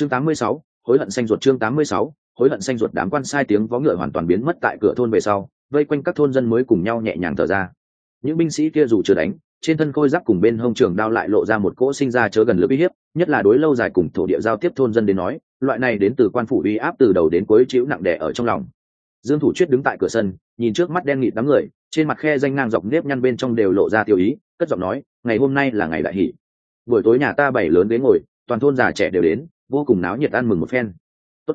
chương 86, hối hận xanh ruột chương 86, hối hận xanh ruột đám quan sai tiếng vó ngựa hoàn toàn biến mất tại cửa thôn về sau vây quanh các thôn dân mới cùng nhau nhẹ nhàng thở ra. Những binh sĩ kia dù chưa đánh trên thân khôi giáp cùng bên hông trường đao lại lộ ra một cỗ sinh ra chớ gần lực uy hiếp nhất là đối lâu dài cùng thổ địa giao tiếp thôn dân đến nói loại này đến từ quan phủ uy áp từ đầu đến cuối chịu nặng đè ở trong lòng. Dương thủ chuyết đứng tại cửa sân nhìn trước mắt đen nghịt đám người trên mặt khe danh ngang dọc nếp nhăn bên trong đều lộ ra tiêu ý cất giọng nói ngày hôm nay là ngày đại hỷ. Buổi tối nhà ta bảy lớn đến ngồi toàn thôn già trẻ đều đến vô cùng náo nhiệt ăn mừng một phen. Tốt.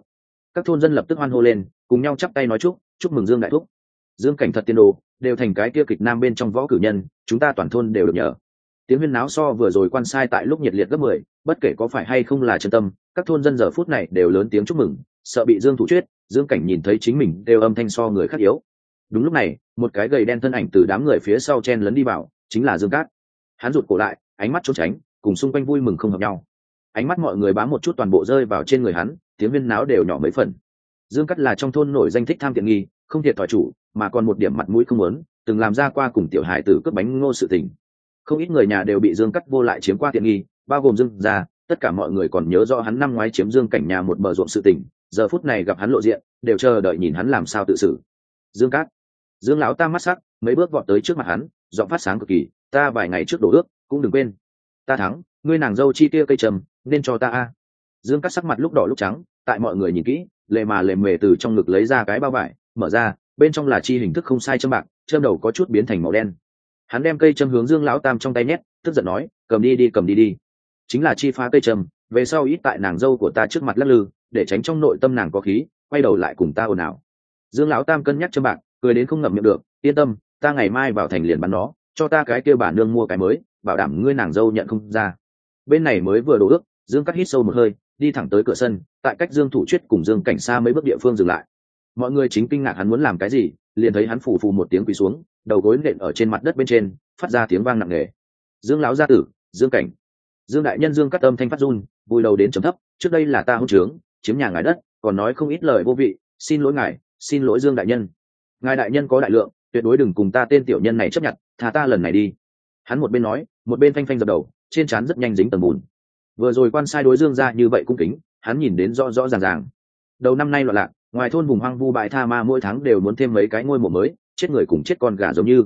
các thôn dân lập tức hoan hô lên, cùng nhau chắp tay nói chúc chúc mừng dương đại thúc. Dương cảnh thật tiên đồ, đều thành cái kia kịch nam bên trong võ cử nhân, chúng ta toàn thôn đều được nhờ. Tiếng huyên náo so vừa rồi quan sai tại lúc nhiệt liệt gấp mười, bất kể có phải hay không là chân tâm, các thôn dân giờ phút này đều lớn tiếng chúc mừng, sợ bị dương thủ chuyết, dương cảnh nhìn thấy chính mình đều âm thanh so người khác yếu. Đúng lúc này, một cái gầy đen thân ảnh từ đám người phía sau chen lấn đi vào, chính là dương cát. Hắn rụt cổ lại, ánh mắt trốn tránh, cùng xung quanh vui mừng không hợp nhau ánh mắt mọi người bám một chút toàn bộ rơi vào trên người hắn, tiếng viên náo đều nhỏ mấy phần. Dương cắt là trong thôn nổi danh thích tham tiện nghi, không thiệt thòi chủ, mà còn một điểm mặt mũi không lớn từng làm ra qua cùng tiểu hải tử cướp bánh ngô sự tình. Không ít người nhà đều bị dương cắt vô lại chiếm qua tiện nghi, bao gồm dương gia, tất cả mọi người còn nhớ rõ hắn năm ngoái chiếm dương cảnh nhà một bờ ruộng sự tình, giờ phút này gặp hắn lộ diện, đều chờ đợi nhìn hắn làm sao tự xử. Dương cát, dương lão ta mắt sắc, mấy bước vọt tới trước mặt hắn, giọng phát sáng cực kỳ, ta vài ngày trước đổ ước, cũng đừng quên. Ta thắng, ngươi nàng dâu chi tiêu cây trầm nên cho ta a. Dương cắt sắc mặt lúc đỏ lúc trắng, tại mọi người nhìn kỹ lệ mà lệ mề từ trong ngực lấy ra cái bao vải, mở ra, bên trong là chi hình thức không sai châm bạc, châm đầu có chút biến thành màu đen. Hắn đem cây châm hướng dương lão tam trong tay nhét, tức giận nói, cầm đi đi, cầm đi đi. Chính là chi phá cây châm, về sau ít tại nàng dâu của ta trước mặt lắc lư, để tránh trong nội tâm nàng có khí, quay đầu lại cùng ta ồn ào. Dương lão tam cân nhắc châm bạc, cười đến không ngậm miệng được, yên tâm, ta ngày mai vào thành liền bắn nó, cho ta cái kêu bà nương mua cái mới, bảo đảm ngươi nàng dâu nhận không ra. Bên này mới vừa đổ ước dương cắt hít sâu một hơi, đi thẳng tới cửa sân, tại cách dương thủ chuyết cùng dương cảnh xa mấy bước địa phương dừng lại. Mọi người chính kinh ngạc hắn muốn làm cái gì, liền thấy hắn phủ phù một tiếng quỳ xuống, đầu gối nện ở trên mặt đất bên trên, phát ra tiếng vang nặng nề. Dương lão gia tử, dương cảnh. Dương đại nhân dương cắt âm thanh phát run, vùi đầu đến chấm thấp, trước đây là ta hôn trướng, chiếm nhà ngài đất, còn nói không ít lời vô vị, xin lỗi ngài, xin lỗi dương đại nhân. Ngài đại nhân có đại lượng, tuyệt đối đừng cùng ta tên tiểu nhân này chấp nhận thà ta lần này đi. Hắn một bên nói, một bên phanh phanh dập đầu, trên trán rất nhanh dính tầng bùn vừa rồi quan sai đối dương ra như vậy cung kính, hắn nhìn đến rõ rõ ràng ràng. Đầu năm nay loạn lạc, ngoài thôn vùng hoang vu bại tha ma mỗi tháng đều muốn thêm mấy cái ngôi mộ mới, chết người cùng chết con gà giống như.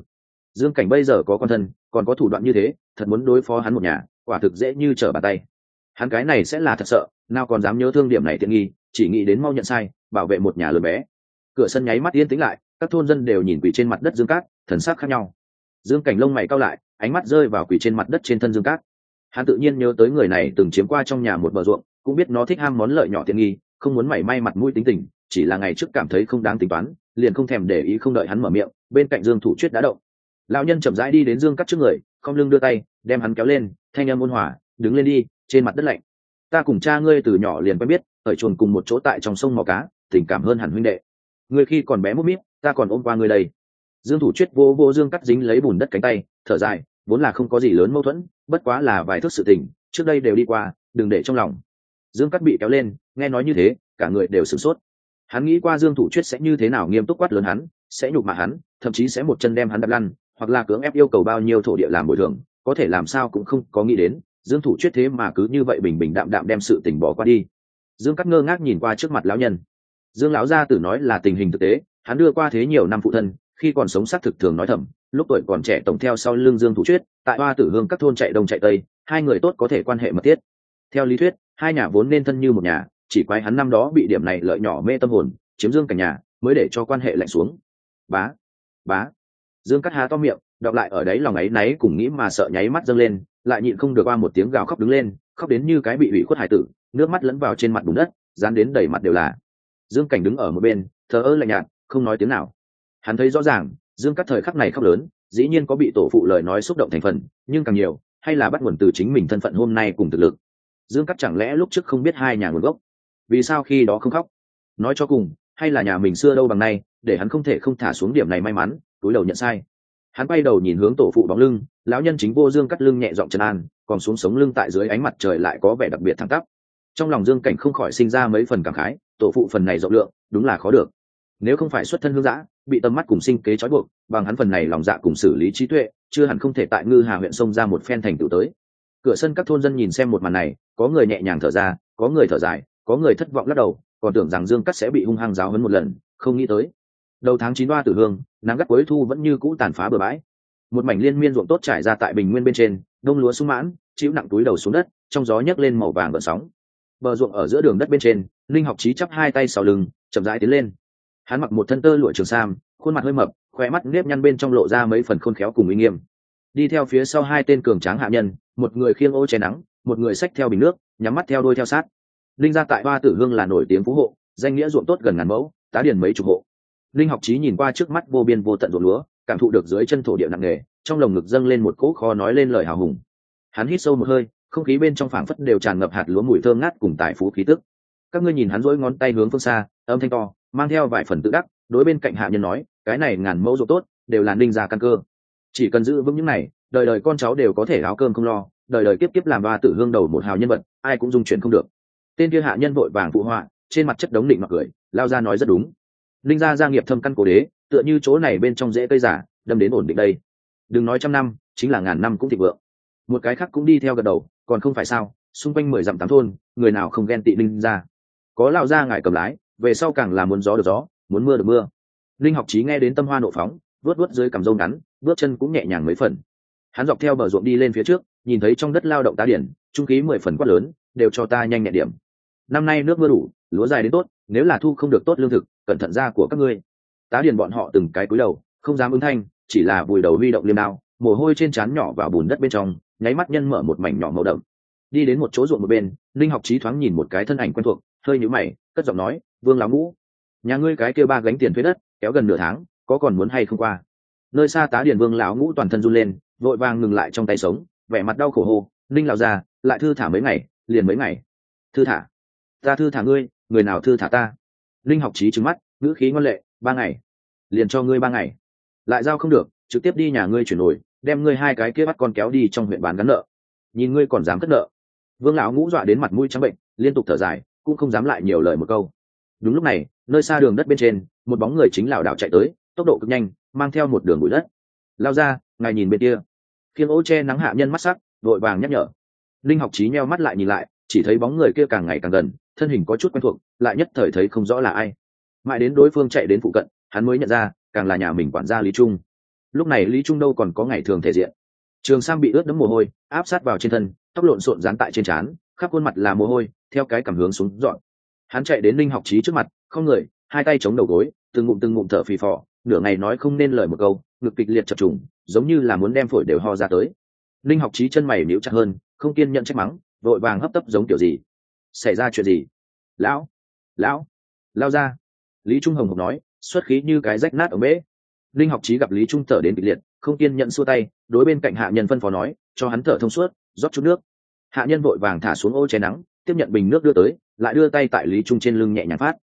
Dương cảnh bây giờ có con thân, còn có thủ đoạn như thế, thật muốn đối phó hắn một nhà, quả thực dễ như trở bàn tay. Hắn cái này sẽ là thật sợ, nào còn dám nhớ thương điểm này tiện nghi, chỉ nghĩ đến mau nhận sai, bảo vệ một nhà lớn bé. Cửa sân nháy mắt yên tĩnh lại, các thôn dân đều nhìn quỷ trên mặt đất dương cát, thần sắc khác nhau. Dương cảnh lông mày cao lại, ánh mắt rơi vào quỷ trên mặt đất trên thân dương cát hắn tự nhiên nhớ tới người này từng chiếm qua trong nhà một bờ ruộng, cũng biết nó thích ham món lợi nhỏ tiện nghi, không muốn mảy may mặt mũi tính tình, chỉ là ngày trước cảm thấy không đáng tính toán, liền không thèm để ý không đợi hắn mở miệng, bên cạnh dương thủ chuyết đã động. Lão nhân chậm rãi đi đến dương cắt trước người, không lưng đưa tay, đem hắn kéo lên, thanh âm ôn hòa, đứng lên đi, trên mặt đất lạnh. Ta cùng cha ngươi từ nhỏ liền quen biết, ở chuồn cùng một chỗ tại trong sông mò cá, tình cảm hơn hẳn huynh đệ. Ngươi khi còn bé mút mít ta còn ôm qua ngươi đây. Dương thủ chuyết vô vô dương cắt dính lấy bùn đất cánh tay, thở dài, vốn là không có gì lớn mâu thuẫn bất quá là vài thước sự tình, trước đây đều đi qua, đừng để trong lòng. Dương cắt bị kéo lên, nghe nói như thế, cả người đều sửng sốt. Hắn nghĩ qua dương thủ chuyết sẽ như thế nào nghiêm túc quát lớn hắn, sẽ nhục mạ hắn, thậm chí sẽ một chân đem hắn đập lăn, hoặc là cưỡng ép yêu cầu bao nhiêu thổ địa làm bồi thường, có thể làm sao cũng không có nghĩ đến, dương thủ chuyết thế mà cứ như vậy bình bình đạm đạm đem sự tình bỏ qua đi. Dương cắt ngơ ngác nhìn qua trước mặt lão nhân. Dương lão gia tử nói là tình hình thực tế, hắn đưa qua thế nhiều năm phụ thân, khi còn sống xác thực thường nói thầm lúc tuổi còn trẻ tổng theo sau lưng dương thủ chuyết, tại hoa tử hương các thôn chạy đông chạy tây, hai người tốt có thể quan hệ mật thiết. Theo lý thuyết, hai nhà vốn nên thân như một nhà, chỉ quay hắn năm đó bị điểm này lợi nhỏ mê tâm hồn, chiếm dương cả nhà, mới để cho quan hệ lạnh xuống. Bá bá. Dương cắt há to miệng, đọc lại ở đấy lòng ấy náy cùng nghĩ mà sợ nháy mắt dâng lên, lại nhịn không được qua một tiếng gào khóc đứng lên, khóc đến như cái bị ủy khuất hải tử, nước mắt lẫn vào trên mặt bùn đất, dán đến đầy mặt đều là. Dương cảnh đứng ở một bên, thờ ơ lạnh nhạt, không nói tiếng nào. Hắn thấy rõ ràng dương cắt thời khắc này khóc lớn, dĩ nhiên có bị tổ phụ lời nói xúc động thành phần, nhưng càng nhiều, hay là bắt nguồn từ chính mình thân phận hôm nay cùng thực lực. Dương cắt chẳng lẽ lúc trước không biết hai nhà nguồn gốc? Vì sao khi đó không khóc? Nói cho cùng, hay là nhà mình xưa đâu bằng nay, để hắn không thể không thả xuống điểm này may mắn, túi đầu nhận sai. Hắn quay đầu nhìn hướng tổ phụ bóng lưng, lão nhân chính vô dương cắt lưng nhẹ giọng trần an, còn xuống sống lưng tại dưới ánh mặt trời lại có vẻ đặc biệt thẳng tắp. Trong lòng dương cảnh không khỏi sinh ra mấy phần cảm khái, tổ phụ phần này rộng lượng, đúng là khó được nếu không phải xuất thân hương giã bị tầm mắt cùng sinh kế trói buộc, bằng hắn phần này lòng dạ cùng xử lý trí tuệ, chưa hẳn không thể tại ngư hà huyện sông ra một phen thành tựu tới. Cửa sân các thôn dân nhìn xem một màn này, có người nhẹ nhàng thở ra, có người thở dài, có người thất vọng lắc đầu, còn tưởng rằng dương cắt sẽ bị hung hăng giáo hấn một lần, không nghĩ tới. Đầu tháng chín đoa tử hương nắng gắt cuối thu vẫn như cũ tàn phá bừa bãi. Một mảnh liên miên ruộng tốt trải ra tại bình nguyên bên trên, đông lúa sung mãn, chịu nặng túi đầu xuống đất, trong gió nhấc lên màu vàng gợn sóng. Bờ ruộng ở giữa đường đất bên trên linh học trí chắp hai tay sau lưng, chậm rãi tiến lên hắn mặc một thân tơ lụa trường sam, khuôn mặt hơi mập khoe mắt nếp nhăn bên trong lộ ra mấy phần khôn khéo cùng uy nghiêm. Đi theo phía sau hai tên cường tráng hạ nhân, một người khiêng ô che nắng, một người xách theo bình nước, nhắm mắt theo đôi theo sát. Linh gia tại hoa tử hương là nổi tiếng phú hộ, danh nghĩa ruộng tốt gần ngàn mẫu, tá điền mấy chục hộ. Linh học trí nhìn qua trước mắt vô biên vô tận ruộng lúa, cảm thụ được dưới chân thổ địa nặng nề, trong lồng ngực dâng lên một cỗ kho nói lên lời hào hùng. Hắn hít sâu một hơi, không khí bên trong phảng phất đều tràn ngập hạt lúa mùi thơm ngát cùng tài phú khí tức. Các ngươi nhìn hắn rỗi ngón tay hướng phương xa, âm thanh to mang theo vài phần tự đắc, đối bên cạnh hạ nhân nói, cái này ngàn mẫu ruộng tốt, đều là ninh gia căn cơ. Chỉ cần giữ vững những này, đời đời con cháu đều có thể áo cơm không lo, đời đời kiếp kiếp làm ba tử hương đầu một hào nhân vật, ai cũng dung chuyển không được. Tên kia hạ nhân vội vàng phụ họa, trên mặt chất đống định mặc cười, lao ra nói rất đúng. Ninh gia gia nghiệp thâm căn cố đế, tựa như chỗ này bên trong dễ cây giả, đâm đến ổn định đây. Đừng nói trăm năm, chính là ngàn năm cũng thịnh vượng. Một cái khác cũng đi theo gật đầu, còn không phải sao, xung quanh mười dặm tám thôn, người nào không ghen tị ninh gia? Có lao ra ngài cầm lái về sau càng là muốn gió được gió, muốn mưa được mưa. Linh học trí nghe đến tâm hoa nộ phóng vớt vớt dưới cằm râu ngắn, bước chân cũng nhẹ nhàng mấy phần. Hắn dọc theo bờ ruộng đi lên phía trước, nhìn thấy trong đất lao động tá điển, trung khí mười phần quát lớn, đều cho ta nhanh nhẹ điểm. Năm nay nước mưa đủ, lúa dài đến tốt, nếu là thu không được tốt lương thực, cẩn thận ra của các ngươi. Tá điển bọn họ từng cái cúi đầu, không dám ứng thanh, chỉ là vùi đầu huy động liêm đao, mồ hôi trên trán nhỏ vào bùn đất bên trong, nháy mắt nhân mở một mảnh nhỏ màu đậm. Đi đến một chỗ ruộng một bên, linh học trí thoáng nhìn một cái thân ảnh quen thuộc hơi nhũ mày cất giọng nói vương lão ngũ nhà ngươi cái kêu ba gánh tiền thuế đất kéo gần nửa tháng có còn muốn hay không qua? Nơi xa tá điền vương lão ngũ toàn thân run lên vội vàng ngừng lại trong tay sống vẻ mặt đau khổ hô ninh lão già, lại thư thả mấy ngày liền mấy ngày. Thư thả? Ta thư thả ngươi người nào thư thả ta? Linh học trí trứng mắt ngữ khí ngoan lệ ba ngày liền cho ngươi ba ngày. Lại giao không được trực tiếp đi nhà ngươi chuyển đổi, đem ngươi hai cái kia bắt con kéo đi trong huyện bán gắn nợ. Nhìn ngươi còn dám cất nợ. Vương lão ngũ dọa đến mặt mũi trắng bệnh liên tục thở dài cũng không dám lại nhiều lời một câu. Đúng lúc này, nơi xa đường đất bên trên, một bóng người chính lảo đảo chạy tới, tốc độ cực nhanh, mang theo một đường bụi đất. Lao ra, ngài nhìn bên kia. Khiêng ô che nắng hạ nhân mắt sắc, vội vàng nhắc nhở. Linh học trí nheo mắt lại nhìn lại, chỉ thấy bóng người kia càng ngày càng gần, thân hình có chút quen thuộc, lại nhất thời thấy không rõ là ai. Mãi đến đối phương chạy đến phụ cận, hắn mới nhận ra, càng là nhà mình quản gia lý trung. Lúc này lý trung đâu còn có ngày thường thể diện. Trường sang bị ướt đẫm mồ hôi, áp sát vào trên thân, tóc lộn xộn dán tại trên trán khắp khuôn mặt là mồ hôi, theo cái cảm hướng xuống dọn. Hắn chạy đến linh học trí trước mặt, không người, hai tay chống đầu gối, từng ngụm từng ngụm thở phì phò, nửa ngày nói không nên lời một câu, ngực kịch liệt chập trùng, giống như là muốn đem phổi đều ho ra tới. Linh học trí chân mày níu chặt hơn, không kiên nhận trách mắng, vội vàng hấp tấp giống kiểu gì. Xảy ra chuyện gì? Lão lão, lao ra. Lý trung hồng hộc nói, xuất khí như cái rách nát ở mễ. linh học trí gặp lý trung thở đến kịch liệt, không kiên nhận xua tay, đối bên cạnh hạ nhân phân phó nói, cho hắn thở thông suốt, rót chút nước hạ nhân vội vàng thả xuống ô che nắng, tiếp nhận bình nước đưa tới, lại đưa tay tại lý trung trên lưng nhẹ nhàng phát.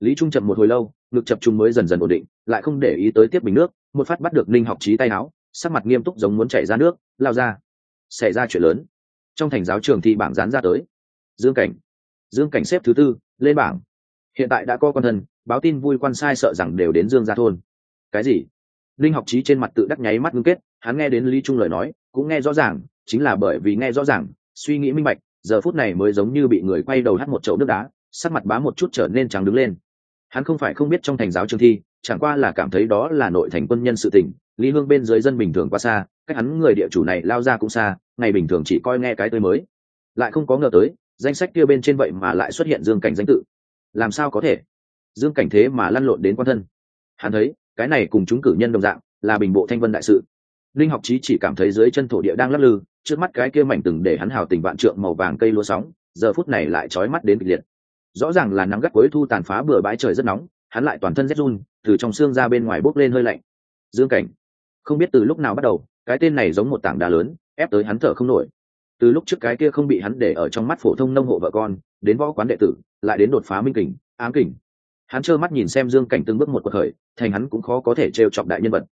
Lý trung chậm một hồi lâu, ngực chập trung mới dần dần ổn định, lại không để ý tới tiếp bình nước, một phát bắt được ninh học trí tay áo, sắc mặt nghiêm túc giống muốn chảy ra nước, lao ra. Xảy ra chuyện lớn. Trong thành giáo trường thi bảng dán ra tới. Dương cảnh. Dương cảnh xếp thứ tư, lên bảng. Hiện tại đã có con thân, báo tin vui quan sai sợ rằng đều đến dương gia thôn. Cái gì? Linh học trí trên mặt tự đắc nháy mắt ngưng kết, hắn nghe đến lý trung lời nói, cũng nghe rõ ràng, chính là bởi vì nghe rõ ràng suy nghĩ minh bạch, giờ phút này mới giống như bị người quay đầu hắt một chậu nước đá, sắc mặt bá một chút trở nên trắng đứng lên. Hắn không phải không biết trong thành giáo trường thi, chẳng qua là cảm thấy đó là nội thành quân nhân sự tình lý hương bên dưới dân bình thường quá xa, cách hắn người địa chủ này lao ra cũng xa, ngày bình thường chỉ coi nghe cái tới mới. Lại không có ngờ tới, danh sách kia bên trên vậy mà lại xuất hiện dương cảnh danh tự. Làm sao có thể? Dương cảnh thế mà lăn lộn đến quan thân. Hắn thấy, cái này cùng chúng cử nhân đồng dạng, là bình bộ thanh vân đại sự. Linh học trí chỉ cảm thấy dưới chân thổ địa đang lắc lư trước mắt cái kia mảnh từng để hắn hào tình vạn trượng màu vàng cây lúa sóng, giờ phút này lại trói mắt đến kịch liệt. Rõ ràng là nắng gắt cuối thu tàn phá bừa bãi trời rất nóng, hắn lại toàn thân rét run, từ trong xương ra bên ngoài bốc lên hơi lạnh. Dương cảnh, không biết từ lúc nào bắt đầu, cái tên này giống một tảng đá lớn, ép tới hắn thở không nổi. Từ lúc trước cái kia không bị hắn để ở trong mắt phổ thông nông hộ vợ con, đến võ quán đệ tử, lại đến đột phá minh kình, ám kình. Hắn trơ mắt nhìn xem dương cảnh từng bước một cuộc khởi, thành hắn cũng khó có thể trêu chọc đại nhân vật.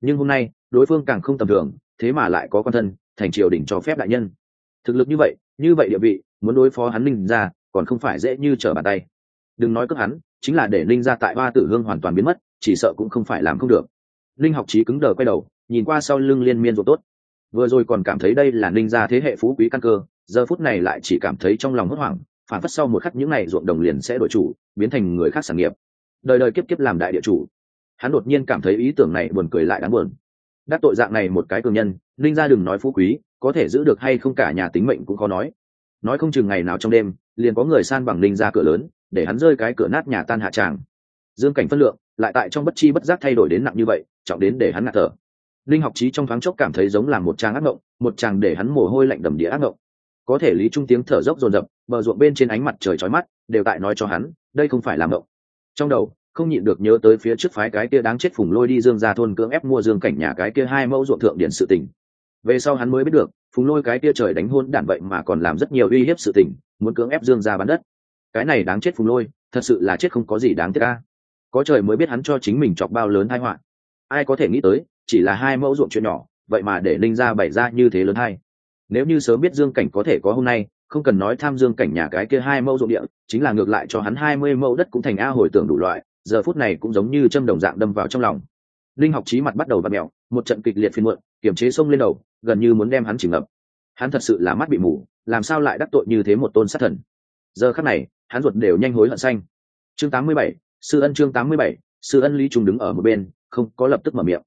Nhưng hôm nay, đối phương càng không tầm thường, thế mà lại có con thân thành triều đình cho phép đại nhân. Thực lực như vậy như vậy địa vị, muốn đối phó hắn ninh ra còn không phải dễ như trở bàn tay. Đừng nói cướp hắn, chính là để ninh ra tại ba tử hương hoàn toàn biến mất, chỉ sợ cũng không phải làm không được. Ninh học trí cứng đờ quay đầu, nhìn qua sau lưng liên miên ruột tốt. Vừa rồi còn cảm thấy đây là ninh gia thế hệ phú quý căn cơ, giờ phút này lại chỉ cảm thấy trong lòng hốt hoảng, phản phất sau một khắc những này ruộng đồng liền sẽ đổi chủ, biến thành người khác sản nghiệp. Đời đời kiếp kiếp làm đại địa chủ. Hắn đột nhiên cảm thấy ý tưởng này buồn cười lại đáng buồn đắc tội dạng này một cái cường nhân, linh ra đừng nói phú quý, có thể giữ được hay không cả nhà tính mệnh cũng khó nói. Nói không chừng ngày nào trong đêm, liền có người san bằng linh ra cửa lớn, để hắn rơi cái cửa nát nhà tan hạ tràng. Dương cảnh phân lượng, lại tại trong bất chi bất giác thay đổi đến nặng như vậy, trọng đến để hắn ngạt thở. Linh học trí trong thoáng chốc cảm thấy giống là một tràng ác ngộng, một tràng để hắn mồ hôi lạnh đầm đĩa ác ngộng. Có thể lý trung tiếng thở dốc dồn dập, bờ ruộng bên trên ánh mặt trời chói mắt, đều tại nói cho hắn, đây không phải làm ngộng. Trong đầu không nhịn được nhớ tới phía trước phái cái kia đáng chết phùng lôi đi dương ra thôn cưỡng ép mua dương cảnh nhà cái kia hai mẫu ruộng thượng điện sự tình. Về sau hắn mới biết được, phùng lôi cái kia trời đánh hôn đản vậy mà còn làm rất nhiều uy hiếp sự tình, muốn cưỡng ép dương ra bán đất. Cái này đáng chết phùng lôi, thật sự là chết không có gì đáng tiếc ca có trời mới biết hắn cho chính mình chọc bao lớn tai họa. Ai có thể nghĩ tới, chỉ là hai mẫu ruộng chuyện nhỏ, vậy mà để linh ra bày ra như thế lớn hay nếu như sớm biết dương cảnh có thể có hôm nay, không cần nói tham dương cảnh nhà cái kia hai mẫu ruộng địa, chính là ngược lại cho hắn hai mươi mẫu đất cũng thành a hồi tưởng đủ loại giờ phút này cũng giống như châm đồng dạng đâm vào trong lòng. Linh học trí mặt bắt đầu v ặ mẹo một trận kịch liệt phiền muộn kiềm chế sông lên đầu gần như muốn đem hắn chìm ngập. Hắn thật sự là mắt bị mù làm sao lại đắc tội như thế một tôn sát thần? Giờ khắc này hắn ruột đều nhanh hối hận xanh. Chương 87, sư ân chương 87, sư ân lý trung đứng ở một bên không có lập tức mở miệng.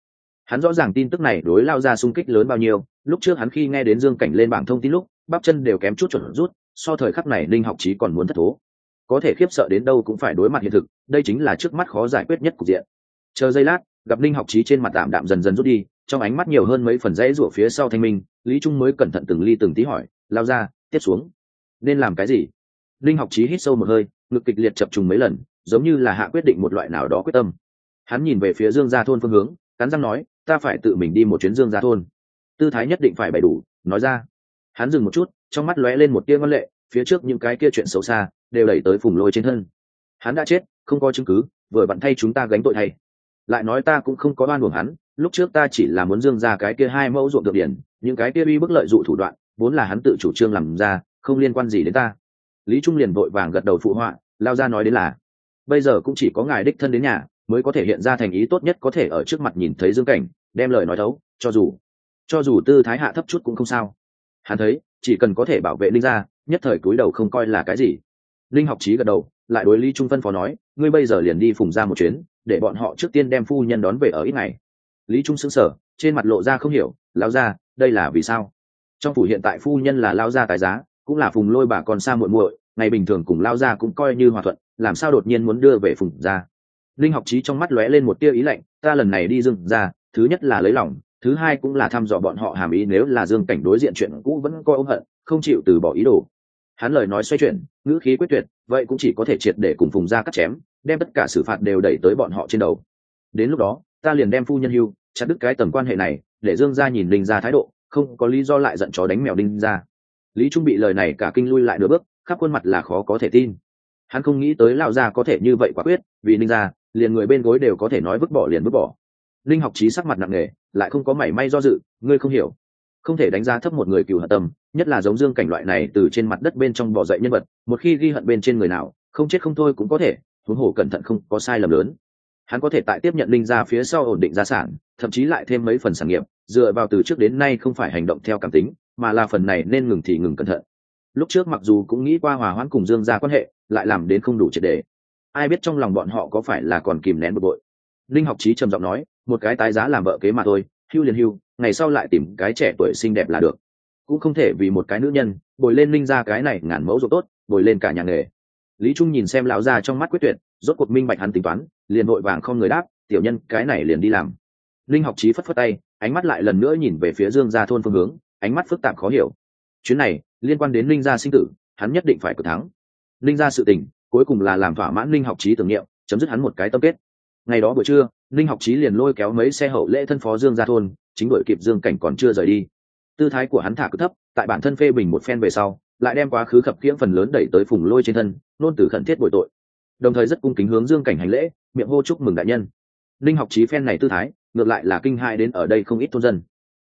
Hắn rõ ràng tin tức này đối lao ra xung kích lớn bao nhiêu lúc trước hắn khi nghe đến dương cảnh lên bảng thông tin lúc bắp chân đều kém chút chuẩn rút so thời khắc này linh học trí còn muốn thất thố có thể khiếp sợ đến đâu cũng phải đối mặt hiện thực, đây chính là trước mắt khó giải quyết nhất cục diện. Chờ giây lát, gặp linh học trí trên mặt tạm đạm dần dần rút đi, trong ánh mắt nhiều hơn mấy phần dãy rủa phía sau thanh minh, lý trung mới cẩn thận từng ly từng tí hỏi, lao ra, tiếp xuống, nên làm cái gì? Linh học trí hít sâu một hơi, ngực kịch liệt chập trùng mấy lần, giống như là hạ quyết định một loại nào đó quyết tâm. Hắn nhìn về phía dương gia thôn phương hướng, cắn răng nói, ta phải tự mình đi một chuyến dương gia thôn. Tư thái nhất định phải bày đủ. Nói ra, hắn dừng một chút, trong mắt lóe lên một tia ngân lệ, phía trước những cái kia chuyện xấu xa đều đẩy tới phùng lôi trên thân. Hắn đã chết, không có chứng cứ, vừa bận thay chúng ta gánh tội thay. Lại nói ta cũng không có oan uổng hắn, lúc trước ta chỉ là muốn dương ra cái kia hai mẫu ruộng được điển, những cái kia uy bức lợi dụ thủ đoạn, vốn là hắn tự chủ trương làm ra, không liên quan gì đến ta. Lý trung liền vội vàng gật đầu phụ họa, lao ra nói đến là, bây giờ cũng chỉ có ngài đích thân đến nhà, mới có thể hiện ra thành ý tốt nhất có thể ở trước mặt nhìn thấy dương cảnh, đem lời nói thấu, cho dù cho dù tư thái hạ thấp chút cũng không sao. Hắn thấy, chỉ cần có thể bảo vệ linh gia, nhất thời cúi đầu không coi là cái gì linh học trí gật đầu, lại đối lý trung phân phó nói, ngươi bây giờ liền đi phùng ra một chuyến, để bọn họ trước tiên đem phu nhân đón về ở ít ngày. Lý trung xứng sở trên mặt lộ ra không hiểu lao ra đây là vì sao? Trong phủ hiện tại phu nhân là lao gia tài giá, cũng là phùng lôi bà con xa muội muội, ngày bình thường cùng lao gia cũng coi như hòa thuận, làm sao đột nhiên muốn đưa về phùng ra? Linh học trí trong mắt lóe lên một tia ý lạnh, ta lần này đi dừng ra, thứ nhất là lấy lòng, thứ hai cũng là thăm dò bọn họ hàm ý, nếu là dương cảnh đối diện chuyện cũ vẫn coi ôm hận, không chịu từ bỏ ý đồ hắn lời nói xoay chuyển, ngữ khí quyết tuyệt, vậy cũng chỉ có thể triệt để cùng phùng ra cắt chém, đem tất cả xử phạt đều đẩy tới bọn họ trên đầu. Đến lúc đó, ta liền đem phu nhân hưu, chặt đứt cái tầm quan hệ này, để dương ra nhìn đinh ra thái độ, không có lý do lại giận chó đánh mèo đinh ra lý trung bị lời này cả kinh lui lại nửa bước, khắp khuôn mặt là khó có thể tin. Hắn không nghĩ tới lão gia có thể như vậy quả quyết, vì ninh ra liền người bên gối đều có thể nói vứt bỏ liền vứt bỏ. Linh học trí sắc mặt nặng nề, lại không có mảy may do dự, ngươi không hiểu không thể đánh giá thấp một người cựu hận tâm, nhất là giống dương cảnh loại này từ trên mặt đất bên trong bỏ dậy nhân vật, một khi ghi hận bên trên người nào, không chết không thôi cũng có thể, huống hồ cẩn thận không có sai lầm lớn. Hắn có thể tại tiếp nhận linh ra phía sau ổn định gia sản, thậm chí lại thêm mấy phần sản nghiệp, dựa vào từ trước đến nay không phải hành động theo cảm tính, mà là phần này nên ngừng thì ngừng cẩn thận. Lúc trước mặc dù cũng nghĩ qua hòa hoãn cùng dương ra quan hệ, lại làm đến không đủ triệt đề ai biết trong lòng bọn họ có phải là còn kìm nén bực bội. Linh học trí trầm giọng nói, một cái tái giá làm vợ kế mà thôi hưu liền hưu, ngày sau lại tìm cái trẻ tuổi xinh đẹp là được. Cũng không thể vì một cái nữ nhân, bồi lên linh ra cái này ngàn mẫu ruộng tốt, bồi lên cả nhà nghề. Lý trung nhìn xem lão ra trong mắt quyết tuyệt, rốt cuộc minh bạch hắn tính toán, liền vội vàng không người đáp, tiểu nhân, cái này liền đi làm. Linh học trí phất phất tay, ánh mắt lại lần nữa nhìn về phía dương gia thôn phương hướng, ánh mắt phức tạp khó hiểu. Chuyến này, liên quan đến linh gia sinh tử, hắn nhất định phải cực thắng. Linh gia sự tình, cuối cùng là làm thỏa mãn linh học trí tưởng niệm, chấm dứt hắn một cái tâm kết ngày đó buổi trưa linh học trí liền lôi kéo mấy xe hậu lễ thân phó dương ra thôn, chính đội kịp dương cảnh còn chưa rời đi. Tư thái của hắn thả cứ thấp, tại bản thân phê bình một phen về sau, lại đem quá khứ khập khiễng phần lớn đẩy tới phùng lôi trên thân, nôn từ khẩn thiết bội tội. Đồng thời rất cung kính hướng dương cảnh hành lễ, miệng hô chúc mừng đại nhân. Linh học trí phen này tư thái, ngược lại là kinh hai đến ở đây không ít thôn dân.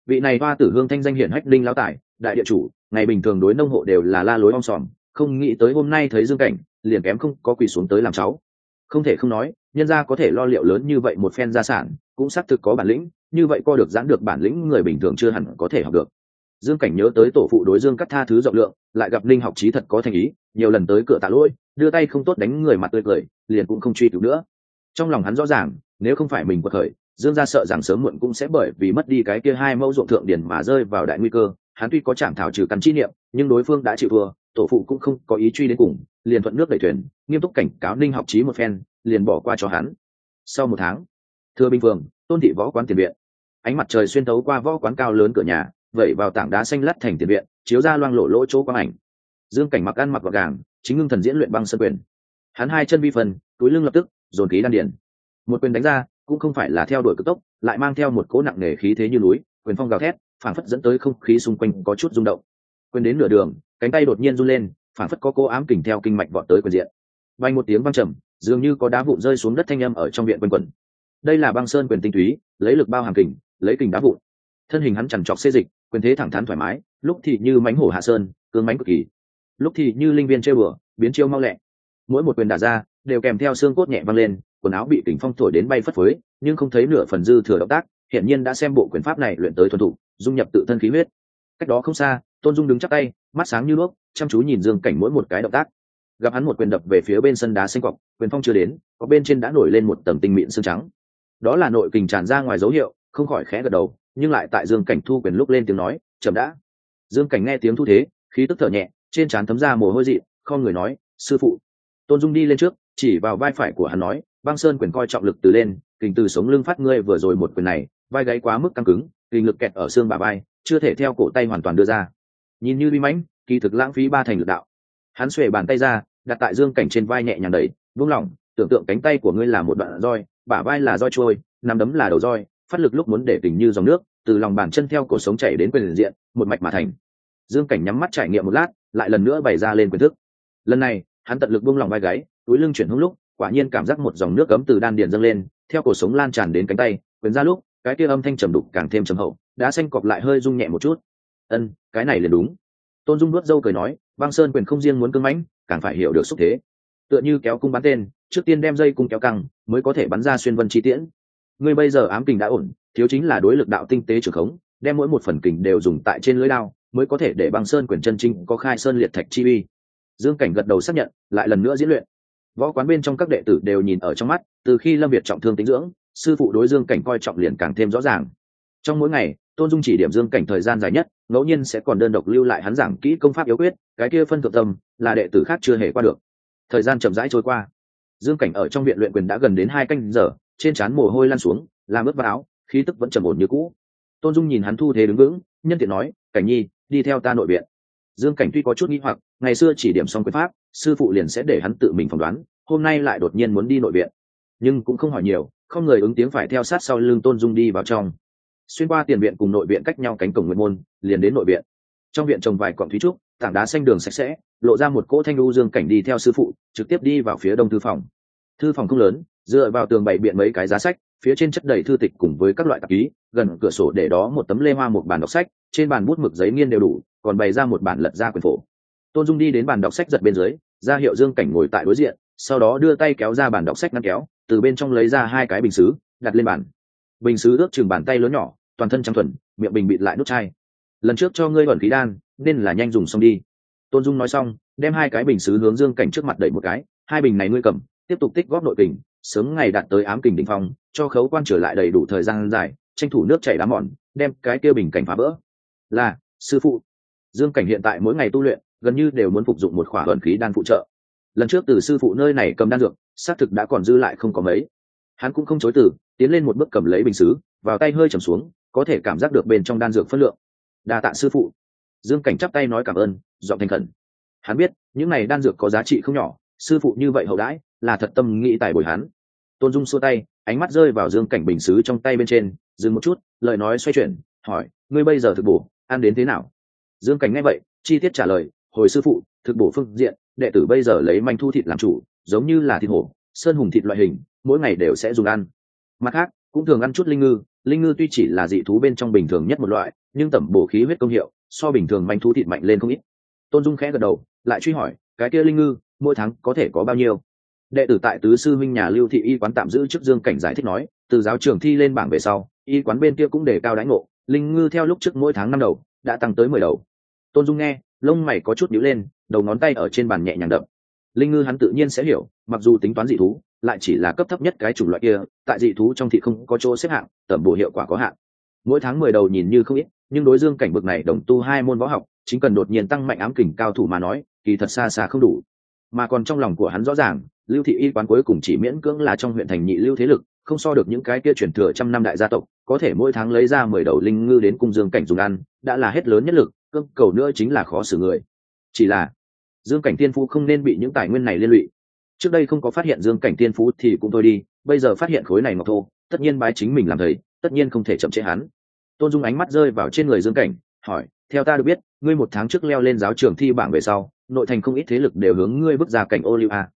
Vị này hoa tử hương thanh danh hiển hách linh lão tải, đại địa chủ, ngày bình thường đối nông hộ đều là la lối om sòm, không nghĩ tới hôm nay thấy dương cảnh, liền kém không có quỳ xuống tới làm cháu. Không thể không nói nhân gia có thể lo liệu lớn như vậy một phen gia sản, cũng xác thực có bản lĩnh, như vậy co được giãn được bản lĩnh người bình thường chưa hẳn có thể học được. Dương cảnh nhớ tới tổ phụ đối dương cắt tha thứ rộng lượng, lại gặp linh học trí thật có thành ý, nhiều lần tới cửa tạ lỗi, đưa tay không tốt đánh người mặt tươi cười, liền cũng không truy cứu nữa. Trong lòng hắn rõ ràng, nếu không phải mình quật khởi, dương gia sợ rằng sớm muộn cũng sẽ bởi vì mất đi cái kia hai mẫu ruộng thượng điển mà rơi vào đại nguy cơ. Hắn tuy có chạm thảo trừ căn chi niệm, nhưng đối phương đã chịu thua, tổ phụ cũng không có ý truy đến cùng, liền thuận nước đẩy thuyền, nghiêm túc cảnh cáo ninh học trí một phen liền bỏ qua cho hắn. Sau một tháng, thưa binh phường tôn thị võ quán tiền viện. Ánh mặt trời xuyên tấu qua võ quán cao lớn cửa nhà, vẩy vào tảng đá xanh lắt thành tiền viện, chiếu ra loang lộ lỗ chỗ quang ảnh. Dương cảnh mặc ăn mặc gọn gàng, chính ngưng thần diễn luyện băng sân quyền. Hắn hai chân vi phần túi lưng lập tức, dồn khí đan điền. Một quyền đánh ra, cũng không phải là theo đuổi cực tốc, lại mang theo một cỗ nặng nề khí thế như núi, quyền phong gào thét phản phất dẫn tới không khí xung quanh có chút rung động. Quyền đến nửa đường, cánh tay đột nhiên run lên phản phất có cô ám kình theo kinh mạch vọt tới quyền diện. Bay một tiếng văng trầm dường như có đá vụn rơi xuống đất thanh âm ở trong viện quanh quẩn. Đây là băng sơn quyền tinh túy, lấy lực bao hàng kình, lấy kình đá vụn. Thân hình hắn chằn chọc xê dịch, quyền thế thẳng thắn thoải mái, lúc thì như mánh hổ hạ sơn, cương mánh cực kỳ. Lúc thì như linh viên chơi bừa biến chiêu mau lẹ. Mỗi một quyền đả ra, đều kèm theo xương cốt nhẹ văng lên, quần áo bị kình phong thổi đến bay phất phới, nhưng không thấy nửa phần dư thừa động tác, hiển nhiên đã xem bộ quyền pháp này luyện tới thuần thủ, dung nhập tự thân khí huyết. Cách đó không xa, tôn dung đứng chắc tay, mắt sáng như đuốc chăm chú nhìn dương cảnh mỗi một cái động tác gặp hắn một quyền đập về phía bên sân đá xanh cọc, quyền phong chưa đến có bên trên đã nổi lên một tầng tinh mịn xương trắng. Đó là nội kình tràn ra ngoài dấu hiệu, không khỏi khẽ gật đầu, nhưng lại tại dương cảnh thu quyền lúc lên tiếng nói, chậm đã. Dương cảnh nghe tiếng thu thế, khí tức thở nhẹ, trên trán thấm ra mồ hôi dị, không người nói, sư phụ. Tôn dung đi lên trước, chỉ vào vai phải của hắn nói, băng sơn quyền coi trọng lực từ lên, kình từ sống lưng phát ngươi vừa rồi một quyền này, vai gáy quá mức căng cứng, kình lực kẹt ở xương bà vai, chưa thể theo cổ tay hoàn toàn đưa ra. Nhìn như bi mãnh, kỳ thực lãng phí ba thành lực đạo hắn xuề bàn tay ra, đặt tại dương cảnh trên vai nhẹ nhàng đẩy vung lỏng, tưởng tượng cánh tay của ngươi là một đoạn roi, bả vai là roi trôi nằm đấm là đầu roi, phát lực lúc muốn để tình như dòng nước, từ lòng bàn chân theo cổ sống chảy đến quyền diện, một mạch mà thành. Dương cảnh nhắm mắt trải nghiệm một lát, lại lần nữa bày ra lên quyền thức. Lần này, hắn tận lực buông lòng vai gáy, túi lưng chuyển hướng lúc, quả nhiên cảm giác một dòng nước cấm từ đan điền dâng lên, theo cổ sống lan tràn đến cánh tay, quyền ra lúc, cái kia âm thanh trầm đục càng thêm trầm hậu đá xanh cọp lại hơi rung nhẹ một chút. Ân, cái này là đúng tôn dung nuốt dâu cười nói, băng sơn quyền không riêng muốn cưng mãnh, càng phải hiểu được xúc thế. Tựa như kéo cung bắn tên, trước tiên đem dây cung kéo căng, mới có thể bắn ra xuyên vân chi tiễn. Ngươi bây giờ ám kình đã ổn, thiếu chính là đối lực đạo tinh tế trường khống, đem mỗi một phần kình đều dùng tại trên lưới lao mới có thể để băng sơn quyền chân trinh có khai sơn liệt thạch chi uy. Dương cảnh gật đầu xác nhận, lại lần nữa diễn luyện. Võ quán bên trong các đệ tử đều nhìn ở trong mắt, từ khi lâm việt trọng thương tính dưỡng, sư phụ đối dương cảnh coi trọng liền càng thêm rõ ràng. Trong mỗi ngày tôn dung chỉ điểm dương cảnh thời gian dài nhất, ngẫu nhiên sẽ còn đơn độc lưu lại hắn giảng kỹ công pháp yếu quyết, cái kia phân thượng tâm, là đệ tử khác chưa hề qua được. Thời gian chậm rãi trôi qua. Dương cảnh ở trong viện luyện quyền đã gần đến hai canh giờ, trên trán mồ hôi lan xuống, làm ướt vào áo, khí tức vẫn trầm ổn như cũ. Tôn dung nhìn hắn thu thế đứng vững, nhân tiện nói, cảnh nhi, đi theo ta nội viện. Dương cảnh tuy có chút nghi hoặc, ngày xưa chỉ điểm xong quyền pháp, sư phụ liền sẽ để hắn tự mình phỏng đoán, hôm nay lại đột nhiên muốn đi nội viện. Nhưng cũng không hỏi nhiều, không người ứng tiếng phải theo sát sau lưng tôn dung đi vào trong xuyên qua tiền viện cùng nội viện cách nhau cánh cổng nguyên môn, liền đến nội viện. Trong viện trồng vài cọng thúy trúc, tảng đá xanh đường sạch sẽ, lộ ra một cỗ thanh lưu dương cảnh đi theo sư phụ, trực tiếp đi vào phía đông thư phòng. Thư phòng không lớn, dựa vào tường bày biện mấy cái giá sách, phía trên chất đầy thư tịch cùng với các loại tạp ký, gần cửa sổ để đó một tấm lê hoa một bàn đọc sách, trên bàn bút mực giấy nghiên đều đủ, còn bày ra một bản lật ra quyền phổ. Tôn dung đi đến bàn đọc sách giật bên dưới, ra hiệu dương cảnh ngồi tại đối diện, sau đó đưa tay kéo ra bàn đọc sách ngăn kéo, từ bên trong lấy ra hai cái bình xứ, đặt lên bàn. Bình xứ ước chừng bàn tay lớn nhỏ toàn thân trắng thuần, miệng bình bịt lại nút chai. Lần trước cho ngươi ẩn khí đan, nên là nhanh dùng xong đi. Tôn dung nói xong, đem hai cái bình xứ hướng dương cảnh trước mặt đẩy một cái. Hai bình này ngươi cầm, tiếp tục tích góp nội kình, sớm ngày đạt tới ám kình đ ỉ n h phong, cho khấu quan trở lại đầy đủ thời gian dài, tranh thủ nước chảy đá mòn, đem cái kia bình cảnh phá vỡ. Là, sư phụ. Dương cảnh hiện tại mỗi ngày tu luyện, gần như đều muốn phục dụng một khỏa ẩn khí đan phụ trợ. Lần trước từ sư phụ nơi này cầm đan dược, xác thực đã còn dư lại không có mấy. Hắn cũng không chối từ, tiến lên một bước cầm lấy bình xứ, vào tay hơi trầm xuống có thể cảm giác được bên trong đan dược phân lượng. Đa tạ sư phụ. Dương cảnh chắp tay nói cảm ơn dọn thành khẩn. Hắn biết, những này đan dược có giá trị không nhỏ, sư phụ như vậy hậu đãi, là thật tâm nghĩ tài bồi hắn. Tôn dung xua tay, ánh mắt rơi vào dương cảnh bình xứ trong tay bên trên, dừng một chút, lời nói xoay chuyển, hỏi, ngươi bây giờ thực bổ, ăn đến thế nào? Dương cảnh nghe vậy, chi tiết trả lời, hồi sư phụ, thực bổ phương diện, đệ tử bây giờ lấy manh thu thịt làm chủ, giống như là thịt hổ, sơn hùng thịt loại hình, mỗi ngày đều sẽ dùng ăn. Mặt khác, cũng thường ăn chút linh ngư linh ngư tuy chỉ là dị thú bên trong bình thường nhất một loại, nhưng tẩm bổ khí huyết công hiệu so bình thường manh thú thịt mạnh lên không ít. Tôn dung khẽ gật đầu, lại truy hỏi, cái kia linh ngư, mỗi tháng có thể có bao nhiêu? Đệ tử tại tứ sư minh nhà lưu thị y quán tạm giữ trước dương cảnh giải thích nói, từ giáo trường thi lên bảng về sau, y quán bên kia cũng đề cao đánh ngộ, linh ngư theo lúc trước mỗi tháng năm đầu, đã tăng tới mười đầu. Tôn dung nghe, lông mày có chút nhíu lên, đầu ngón tay ở trên bàn nhẹ nhàng đậm linh ngư hắn tự nhiên sẽ hiểu, mặc dù tính toán dị thú, lại chỉ là cấp thấp nhất cái chủng loại kia, tại dị thú trong thị không có chỗ xếp hạng, tẩm bổ hiệu quả có hạn. Mỗi tháng mười đầu nhìn như không ít, nhưng đối dương cảnh bực này đồng tu hai môn võ học, chính cần đột nhiên tăng mạnh ám kình cao thủ mà nói, kỳ thật xa xa không đủ. Mà còn trong lòng của hắn rõ ràng, lưu thị y quán cuối cùng chỉ miễn cưỡng là trong huyện thành nhị lưu thế lực, không so được những cái kia truyền thừa trăm năm đại gia tộc, có thể mỗi tháng lấy ra mười đầu linh ngư đến cung dương cảnh dùng ăn, đã là hết lớn nhất lực, cơm cầu nữa chính là khó xử người. Chỉ là dương cảnh tiên phú không nên bị những tài nguyên này liên lụy. Trước đây không có phát hiện dương cảnh tiên phú thì cũng thôi đi, bây giờ phát hiện khối này ngọc thô, tất nhiên bái chính mình làm thầy, tất nhiên không thể chậm chế hắn. Tôn dung ánh mắt rơi vào trên người dương cảnh, hỏi, theo ta được biết, ngươi một tháng trước leo lên giáo trường thi bảng về sau, nội thành không ít thế lực đều hướng ngươi bước ra cảnh ô liu a.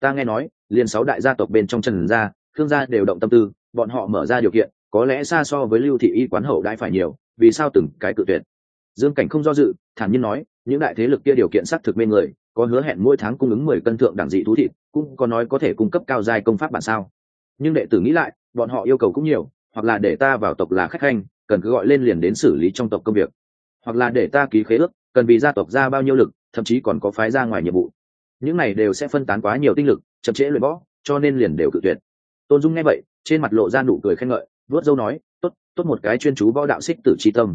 Ta nghe nói, liền sáu đại gia tộc bên trong trần gia thương gia đều động tâm tư, bọn họ mở ra điều kiện, có lẽ xa so với lưu thị y quán hậu đãi phải nhiều, vì sao từng cái cự tuyệt? Dương cảnh không do dự, thản nhiên nói, những đại thế lực kia điều kiện xác thực bên người, có hứa hẹn mỗi tháng cung ứng mười cân thượng đẳng dị thú thịt, cũng có nói có thể cung cấp cao giai công pháp bản sao. Nhưng đệ tử nghĩ lại, bọn họ yêu cầu cũng nhiều, hoặc là để ta vào tộc là khách khanh, cần cứ gọi lên liền đến xử lý trong tộc công việc. Hoặc là để ta ký khế ước, cần vì gia tộc ra bao nhiêu lực, thậm chí còn có phái ra ngoài nhiệm vụ. Những này đều sẽ phân tán quá nhiều tinh lực, chậm trễ luyện võ, cho nên liền đều cự tuyệt. Tôn dung nghe vậy, trên mặt lộ ra nụ cười khen ngợi vớt dâu nói, tốt tốt một cái chuyên chú võ đạo xích tử tri tâm.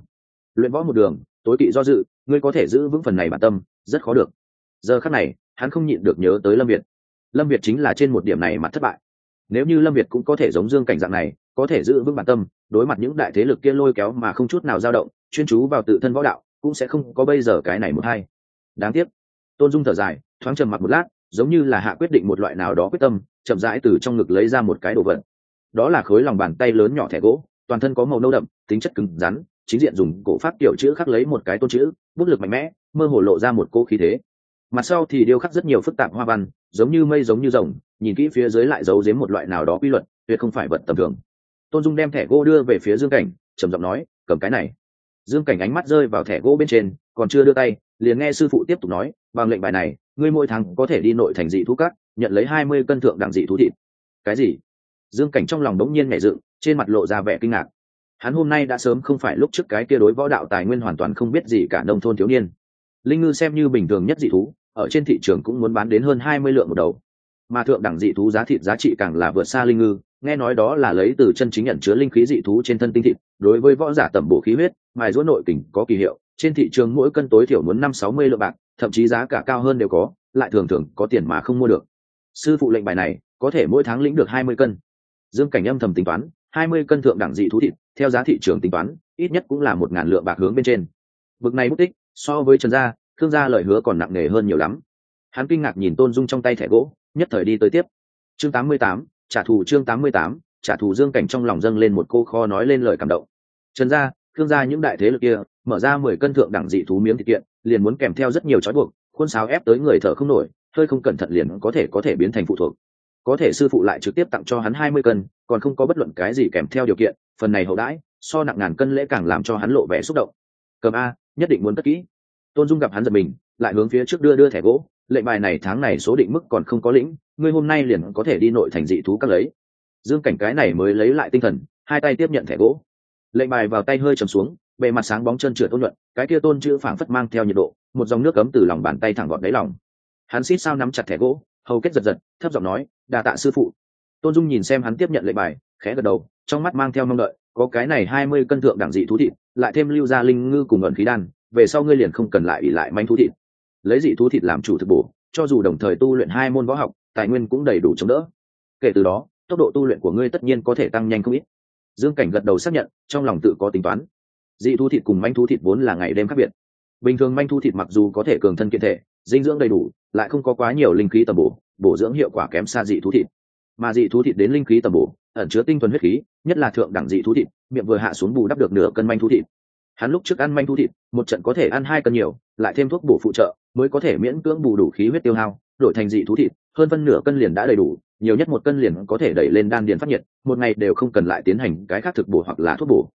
Luyện võ một đường tối kỵ do dự, ngươi có thể giữ vững phần này bản tâm, rất khó được. Giờ khắc này, hắn không nhịn được nhớ tới lâm việt. Lâm việt chính là trên một điểm này mặt thất bại. Nếu như lâm việt cũng có thể giống dương cảnh dạng này, có thể giữ vững bản tâm, đối mặt những đại thế lực kia lôi kéo mà không chút nào dao động, chuyên chú vào tự thân võ đạo, cũng sẽ không có bây giờ cái này một hai đáng tiếc. Tôn dung thở dài, thoáng trầm mặt một lát, giống như là hạ quyết định một loại nào đó quyết tâm, chậm rãi từ trong ngực lấy ra một cái đồ vật. Đó là khối lòng bàn tay lớn nhỏ thẻ gỗ, toàn thân có màu nâu đậm, tính chất cứng rắn chính diện dùng cổ pháp kiểu chữ khắc lấy một cái tôn chữ, bút lực mạnh mẽ, mơ hồ lộ ra một cỗ khí thế. Mặt sau thì điêu khắc rất nhiều phức tạp hoa văn, giống như mây giống như rồng, nhìn kỹ phía dưới lại giấu giếm một loại nào đó quy luật, tuyệt không phải vật tầm thường. Tôn dung đem thẻ gỗ đưa về phía dương cảnh, trầm giọng nói, cầm cái này. Dương cảnh ánh mắt rơi vào thẻ gỗ bên trên, còn chưa đưa tay, liền nghe sư phụ tiếp tục nói, bằng lệnh bài này, ngươi mỗi tháng có thể đi nội thành dị thú cát nhận lấy hai mươi cân thượng đẳng dị thú thịt. Cái gì? Dương cảnh trong lòng đống nhiên nhảy dựng, trên mặt lộ ra vẻ kinh ngạc hắn hôm nay đã sớm không phải lúc trước cái kia đối võ đạo tài nguyên hoàn toàn không biết gì cả nông thôn thiếu niên. Linh ngư xem như bình thường nhất dị thú, ở trên thị trường cũng muốn bán đến hơn hai mươi lượng một đầu. Mà thượng đẳng dị thú giá thịt giá trị càng là vượt xa linh ngư, nghe nói đó là lấy từ chân chính nhận chứa linh khí dị thú trên thân tinh thịt, đối với võ giả tẩm bổ khí huyết, mài rũa nội kình có kỳ hiệu, trên thị trường mỗi cân tối thiểu muốn năm sáu mươi lượng bạc, thậm chí giá cả cao hơn đều có, lại thường thường có tiền mà không mua được. Sư phụ lệnh bài này, có thể mỗi tháng lĩnh được hai mươi cân. Dương cảnh âm thầm tính toán hai mươi cân thượng đẳng dị thú thịt, theo giá thị trường tính toán, ít nhất cũng là một ngàn lượng bạc hướng bên trên. Bực này bút tích, so với trần gia thương gia lời hứa còn nặng nề hơn nhiều lắm. Hắn kinh ngạc nhìn tôn dung trong tay thẻ gỗ, nhất thời đi tới tiếp. Chương tám mươi tám, trả thù chương tám mươi tám, trả thù dương cảnh trong lòng dâng lên một cô kho nói lên lời cảm động. Trần gia thương gia những đại thế lực kia, mở ra mười cân thượng đẳng dị thú miếng thịt kiện, liền muốn kèm theo rất nhiều trói buộc, khuôn sáo ép tới người thở không nổi, hơi không cẩn thận liền có thể có thể biến thành phụ thuộc. Có thể sư phụ lại trực tiếp tặng cho hắn hai mươi cân còn không có bất luận cái gì kèm theo điều kiện, phần này hậu đãi, so nặng ngàn cân lễ càng làm cho hắn lộ vẻ xúc động. Cầm a, nhất định muốn cất kỹ. Tôn dung gặp hắn giật mình, lại hướng phía trước đưa đưa thẻ gỗ. Lệnh bài này tháng này số định mức còn không có lĩnh, ngươi hôm nay liền có thể đi nội thành dị thú các lấy. Dương cảnh cái này mới lấy lại tinh thần, hai tay tiếp nhận thẻ gỗ. Lệnh bài vào tay hơi trầm xuống, bề mặt sáng bóng chân trượt ôn nhuận cái kia tôn chữ phảng phất mang theo nhiệt độ, một dòng nước cấm từ lòng bàn tay thẳng gọn đáy lòng. Hắn xít sao nắm chặt thẻ gỗ, hầu kết giật giật, thấp giọng nói đà tạ sư phụ tôn dung nhìn xem hắn tiếp nhận lệnh bài, khẽ gật đầu, trong mắt mang theo mong đợi, có cái này hai mươi cân thượng đẳng dị thú thịt, lại thêm lưu gia linh ngư cùng ẩn khí đan, về sau ngươi liền không cần lại ỉ lại manh thú thịt. Lấy dị thú thịt làm chủ thực bổ, cho dù đồng thời tu luyện hai môn võ học, tài nguyên cũng đầy đủ chống đỡ. Kể từ đó, tốc độ tu luyện của ngươi tất nhiên có thể tăng nhanh không ít. Dương cảnh gật đầu xác nhận, trong lòng tự có tính toán. Dị thú thịt cùng manh thú thịt vốn là ngày đêm khác biệt. Bình thường manh thú thịt mặc dù có thể cường thân kiện thể, dinh dưỡng đầy đủ, lại không có quá nhiều linh khí tầm bổ bổ dưỡng hiệu quả kém xa dị thú thịt mà dị thú thịt đến linh khí tầm bổ, ẩn chứa tinh thuần huyết khí, nhất là thượng đẳng dị thú thịt, miệng vừa hạ xuống bù đắp được nửa cân manh thú thịt. Hắn lúc trước ăn manh thú thịt, một trận có thể ăn hai cân nhiều, lại thêm thuốc bổ phụ trợ, mới có thể miễn cưỡng bù đủ khí huyết tiêu hao, đổi thành dị thú thịt, hơn phân nửa cân liền đã đầy đủ, nhiều nhất một cân liền có thể đẩy lên đan điền phát nhiệt, một ngày đều không cần lại tiến hành cái khác thực bổ hoặc là thuốc bổ.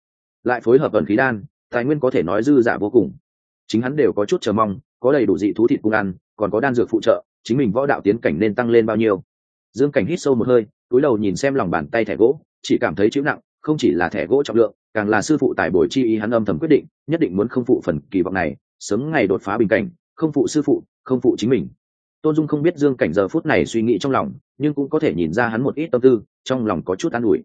Lại phối hợp ẩn khí đan, tài nguyên có thể nói dư giả vô cùng. Chính hắn đều có chút chờ mong, có đầy đủ dị thú thịt cung ăn, còn có đan dược phụ trợ, chính mình võ đạo tiến cảnh nên tăng lên bao nhiêu dương cảnh hít sâu một hơi, túi đầu nhìn xem lòng bàn tay thẻ gỗ, chỉ cảm thấy chịu nặng, không chỉ là thẻ gỗ trọng lượng, càng là sư phụ tài bồi chi ý hắn âm thầm quyết định, nhất định muốn không phụ phần kỳ vọng này, sớm ngày đột phá bình cảnh, không phụ sư phụ, không phụ chính mình. Tôn dung không biết dương cảnh giờ phút này suy nghĩ trong lòng, nhưng cũng có thể nhìn ra hắn một ít tâm tư, trong lòng có chút an ủi.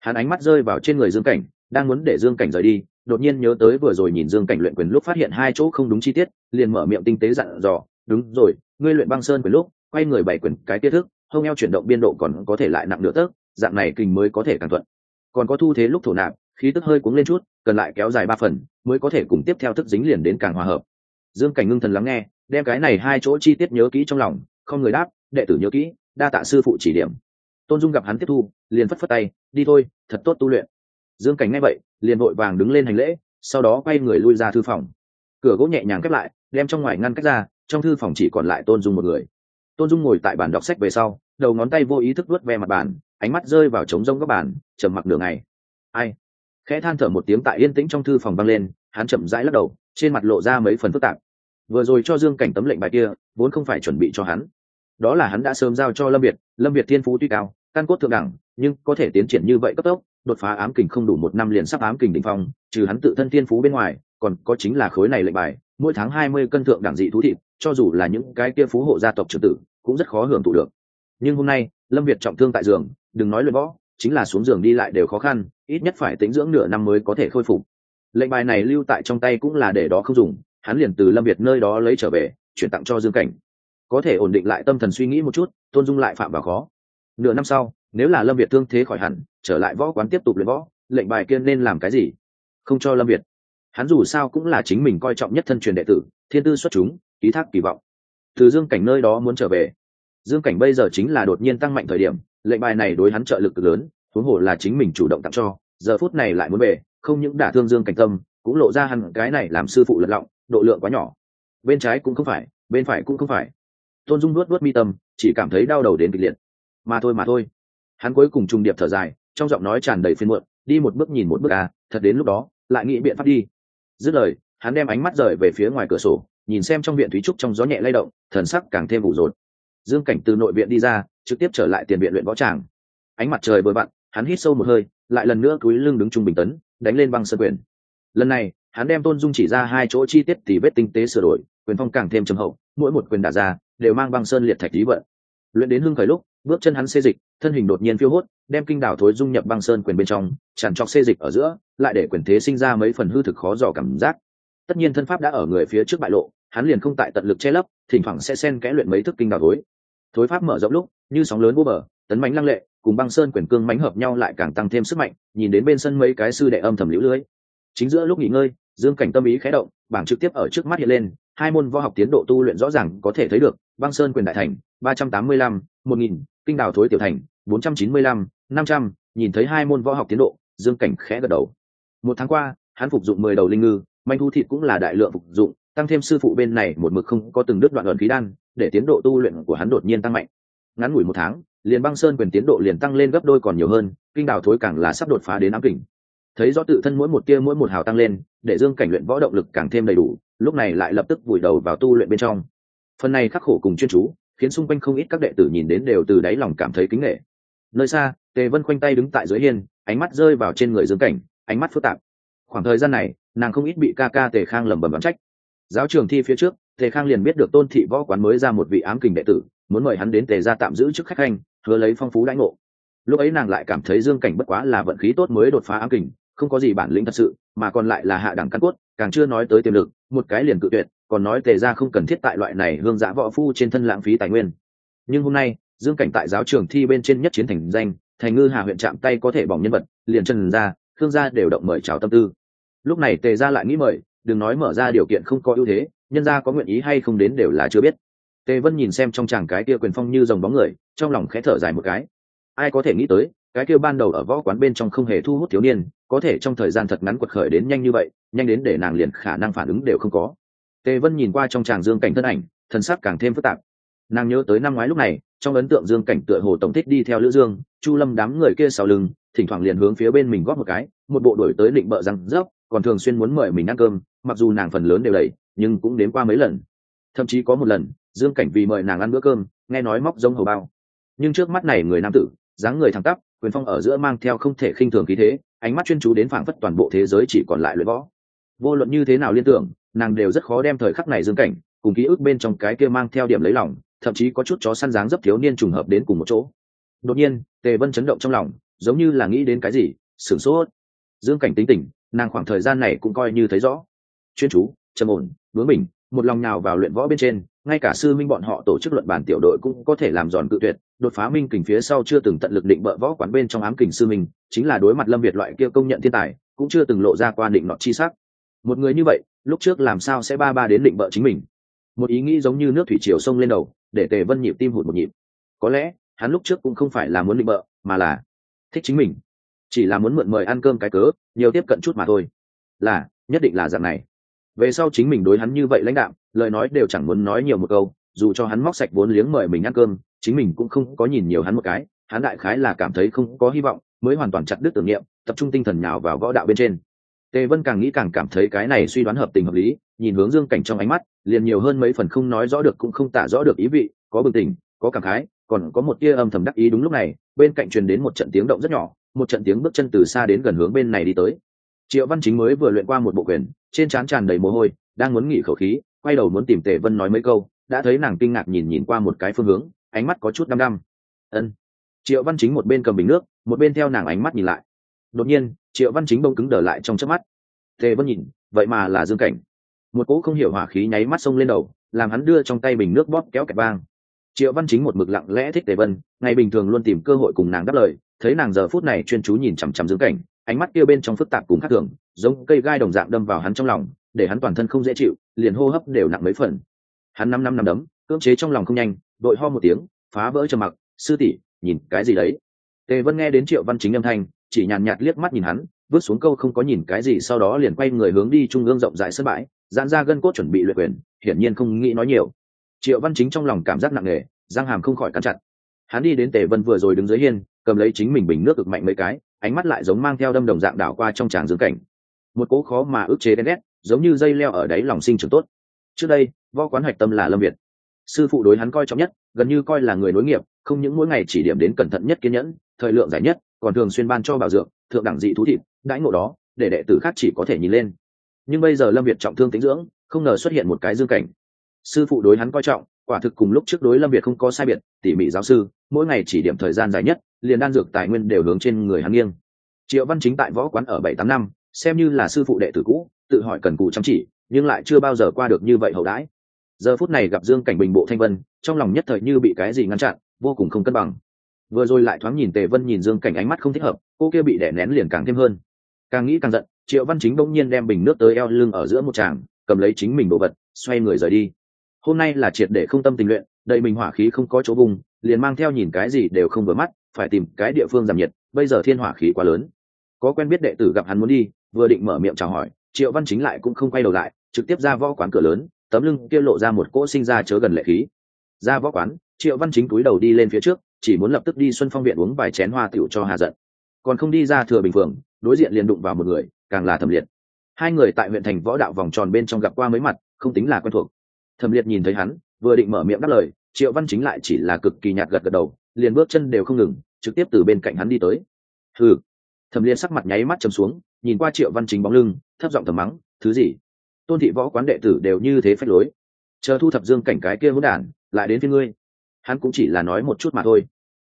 Hắn ánh mắt rơi vào trên người dương cảnh, đang muốn để dương cảnh rời đi, đột nhiên nhớ tới vừa rồi nhìn dương cảnh luyện quyền lúc phát hiện hai chỗ không đúng chi tiết, liền mở miệng tinh tế dặn dò, đúng rồi, ngươi luyện băng sơn quyền lúc, quay người bảy quyền cái tiết thức hông eo chuyển động biên độ còn có thể lại nặng nửa tấc, dạng này kình mới có thể càng thuận. Còn có thu thế lúc thổ nạp, khí tức hơi cuống lên chút, cần lại kéo dài ba phần, mới có thể cùng tiếp theo thức dính liền đến càng hòa hợp. Dương cảnh ngưng thần lắng nghe, đem cái này hai chỗ chi tiết nhớ kỹ trong lòng, không người đáp, đệ tử nhớ kỹ, đa tạ sư phụ chỉ điểm. Tôn dung gặp hắn tiếp thu, liền phất phất tay, đi thôi, thật tốt tu luyện. Dương cảnh nghe vậy, liền vội vàng đứng lên hành lễ, sau đó quay người lui ra thư phòng. Cửa gỗ nhẹ nhàng khép lại, đem trong ngoài ngăn cách ra, trong thư phòng chỉ còn lại tôn dung một người tôn dung ngồi tại bàn đọc sách về sau, đầu ngón tay vô ý thức vớt ve mặt bàn, ánh mắt rơi vào trống rông các bàn, trầm mặc nửa ngày. Ai? Khẽ than thở một tiếng tại yên tĩnh trong thư phòng băng lên, hắn chậm rãi lắc đầu, trên mặt lộ ra mấy phần phức tạp. Vừa rồi cho dương cảnh tấm lệnh bài kia, vốn không phải chuẩn bị cho hắn. Đó là hắn đã sớm giao cho lâm việt lâm việt thiên phú tuy cao, căn cốt thượng đẳng, nhưng có thể tiến triển như vậy cấp tốc, đột phá ám kình không đủ một năm liền sắp ám kình đỉnh phong, trừ hắn tự thân thiên phú bên ngoài, còn có chính là khối này lệnh bài, mỗi tháng hai mươi cân thượng đẳng dị thú thịt cho dù là những cái kia phú hộ gia tộc trưởng tử, cũng rất khó hưởng thụ được. Nhưng hôm nay, lâm việt trọng thương tại giường, đừng nói luyện võ, chính là xuống giường đi lại đều khó khăn, ít nhất phải tính dưỡng nửa năm mới có thể khôi phục. Lệnh bài này lưu tại trong tay cũng là để đó không dùng, hắn liền từ lâm việt nơi đó lấy trở về, chuyển tặng cho dương cảnh. Có thể ổn định lại tâm thần suy nghĩ một chút, tôn dung lại phạm vào khó. Nửa năm sau, nếu là lâm việt thương thế khỏi hẳn, trở lại võ quán tiếp tục luyện võ, lệnh bài kia nên làm cái gì? Không cho lâm việt. Hắn dù sao cũng là chính mình coi trọng nhất thân truyền đệ tử, thiên tư xuất chúng ý thác kỳ vọng. Từ dương cảnh nơi đó muốn trở về. Dương cảnh bây giờ chính là đột nhiên tăng mạnh thời điểm, lệnh bài này đối hắn trợ lực lớn, huống hồ là chính mình chủ động tặng cho, giờ phút này lại muốn về, không những đả thương dương cảnh tâm, cũng lộ ra hẳn cái này làm sư phụ lật lọng, độ lượng quá nhỏ. Bên trái cũng không phải, bên phải cũng không phải. Tôn dung nuốt nuốt mi tâm, chỉ cảm thấy đau đầu đến kịch liệt. Mà thôi mà thôi. Hắn cuối cùng trùng điệp thở dài, trong giọng nói tràn đầy phiên muộn, đi một bước nhìn một bước à thật đến lúc đó, lại nghĩ biện pháp đi. Dứt lời, hắn đem ánh mắt rời về phía ngoài cửa sổ nhìn xem trong viện thúy trúc trong gió nhẹ lay động, thần sắc càng thêm vụ rột. Dương cảnh từ nội viện đi ra, trực tiếp trở lại tiền viện luyện võ tràng. Ánh mặt trời bơi bặn hắn hít sâu một hơi, lại lần nữa cúi lưng đứng trung bình tấn, đánh lên băng sơ quyền. Lần này, hắn đem tôn dung chỉ ra hai chỗ chi tiết tỉ vết tinh tế sửa đổi, quyền phong càng thêm trầm hậu, mỗi một quyền đả ra, đều mang băng sơn liệt thạch lý vận. Luyện đến hưng khởi lúc, bước chân hắn xê dịch, thân hình đột nhiên phiêu hốt, đem kinh đảo thối dung nhập băng sơn quyền bên trong, tràn trọc xê dịch ở giữa, lại để quyền thế sinh ra mấy phần hư thực khó dò cảm giác tất nhiên thân pháp đã ở người phía trước bại lộ, hắn liền không tại tận lực che lấp, thỉnh thoảng sẽ xen kẽ luyện mấy thức kinh đảo thối. Thối pháp mở rộng lúc, như sóng lớn vô bờ, tấn mánh lăng lệ, cùng băng sơn quyền cương mánh hợp nhau lại càng tăng thêm sức mạnh, nhìn đến bên sân mấy cái sư đệ âm thầm lũ lưới. Chính giữa lúc nghỉ ngơi, dương cảnh tâm ý khé động, bảng trực tiếp ở trước mắt hiện lên, hai môn võ học tiến độ tu luyện rõ ràng có thể thấy được, băng sơn quyền đại thành, ba trăm tám mươi lăm, một nghìn, kinh đào thối tiểu thành, bốn trăm chín mươi lăm, năm trăm, nhìn thấy hai môn võ học tiến độ, dương cảnh khẽ gật đầu. Một tháng qua, hắn phục dụng mười đầu linh ngư manh thu thịt cũng là đại lượng phục dụng, tăng thêm sư phụ bên này một mực không có từng đứt đoạn ẩn khí đan, để tiến độ tu luyện của hắn đột nhiên tăng mạnh. Ngắn ngủi một tháng, liền băng sơn quyền tiến độ liền tăng lên gấp đôi còn nhiều hơn, kinh đào thối càng là sắp đột phá đến ám kình. Thấy rõ tự thân mỗi một tia mỗi một hào tăng lên, để dương cảnh luyện võ động lực càng thêm đầy đủ, lúc này lại lập tức vùi đầu vào tu luyện bên trong. Phần này khắc khổ cùng chuyên chú, khiến xung quanh không ít các đệ tử nhìn đến đều từ đáy lòng cảm thấy kính nghệ. Nơi xa, tề vân khoanh tay đứng tại dưới hiên, ánh mắt rơi vào trên người dương cảnh, ánh mắt phức tạp khoảng thời gian này, nàng không ít bị ca ca tề khang lẩm bẩm đoán trách. Giáo trường thi phía trước, tề khang liền biết được tôn thị võ quán mới ra một vị ám kình đệ tử, muốn mời hắn đến tề ra tạm giữ chức khách khanh, hứa lấy phong phú đãi ngộ. Lúc ấy nàng lại cảm thấy dương cảnh bất quá là vận khí tốt mới đột phá ám kình, không có gì bản lĩnh thật sự, mà còn lại là hạ đẳng căn cốt, càng chưa nói tới tiềm lực, một cái liền cự tuyệt, còn nói tề ra không cần thiết tại loại này hương giã võ phu trên thân lãng phí tài nguyên. Nhưng hôm nay, dương cảnh tại giáo trường thi bên trên nhất chiến thành danh, thành ngư hà huyện chạm tay có thể bỏng nhân vật, liền chân ra, thương gia đều động mời chào tâm tư lúc này tề ra lại nghĩ mời, đừng nói mở ra điều kiện không có ưu thế, nhân gia có nguyện ý hay không đến đều là chưa biết. Tề vân nhìn xem trong chàng cái kia quyền phong như dòng bóng người, trong lòng khẽ thở dài một cái. Ai có thể nghĩ tới, cái kia ban đầu ở võ quán bên trong không hề thu hút thiếu niên, có thể trong thời gian thật ngắn quật khởi đến nhanh như vậy, nhanh đến để nàng liền khả năng phản ứng đều không có. Tề vân nhìn qua trong chàng dương cảnh thân ảnh, thân sắc càng thêm phức tạp. Nàng nhớ tới năm ngoái lúc này, trong ấn tượng dương cảnh tựa hồ tổng thích đi theo lữ dương, chu lâm đám người kia sau lưng, thỉnh thoảng liền hướng phía bên mình góp một cái, một bộ đổi tới định bợ răng rớp còn thường xuyên muốn mời mình ăn cơm, mặc dù nàng phần lớn đều đầy, nhưng cũng đến qua mấy lần. Thậm chí có một lần, dương cảnh vì mời nàng ăn bữa cơm, nghe nói móc giống hầu bao. Nhưng trước mắt này người nam tử, dáng người thẳng tắp, quyền phong ở giữa mang theo không thể khinh thường khí thế, ánh mắt chuyên chú đến phảng phất toàn bộ thế giới chỉ còn lại luyện võ. Vô luận như thế nào liên tưởng, nàng đều rất khó đem thời khắc này dương cảnh, cùng ký ức bên trong cái kia mang theo điểm lấy lòng, thậm chí có chút chó săn dáng dấp thiếu niên trùng hợp đến cùng một chỗ. Đột nhiên, tề vân chấn động trong lòng, giống như là nghĩ đến cái gì, sửng sốt. Dương cảnh tính tình nàng khoảng thời gian này cũng coi như thấy rõ. Chuyên chú, trầm ổn, bướng mình một lòng nào vào luyện võ bên trên, ngay cả sư minh bọn họ tổ chức luận bản tiểu đội cũng có thể làm giòn cự tuyệt, đột phá minh kình phía sau chưa từng tận lực định bợ võ quán bên trong ám kình sư minh, chính là đối mặt lâm việt loại kia công nhận thiên tài, cũng chưa từng lộ ra qua định nọ chi sắc. Một người như vậy, lúc trước làm sao sẽ ba ba đến định bợ chính mình? Một ý nghĩ giống như nước thủy triều sông lên đầu, để tề vân nhịp tim hụt một nhịp. Có lẽ, hắn lúc trước cũng không phải là muốn định bợ, mà là thích chính mình chỉ là muốn mượn mời ăn cơm cái cớ, nhiều tiếp cận chút mà thôi. Là, nhất định là dạng này. Về sau chính mình đối hắn như vậy lãnh đạo lời nói đều chẳng muốn nói nhiều một câu, dù cho hắn móc sạch vốn liếng mời mình ăn cơm, chính mình cũng không có nhìn nhiều hắn một cái, hắn đại khái là cảm thấy không có hy vọng, mới hoàn toàn chặt đứt tưởng niệm, tập trung tinh thần nhào vào võ đạo bên trên. Tề vân càng nghĩ càng cảm thấy cái này suy đoán hợp tình hợp lý, nhìn hướng dương cảnh trong ánh mắt, liền nhiều hơn mấy phần không nói rõ được cũng không tả rõ được ý vị, có bừng tỉnh, có cảm khái còn có một tia âm thầm đắc ý đúng lúc này, bên cạnh truyền đến một trận tiếng động rất nhỏ, một trận tiếng bước chân từ xa đến gần hướng bên này đi tới. Triệu văn chính mới vừa luyện qua một bộ quyền, trên trán tràn đầy mồ hôi, đang muốn nghỉ khẩu khí, quay đầu muốn tìm tề vân nói mấy câu, đã thấy nàng kinh ngạc nhìn nhìn qua một cái phương hướng, ánh mắt có chút đăm đăm. Ân. Triệu văn chính một bên cầm bình nước, một bên theo nàng ánh mắt nhìn lại. Đột nhiên, triệu văn chính bông cứng đờ lại trong chớp mắt. Tề vân nhìn, vậy mà là dương cảnh. Một cỗ không hiểu hỏa khí nháy mắt xông lên đầu, làm hắn đưa trong tay bình nước bóp kéo kẹt vang triệu văn chính một mực lặng lẽ thích tề vân, ngày bình thường luôn tìm cơ hội cùng nàng đáp lời, thấy nàng giờ phút này chuyên chú nhìn chằm chằm dưỡng cảnh, ánh mắt kia bên trong phức tạp cùng khác thường, giống cây gai đồng dạng đâm vào hắn trong lòng, để hắn toàn thân không dễ chịu, liền hô hấp đều nặng mấy phần. Hắn năm năm năm đấm, cưỡng chế trong lòng không nhanh, đội ho một tiếng, phá vỡ trầm mặc, sư tỷ, nhìn cái gì đấy? Tề vân nghe đến triệu văn chính âm thanh, chỉ nhàn nhạt liếc mắt nhìn hắn, vứt xuống câu không có nhìn cái gì, sau đó liền quay người hướng đi trung ương rộng rãi sân bãi, giãn ra gân cốt chuẩn bị luyện quyền, hiển nhiên không nghĩ nói nhiều triệu văn chính trong lòng cảm giác nặng nề, răng hàm không khỏi cắn chặt. Hắn đi đến tề vân vừa rồi đứng dưới hiên, cầm lấy chính mình bình nước cực mạnh mấy cái, ánh mắt lại giống mang theo đâm đồng dạng đảo qua trong tràng dương cảnh. Một cố khó mà ức chế đen ghét, giống như dây leo ở đáy lòng sinh trưởng tốt. Trước đây, võ quán hạch tâm là lâm việt. Sư phụ đối hắn coi trọng nhất, gần như coi là người nối nghiệp, không những mỗi ngày chỉ điểm đến cẩn thận nhất kiên nhẫn, thời lượng giải nhất, còn thường xuyên ban cho bảo dưỡng thượng đẳng dị thú thịt, đãi ngộ đó, để đệ tử khác chỉ có thể nhìn lên. Nhưng bây giờ lâm việt trọng thương tính dưỡng, không ngờ xuất hiện một cái dương cảnh sư phụ đối hắn coi trọng, quả thực cùng lúc trước đối lâm việt không có sai biệt, tỉ mỉ giáo sư, mỗi ngày chỉ điểm thời gian dài nhất, liền đan dược tài nguyên đều hướng trên người hắn nghiêng. Triệu văn chính tại võ quán ở bảy tám năm, xem như là sư phụ đệ tử cũ, tự hỏi cần cù chăm chỉ, nhưng lại chưa bao giờ qua được như vậy hậu đãi. Giờ phút này gặp dương cảnh bình bộ thanh vân, trong lòng nhất thời như bị cái gì ngăn chặn, vô cùng không cân bằng. Vừa rồi lại thoáng nhìn tề vân nhìn dương cảnh ánh mắt không thích hợp, cô kia bị đẻ nén liền càng thêm hơn. Càng nghĩ càng giận, triệu văn chính bỗng nhiên đem bình nước tới eo lưng ở giữa một tràng, cầm lấy chính mình đồ vật, xoay người rời đi hôm nay là triệt để không tâm tình luyện, đầy mình hỏa khí không có chỗ vùng, liền mang theo nhìn cái gì đều không vừa mắt, phải tìm cái địa phương giảm nhiệt, bây giờ thiên hỏa khí quá lớn. Có quen biết đệ tử gặp hắn muốn đi, vừa định mở miệng chào hỏi, triệu văn chính lại cũng không quay đầu lại, trực tiếp ra võ quán cửa lớn, tấm lưng kia lộ ra một cỗ sinh ra chớ gần lệ khí. Ra võ quán, triệu văn chính túi đầu đi lên phía trước, chỉ muốn lập tức đi xuân phong viện uống vài chén hoa tiểu cho hà giận. Còn không đi ra thừa bình phường, đối diện liền đụng vào một người, càng là thẩm liệt. Hai người tại huyện thành võ đạo vòng tròn bên trong gặp qua mấy mặt, không tính là quen thuộc thẩm liệt nhìn thấy hắn, vừa định mở miệng đáp lời, triệu văn chính lại chỉ là cực kỳ nhạt gật gật đầu, liền bước chân đều không ngừng, trực tiếp từ bên cạnh hắn đi tới. Ừ thẩm liệt sắc mặt nháy mắt chầm xuống, nhìn qua triệu văn chính bóng lưng, thấp giọng thầm mắng, thứ gì? Tôn thị võ quán đệ tử đều như thế phách lối. Chờ thu thập dương cảnh cái kia hỗn đản, lại đến phía ngươi. Hắn cũng chỉ là nói một chút mà thôi.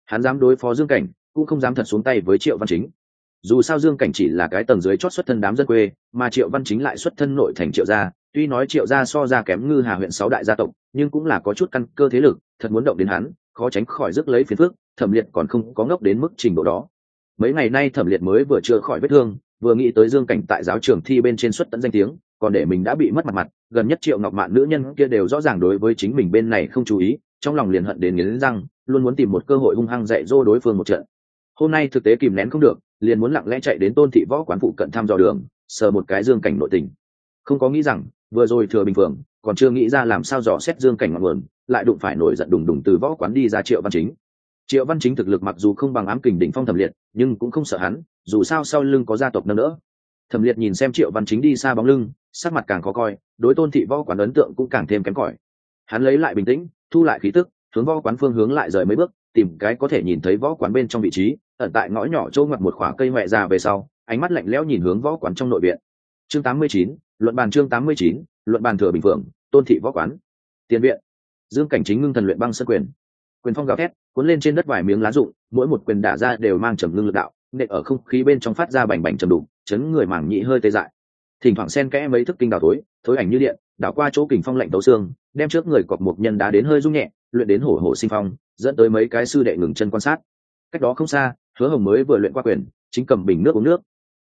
Hắn dám đối phó dương cảnh, cũng không dám thật xuống tay với triệu văn chính dù sao dương cảnh chỉ là cái tầng dưới chót xuất thân đám dân quê, mà triệu văn chính lại xuất thân nội thành triệu gia. Tuy nói triệu gia so ra kém ngư hà huyện sáu đại gia tộc, nhưng cũng là có chút căn cơ thế lực, thật muốn động đến hắn, khó tránh khỏi rước lấy phiền phước thẩm liệt còn không có ngốc đến mức trình độ đó. Mấy ngày nay thẩm liệt mới vừa chữa khỏi vết thương, vừa nghĩ tới dương cảnh tại giáo trường thi bên trên xuất tận danh tiếng, còn để mình đã bị mất mặt mặt, gần nhất triệu ngọc mạn nữ nhân kia đều rõ ràng đối với chính mình bên này không chú ý, trong lòng liền hận đến nghiến răng, luôn muốn tìm một cơ hội hung hăng dạy dỗ đối phương một trận hôm nay thực tế kìm nén không được, liền muốn lặng lẽ chạy đến tôn thị võ quán phụ cận thăm dò đường, sờ một cái dương cảnh nội tình. Không có nghĩ rằng, vừa rồi thừa bình phượng còn chưa nghĩ ra làm sao dò xét dương cảnh ngọn nguồn, lại đụng phải nổi giận đùng đùng từ võ quán đi ra triệu văn chính. Triệu văn chính thực lực mặc dù không bằng ám kình đỉnh phong thẩm liệt, nhưng cũng không sợ hắn, dù sao sau lưng có gia tộc nâng đỡ. Thẩm liệt nhìn xem triệu văn chính đi xa bóng lưng, sắc mặt càng khó coi, đối tôn thị võ quán ấn tượng cũng càng thêm kém cỏi. Hắn lấy lại bình tĩnh, thu lại khí tức, hướng võ quán phương hướng lại rời mấy bước tìm cái có thể nhìn thấy võ quán bên trong vị trí ẩn tại ngõ nhỏ trâu ngặt một khoả cây ngoại già về sau ánh mắt lạnh lẽo nhìn hướng võ quán trong nội viện. Chương 89, luận bàn chương 89, luận bàn thừa bình phượng tôn thị võ quán. Tiền viện. Dương cảnh chính ngưng thần luyện băng sân quyền. Quyền phong gào thét cuốn lên trên đất vài miếng lá rụng mỗi một quyền đả ra đều mang trầm ngưng lực đạo nện ở không khí bên trong phát ra bành bành trầm đục chấn người mảng nhĩ hơi tê dại. Thỉnh thoảng xen kẽ mấy thức kinh đào thối thối ảnh như điện đảo qua chỗ kình phong lạnh tấu xương đem trước người cọp một nhân đá đến hơi rung nhẹ luyện đến hổ hổ sinh phong dẫn tới mấy cái sư đệ ngừng chân quan sát. Cách đó không xa, hứa hồng mới vừa luyện qua quyền, chính cầm bình nước uống nước.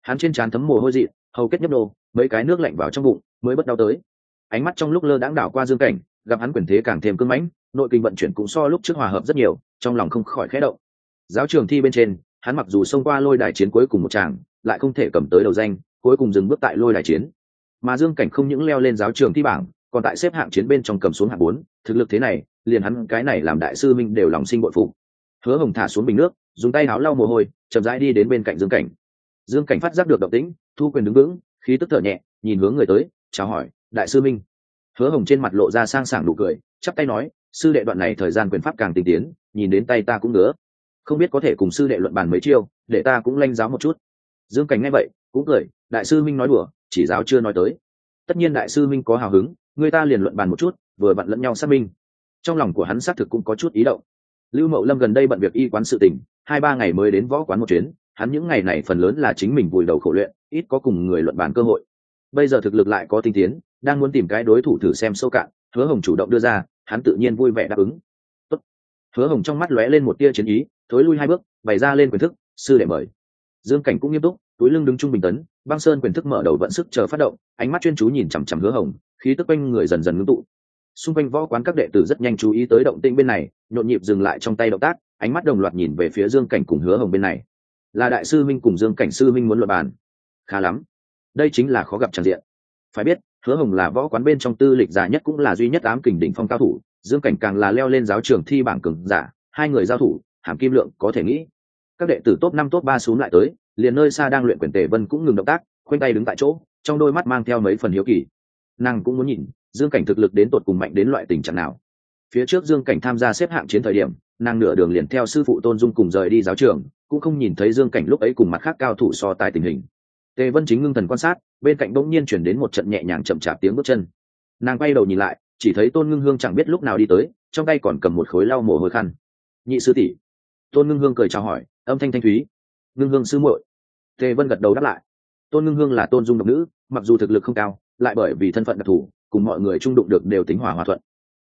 Hắn trên trán thấm mồ hôi dị, hầu kết nhấp đồ mấy cái nước lạnh vào trong bụng, mới bất đau tới. Ánh mắt trong lúc lơ đãng đảo qua dương cảnh, gặp hắn quyền thế càng thêm cưng mãnh, nội kinh vận chuyển cũng so lúc trước hòa hợp rất nhiều, trong lòng không khỏi khẽ động. Giáo trường thi bên trên, hắn mặc dù xông qua lôi đài chiến cuối cùng một tràng, lại không thể cầm tới đầu danh, cuối cùng dừng bước tại lôi đài chiến. Mà dương cảnh không những leo lên giáo trường thi bảng còn tại xếp hạng chiến bên trong cầm xuống hạng bốn, thực lực thế này, liền hắn cái này làm đại sư minh đều lòng sinh bội phụ hứa hồng thả xuống bình nước, dùng tay áo lau mồ hôi, chậm rãi đi đến bên cạnh dương cảnh. Dương cảnh phát giác được động tĩnh, thu quyền đứng vững, khí tức thở nhẹ, nhìn hướng người tới, chào hỏi, đại sư minh. Hứa hồng trên mặt lộ ra sang sảng nụ cười, chắp tay nói, sư đệ đoạn này thời gian quyền pháp càng tinh tiến, nhìn đến tay ta cũng nữa không biết có thể cùng sư đệ luận bàn mấy chiêu, để ta cũng lanh giáo một chút. Dương cảnh nghe vậy, cũng cười, đại sư minh nói đùa, chỉ giáo chưa nói tới. Tất nhiên đại sư minh có hào hứng người ta liền luận bàn một chút, vừa vặn lẫn nhau xác minh. Trong lòng của hắn xác thực cũng có chút ý động. Lưu mậu lâm gần đây bận việc y quán sự tình, hai ba ngày mới đến võ quán một chuyến, hắn những ngày này phần lớn là chính mình vùi đầu khổ luyện, ít có cùng người luận bàn cơ hội. Bây giờ thực lực lại có tinh tiến, đang muốn tìm cái đối thủ thử xem sâu cạn, hứa hồng chủ động đưa ra, hắn tự nhiên vui vẻ đáp ứng. Tốt. hứa hồng trong mắt lóe lên một tia chiến ý, thối lui hai bước, bày ra lên quyền thức, sư đệ mời. Dương cảnh cũng nghiêm túc, túi lưng đứng trung bình tấn, băng sơn quyền thức mở đầu vận sức chờ phát động, ánh mắt chuyên chú nhìn chằm chằm hứa hồng khí tức quanh người dần dần ngưng tụ. Xung quanh võ quán các đệ tử rất nhanh chú ý tới động tĩnh bên này, nhộn nhịp dừng lại trong tay động tác, ánh mắt đồng loạt nhìn về phía dương cảnh cùng hứa hồng bên này. Là đại sư minh cùng dương cảnh sư minh muốn luật bàn. Khá lắm. Đây chính là khó gặp tràn diện. Phải biết, hứa hồng là võ quán bên trong tư lịch già nhất cũng là duy nhất ám kình đỉnh phong cao thủ, dương cảnh càng là leo lên giáo trường thi bảng cường giả, hai người giao thủ, hàm kim lượng có thể nghĩ. Các đệ tử top năm, top ba xuống lại tới, liền nơi xa đang luyện quyền tề vân cũng ngừng động tác, khoanh tay đứng tại chỗ, trong đôi mắt mang theo mấy phần hiếu kỳ nàng cũng muốn nhìn, dương cảnh thực lực đến tột cùng mạnh đến loại tình trạng nào. Phía trước dương cảnh tham gia xếp hạng chiến thời điểm, nàng nửa đường liền theo sư phụ tôn dung cùng rời đi giáo trường, cũng không nhìn thấy dương cảnh lúc ấy cùng mặt khác cao thủ so tài tình hình. Tề vân chính ngưng thần quan sát, bên cạnh bỗng nhiên chuyển đến một trận nhẹ nhàng chậm chạp tiếng bước chân. Nàng quay đầu nhìn lại, chỉ thấy tôn ngưng hương chẳng biết lúc nào đi tới, trong tay còn cầm một khối lau mồ hôi khăn. Nhị sư tỷ. Tôn ngưng hương cười chào hỏi, âm thanh thanh thúy. Ngưng hương sư muội. Tề vân gật đầu đáp lại. Tôn ngưng hương là tôn dung độc nữ, mặc dù thực lực không cao lại bởi vì thân phận đặc thù, cùng mọi người trung đụng được đều tính hòa hòa thuận.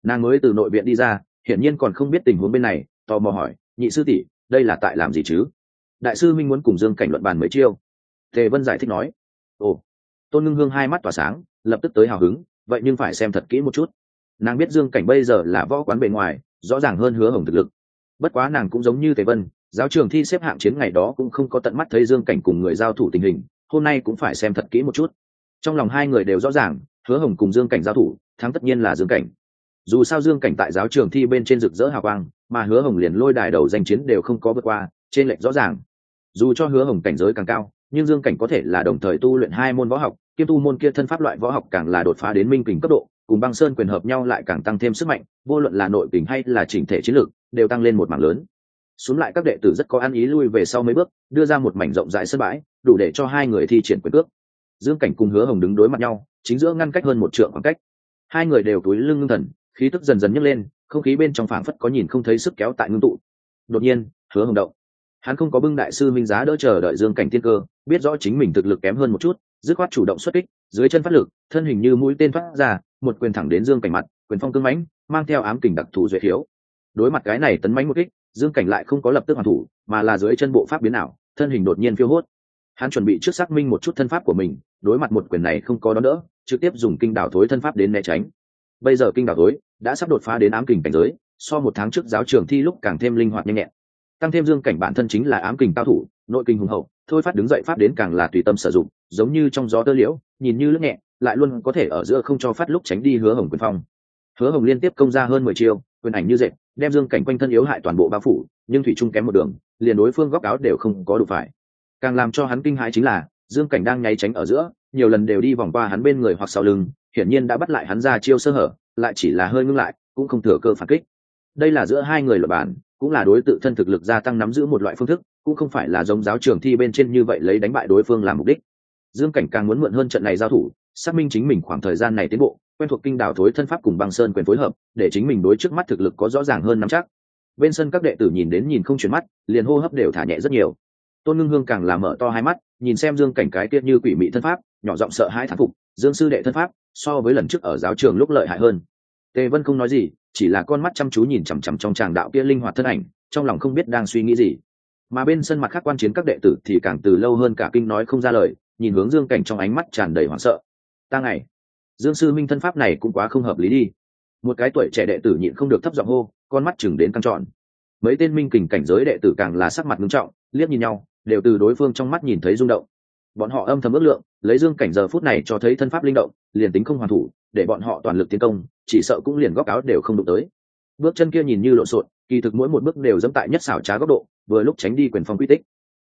Nàng mới từ nội viện đi ra, hiển nhiên còn không biết tình huống bên này, tò mò hỏi, nhị sư tỷ, đây là tại làm gì chứ? Đại sư minh muốn cùng dương cảnh luận bàn mấy chiêu. Tề vân giải thích nói, ồ. Tôn ngưng hương hai mắt tỏa sáng, lập tức tới hào hứng, vậy nhưng phải xem thật kỹ một chút. Nàng biết dương cảnh bây giờ là võ quán bề ngoài, rõ ràng hơn hứa hồng thực lực. Bất quá nàng cũng giống như tề vân, giáo trường thi xếp hạng chiến ngày đó cũng không có tận mắt thấy dương cảnh cùng người giao thủ tình hình, hôm nay cũng phải xem thật kỹ một chút trong lòng hai người đều rõ ràng, hứa hồng cùng dương cảnh giao thủ, thắng tất nhiên là dương cảnh. Dù sao dương cảnh tại giáo trường thi bên trên rực rỡ hào quang, mà hứa hồng liền lôi đài đầu danh chiến đều không có vượt qua, trên lệnh rõ ràng. Dù cho hứa hồng cảnh giới càng cao, nhưng dương cảnh có thể là đồng thời tu luyện hai môn võ học kiêm tu môn kia thân pháp loại võ học càng là đột phá đến minh kình cấp độ, cùng băng sơn quyền hợp nhau lại càng tăng thêm sức mạnh, vô luận là nội kình hay là chỉnh thể chiến lược, đều tăng lên một mảng lớn. Xuống lại các đệ tử rất có ăn ý lui về sau mấy bước, đưa ra một mảnh rộng rãi sân bãi, đủ để cho hai người thi triển quyền cước dương cảnh cùng hứa hồng đứng đối mặt nhau, chính giữa ngăn cách hơn một trượng khoảng cách. Hai người đều túi lưng ngưng thần, khí tức dần dần nhấc lên, không khí bên trong phảng phất có nhìn không thấy sức kéo tại ngưng tụ. Đột nhiên, hứa hồng động. Hắn không có bưng đại sư minh giá đỡ chờ đợi dương cảnh tiên cơ, biết rõ chính mình thực lực kém hơn một chút, dứt khoát chủ động xuất kích, dưới chân phát lực, thân hình như mũi tên thoát ra, một quyền thẳng đến dương cảnh mặt, quyền phong cưng mãnh, mang theo ám kình đặc thù duyệt thiếu đối mặt cái này tấn mãnh một kích, dương cảnh lại không có lập tức hoàn thủ, mà là dưới chân bộ pháp biến ảo, thân hình đột nhiên phiêu hốt hắn chuẩn bị trước xác minh một chút thân pháp của mình, đối mặt một quyền này không có đón đỡ, trực tiếp dùng kinh đảo thối thân pháp đến né tránh. Bây giờ kinh đảo thối đã sắp đột phá đến ám kình cảnh giới, so một tháng trước giáo trường thi lúc càng thêm linh hoạt nhanh nhẹn. Tăng thêm dương cảnh bản thân chính là ám kình cao thủ, nội kinh hùng hậu, thôi phát đứng dậy pháp đến càng là tùy tâm sử dụng, giống như trong gió tơ liễu, nhìn như lướt nhẹ, lại luôn có thể ở giữa không cho phát lúc tránh đi hứa hồng quyền phong. Hứa hồng liên tiếp công ra hơn mười chiêu, quyền ảnh như dệt, đem dương cảnh quanh thân yếu hại toàn bộ bao phủ, nhưng thủy trung kém một đường, liền đối phương góc áo đều không có đủ phải càng làm cho hắn kinh hãi chính là, dương cảnh đang nháy tránh ở giữa, nhiều lần đều đi vòng qua hắn bên người hoặc sau lưng, hiển nhiên đã bắt lại hắn ra chiêu sơ hở, lại chỉ là hơi ngưng lại, cũng không thừa cơ phản kích. Đây là giữa hai người luật bản, cũng là đối tự thân thực lực gia tăng nắm giữ một loại phương thức, cũng không phải là giống giáo trường thi bên trên như vậy lấy đánh bại đối phương làm mục đích. Dương cảnh càng muốn mượn hơn trận này giao thủ, xác minh chính mình khoảng thời gian này tiến bộ, quen thuộc kinh đảo thối thân pháp cùng băng sơn quyền phối hợp, để chính mình đối trước mắt thực lực có rõ ràng hơn nắm chắc. Bên sân các đệ tử nhìn đến nhìn không chuyển mắt, liền hô hấp đều thả nhẹ rất nhiều tôn ngưng hương càng làm mở to hai mắt, nhìn xem dương cảnh cái tiết như quỷ mị thân pháp, nhỏ giọng sợ hãi thán phục, dương sư đệ thân pháp, so với lần trước ở giáo trường lúc lợi hại hơn. Tề vân không nói gì, chỉ là con mắt chăm chú nhìn chằm chằm trong tràng đạo kia linh hoạt thân ảnh, trong lòng không biết đang suy nghĩ gì. Mà bên sân mặt khác quan chiến các đệ tử thì càng từ lâu hơn cả kinh nói không ra lời, nhìn hướng dương cảnh trong ánh mắt tràn đầy hoảng sợ. Ta ngày dương sư minh thân pháp này cũng quá không hợp lý đi. Một cái tuổi trẻ đệ tử nhịn không được thấp giọng hô, con mắt chừng đến căng trọn mấy tên minh kình cảnh giới đệ tử càng là sắc mặt nghiêm trọng, liếc nhìn nhau đều từ đối phương trong mắt nhìn thấy rung động. Bọn họ âm thầm ước lượng, lấy dương cảnh giờ phút này cho thấy thân pháp linh động, liền tính không hoàn thủ, để bọn họ toàn lực tiến công, chỉ sợ cũng liền góc áo đều không đụng tới. Bước chân kia nhìn như lộn xộn, kỳ thực mỗi một bước đều dẫm tại nhất xảo trá góc độ, vừa lúc tránh đi quyền phong quy tích.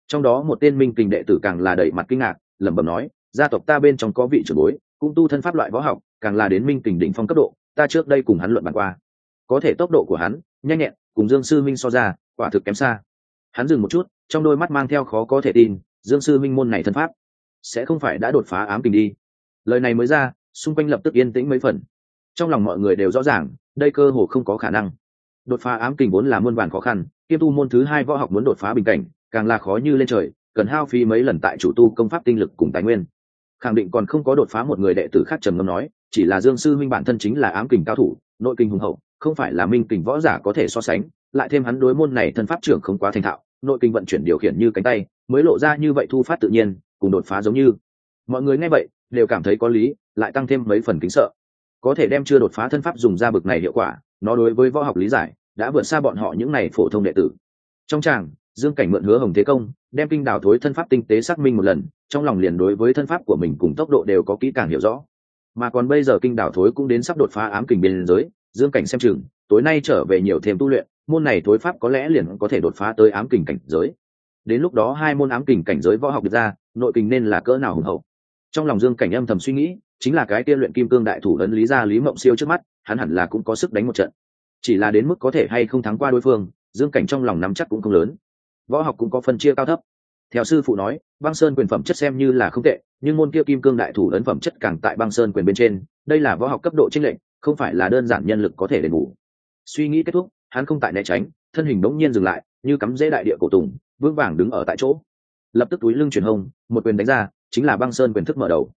Trong đó một tên minh kình đệ tử càng là đẩy mặt kinh ngạc, lẩm bẩm nói, gia tộc ta bên trong có vị trưởng bối, cũng tu thân pháp loại võ học, càng là đến minh kình đỉnh phong cấp độ, ta trước đây cùng hắn luận bàn qua. Có thể tốc độ của hắn, nhanh nhẹn, cùng dương sư minh so ra, quả thực kém xa hắn dừng một chút, trong đôi mắt mang theo khó có thể tin, dương sư minh môn này thân pháp, sẽ không phải đã đột phá ám kình đi. Lời này mới ra, xung quanh lập tức yên tĩnh mấy phần. Trong lòng mọi người đều rõ ràng, đây cơ hồ không có khả năng. Đột phá ám kình vốn là muôn vàn khó khăn, kiêm tu môn thứ hai võ học muốn đột phá bình cảnh, càng là khó như lên trời, cần hao phí mấy lần tại chủ tu công pháp tinh lực cùng tài nguyên. Khẳng định còn không có đột phá một người đệ tử khác trầm ngâm nói, chỉ là dương sư minh bản thân chính là ám kình cao thủ, nội kinh hùng hậu, không phải là minh kình võ giả có thể so sánh lại thêm hắn đối môn này thân pháp trưởng không quá thành thạo, nội kinh vận chuyển điều khiển như cánh tay, mới lộ ra như vậy thu phát tự nhiên, cùng đột phá giống như. Mọi người nghe vậy, đều cảm thấy có lý, lại tăng thêm mấy phần kính sợ. Có thể đem chưa đột phá thân pháp dùng ra bực này hiệu quả, nó đối với võ học lý giải, đã vượt xa bọn họ những này phổ thông đệ tử. Trong tràng, dương cảnh mượn hứa hồng thế công, đem kinh đào thối thân pháp tinh tế xác minh một lần, trong lòng liền đối với thân pháp của mình cùng tốc độ đều có kỹ càng hiểu rõ. Mà còn bây giờ kinh đào thối cũng đến sắp đột phá ám kình biên giới, dương cảnh xem chừng, tối nay trở về nhiều thêm tu luyện môn này thối pháp có lẽ liền có thể đột phá tới ám kình cảnh giới. Đến lúc đó hai môn ám kình cảnh giới võ học được ra, nội kình nên là cỡ nào hùng hậu. Trong lòng dương cảnh âm thầm suy nghĩ, chính là cái tiên luyện kim cương đại thủ ấn lý gia lý mộng siêu trước mắt, hắn hẳn là cũng có sức đánh một trận. Chỉ là đến mức có thể hay không thắng qua đối phương, dương cảnh trong lòng nắm chắc cũng không lớn. Võ học cũng có phân chia cao thấp. Theo sư phụ nói, băng sơn quyền phẩm chất xem như là không tệ, nhưng môn kia kim cương đại thủ ấn phẩm chất càng tại băng sơn quyền bên trên, đây là võ học cấp độ tranh lệnh không phải là đơn giản nhân lực có thể đền bù. Suy nghĩ kết thúc hắn không tại né tránh thân hình bỗng nhiên dừng lại như cắm rễ đại địa cổ tùng vững vàng đứng ở tại chỗ. Lập tức túi lưng truyền hông một quyền đánh ra chính là băng sơn quyền thức mở đầu.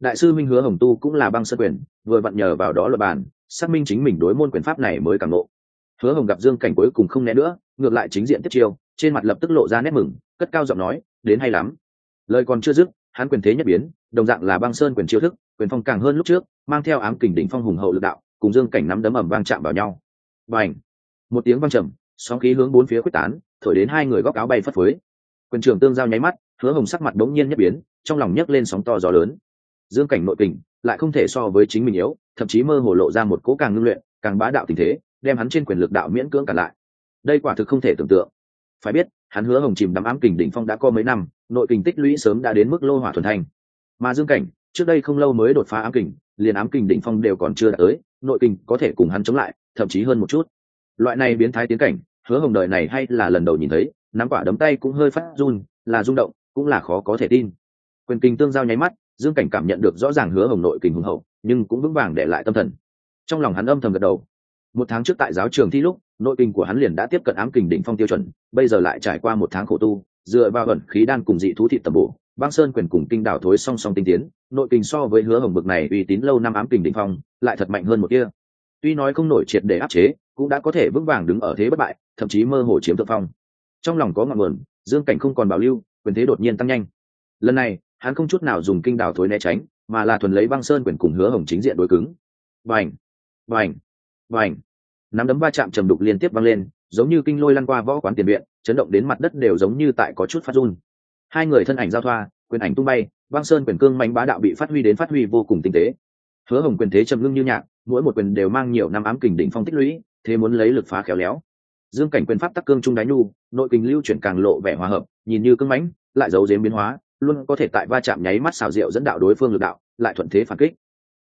Đại sư minh hứa hồng tu cũng là băng sơn quyền vừa vặn nhờ vào đó luật bản, xác minh chính mình đối môn quyền pháp này mới càng lộ hứa hồng gặp dương cảnh cuối cùng không né nữa ngược lại chính diện tiếp chiêu trên mặt lập tức lộ ra nét mừng cất cao giọng nói đến hay lắm. Lời còn chưa dứt hắn quyền thế nhất biến đồng dạng là băng sơn quyền chiêu thức quyền phong càng hơn lúc trước mang theo ám kình đỉnh phong hùng hậu lực đạo cùng dương cảnh nắm đấm ẩm vang chạm vào nhau. Và ảnh một tiếng vang trầm, sóng khí hướng bốn phía quyết tán, thổi đến hai người góc áo bay phất phới. Quyền trường tương giao nháy mắt, hứa hồng sắc mặt đống nhiên nhất biến, trong lòng nhấc lên sóng to gió lớn. Dương cảnh nội kình, lại không thể so với chính mình yếu, thậm chí mơ hồ lộ ra một cố càng ngưng luyện, càng bá đạo tình thế, đem hắn trên quyền lực đạo miễn cưỡng cả lại. Đây quả thực không thể tưởng tượng. Phải biết, hắn hứa hồng chìm đắm ám kình đỉnh phong đã có mấy năm, nội kình tích lũy sớm đã đến mức lô hỏa thuần thành. Mà dương cảnh, trước đây không lâu mới đột phá ám kình, liền ám kình đỉnh phong đều còn chưa đạt tới, nội kình có thể cùng hắn chống lại, thậm chí hơn một chút loại này biến thái tiến cảnh, hứa hồng đời này hay là lần đầu nhìn thấy, nắm quả đấm tay cũng hơi phát run, là rung động, cũng là khó có thể tin. Quyền kinh tương giao nháy mắt, dương cảnh cảm nhận được rõ ràng hứa hồng nội kình hùng hậu, nhưng cũng vững vàng để lại tâm thần. Trong lòng hắn âm thầm gật đầu. Một tháng trước tại giáo trường thi lúc, nội kinh của hắn liền đã tiếp cận ám kình đỉnh phong tiêu chuẩn, bây giờ lại trải qua một tháng khổ tu, dựa vào ẩn khí đan cùng dị thú thị tầm bổ, băng sơn quyền cùng kinh đảo thối song song tinh tiến, nội kinh so với hứa hồng bực này uy tín lâu năm ám kình đỉnh phong, lại thật mạnh hơn một kia tuy nói không nổi triệt để áp chế, cũng đã có thể vững vàng đứng ở thế bất bại, thậm chí mơ hồ chiếm thượng phong. Trong lòng có ngọn nguồn, dương cảnh không còn bảo lưu, quyền thế đột nhiên tăng nhanh. Lần này, hắn không chút nào dùng kinh đảo thối né tránh, mà là thuần lấy băng sơn quyền cùng hứa hồng chính diện đối cứng. Vành vành vành nắm đấm va chạm trầm đục liên tiếp vang lên, giống như kinh lôi lăn qua võ quán tiền viện, chấn động đến mặt đất đều giống như tại có chút phát run. Hai người thân ảnh giao thoa, quyền ảnh tung bay, băng sơn quyền cương mạnh bá đạo bị phát huy đến phát huy vô cùng tinh tế. Hứa hồng quyền thế trầm ngưng như nhạc mỗi một quyền đều mang nhiều năm ám kình đỉnh phong tích lũy, thế muốn lấy lực phá khéo léo. Dương cảnh quyền pháp tắc cương trung đáy nhu, nội kình lưu chuyển càng lộ vẻ hòa hợp, nhìn như cưng mãnh, lại giấu dếm biến hóa, luôn có thể tại va chạm nháy mắt xào rượu dẫn đạo đối phương lực đạo, lại thuận thế phản kích.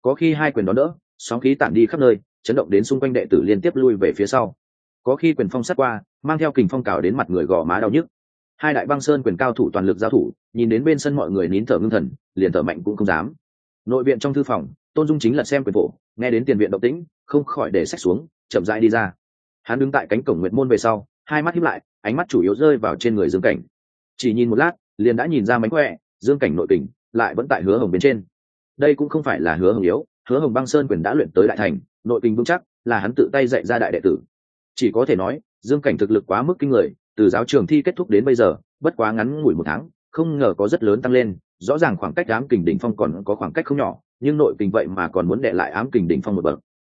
Có khi hai quyền đó đỡ, sóng khí tản đi khắp nơi, chấn động đến xung quanh đệ tử liên tiếp lui về phía sau. Có khi quyền phong sát qua, mang theo kình phong cào đến mặt người gò má đau nhức. Hai đại băng sơn quyền cao thủ toàn lực giao thủ, nhìn đến bên sân mọi người nín thở ngưng thần, liền thở mạnh cũng không dám. Nội viện trong thư phòng, tôn dung chính là xem quyền phổ nghe đến tiền viện động tĩnh, không khỏi để sách xuống, chậm rãi đi ra. Hắn đứng tại cánh cổng nguyện môn về sau, hai mắt hiếp lại, ánh mắt chủ yếu rơi vào trên người dương cảnh. Chỉ nhìn một lát, liền đã nhìn ra mánh khỏe, dương cảnh nội tình lại vẫn tại hứa hồng bên trên. Đây cũng không phải là hứa hồng yếu, hứa hồng băng sơn quyền đã luyện tới đại thành, nội tình vững chắc, là hắn tự tay dạy ra đại đệ tử. Chỉ có thể nói, dương cảnh thực lực quá mức kinh người, từ giáo trường thi kết thúc đến bây giờ, bất quá ngắn ngủi một tháng, không ngờ có rất lớn tăng lên, rõ ràng khoảng cách đám kình đỉnh phong còn có khoảng cách không nhỏ nhưng nội kình vậy mà còn muốn đệ lại ám kình đỉnh phong một bậc.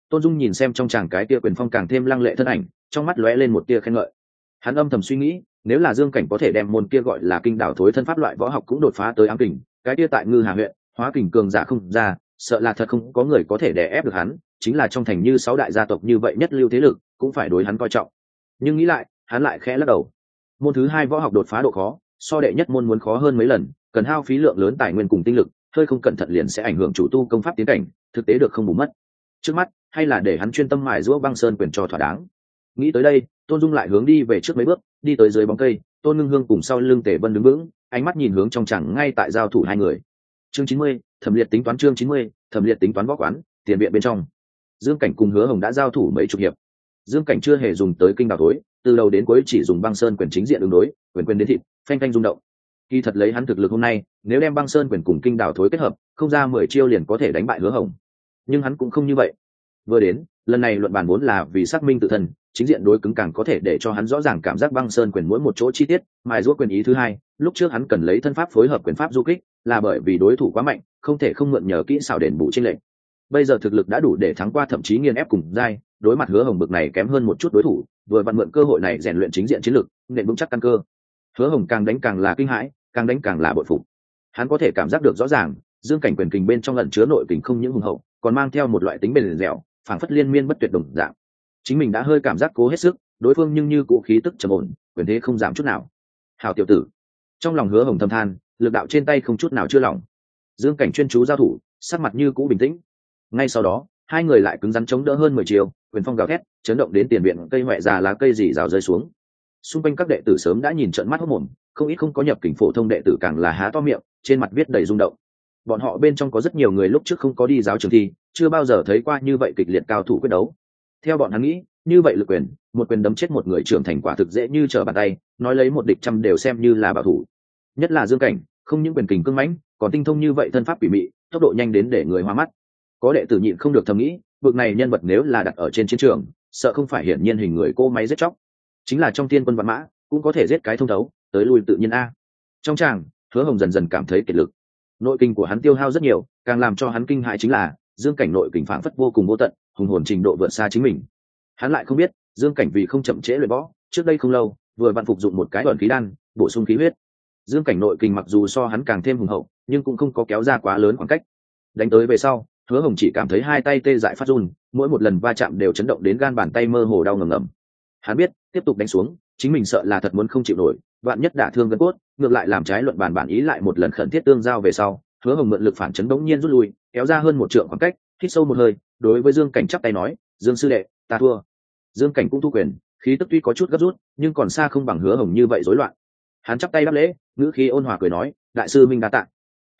Tôn dung nhìn xem trong chàng cái tia quyền phong càng thêm lăng lệ thân ảnh, trong mắt lóe lên một tia khen ngợi. Hắn âm thầm suy nghĩ, nếu là dương cảnh có thể đem môn kia gọi là kinh đảo thối thân pháp loại võ học cũng đột phá tới ám kình, cái tia tại ngư hà huyện, hóa kình cường giả không ra, sợ là thật không có người có thể đè ép được hắn, chính là trong thành như sáu đại gia tộc như vậy nhất lưu thế lực, cũng phải đối hắn coi trọng. Nhưng nghĩ lại, hắn lại khẽ lắc đầu. Môn thứ hai võ học đột phá độ khó, so đệ nhất môn muốn khó hơn mấy lần, cần hao phí lượng lớn tài nguyên cùng tinh lực hơi không cẩn thận liền sẽ ảnh hưởng chủ tu công pháp tiến cảnh, thực tế được không bù mất. Trước mắt, hay là để hắn chuyên tâm mài giũa băng sơn quyền cho thỏa đáng. Nghĩ tới đây, tôn dung lại hướng đi về trước mấy bước, đi tới dưới bóng cây, tôn ngưng hương cùng sau lưng tề vân đứng vững, ánh mắt nhìn hướng trong chẳng ngay tại giao thủ hai người. Chương chín mươi, thẩm liệt tính toán chương chín mươi, thẩm liệt tính toán võ quán, tiền viện bên trong. Dương cảnh cùng hứa hồng đã giao thủ mấy chục hiệp. Dương cảnh chưa hề dùng tới kinh đào tối, từ đầu đến cuối chỉ dùng băng sơn quyền chính diện ứng đối, quyền quyền đến thịt, phanh phanh rung động khi thật lấy hắn thực lực hôm nay, nếu đem băng sơn quyền cùng kinh đảo thối kết hợp, không ra mười chiêu liền có thể đánh bại hứa hồng. Nhưng hắn cũng không như vậy. Vừa đến, lần này luận bàn vốn là vì xác minh tự thân, chính diện đối cứng càng có thể để cho hắn rõ ràng cảm giác băng sơn quyền mỗi một chỗ chi tiết, mài giũa quyền ý thứ hai, lúc trước hắn cần lấy thân pháp phối hợp quyền pháp du kích, là bởi vì đối thủ quá mạnh, không thể không mượn nhờ kỹ xảo đền bù tranh lệch. Bây giờ thực lực đã đủ để thắng qua thậm chí nghiền ép cùng giai, đối mặt hứa hồng bực này kém hơn một chút đối thủ, vừa vặn mượn cơ hội này rèn luyện chính diện chiến lược nện vững chắc căn cơ hứa hồng càng đánh càng là kinh hãi, càng đánh càng là bội phục. Hắn có thể cảm giác được rõ ràng, dương cảnh quyền kình bên trong lẩn chứa nội kình không những hùng hậu, còn mang theo một loại tính bền dẻo, phảng phất liên miên bất tuyệt đồng dạng. Chính mình đã hơi cảm giác cố hết sức, đối phương nhưng như cụ khí tức trầm ổn, quyền thế không giảm chút nào. Hào tiểu tử. Trong lòng hứa hồng thâm than, lực đạo trên tay không chút nào chưa lỏng. Dương cảnh chuyên chú giao thủ, sắc mặt như cũ bình tĩnh. Ngay sau đó, hai người lại cứng rắn chống đỡ hơn mười chiều, quyền phong gào thét, chấn động đến tiền viện cây ngoại già lá cây dì rào rơi xuống xung quanh các đệ tử sớm đã nhìn trận mắt hốc mồm, không ít không có nhập kình phổ thông đệ tử càng là há to miệng, trên mặt viết đầy rung động. Bọn họ bên trong có rất nhiều người lúc trước không có đi giáo trường thi, chưa bao giờ thấy qua như vậy kịch liệt cao thủ quyết đấu. Theo bọn hắn nghĩ, như vậy lực quyền, một quyền đấm chết một người trưởng thành quả thực dễ như trở bàn tay, nói lấy một địch trăm đều xem như là bảo thủ. Nhất là dương cảnh, không những quyền kình cưng mãnh, còn tinh thông như vậy thân pháp quỷ mị, tốc độ nhanh đến để người hoa mắt. Có đệ tử nhịn không được thầm nghĩ vực này nhân vật nếu là đặt ở trên chiến trường, sợ không phải hiển nhiên hình người cô máy giết chóc chính là trong tiên quân văn mã, cũng có thể giết cái thông thấu, tới lui tự nhiên a. Trong tràng, hứa hồng dần dần cảm thấy kiệt lực. Nội kinh của hắn tiêu hao rất nhiều, càng làm cho hắn kinh hại chính là, dương cảnh nội kình phản phất vô cùng vô tận, hùng hồn trình độ vượt xa chính mình. Hắn lại không biết, dương cảnh vì không chậm trễ luyện võ, trước đây không lâu, vừa vặn phục dụng một cái đoạn khí đan, bổ sung khí huyết. Dương cảnh nội kình mặc dù so hắn càng thêm hùng hậu, nhưng cũng không có kéo ra quá lớn khoảng cách. Đánh tới về sau, hứa hồng chỉ cảm thấy hai tay tê dại phát run, mỗi một lần va chạm đều chấn động đến gan bàn tay mơ hồ đau ngầm ngầm. Hắn biết tiếp tục đánh xuống, chính mình sợ là thật muốn không chịu nổi, vạn nhất đả thương gân cốt, ngược lại làm trái luận bàn bản ý lại một lần khẩn thiết tương giao về sau, hứa hồng mượn lực phản chấn đống nhiên rút lui, kéo ra hơn một trượng khoảng cách, hít sâu một hơi, đối với dương cảnh chắp tay nói, dương sư đệ, ta thua. Dương cảnh cũng thu quyền, khí tức tuy có chút gấp rút, nhưng còn xa không bằng hứa hồng như vậy rối loạn. Hắn chắp tay đáp lễ, ngữ khí ôn hòa cười nói, đại sư minh đa tạ.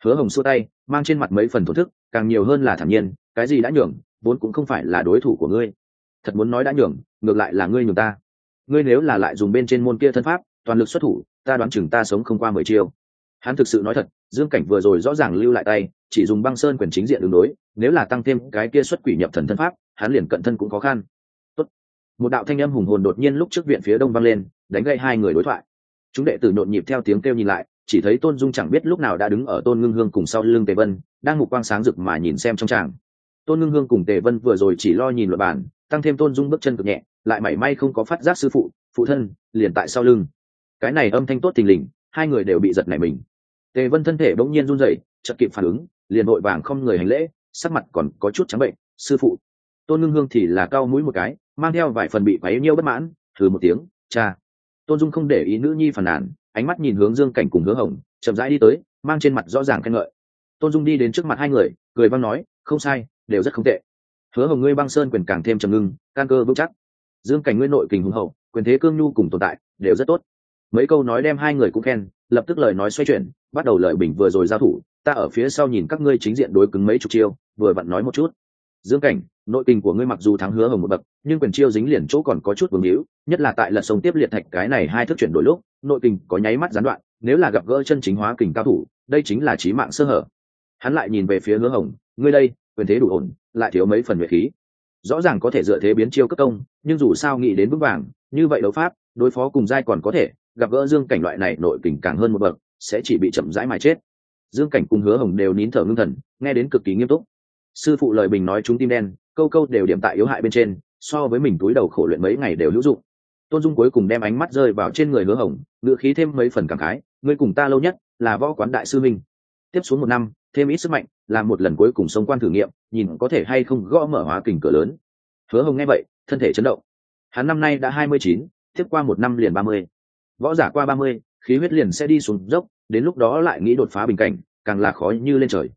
Hứa hồng xua tay, mang trên mặt mấy phần thổ thức, càng nhiều hơn là thản nhiên, cái gì đã nhường, vốn cũng không phải là đối thủ của ngươi. Thật muốn nói đã nhường, ngược lại là ngươi nhường ta ngươi nếu là lại dùng bên trên môn kia thân pháp, toàn lực xuất thủ, ta đoán chừng ta sống không qua mười chiêu. Hắn thực sự nói thật, dương cảnh vừa rồi rõ ràng lưu lại tay, chỉ dùng băng sơn quyền chính diện đường đối, nếu là tăng thêm cái kia xuất quỷ nhập thần thân pháp, hắn liền cận thân cũng khó khăn. Tốt. một đạo thanh âm hùng hồn đột nhiên lúc trước viện phía đông vang lên, đánh gây hai người đối thoại. Chúng đệ tử nhộn nhịp theo tiếng kêu nhìn lại, chỉ thấy tôn dung chẳng biết lúc nào đã đứng ở tôn ngưng hương cùng sau lưng tề vân, đang mục quang sáng rực mà nhìn xem trong tràng. Tôn ngưng hương cùng tề vân vừa rồi chỉ lo nhìn luật bản, tăng thêm tôn dung bước chân cực nhẹ lại mảy may không có phát giác sư phụ phụ thân, liền tại sau lưng. Cái này âm thanh tốt tình lình, hai người đều bị giật nảy mình. Tề vân thân thể bỗng nhiên run rẩy chật kịp phản ứng, liền vội vàng không người hành lễ, sắc mặt còn có chút trắng bệnh, sư phụ. Tôn ngưng hương thì là cao mũi một cái, mang theo vài phần bị quấy nhiêu bất mãn thử một tiếng, cha. Tôn dung không để ý nữ nhi phản nàn, ánh mắt nhìn hướng dương cảnh cùng hứa hồng, chậm rãi đi tới, mang trên mặt rõ ràng khen ngợi. Tôn dung đi đến trước mặt hai người, cười văng nói, không sai, đều rất không tệ. Hứa hồng ngươi băng sơn quyền càng thêm trầm ngưng, can cơ vững chắc dương cảnh nguyên nội kình hùng hậu, quyền thế cương nhu cùng tồn tại, đều rất tốt. Mấy câu nói đem hai người cũng khen, lập tức lời nói xoay chuyển, bắt đầu lời bình vừa rồi giao thủ, ta ở phía sau nhìn các ngươi chính diện đối cứng mấy chục chiêu, vừa vặn nói một chút. Dương cảnh, nội tình của ngươi mặc dù thắng hứa hồng một bậc, nhưng quyền chiêu dính liền chỗ còn có chút vương hữu nhất là tại lật sông tiếp liệt thạch cái này hai thức chuyển đổi lúc, nội tình có nháy mắt gián đoạn, nếu là gặp gỡ chân chính hóa kình cao thủ, đây chính là trí mạng sơ hở. Hắn lại nhìn về phía hứa hồng, ngươi đây, quyền thế đủ ổn, lại thiếu mấy phần nhuệ khí rõ ràng có thể dựa thế biến chiêu cấp công, nhưng dù sao nghĩ đến vững vàng, như vậy đấu pháp, đối phó cùng giai còn có thể, gặp gỡ dương cảnh loại này nội tình càng hơn một bậc, sẽ chỉ bị chậm rãi mà chết. Dương cảnh cùng hứa hồng đều nín thở ngưng thần, nghe đến cực kỳ nghiêm túc. Sư phụ lời bình nói chúng tim đen, câu câu đều điểm tại yếu hại bên trên, so với mình túi đầu khổ luyện mấy ngày đều hữu dụng. Tôn dung cuối cùng đem ánh mắt rơi vào trên người hứa hồng ngựa khí thêm mấy phần cảm khái, ngươi cùng ta lâu nhất là võ quán đại sư minh tiếp xuống một năm thêm ít sức mạnh, làm một lần cuối cùng sống quan thử nghiệm, nhìn có thể hay không gõ mở hóa kình cửa lớn. Hứa hồng nghe vậy, thân thể chấn động. Hắn năm nay đã hai mươi chín, tiếp qua một năm liền ba mươi. Võ giả qua ba mươi, khí huyết liền sẽ đi xuống dốc, đến lúc đó lại nghĩ đột phá bình cảnh, càng là khó như lên trời.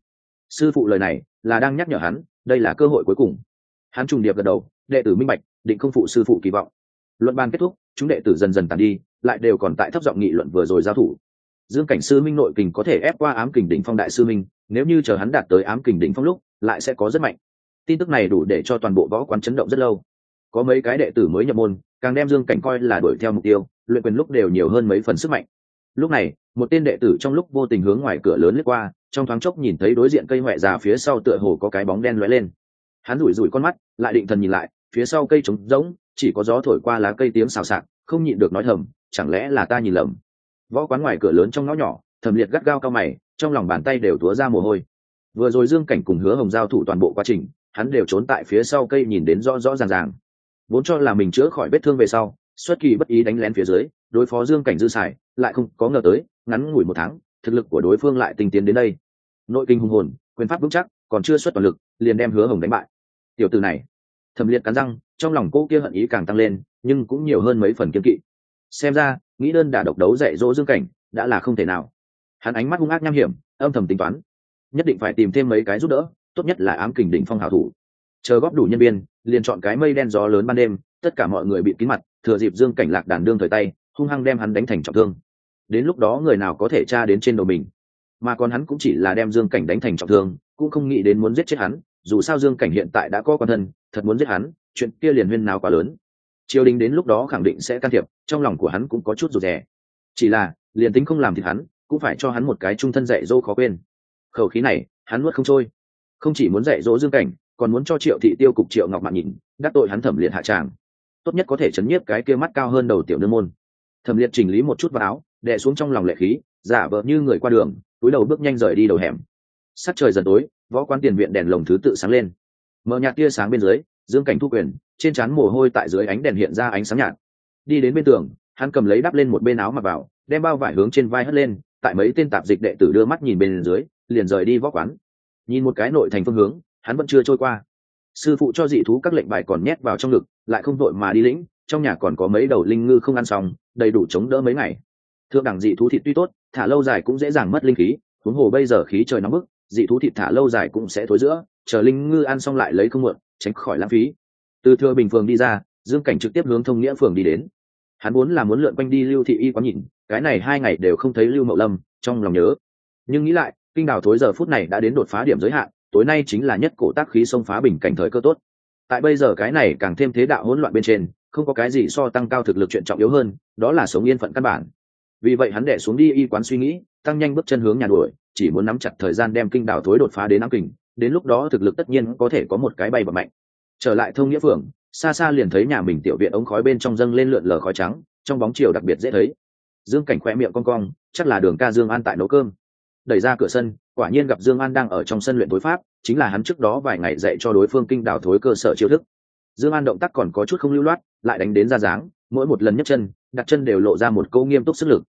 Sư phụ lời này là đang nhắc nhở hắn, đây là cơ hội cuối cùng. Hắn trùng điệp gật đầu, đệ tử minh bạch, định không phụ sư phụ kỳ vọng. Luận ban kết thúc, chúng đệ tử dần dần tàn đi, lại đều còn tại thấp giọng nghị luận vừa rồi giao thủ. Dương cảnh sư minh nội kình có thể ép qua ám kình đỉnh phong đại sư minh nếu như chờ hắn đạt tới ám kình đỉnh phong lúc, lại sẽ có rất mạnh. Tin tức này đủ để cho toàn bộ võ quán chấn động rất lâu. Có mấy cái đệ tử mới nhập môn, càng đem dương cảnh coi là đuổi theo mục tiêu, luyện quyền lúc đều nhiều hơn mấy phần sức mạnh. Lúc này, một tên đệ tử trong lúc vô tình hướng ngoài cửa lớn lướt qua, trong thoáng chốc nhìn thấy đối diện cây ngoại già phía sau tựa hồ có cái bóng đen lóe lên. Hắn rủi rủi con mắt, lại định thần nhìn lại, phía sau cây trống rỗng, chỉ có gió thổi qua lá cây tiếng xào xạc, không nhịn được nói thầm, chẳng lẽ là ta nhìn lầm? Võ quán ngoài cửa lớn trong ngõ nhỏ thầm liệt gắt gao cao mày trong lòng bàn tay đều túa ra mồ hôi. Vừa rồi dương cảnh cùng hứa hồng giao thủ toàn bộ quá trình, hắn đều trốn tại phía sau cây nhìn đến rõ rõ ràng ràng. Vốn cho là mình chữa khỏi vết thương về sau, xuất kỳ bất ý đánh lén phía dưới, đối phó dương cảnh dư xài, lại không có ngờ tới, ngắn ngủi một tháng, thực lực của đối phương lại tinh tiến đến đây. Nội kinh hùng hồn, quyền pháp vững chắc, còn chưa xuất toàn lực, liền đem hứa hồng đánh bại. Tiểu từ này thẩm liệt cắn răng, trong lòng cô kia hận ý càng tăng lên, nhưng cũng nhiều hơn mấy phần kiên kỵ. Xem ra, nghĩ đơn đả độc đấu dạy dỗ dương cảnh, đã là không thể nào hắn ánh mắt hung ác nham hiểm, âm thầm tính toán. Nhất định phải tìm thêm mấy cái giúp đỡ, tốt nhất là ám kình đỉnh phong hảo thủ. Chờ góp đủ nhân viên, liền chọn cái mây đen gió lớn ban đêm, tất cả mọi người bị kín mặt, thừa dịp dương cảnh lạc đàn đương thời tay, hung hăng đem hắn đánh thành trọng thương. Đến lúc đó người nào có thể tra đến trên đầu mình? Mà còn hắn cũng chỉ là đem dương cảnh đánh thành trọng thương, cũng không nghĩ đến muốn giết chết hắn, dù sao dương cảnh hiện tại đã có quan thân, thật muốn giết hắn, chuyện kia liền huyên nào quá lớn. Triều đình đến lúc đó khẳng định sẽ can thiệp, trong lòng của hắn cũng có chút rụt rè. Chỉ là, liền tính không làm thì hắn cũng phải cho hắn một cái trung thân dạy dỗ khó quên. Khẩu khí này, hắn nuốt không trôi. Không chỉ muốn dạy dỗ dương cảnh, còn muốn cho triệu thị tiêu cục triệu ngọc mạng nhìn, đắc tội hắn thẩm liệt hạ tràng. Tốt nhất có thể chấn nhiếp cái kia mắt cao hơn đầu tiểu nương môn. Thẩm liệt chỉnh lý một chút vào áo, đè xuống trong lòng lệ khí, giả vờ như người qua đường, túi đầu bước nhanh rời đi đầu hẻm. Sắc trời dần tối, võ quan tiền viện đèn lồng thứ tự sáng lên. Mở nhạt tia sáng bên dưới, dương cảnh thu quyền, trên trán mồ hôi tại dưới ánh đèn hiện ra ánh sáng nhạt. Đi đến bên tường, hắn cầm lấy đắp lên một bên áo mặc vào, đem bao vải hướng trên vai hất lên tại mấy tên tạp dịch đệ tử đưa mắt nhìn bên dưới, liền rời đi võ quán. Nhìn một cái nội thành phương hướng, hắn vẫn chưa trôi qua. Sư phụ cho dị thú các lệnh bài còn nhét vào trong ngực, lại không đội mà đi lĩnh, trong nhà còn có mấy đầu linh ngư không ăn xong, đầy đủ chống đỡ mấy ngày. Thượng đẳng dị thú thịt tuy tốt, thả lâu dài cũng dễ dàng mất linh khí, huống hồ bây giờ khí trời nóng bức, dị thú thịt thả lâu dài cũng sẽ thối giữa, chờ linh ngư ăn xong lại lấy không mượn, tránh khỏi lãng phí. Từ thừa bình phường đi ra, dương cảnh trực tiếp hướng thông nghĩa phường đi đến hắn muốn là muốn lượn quanh đi lưu thị y quán nhìn, cái này hai ngày đều không thấy lưu mậu lâm, trong lòng nhớ. Nhưng nghĩ lại, kinh đào thối giờ phút này đã đến đột phá điểm giới hạn, tối nay chính là nhất cổ tác khí xông phá bình cảnh thời cơ tốt. Tại bây giờ cái này càng thêm thế đạo hỗn loạn bên trên, không có cái gì so tăng cao thực lực chuyện trọng yếu hơn, đó là sống yên phận căn bản. Vì vậy hắn đẻ xuống đi y quán suy nghĩ, tăng nhanh bước chân hướng nhà đuổi, chỉ muốn nắm chặt thời gian đem kinh đảo thối đột phá đến ám kình, đến lúc đó thực lực tất nhiên có thể có một cái bay bật mạnh. Trở lại thông nghĩa phường xa xa liền thấy nhà mình tiểu viện ống khói bên trong dâng lên lượn lờ khói trắng, trong bóng chiều đặc biệt dễ thấy. Dương cảnh khoe miệng con cong, chắc là đường ca dương an tại nấu cơm. Đẩy ra cửa sân, quả nhiên gặp dương an đang ở trong sân luyện tối pháp, chính là hắn trước đó vài ngày dạy cho đối phương kinh đảo thối cơ sở chiêu thức. Dương an động tác còn có chút không lưu loát, lại đánh đến ra dáng, mỗi một lần nhấc chân, đặt chân đều lộ ra một câu nghiêm túc sức lực.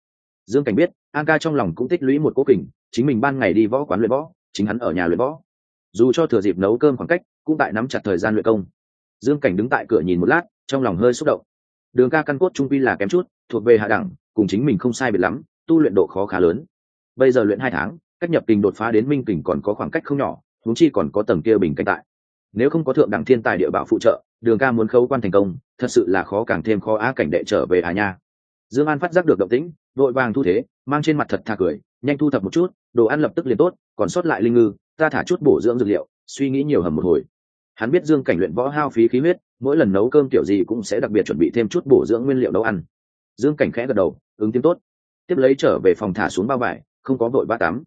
Dương cảnh biết, an ca trong lòng cũng tích lũy một cố kình, chính mình ban ngày đi võ quán luyện võ, chính hắn ở nhà luyện võ. Dù cho thừa dịp nấu cơm khoảng cách, cũng tại nắm chặt thời gian luyện công dương cảnh đứng tại cửa nhìn một lát, trong lòng hơi xúc động. Đường ca căn cốt trung quy là kém chút, thuộc về hạ đẳng, cùng chính mình không sai biệt lắm, tu luyện độ khó khá lớn. Bây giờ luyện hai tháng, cách nhập tình đột phá đến minh kình còn có khoảng cách không nhỏ, huống chi còn có tầng kia bình canh tại. Nếu không có thượng đẳng thiên tài địa bảo phụ trợ, đường ca muốn khấu quan thành công, thật sự là khó càng thêm khó á cảnh đệ trở về à nha. Dương an phát giác được động tĩnh, vội vàng thu thế, mang trên mặt thật thà cười, nhanh thu thập một chút, đồ ăn lập tức liền tốt, còn sót lại linh ngư, ta thả chút bổ dưỡng dược liệu, suy nghĩ nhiều hầm một hồi hắn biết dương cảnh luyện võ hao phí khí huyết, mỗi lần nấu cơm kiểu gì cũng sẽ đặc biệt chuẩn bị thêm chút bổ dưỡng nguyên liệu nấu ăn. Dương cảnh khẽ gật đầu, ứng tiếng tốt. Tiếp lấy trở về phòng thả xuống bao vải, không có vội ba tắm.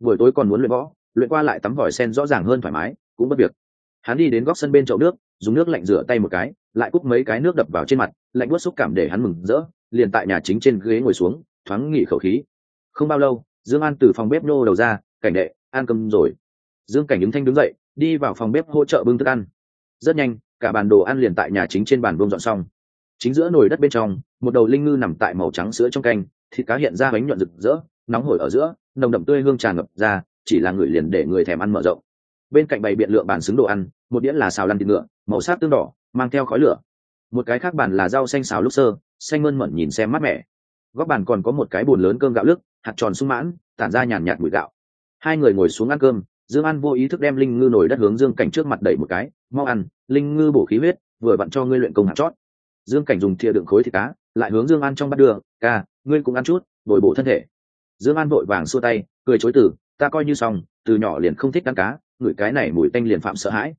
Buổi tối còn muốn luyện võ, luyện qua lại tắm vòi sen rõ ràng hơn thoải mái, cũng bất việc. Hắn đi đến góc sân bên chậu nước, dùng nước lạnh rửa tay một cái, lại cúp mấy cái nước đập vào trên mặt, lạnh bớt xúc cảm để hắn mừng rỡ, liền tại nhà chính trên ghế ngồi xuống, thoáng nghỉ khẩu khí. Không bao lâu, dương an từ phòng bếp nô đầu ra, cảnh đệ, ăn cơm rồi. Dương cảnh ứng thanh đứng dậy đi vào phòng bếp hỗ trợ bưng thức ăn. Rất nhanh, cả bàn đồ ăn liền tại nhà chính trên bàn bông dọn xong. Chính giữa nồi đất bên trong, một đầu linh ngư nằm tại màu trắng sữa trong canh, thịt cá hiện ra bánh nhuận rực rỡ, nóng hổi ở giữa, nồng đậm tươi hương tràn ngập ra, chỉ là người liền để người thèm ăn mở rộng. Bên cạnh bày biện lượng bàn xứng đồ ăn, một đĩa là xào lăn thịt ngựa, màu sắc tương đỏ, mang theo khói lửa. Một cái khác bàn là rau xanh xào lúc sơ, xanh mơn mẩn nhìn xem mát mẻ. Góc bàn còn có một cái bồn lớn cơm gạo lức, hạt tròn sung mãn, tản ra nhàn nhạt mùi gạo. Hai người ngồi xuống ăn cơm dương an vô ý thức đem linh ngư nổi đất hướng dương cảnh trước mặt đẩy một cái, mau ăn, linh ngư bổ khí huyết, vừa vặn cho ngươi luyện công hạt chót. Dương cảnh dùng thìa đựng khối thịt cá, lại hướng dương an trong bắt đưa, ca, ngươi cũng ăn chút, bồi bổ thân thể. Dương an vội vàng xua tay, cười chối từ, ta coi như xong, từ nhỏ liền không thích ăn cá ngửi cái này mùi tanh liền phạm sợ hãi.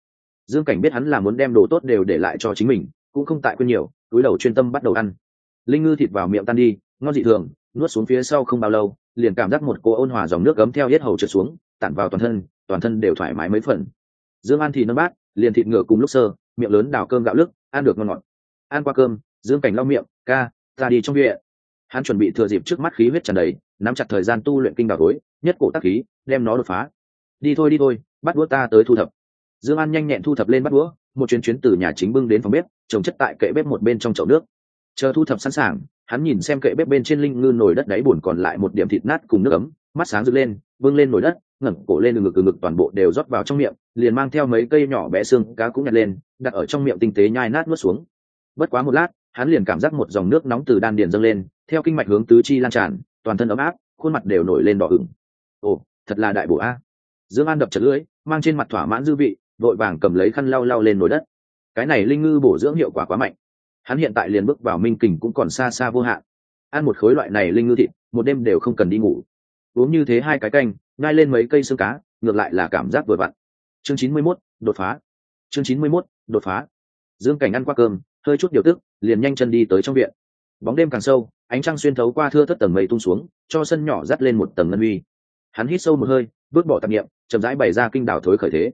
Dương cảnh biết hắn là muốn đem đồ tốt đều để lại cho chính mình, cũng không tại quên nhiều, túi đầu chuyên tâm bắt đầu ăn. Linh ngư thịt vào miệng tan đi, ngon dị thường, nuốt xuống phía sau không bao lâu, liền cảm giác một cô ôn hòa dòng nước gấm theo hết hầu trượt xuống tản vào toàn thân toàn thân đều thoải mái mấy phần. Dương ăn thì nâng bát, liền thịt ngựa cùng lúc sơ, miệng lớn đào cơm gạo lức, ăn được ngon ngọt. Ăn qua cơm, dương cảnh lau miệng, ca, ta đi trong viện. Hắn chuẩn bị thừa dịp trước mắt khí huyết tràn đầy, nắm chặt thời gian tu luyện kinh đào gối nhất cổ tác khí, đem nó đột phá. Đi thôi đi thôi, bắt đũa ta tới thu thập. Dương an nhanh nhẹn thu thập lên bắt đũa, một chuyến chuyến từ nhà chính bưng đến phòng bếp, trồng chất tại kệ bếp một bên trong chậu nước. Chờ thu thập sẵn sàng, hắn nhìn xem kệ bếp bên trên linh ngư nồi đất đáy bùn còn lại một điểm thịt nát cùng nước ấm, mắt sáng rực lên, bưng lên nồi đất ngẩng cổ lên từ ngực từ ngực toàn bộ đều rót vào trong miệng, liền mang theo mấy cây nhỏ bé xương cá cũng nhặt lên, đặt ở trong miệng tinh tế nhai nát nuốt xuống. Bất quá một lát, hắn liền cảm giác một dòng nước nóng từ đan điền dâng lên, theo kinh mạch hướng tứ chi lan tràn, toàn thân ấm áp, khuôn mặt đều nổi lên đỏ ửng. Ồ, thật là đại bổ a. Dương an đập chật lưỡi, mang trên mặt thỏa mãn dư vị, vội vàng cầm lấy khăn lau lau lên nồi đất. Cái này linh ngư bổ dưỡng hiệu quả quá mạnh. Hắn hiện tại liền bước vào minh kình cũng còn xa xa vô hạn. Ăn một khối loại này linh ngư thịt, một đêm đều không cần đi ngủ. Uống như thế hai cái canh ngai lên mấy cây xương cá ngược lại là cảm giác vừa vặn. Chương chín mươi 91, đột phá. Chương chín mươi 91, đột phá. Dương cảnh ăn qua cơm hơi chút điều tức liền nhanh chân đi tới trong viện. Bóng đêm càng sâu ánh trăng xuyên thấu qua thưa thất tầng mây tung xuống cho sân nhỏ dắt lên một tầng ngân huy. hắn hít sâu một hơi bước bỏ tạp nghiệm chậm rãi bày ra kinh đảo thối khởi thế.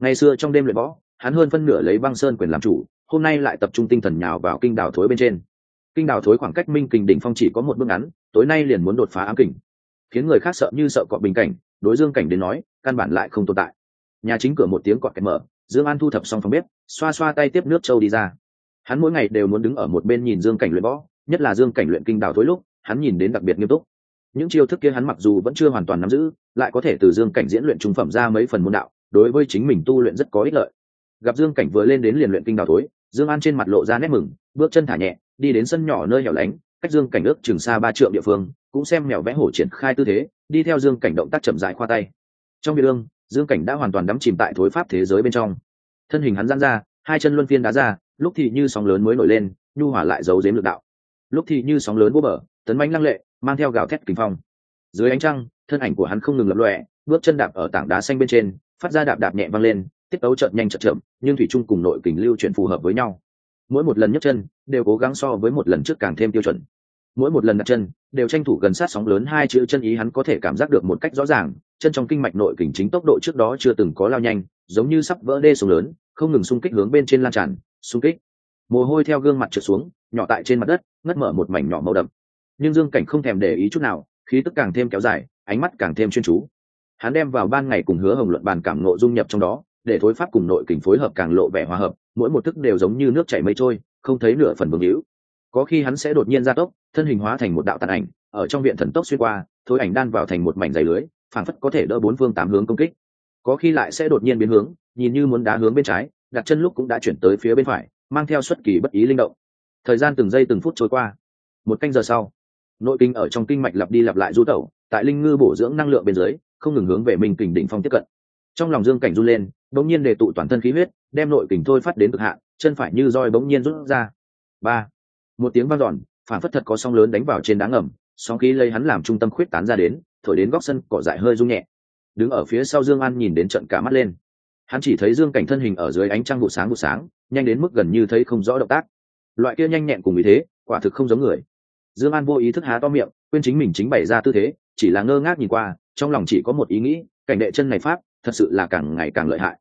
Ngày xưa trong đêm luyện võ hắn hơn phân nửa lấy băng sơn quyền làm chủ hôm nay lại tập trung tinh thần nhào vào kinh đảo thối bên trên. Kinh đảo thối khoảng cách minh kình đỉnh phong chỉ có một bước ngắn tối nay liền muốn đột phá ám kình. Khiến người khác sợ như sợ cọp bình cảnh đối dương cảnh đến nói, căn bản lại không tồn tại. Nhà chính cửa một tiếng cọt kẹt mở, dương an thu thập xong phòng bếp, xoa xoa tay tiếp nước châu đi ra. Hắn mỗi ngày đều muốn đứng ở một bên nhìn dương cảnh luyện võ, nhất là dương cảnh luyện kinh đào thối lúc, hắn nhìn đến đặc biệt nghiêm túc. Những chiêu thức kia hắn mặc dù vẫn chưa hoàn toàn nắm giữ, lại có thể từ dương cảnh diễn luyện trung phẩm ra mấy phần môn đạo, đối với chính mình tu luyện rất có ích lợi. Gặp dương cảnh vừa lên đến liền luyện kinh đào thối, dương an trên mặt lộ ra nét mừng, bước chân thả nhẹ, đi đến sân nhỏ nơi hẻo lánh, cách dương cảnh ước trường xa ba trượng địa phương, cũng xem mèo vẽ hổ triển khai tư thế đi theo dương cảnh động tác chậm dại khoa tay. Trong biệt ương, dương cảnh đã hoàn toàn đắm chìm tại thối pháp thế giới bên trong. Thân hình hắn giãn ra, hai chân luân phiên đá ra, lúc thì như sóng lớn mới nổi lên, nhu hỏa lại giấu giếm lực đạo. Lúc thì như sóng lớn vô bờ tấn bánh lăng lệ, mang theo gạo thét kinh phong. Dưới ánh trăng, thân ảnh của hắn không ngừng lập lọe bước chân đạp ở tảng đá xanh bên trên, phát ra đạp đạp nhẹ văng lên, tiết tấu chợt nhanh chợt chậm, nhưng thủy chung cùng nội kình lưu chuyển phù hợp với nhau. Mỗi một lần nhấc chân, đều cố gắng so với một lần trước càng thêm tiêu chuẩn mỗi một lần đặt chân, đều tranh thủ gần sát sóng lớn hai chữ chân ý hắn có thể cảm giác được một cách rõ ràng, chân trong kinh mạch nội kình chính tốc độ trước đó chưa từng có lao nhanh, giống như sắp vỡ đê sông lớn, không ngừng xung kích hướng bên trên lan tràn, xung kích. Mồ hôi theo gương mặt trượt xuống, nhỏ tại trên mặt đất, ngất mở một mảnh nhỏ màu đậm. Nhưng dương cảnh không thèm để ý chút nào, khí tức càng thêm kéo dài, ánh mắt càng thêm chuyên chú. Hắn đem vào ban ngày cùng hứa hồng luận bàn cảm nộ dung nhập trong đó, để thối pháp cùng nội kình phối hợp càng lộ vẻ hòa hợp, mỗi một thức đều giống như nước chảy mây trôi, không thấy nửa phần vương hữu có khi hắn sẽ đột nhiên gia tốc, thân hình hóa thành một đạo tàn ảnh, ở trong viện thần tốc xuyên qua, thối ảnh đan vào thành một mảnh dày lưới, phảng phất có thể đỡ bốn phương tám hướng công kích. Có khi lại sẽ đột nhiên biến hướng, nhìn như muốn đá hướng bên trái, đặt chân lúc cũng đã chuyển tới phía bên phải, mang theo xuất kỳ bất ý linh động. Thời gian từng giây từng phút trôi qua. Một canh giờ sau, nội kinh ở trong kinh mạch lặp đi lặp lại du tẩu, tại linh ngư bổ dưỡng năng lượng bên dưới, không ngừng hướng về mình kình đỉnh phong tiếp cận. Trong lòng dương cảnh run lên, bỗng nhiên đề tụ toàn thân khí huyết, đem nội kình thôi phát đến cực hạn, chân phải như roi bỗng nhiên rút ra. Ba một tiếng vang dọn, phản phất thật có sóng lớn đánh vào trên đá ngầm, sóng khí lấy hắn làm trung tâm khuyết tán ra đến, thổi đến góc sân, cỏ dại hơi rung nhẹ. Đứng ở phía sau dương an nhìn đến trận cả mắt lên. Hắn chỉ thấy dương cảnh thân hình ở dưới ánh trăng vụ sáng vụ sáng, nhanh đến mức gần như thấy không rõ động tác. Loại kia nhanh nhẹn cùng ý thế, quả thực không giống người. Dương an vô ý thức há to miệng, quên chính mình chính bày ra tư thế, chỉ là ngơ ngác nhìn qua, trong lòng chỉ có một ý nghĩ, cảnh đệ chân này pháp, thật sự là càng ngày càng lợi hại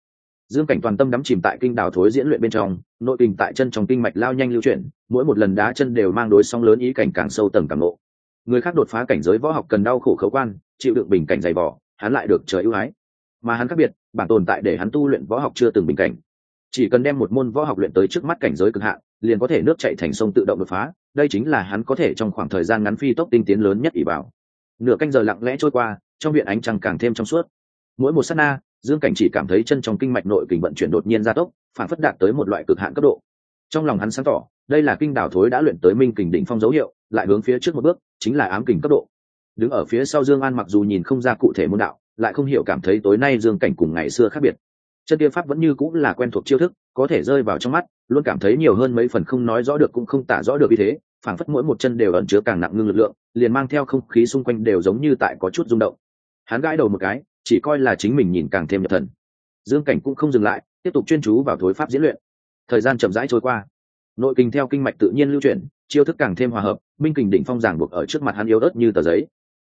dương cảnh toàn tâm đắm chìm tại kinh đào thối diễn luyện bên trong, nội kinh tại chân trong kinh mạch lao nhanh lưu chuyển, mỗi một lần đá chân đều mang đối song lớn ý cảnh càng sâu tầng càng lộ người khác đột phá cảnh giới võ học cần đau khổ khấu quan, chịu đựng bình cảnh dày vỏ hắn lại được trời ưu ái. Mà hắn khác biệt, bản tồn tại để hắn tu luyện võ học chưa từng bình cảnh. Chỉ cần đem một môn võ học luyện tới trước mắt cảnh giới cực hạn, liền có thể nước chạy thành sông tự động đột phá, đây chính là hắn có thể trong khoảng thời gian ngắn phi tốc tinh tiến lớn nhất ỷ bảo nửa canh giờ lặng lẽ trôi qua, trong viện ánh trăng càng thêm trong suốt. Mỗi một sát na dương cảnh chỉ cảm thấy chân trong kinh mạch nội kình vận chuyển đột nhiên gia tốc, phản phất đạt tới một loại cực hạn cấp độ. Trong lòng hắn sáng tỏ, đây là kinh đảo thối đã luyện tới minh kình đỉnh phong dấu hiệu, lại hướng phía trước một bước, chính là ám kình cấp độ. Đứng ở phía sau dương an mặc dù nhìn không ra cụ thể môn đạo, lại không hiểu cảm thấy tối nay dương cảnh cùng ngày xưa khác biệt. Chân tiêu pháp vẫn như cũng là quen thuộc chiêu thức, có thể rơi vào trong mắt, luôn cảm thấy nhiều hơn mấy phần không nói rõ được cũng không tả rõ được như thế phảng phất mỗi một chân đều ẩn chứa càng nặng ngưng lực lượng, liền mang theo không khí xung quanh đều giống như tại có chút rung động. Hắn gãi đầu một cái chỉ coi là chính mình nhìn càng thêm nhập thần. Dương cảnh cũng không dừng lại, tiếp tục chuyên chú vào thối pháp diễn luyện. Thời gian chậm rãi trôi qua. Nội kinh theo kinh mạch tự nhiên lưu chuyển, chiêu thức càng thêm hòa hợp minh kình đỉnh phong giảng buộc ở trước mặt hắn yếu ớt như tờ giấy.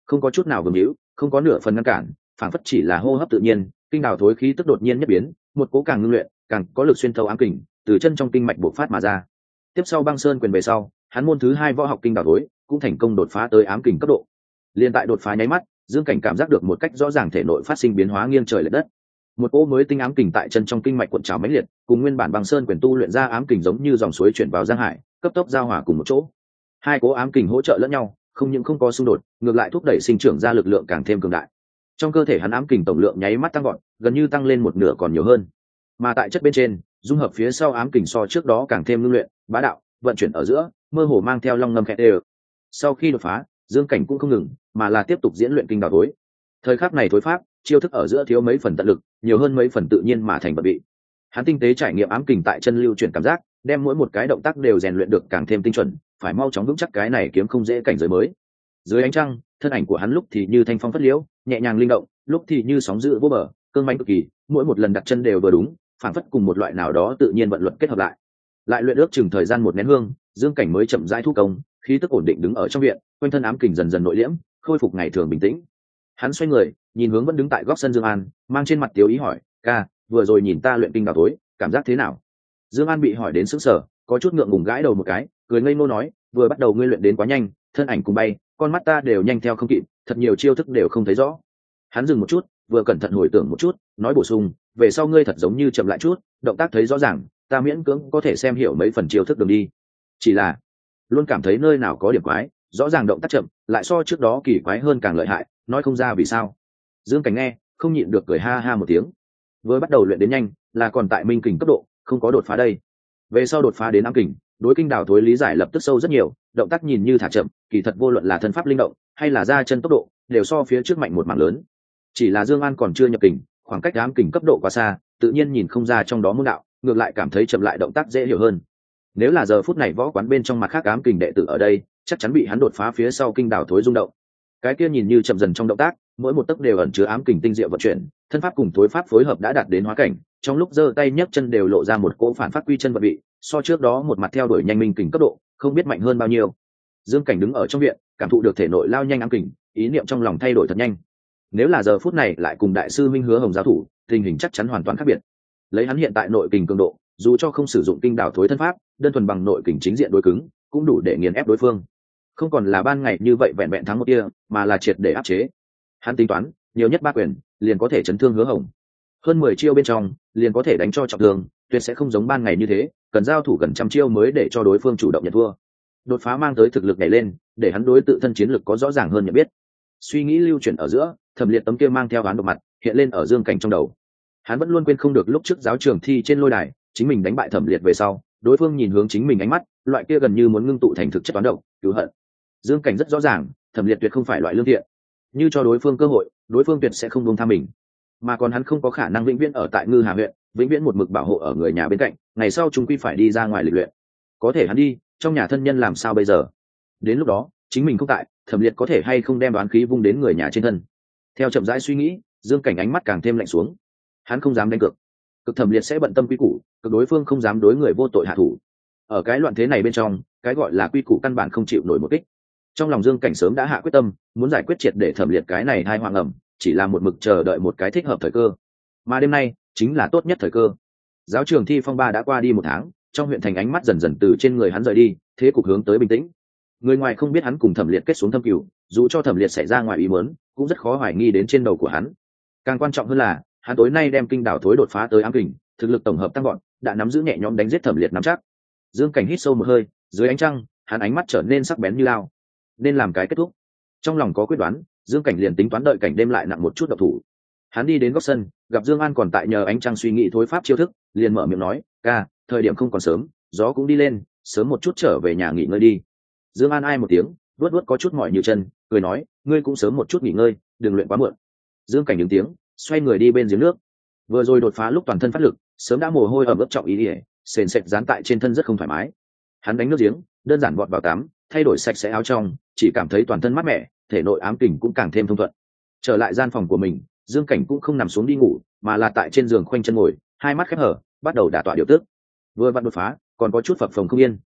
Không có chút nào vương hữu không có nửa phần ngăn cản phản phất chỉ là hô hấp tự nhiên, kinh đào thối khí tức đột nhiên nhất biến, một cố càng ngưng luyện, càng có lực xuyên thấu ám kình, từ chân trong kinh mạch bộc phát mà ra. Tiếp sau băng sơn quyền về sau, hắn môn thứ hai võ học kinh đào thối, cũng thành công đột phá tới ám kình cấp độ. Liên tại đột phá nháy mắt dương cảnh cảm giác được một cách rõ ràng thể nội phát sinh biến hóa nghiêng trời l ệ đất. Một cỗ mới tinh ám kình tại chân trong kinh mạch cuộn trào mãnh liệt, cùng nguyên bản băng sơn quyền tu luyện ra ám kình giống như dòng suối chuyển vào giang hải, cấp tốc giao hòa cùng một chỗ. Hai cố ám kình hỗ trợ lẫn nhau, không những không có xung đột, ngược lại thúc đẩy sinh trưởng ra lực lượng càng thêm cường đại. Trong cơ thể hắn ám kình tổng lượng nháy mắt tăng gọn gần như tăng lên một nửa còn nhiều hơn. Mà tại chất bên trên, dung hợp phía sau ám kình so trước đó càng thêm ngưng luyện, bá đạo, vận chuyển ở giữa, mơ hồ mang theo long ngâm khẽ đều. Sau khi đột phá dương cảnh cũng không ngừng, mà là tiếp tục diễn luyện kinh đào thối. Thời khắc này thối pháp, chiêu thức ở giữa thiếu mấy phần tận lực, nhiều hơn mấy phần tự nhiên mà thành vật bị. Hắn tinh tế trải nghiệm ám kình tại chân lưu chuyển cảm giác, đem mỗi một cái động tác đều rèn luyện được càng thêm tinh chuẩn, phải mau chóng vững chắc cái này kiếm không dễ cảnh giới mới. Dưới ánh trăng, thân ảnh của hắn lúc thì như thanh phong phất liễu, nhẹ nhàng linh động, lúc thì như sóng dữ vô bờ, cương manh cực kỳ, mỗi một lần đặt chân đều vừa đúng, phản phất cùng một loại nào đó tự nhiên vận luật kết hợp lại. Lại luyện ước chừng thời gian một nén hương, dương cảnh mới chậm rãi thu công khí tức ổn định đứng ở trong viện, quanh thân ám kình dần dần nội liễm, khôi phục ngày thường bình tĩnh. Hắn xoay người, nhìn hướng vẫn đứng tại góc sân dương an, mang trên mặt tiếu ý hỏi, ca, vừa rồi nhìn ta luyện kinh đào tối, cảm giác thế nào? Dương an bị hỏi đến sững sờ, có chút ngượng ngùng gãi đầu một cái, cười ngây ngô nói, vừa bắt đầu ngươi luyện đến quá nhanh, thân ảnh cùng bay, con mắt ta đều nhanh theo không kịp, thật nhiều chiêu thức đều không thấy rõ. Hắn dừng một chút, vừa cẩn thận hồi tưởng một chút, nói bổ sung, về sau ngươi thật giống như chậm lại chút, động tác thấy rõ ràng, ta miễn cưỡng có thể xem hiểu mấy phần chiêu thức đường đi. Chỉ là luôn cảm thấy nơi nào có điểm quái, rõ ràng động tác chậm, lại so trước đó kỳ quái hơn càng lợi hại, nói không ra vì sao. Dương cảnh nghe, không nhịn được cười ha ha một tiếng. Vừa bắt đầu luyện đến nhanh, là còn tại minh kình cấp độ, không có đột phá đây. Về sau đột phá đến ám kình, đối kinh đào thối lý giải lập tức sâu rất nhiều, động tác nhìn như thả chậm, kỳ thật vô luận là thân pháp linh động, hay là ra chân tốc độ, đều so phía trước mạnh một mảng lớn. Chỉ là dương an còn chưa nhập kình, khoảng cách ám kình cấp độ quá xa, tự nhiên nhìn không ra trong đó môn đạo, ngược lại cảm thấy chậm lại động tác dễ hiểu hơn nếu là giờ phút này võ quán bên trong mặt khác ám kình đệ tử ở đây, chắc chắn bị hắn đột phá phía sau kinh đảo thối rung động. Cái kia nhìn như chậm dần trong động tác, mỗi một tấc đều ẩn chứa ám kình tinh diệu vận chuyển, thân pháp cùng thối pháp phối hợp đã đạt đến hóa cảnh, trong lúc giơ tay nhấc chân đều lộ ra một cỗ phản phát quy chân vật vị, so trước đó một mặt theo đuổi nhanh minh kình cấp độ, không biết mạnh hơn bao nhiêu. Dương cảnh đứng ở trong viện, cảm thụ được thể nội lao nhanh ám kình, ý niệm trong lòng thay đổi thật nhanh. Nếu là giờ phút này lại cùng đại sư minh hứa hồng giáo thủ, tình hình chắc chắn hoàn toàn khác biệt. Lấy hắn hiện tại nội kình cường độ, dù cho không sử dụng kinh đảo thối thân pháp đơn thuần bằng nội kình chính diện đối cứng, cũng đủ để nghiền ép đối phương. Không còn là ban ngày như vậy vẹn vẹn thắng một kia mà là triệt để áp chế. Hắn tính toán, nhiều nhất ba quyền, liền có thể chấn thương hứa hồng. Hơn mười chiêu bên trong, liền có thể đánh cho trọng thương, tuyệt sẽ không giống ban ngày như thế, cần giao thủ gần trăm chiêu mới để cho đối phương chủ động nhận thua. Đột phá mang tới thực lực này lên, để hắn đối tự thân chiến lực có rõ ràng hơn nhận biết. Suy nghĩ lưu chuyển ở giữa, thẩm liệt tấm kia mang theo hắn độc mặt, hiện lên ở dương cảnh trong đầu. Hắn vẫn luôn quên không được lúc trước giáo trường thi trên lôi đài, chính mình đánh bại thẩm liệt về sau đối phương nhìn hướng chính mình ánh mắt, loại kia gần như muốn ngưng tụ thành thực chất toán động cứu hận. Dương cảnh rất rõ ràng, thẩm liệt tuyệt không phải loại lương thiện. Như cho đối phương cơ hội, đối phương tuyệt sẽ không buông tha mình. Mà còn hắn không có khả năng vĩnh viễn ở tại ngư hà huyện, vĩnh viễn một mực bảo hộ ở người nhà bên cạnh, ngày sau chúng quy phải đi ra ngoài lịch luyện. Có thể hắn đi, trong nhà thân nhân làm sao bây giờ? Đến lúc đó, chính mình không tại, thẩm liệt có thể hay không đem đoán khí vung đến người nhà trên thân? Theo chậm rãi suy nghĩ, dương cảnh ánh mắt càng thêm lạnh xuống. Hắn không dám đánh cược cực thẩm liệt sẽ bận tâm quy củ, cực đối phương không dám đối người vô tội hạ thủ. Ở cái loạn thế này bên trong, cái gọi là quy củ căn bản không chịu nổi một kích. Trong lòng dương cảnh sớm đã hạ quyết tâm, muốn giải quyết triệt để thẩm liệt cái này hai hoang ẩm, chỉ là một mực chờ đợi một cái thích hợp thời cơ. Mà đêm nay, chính là tốt nhất thời cơ. Giáo trường thi phong ba đã qua đi một tháng, trong huyện thành ánh mắt dần dần từ trên người hắn rời đi, thế cục hướng tới bình tĩnh. Người ngoài không biết hắn cùng thẩm liệt kết xuống thâm cửu dù cho thẩm liệt xảy ra ngoài ý mớn cũng rất khó hoài nghi đến trên đầu của hắn. Càng quan trọng hơn là hắn tối nay đem kinh đảo thối đột phá tới ám kình, thực lực tổng hợp tăng gọn đã nắm giữ nhẹ nhõm đánh giết thẩm liệt nắm chắc. Dương cảnh hít sâu một hơi, dưới ánh trăng, hắn ánh mắt trở nên sắc bén như lao. Nên làm cái kết thúc. Trong lòng có quyết đoán, dương cảnh liền tính toán đợi cảnh đêm lại nặng một chút độc thủ. Hắn đi đến góc sân, gặp dương an còn tại nhờ ánh trăng suy nghĩ thối pháp chiêu thức, liền mở miệng nói, ca, thời điểm không còn sớm, gió cũng đi lên, sớm một chút trở về nhà nghỉ ngơi đi. Dương an ai một tiếng luốt luốt có chút mỏi như chân, cười nói, ngươi cũng sớm một chút nghỉ ngơi, đừng luyện quá muộn. Dương cảnh những tiếng xoay người đi bên giếng nước. Vừa rồi đột phá lúc toàn thân phát lực, sớm đã mồ hôi ở ướt trọng ý ỉa sền sệt dán tại trên thân rất không thoải mái. Hắn đánh nước giếng, đơn giản vọt vào tắm, thay đổi sạch sẽ áo trong, chỉ cảm thấy toàn thân mát mẻ, thể nội ám kình cũng càng thêm thông thuận. Trở lại gian phòng của mình, dương cảnh cũng không nằm xuống đi ngủ, mà là tại trên giường khoanh chân ngồi, hai mắt khép hở, bắt đầu đả tọa điều tước vừa vặn đột phá, còn có chút phập phồng không yên.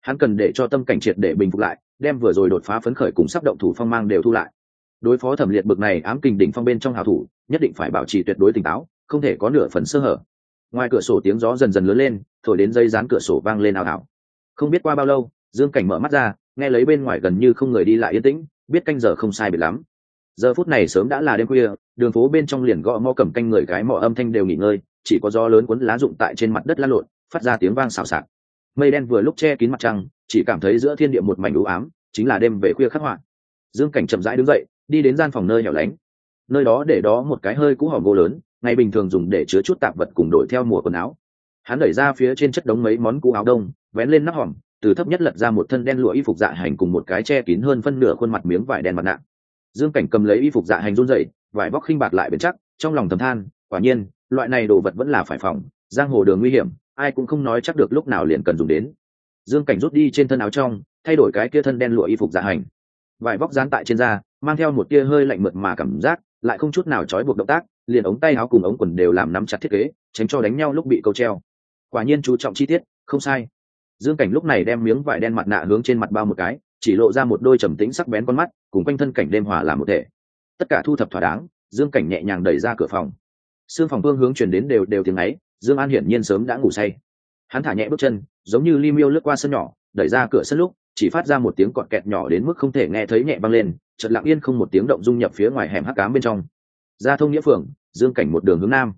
Hắn cần để cho tâm cảnh triệt để bình phục lại, đem vừa rồi đột phá phấn khởi cùng sắp động thủ phong mang đều thu lại đối phó thẩm liệt bực này ám kình đỉnh phong bên trong hào thủ, nhất định phải bảo trì tuyệt đối tỉnh táo, không thể có nửa phần sơ hở. Ngoài cửa sổ tiếng gió dần dần lớn lên, thổi đến dây dán cửa sổ vang lên ảo ảo không biết qua bao lâu, dương cảnh mở mắt ra, nghe lấy bên ngoài gần như không người đi lại yên tĩnh, biết canh giờ không sai biệt lắm. Giờ phút này sớm đã là đêm khuya, đường phố bên trong liền gõ mò cầm canh người cái mò âm thanh đều nghỉ ngơi, chỉ có gió lớn cuốn lá rụng tại trên mặt đất lăn lộn, phát ra tiếng vang xào xạc. Mây đen vừa lúc che kín mặt trăng, chỉ cảm thấy giữa thiên địa một mảnh u ám, chính là đêm về khuya khắc họa. Dương cảnh chậm rãi đứng dậy đi đến gian phòng nơi hẻo lánh. Nơi đó để đó một cái hơi cũ hòm gỗ lớn, ngày bình thường dùng để chứa chút tạp vật cùng đổi theo mùa quần áo. Hắn đẩy ra phía trên chất đống mấy món cũ áo đông, vén lên nắp hòm, từ thấp nhất lật ra một thân đen lụa y phục dạ hành cùng một cái che kín hơn phân nửa khuôn mặt miếng vải đen mặt nạ. Dương cảnh cầm lấy y phục dạ hành run dậy vải bóc khinh bạc lại bền chắc, trong lòng thầm than, quả nhiên, loại này đồ vật vẫn là phải phòng, giang hồ đường nguy hiểm, ai cũng không nói chắc được lúc nào liền cần dùng đến. Dương cảnh rút đi trên thân áo trong, thay đổi cái kia thân đen lụa y phục dạ hành. Vải bóc dán tại trên da mang theo một tia hơi lạnh mượt mà cảm giác, lại không chút nào trói buộc động tác, liền ống tay áo cùng ống quần đều làm nắm chặt thiết kế, tránh cho đánh nhau lúc bị câu treo. Quả nhiên chú trọng chi tiết, không sai. Dương cảnh lúc này đem miếng vải đen mặt nạ hướng trên mặt bao một cái, chỉ lộ ra một đôi trầm tĩnh sắc bén con mắt, cùng quanh thân cảnh đêm hòa làm một thể. Tất cả thu thập thỏa đáng, dương cảnh nhẹ nhàng đẩy ra cửa phòng. Xương phòng vương hướng chuyển đến đều đều tiếng ấy, dương an hiển nhiên sớm đã ngủ say. Hắn thả nhẹ bước chân, giống như li miêu lướt qua sân nhỏ, đẩy ra cửa sân lúc, chỉ phát ra một tiếng cọt kẹt nhỏ đến mức không thể nghe thấy nhẹ vang lên chợt lặng yên không một tiếng động dung nhập phía ngoài hẻm hắc cám bên trong. Ra thông nghĩa phường, dương cảnh một đường hướng nam.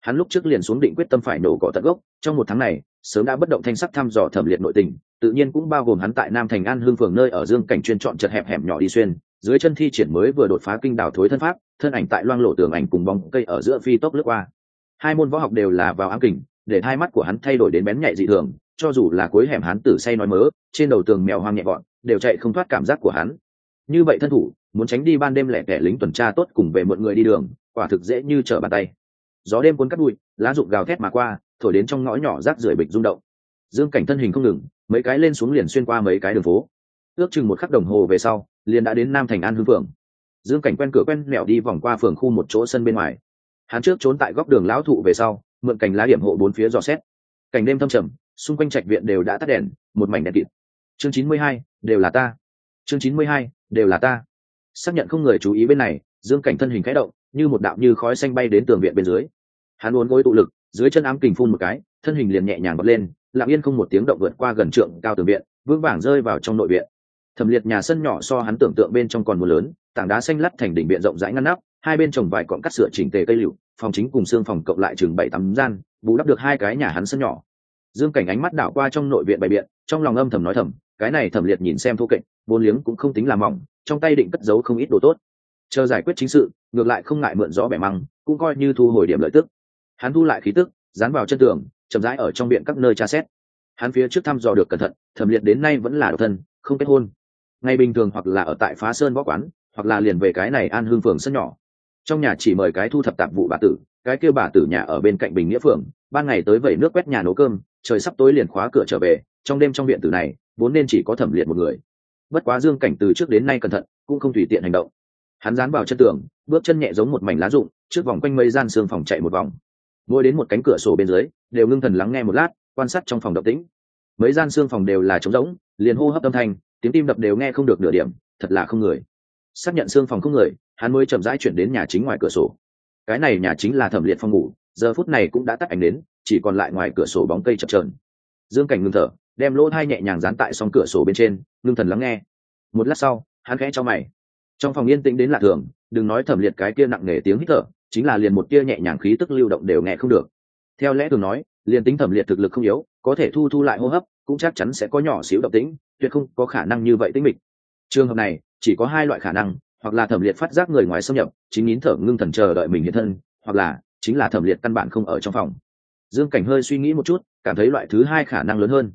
Hắn lúc trước liền xuống định quyết tâm phải nổ cỏ tận gốc, trong một tháng này, sớm đã bất động thanh sắc thăm dò thẩm liệt nội tình, tự nhiên cũng bao gồm hắn tại nam thành an hương phường nơi ở dương cảnh chuyên chọn chật hẹp hẻm nhỏ đi xuyên, dưới chân thi triển mới vừa đột phá kinh đào thối thân pháp, thân ảnh tại loang lộ tường ảnh cùng bóng cây ở giữa phi tốc lướt qua. Hai môn võ học đều là vào ám kình, để hai mắt của hắn thay đổi đến bén nhạy dị thường, cho dù là cuối hẻm hắn tử say nói mớ, trên đầu tường mèo hoang nhẹ gọn, đều chạy không thoát cảm giác của hắn như vậy thân thủ, muốn tránh đi ban đêm lẻ tẻ lính tuần tra tốt cùng về mượn người đi đường, quả thực dễ như trở bàn tay. Gió đêm cuốn cắt bụi, lá rụng gào thét mà qua, thổi đến trong ngõ nhỏ rác rưởi bịch rung động. Dương cảnh thân hình không ngừng, mấy cái lên xuống liền xuyên qua mấy cái đường phố. Ước chừng một khắc đồng hồ về sau, liền đã đến nam thành an hưng phường dương cảnh quen cửa quen mẹo đi vòng qua phường khu một chỗ sân bên ngoài. Hắn trước trốn tại góc đường lão thụ về sau, mượn cảnh lá điểm hộ bốn phía dò xét. Cảnh đêm thâm trầm, xung quanh trạch viện đều đã tắt đèn, một mảnh đèn kịt. Chương chín mươi hai, đều là ta chương chín mươi hai, đều là ta. Xác nhận không người chú ý bên này, dương cảnh thân hình khẽ động, như một đạo như khói xanh bay đến tường viện bên dưới. Hắn uốn gối tụ lực, dưới chân ám kình phun một cái, thân hình liền nhẹ nhàng bật lên, lặng yên không một tiếng động vượt qua gần trượng cao tường viện, vững vàng rơi vào trong nội viện. Thẩm liệt nhà sân nhỏ so hắn tưởng tượng bên trong còn mưa lớn, tảng đá xanh lắt thành đỉnh viện rộng rãi ngăn nắp, hai bên trồng vài cọn cắt sửa chỉnh tề cây liệu phòng chính cùng xương phòng cộng lại chừng bảy tắm gian, bù đắp được hai cái nhà hắn sân nhỏ. Dương cảnh ánh mắt đảo qua trong nội viện bày biện, trong lòng âm thầm nói thầm, cái này thẩm liệt nhìn xem thô kệch vốn liếng cũng không tính là mỏng, trong tay định cất giấu không ít đồ tốt. Chờ giải quyết chính sự, ngược lại không ngại mượn gió bẻ măng, cũng coi như thu hồi điểm lợi tức. Hắn thu lại khí tức, dán vào chân tường, chậm rãi ở trong biện các nơi tra xét. Hắn phía trước thăm dò được cẩn thận, thẩm liệt đến nay vẫn là độc thân, không kết hôn. Ngày bình thường hoặc là ở tại phá sơn võ quán, hoặc là liền về cái này an hương phường sân nhỏ. Trong nhà chỉ mời cái thu thập tạp vụ bà tử, cái kêu bà tử nhà ở bên cạnh bình nghĩa phường, ban ngày tới vẩy nước quét nhà nấu cơm, trời sắp tối liền khóa cửa trở về, trong đêm trong viện tử này, vốn nên chỉ có thẩm liệt một người bất quá dương cảnh từ trước đến nay cẩn thận, cũng không tùy tiện hành động. Hắn dán vào chân tường, bước chân nhẹ giống một mảnh lá rụng, trước vòng quanh mây gian xương phòng chạy một vòng. Mỗi đến một cánh cửa sổ bên dưới, đều ngưng thần lắng nghe một lát, quan sát trong phòng động tĩnh. Mấy gian xương phòng đều là trống rỗng, liền hô hấp âm thanh, tiếng tim đập đều nghe không được nửa điểm, thật là không người. Xác nhận xương phòng không người, hắn mới chậm rãi chuyển đến nhà chính ngoài cửa sổ. Cái này nhà chính là thẩm liệt phòng ngủ, giờ phút này cũng đã tắt ảnh đến chỉ còn lại ngoài cửa sổ bóng cây chập trờn dương cảnh ngưng thở đem lỗ thai nhẹ nhàng dán tại s cửa sổ bên trên, ngưng thần lắng nghe. Một lát sau, hắn khẽ cho mày. Trong phòng yên tĩnh đến lạ thường, đừng nói thẩm liệt cái kia nặng nề tiếng hít thở, chính là liền một tia nhẹ nhàng khí tức lưu động đều nghe không được. Theo lẽ thường nói, liền tính thẩm liệt thực lực không yếu, có thể thu thu lại hô hấp, cũng chắc chắn sẽ có nhỏ xíu động tĩnh, tuyệt không có khả năng như vậy tĩnh mịch. Trường hợp này, chỉ có hai loại khả năng, hoặc là thẩm liệt phát giác người ngoài xâm nhập, chính nín thở ngưng thần chờ đợi mình hiện thân, hoặc là chính là thẩm liệt căn bản không ở trong phòng. Dương cảnh hơi suy nghĩ một chút, cảm thấy loại thứ hai khả năng lớn hơn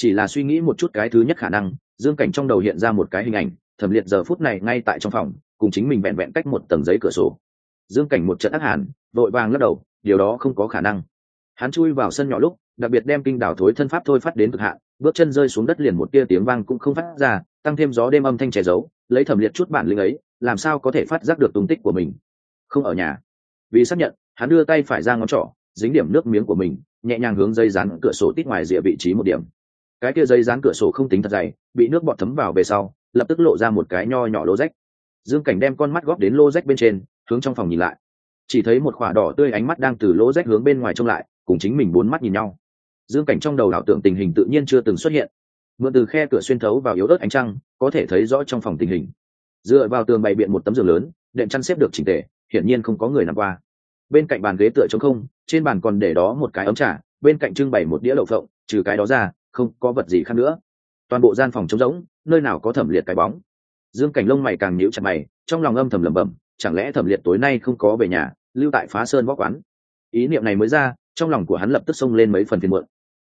chỉ là suy nghĩ một chút cái thứ nhất khả năng, dương cảnh trong đầu hiện ra một cái hình ảnh, thẩm liệt giờ phút này ngay tại trong phòng, cùng chính mình vẹn vẹn cách một tầng giấy cửa sổ. Dương cảnh một trận ác hàn, vội vàng lắc đầu, điều đó không có khả năng. Hắn chui vào sân nhỏ lúc, đặc biệt đem kinh đảo thối thân pháp thôi phát đến cực hạn, bước chân rơi xuống đất liền một tia tiếng vang cũng không phát ra, tăng thêm gió đêm âm thanh che giấu, lấy thẩm liệt chút bản lĩnh ấy, làm sao có thể phát giác được tung tích của mình. Không ở nhà. Vì xác nhận, hắn đưa tay phải ra ngón trỏ, dính điểm nước miếng của mình, nhẹ nhàng hướng dây rắn cửa sổ tít ngoài rìa vị trí một điểm cái kia dây dán cửa sổ không tính thật dày, bị nước bọt thấm vào về sau, lập tức lộ ra một cái nho nhỏ lô rách. Dương cảnh đem con mắt góp đến lô rách bên trên, hướng trong phòng nhìn lại. Chỉ thấy một khỏa đỏ tươi ánh mắt đang từ lỗ rách hướng bên ngoài trông lại, cùng chính mình bốn mắt nhìn nhau. Dương cảnh trong đầu đảo tượng tình hình tự nhiên chưa từng xuất hiện. Mượn từ khe cửa xuyên thấu vào yếu ớt ánh trăng, có thể thấy rõ trong phòng tình hình. Dựa vào tường bày biện một tấm giường lớn, đệm chăn xếp được chỉnh tề, hiển nhiên không có người nằm qua. Bên cạnh bàn ghế tựa trống không, trên bàn còn để đó một cái ấm trà, bên cạnh trưng bày một đĩa lậu phộng, trừ cái đó ra không có vật gì khác nữa. Toàn bộ gian phòng trống rỗng, nơi nào có thẩm liệt cái bóng. Dương cảnh lông mày càng nhíu chặt mày, trong lòng âm thầm lẩm bẩm, chẳng lẽ thẩm liệt tối nay không có về nhà, lưu tại phá sơn võ quán? Ý niệm này mới ra, trong lòng của hắn lập tức xông lên mấy phần phiền muộn.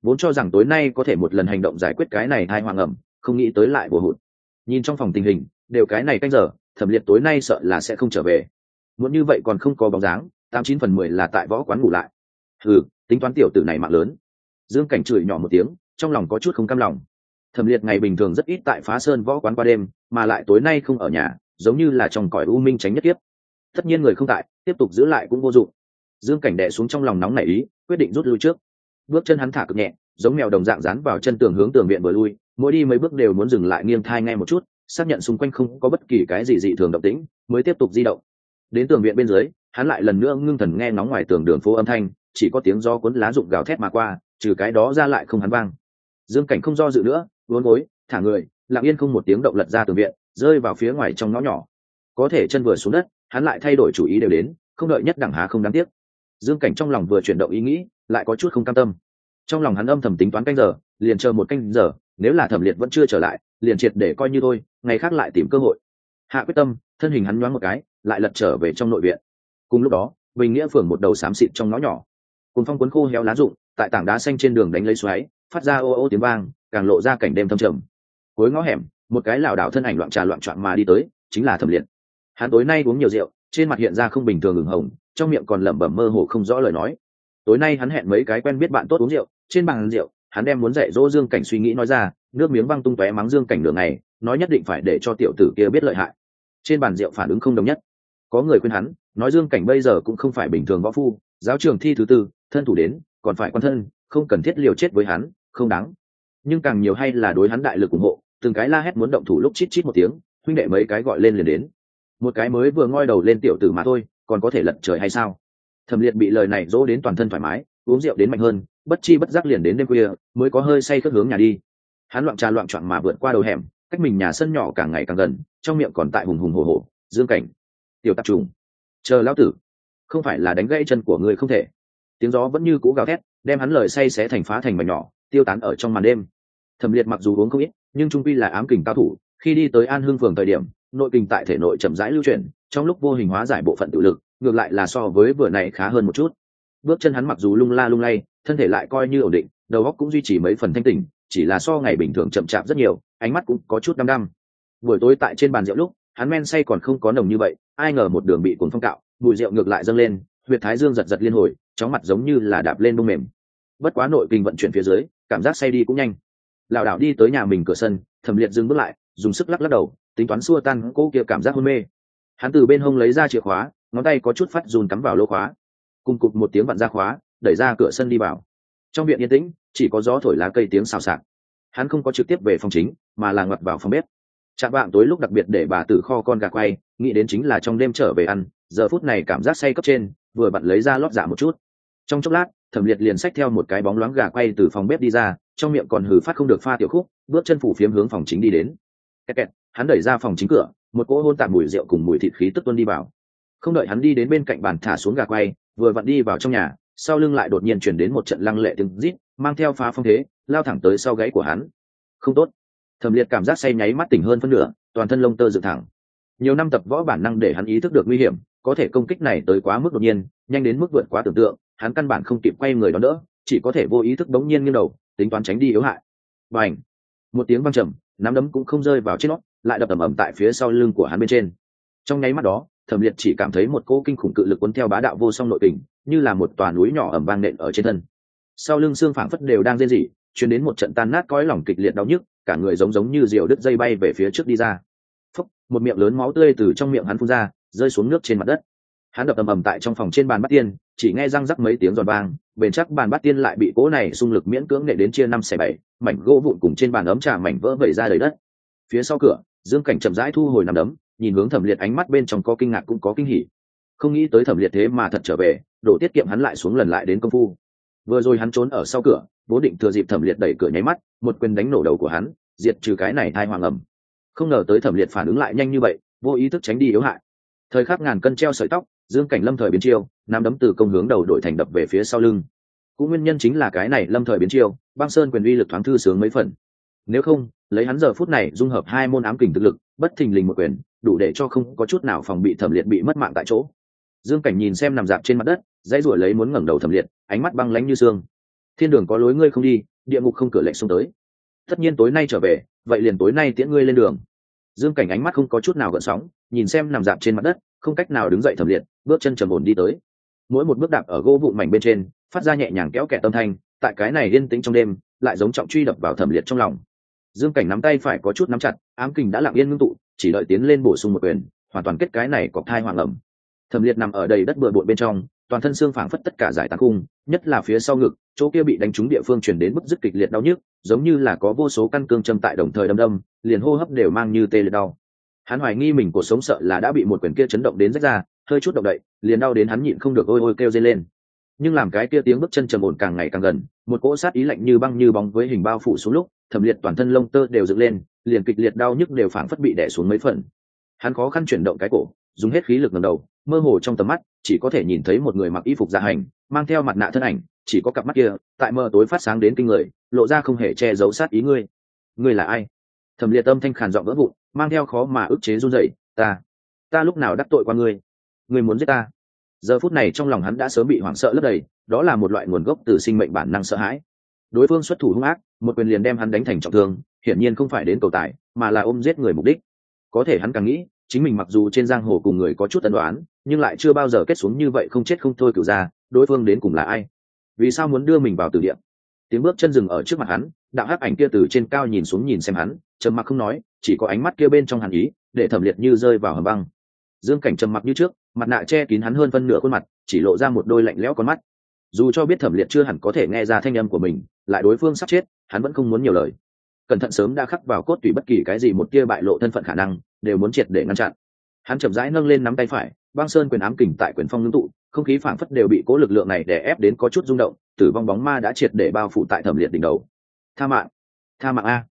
Vốn cho rằng tối nay có thể một lần hành động giải quyết cái này hai hoàng ẩm, không nghĩ tới lại bổ hụt. Nhìn trong phòng tình hình, đều cái này canh giờ, thẩm liệt tối nay sợ là sẽ không trở về. Muốn như vậy còn không có bóng dáng, tám chín phần mười là tại võ quán ngủ lại. Ừ tính toán tiểu tử này mạng lớn. Dương cảnh chửi nhỏ một tiếng trong lòng có chút không cam lòng. Thẩm liệt ngày bình thường rất ít tại phá sơn võ quán qua đêm, mà lại tối nay không ở nhà, giống như là trong cõi u minh tránh nhất tiếp tất nhiên người không tại, tiếp tục giữ lại cũng vô dụng. Dương cảnh đệ xuống trong lòng nóng nảy ý, quyết định rút lui trước. Bước chân hắn thả cực nhẹ, giống mèo đồng dạng dán vào chân tường hướng tường viện vừa lui, mỗi đi mấy bước đều muốn dừng lại nghiêng thai ngay một chút, xác nhận xung quanh không có bất kỳ cái gì dị thường động tĩnh, mới tiếp tục di động. Đến tường viện bên dưới, hắn lại lần nữa ngưng thần nghe ngóng ngoài tường đường phố âm thanh, chỉ có tiếng do cuốn lá rụng gào thét mà qua, trừ cái đó ra lại không hắn vang dương cảnh không do dự nữa, uốn gối, thả người, lặng yên không một tiếng động lật ra từ viện, rơi vào phía ngoài trong ngõ nhỏ. Có thể chân vừa xuống đất, hắn lại thay đổi chủ ý đều đến, không đợi nhất đẳng há không đáng tiếc. Dương cảnh trong lòng vừa chuyển động ý nghĩ, lại có chút không cam tâm. Trong lòng hắn âm thầm tính toán canh giờ, liền chờ một canh giờ, nếu là thẩm liệt vẫn chưa trở lại, liền triệt để coi như thôi, ngày khác lại tìm cơ hội. Hạ quyết tâm, thân hình hắn nhoáng một cái, lại lật trở về trong nội viện. Cùng lúc đó, bình nghĩa phường một đầu xám xịt trong ngõ nhỏ. Cùng phong cuốn khô héo lá rụng, tại tảng đá xanh trên đường đánh lấy xoáy phát ra ô ô tiếng vang, càng lộ ra cảnh đêm thâm trầm. Cuối ngõ hẻm, một cái lảo đảo thân ảnh loạn trà loạn trọn mà đi tới, chính là thẩm liệt. Hắn tối nay uống nhiều rượu, trên mặt hiện ra không bình thường ửng hồng, trong miệng còn lẩm bẩm mơ hồ không rõ lời nói. Tối nay hắn hẹn mấy cái quen biết bạn tốt uống rượu, trên bàn rượu, hắn đem muốn dạy dỗ dương cảnh suy nghĩ nói ra, nước miếng văng tung tóe mắng dương cảnh nửa ngày, nói nhất định phải để cho tiểu tử kia biết lợi hại. Trên bàn rượu phản ứng không đồng nhất. Có người khuyên hắn, nói dương cảnh bây giờ cũng không phải bình thường võ phu, giáo trường thi thứ tư, thân thủ đến, còn phải quan thân, không cần thiết liều chết với hắn không đáng. Nhưng càng nhiều hay là đối hắn đại lực ủng hộ, từng cái la hét muốn động thủ lúc chít chít một tiếng, huynh đệ mấy cái gọi lên liền đến. Một cái mới vừa ngoi đầu lên tiểu tử mà thôi, còn có thể lật trời hay sao? Thẩm liệt bị lời này dỗ đến toàn thân thoải mái, uống rượu đến mạnh hơn, bất chi bất giác liền đến đêm khuya, mới có hơi say khất hướng nhà đi. Hắn loạn trà loạn trọn mà vượt qua đầu hẻm, cách mình nhà sân nhỏ càng ngày càng gần, trong miệng còn tại hùng hùng hồ hồ dương cảnh. Tiểu tạp trùng, chờ lão tử. Không phải là đánh gãy chân của người không thể. Tiếng gió vẫn như cũ gào thét, đem hắn lời say xé thành phá thành mảnh nhỏ tiêu tán ở trong màn đêm. Thẩm liệt mặc dù uống không ít, nhưng trung quy là ám kình cao thủ, khi đi tới an hương phường thời điểm, nội kình tại thể nội chậm rãi lưu chuyển, trong lúc vô hình hóa giải bộ phận tự lực, ngược lại là so với vừa này khá hơn một chút. Bước chân hắn mặc dù lung la lung lay, thân thể lại coi như ổn định, đầu óc cũng duy trì mấy phần thanh tỉnh, chỉ là so ngày bình thường chậm chạp rất nhiều, ánh mắt cũng có chút đăm đăm. Buổi tối tại trên bàn rượu lúc, hắn men say còn không có nồng như vậy, ai ngờ một đường bị cuốn phong cạo, mùi rượu ngược lại dâng lên, huyệt thái dương giật giật liên hồi, chóng mặt giống như là đạp lên bông mềm. Bất quá nội kinh vận chuyển phía dưới cảm giác say đi cũng nhanh. Lảo đảo đi tới nhà mình cửa sân, thẩm liệt dừng bước lại, dùng sức lắc lắc đầu, tính toán xua tan cô kia cảm giác hôn mê. Hắn từ bên hông lấy ra chìa khóa, ngón tay có chút phát dùn cắm vào lô khóa. Cùng cục một tiếng vặn ra khóa, đẩy ra cửa sân đi vào. Trong viện yên tĩnh, chỉ có gió thổi lá cây tiếng xào xạc. Hắn không có trực tiếp về phòng chính, mà là ngoặt vào phòng bếp. Chạm bạn tối lúc đặc biệt để bà tử kho con gà quay, nghĩ đến chính là trong đêm trở về ăn, giờ phút này cảm giác say cấp trên, vừa bận lấy ra lót giả một chút. Trong chốc lát thẩm liệt liền xách theo một cái bóng loáng gà quay từ phòng bếp đi ra trong miệng còn hừ phát không được pha tiểu khúc bước chân phủ phiếm hướng phòng chính đi đến. Kẹt kẹt, hắn đẩy ra phòng chính cửa một cỗ hôn tạp mùi rượu cùng mùi thịt khí tức tuân đi vào. Không đợi hắn đi đến bên cạnh bàn thả xuống gà quay vừa vặn đi vào trong nhà sau lưng lại đột nhiên chuyển đến một trận lăng lệ tiếng rít mang theo phá phong thế lao thẳng tới sau gáy của hắn. Không tốt. Thẩm liệt cảm giác say nháy mắt tỉnh hơn phân nửa toàn thân lông tơ dựng thẳng. Nhiều năm tập võ bản năng để hắn ý thức được nguy hiểm có thể công kích này tới quá mức đột nhiên nhanh đến mức vượt quá tưởng tượng hắn căn bản không kịp quay người đón đỡ, chỉ có thể vô ý thức bỗng nhiên nghiêng đầu, tính toán tránh đi yếu hại. Và ảnh một tiếng văng trầm, nắm đấm cũng không rơi vào trên nó lại đập ầm ầm tại phía sau lưng của hắn bên trên. Trong nháy mắt đó, thẩm liệt chỉ cảm thấy một cỗ kinh khủng cự lực cuốn theo bá đạo vô song nội tình, như là một tòa núi nhỏ ẩm vang nện ở trên thân. Sau lưng xương phảng phất đều đang rên rỉ chuyển đến một trận tan nát cõi lòng kịch liệt đau nhức, cả người giống giống như diều đứt dây bay về phía trước đi ra. Phúc! Một miệng lớn máu tươi từ trong miệng hắn phun ra, rơi xuống nước trên mặt đất hắn đập ầm ầm tại trong phòng trên bàn bát tiên, chỉ nghe răng rắc mấy tiếng giòn vang, bền chắc bàn bát tiên lại bị cố này xung lực miễn cưỡng nệ đến chia năm xẻ bảy, mảnh gỗ vụn cùng trên bàn ấm trà mảnh vỡ vẩy ra đầy đất. Phía sau cửa, dương cảnh chậm rãi thu hồi nằm đấm, nhìn hướng thẩm liệt ánh mắt bên trong có kinh ngạc cũng có kinh hỉ. Không nghĩ tới thẩm liệt thế mà thật trở về, đổ tiết kiệm hắn lại xuống lần lại đến công phu. Vừa rồi hắn trốn ở sau cửa, vốn định thừa dịp thẩm liệt đẩy cửa nháy mắt, một quyền đánh nổ đầu của hắn, diệt trừ cái này thai hoàng ẩm. Không ngờ tới thẩm liệt phản ứng lại nhanh như vậy, vô ý thức tránh đi yếu hại. Thời khắc ngàn cân treo sợi tóc dương cảnh lâm thời biến chiêu, nắm đấm từ công hướng đầu đội thành đập về phía sau lưng. Cũng nguyên nhân chính là cái này lâm thời biến chiêu, băng sơn quyền uy lực thoáng thư sướng mấy phần. Nếu không, lấy hắn giờ phút này dung hợp hai môn ám kình thực lực, bất thình lình một quyền, đủ để cho không có chút nào phòng bị thẩm liệt bị mất mạng tại chỗ. Dương cảnh nhìn xem nằm dạp trên mặt đất, dãy ruổi lấy muốn ngẩng đầu thẩm liệt, ánh mắt băng lánh như xương. Thiên đường có lối ngươi không đi, địa ngục không cửa lệnh xuống tới. Tất nhiên tối nay trở về, vậy liền tối nay tiễn ngươi lên đường. Dương cảnh ánh mắt không có chút nào gợn sóng, nhìn xem nằm dạp trên mặt đất không cách nào đứng dậy thẩm liệt, bước chân trầm ổn đi tới. Mỗi một bước đạp ở gỗ vụn mảnh bên trên, phát ra nhẹ nhàng kéo kẹt tâm thanh, tại cái này yên tĩnh trong đêm, lại giống trọng truy đập vào thẩm liệt trong lòng. Dương cảnh nắm tay phải có chút nắm chặt, ám kình đã lặng yên ngưng tụ, chỉ đợi tiến lên bổ sung một quyền, hoàn toàn kết cái này có thai hoàng ẩm. Thẩm liệt nằm ở đầy đất bừa bộn bên trong, toàn thân xương phảng phất tất cả giải tán cung, nhất là phía sau ngực, chỗ kia bị đánh trúng địa phương chuyển đến bức dứt kịch liệt đau nhức, giống như là có vô số căn cương châm tại đồng thời đâm đâm, liền hô hấp đều mang như tê liệt đau hắn hoài nghi mình cuộc sống sợ là đã bị một quyền kia chấn động đến rách ra, hơi chút động đậy, liền đau đến hắn nhịn không được ôi ôi kêu dây lên. Nhưng làm cái kia tiếng bước chân trầm ổn càng ngày càng gần, một cỗ sát ý lạnh như băng như bóng với hình bao phủ xuống lúc, thẩm liệt toàn thân lông tơ đều dựng lên, liền kịch liệt đau nhức đều phảng phất bị đẻ xuống mấy phần. Hắn khó khăn chuyển động cái cổ, dùng hết khí lực ngầm đầu, mơ hồ trong tầm mắt, chỉ có thể nhìn thấy một người mặc y phục dạ hành, mang theo mặt nạ thân ảnh, chỉ có cặp mắt kia, tại mơ tối phát sáng đến kinh người, lộ ra không hề che giấu sát ý ngươi. Ngươi là ai? Thẩm liệt tâm thanh khàn giọng vỡ vụn, mang theo khó mà ức chế run rẩy, ta ta lúc nào đắc tội qua ngươi? Ngươi muốn giết ta? Giờ phút này trong lòng hắn đã sớm bị hoảng sợ lấp đầy, đó là một loại nguồn gốc từ sinh mệnh bản năng sợ hãi. Đối phương xuất thủ hung ác, một quyền liền đem hắn đánh thành trọng thương, hiển nhiên không phải đến cầu tài, mà là ôm giết người mục đích. Có thể hắn càng nghĩ, chính mình mặc dù trên giang hồ cùng người có chút tân đoán nhưng lại chưa bao giờ kết xuống như vậy không chết không thôi cửu ra đối phương đến cùng là ai? Vì sao muốn đưa mình vào từ địa? Tiếng bước chân dừng ở trước mặt hắn, đạo hắc ảnh kia từ trên cao nhìn xuống nhìn xem hắn, trầm mặc không nói, chỉ có ánh mắt kia bên trong hàn ý, để thẩm liệt như rơi vào hầm băng. Dương cảnh trầm mặc như trước, mặt nạ che kín hắn hơn phân nửa khuôn mặt, chỉ lộ ra một đôi lạnh lẽo con mắt. Dù cho biết thẩm liệt chưa hẳn có thể nghe ra thanh âm của mình, lại đối phương sắp chết, hắn vẫn không muốn nhiều lời. Cẩn thận sớm đã khắc vào cốt tủy bất kỳ cái gì một tia bại lộ thân phận khả năng, đều muốn triệt để ngăn chặn. Hắn chậm rãi nâng lên nắm tay phải, băng sơn quyền ám kình tại quyền phong ngưng tụ không khí phảng phất đều bị cố lực lượng này đè ép đến có chút rung động, tử vong bóng ma đã triệt để bao phủ tại thẩm liệt đỉnh đầu. Tha mạng tha mạng a.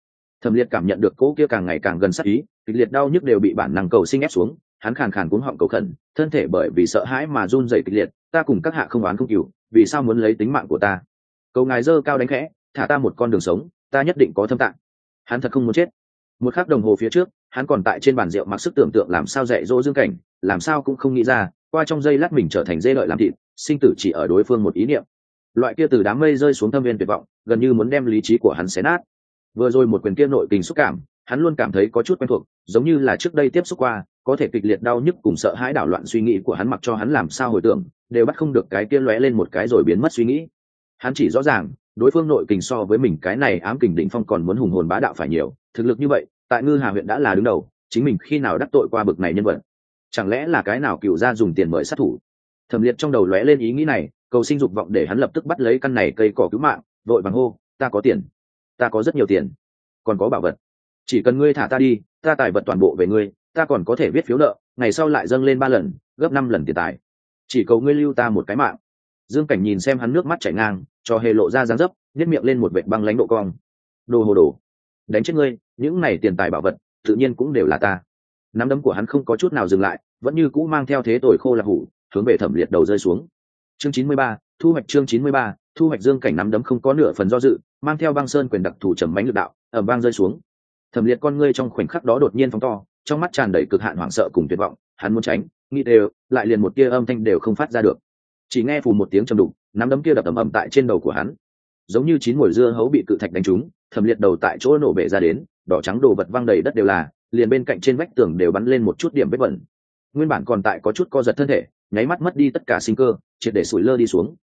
Thẩm liệt cảm nhận được cố kia càng ngày càng gần sát ý, kịch liệt đau nhức đều bị bản năng cầu sinh ép xuống, hắn khàn khàn cuống họng cầu khẩn, thân thể bởi vì sợ hãi mà run dày kịch liệt, ta cùng các hạ không oán không cừu, vì sao muốn lấy tính mạng của ta? Cầu ngài dơ cao đánh khẽ, thả ta một con đường sống, ta nhất định có thâm tạng. Hắn thật không muốn chết. Một khắc đồng hồ phía trước, hắn còn tại trên bàn rượu mặc sức tưởng tượng làm sao dạy dỗ dương cảnh, làm sao cũng không nghĩ ra qua trong giây lát mình trở thành dê lợi làm thịt, sinh tử chỉ ở đối phương một ý niệm. Loại kia từ đám mây rơi xuống thâm viên tuyệt vọng, gần như muốn đem lý trí của hắn xé nát. Vừa rồi một quyền kia nội tình xúc cảm, hắn luôn cảm thấy có chút quen thuộc, giống như là trước đây tiếp xúc qua, có thể kịch liệt đau nhức cùng sợ hãi đảo loạn suy nghĩ của hắn mặc cho hắn làm sao hồi tưởng, đều bắt không được cái kia lóe lên một cái rồi biến mất suy nghĩ. Hắn chỉ rõ ràng, đối phương nội kình so với mình cái này ám kình đỉnh phong còn muốn hùng hồn bá đạo phải nhiều, thực lực như vậy, tại ngư hà huyện đã là đứng đầu, chính mình khi nào đắc tội qua bực này nhân vật chẳng lẽ là cái nào cựu ra dùng tiền mời sát thủ? Thẩm liệt trong đầu lóe lên ý nghĩ này, cầu sinh dục vọng để hắn lập tức bắt lấy căn này cây cỏ cứu mạng, vội bằng hô, ta có tiền, ta có rất nhiều tiền, còn có bảo vật. Chỉ cần ngươi thả ta đi, ta tài vật toàn bộ về ngươi, ta còn có thể viết phiếu nợ, ngày sau lại dâng lên ba lần, gấp năm lần tiền tài. Chỉ cầu ngươi lưu ta một cái mạng. Dương cảnh nhìn xem hắn nước mắt chảy ngang, cho hề lộ ra dáng dấp nhét miệng lên một vệ băng lãnh độ cong. Đồ hồ đồ, đánh chết ngươi, những này tiền tài bảo vật, tự nhiên cũng đều là ta nắm đấm của hắn không có chút nào dừng lại, vẫn như cũ mang theo thế tội khô là hủ, hướng về thẩm liệt đầu rơi xuống. Chương chín mươi ba, thu hoạch chương chín mươi ba, thu hoạch dương cảnh nắm đấm không có nửa phần do dự, mang theo băng sơn quyền đặc thủ trầm bánh lực đạo ẩm băng rơi xuống. Thẩm liệt con ngươi trong khoảnh khắc đó đột nhiên phóng to, trong mắt tràn đầy cực hạn hoảng sợ cùng tuyệt vọng, hắn muốn tránh, nghĩ đều, lại liền một tia âm thanh đều không phát ra được. Chỉ nghe phù một tiếng trầm đục, nắm đấm kia đập ầm ầm tại trên đầu của hắn. Giống như chín mồi dưa hấu bị cự thạch đánh trúng, thẩm liệt đầu tại chỗ nổ bể ra đến, đỏ trắng đồ vật văng đầy đất đều là liền bên cạnh trên vách tường đều bắn lên một chút điểm vết bẩn. Nguyên bản còn tại có chút co giật thân thể, nháy mắt mất đi tất cả sinh cơ, triệt để sủi lơ đi xuống.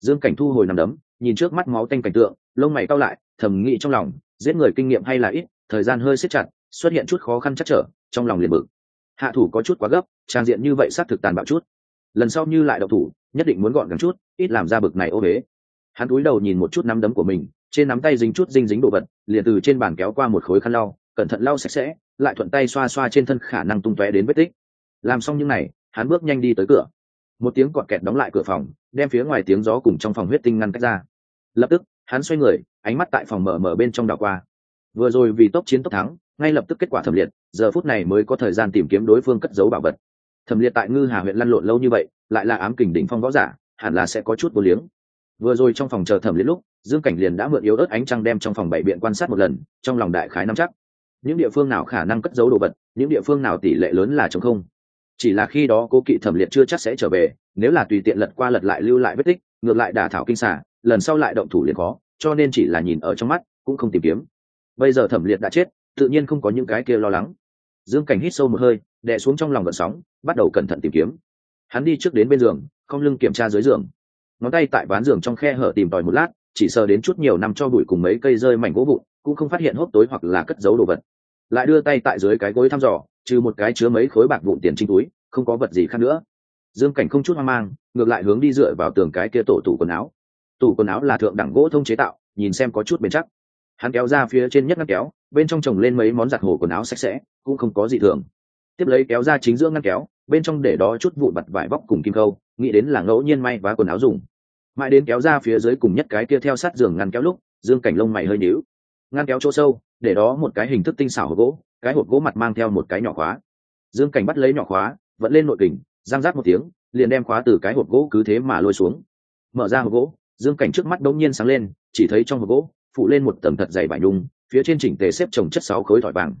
Dương cảnh thu hồi nằm đấm, nhìn trước mắt máu tanh cảnh tượng, lông mày cau lại, thầm nghĩ trong lòng, giết người kinh nghiệm hay là ít, thời gian hơi siết chặt, xuất hiện chút khó khăn chắc trở, trong lòng liền bực. Hạ thủ có chút quá gấp, trang diện như vậy xác thực tàn bạo chút. Lần sau như lại đậu thủ, nhất định muốn gọn gàng chút, ít làm ra bực này ô huế hắn cúi đầu nhìn một chút nắm đấm của mình, trên nắm tay dính chút dinh dính đồ vật, liền từ trên bàn kéo qua một khối khăn lau cẩn thận lau sạch sẽ, lại thuận tay xoa xoa trên thân khả năng tung tóe đến vết tích. Làm xong những này, hắn bước nhanh đi tới cửa. Một tiếng cọt kẹt đóng lại cửa phòng, đem phía ngoài tiếng gió cùng trong phòng huyết tinh ngăn cách ra. Lập tức, hắn xoay người, ánh mắt tại phòng mở mở bên trong đảo qua. Vừa rồi vì tốc chiến tốc thắng, ngay lập tức kết quả thẩm liệt, giờ phút này mới có thời gian tìm kiếm đối phương cất giấu bảo vật. Thẩm liệt tại ngư hà huyện lăn lộn lâu như vậy, lại là ám kình đỉnh phong võ giả, hẳn là sẽ có chút vô liếng. Vừa rồi trong phòng chờ thẩm liệt lúc, dương cảnh liền đã mượn yếu ớt ánh trăng đem trong phòng bảy biện quan sát một lần, trong lòng đại khái nắm chắc những địa phương nào khả năng cất giấu đồ vật, những địa phương nào tỷ lệ lớn là chống không. Chỉ là khi đó cố kỵ thẩm liệt chưa chắc sẽ trở về, nếu là tùy tiện lật qua lật lại lưu lại vết tích, ngược lại đả thảo kinh xả, lần sau lại động thủ liền khó cho nên chỉ là nhìn ở trong mắt, cũng không tìm kiếm. Bây giờ thẩm liệt đã chết, tự nhiên không có những cái kia lo lắng. Dương cảnh hít sâu một hơi, đè xuống trong lòng vận sóng, bắt đầu cẩn thận tìm kiếm. Hắn đi trước đến bên giường, không lưng kiểm tra dưới giường. Ngón tay tại ván giường trong khe hở tìm tòi một lát, chỉ sờ đến chút nhiều năm cho bụi cùng mấy cây rơi mảnh gỗ vụn cũng không phát hiện hốc tối hoặc là cất giấu đồ vật. Lại đưa tay tại dưới cái gối thăm dò, trừ một cái chứa mấy khối bạc vụn tiền trinh túi, không có vật gì khác nữa. Dương cảnh không chút hoang mang, ngược lại hướng đi dựa vào tường cái kia tổ tủ quần áo. Tủ quần áo là thượng đẳng gỗ thông chế tạo, nhìn xem có chút bền chắc. Hắn kéo ra phía trên nhất ngăn kéo, bên trong trồng lên mấy món giặt hồ quần áo sạch sẽ, cũng không có gì thường. Tiếp lấy kéo ra chính giữa ngăn kéo, bên trong để đó chút vụn vặt vải vóc cùng kim khâu nghĩ đến là ngẫu nhiên may vá quần áo dùng. Mãi đến kéo ra phía dưới cùng nhất cái kia theo sát giường ngăn kéo lúc, dương cảnh lông mày hơi nhíu ngăn kéo chỗ sâu, để đó một cái hình thức tinh xảo hộp gỗ, cái hộp gỗ mặt mang theo một cái nhỏ khóa. Dương cảnh bắt lấy nhỏ khóa vẫn lên nội kình giang rác một tiếng, liền đem khóa từ cái hộp gỗ cứ thế mà lôi xuống. Mở ra hộp gỗ, dương cảnh trước mắt đống nhiên sáng lên, chỉ thấy trong hộp gỗ, phụ lên một tầm thật dày vải nhung, phía trên chỉnh tề xếp trồng chất sáu khối thỏi vàng.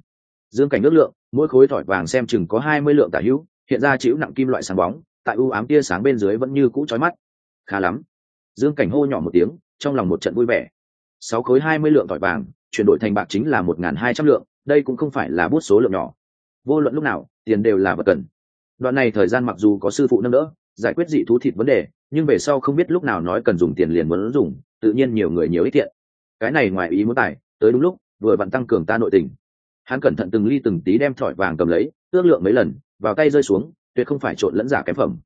Dương cảnh ước lượng, mỗi khối thỏi vàng xem chừng có hai mươi lượng tả hữu, hiện ra chịu nặng kim loại sáng bóng, tại u ám tia sáng bên dưới vẫn như cũ trói mắt. Khá lắm. Dương cảnh hô nhỏ một tiếng, trong lòng một trận vui vẻ. Sáu khối hai mươi lượng tỏi vàng chuyển đổi thành bạc chính là một n g h n hai trăm lượng, đây cũng không phải là bút số lượng nhỏ. Vô luận lúc nào, tiền đều là vật cần. Đoạn này thời gian mặc dù có sư phụ nâng đỡ, giải quyết dị thú thịt vấn đề, nhưng về sau không biết lúc nào nói cần dùng tiền liền muốn dùng, tự nhiên nhiều người nhiều ý tiện. cái này ngoài ý muốn tài, tới đúng lúc, vừa vặn tăng cường ta nội tình. Hắn cẩn thận từng ly từng tí đem thỏi vàng cầm lấy, ước lượng mấy lần, vào tay rơi xuống, tuyệt không phải trộn lẫn giả kém phẩm.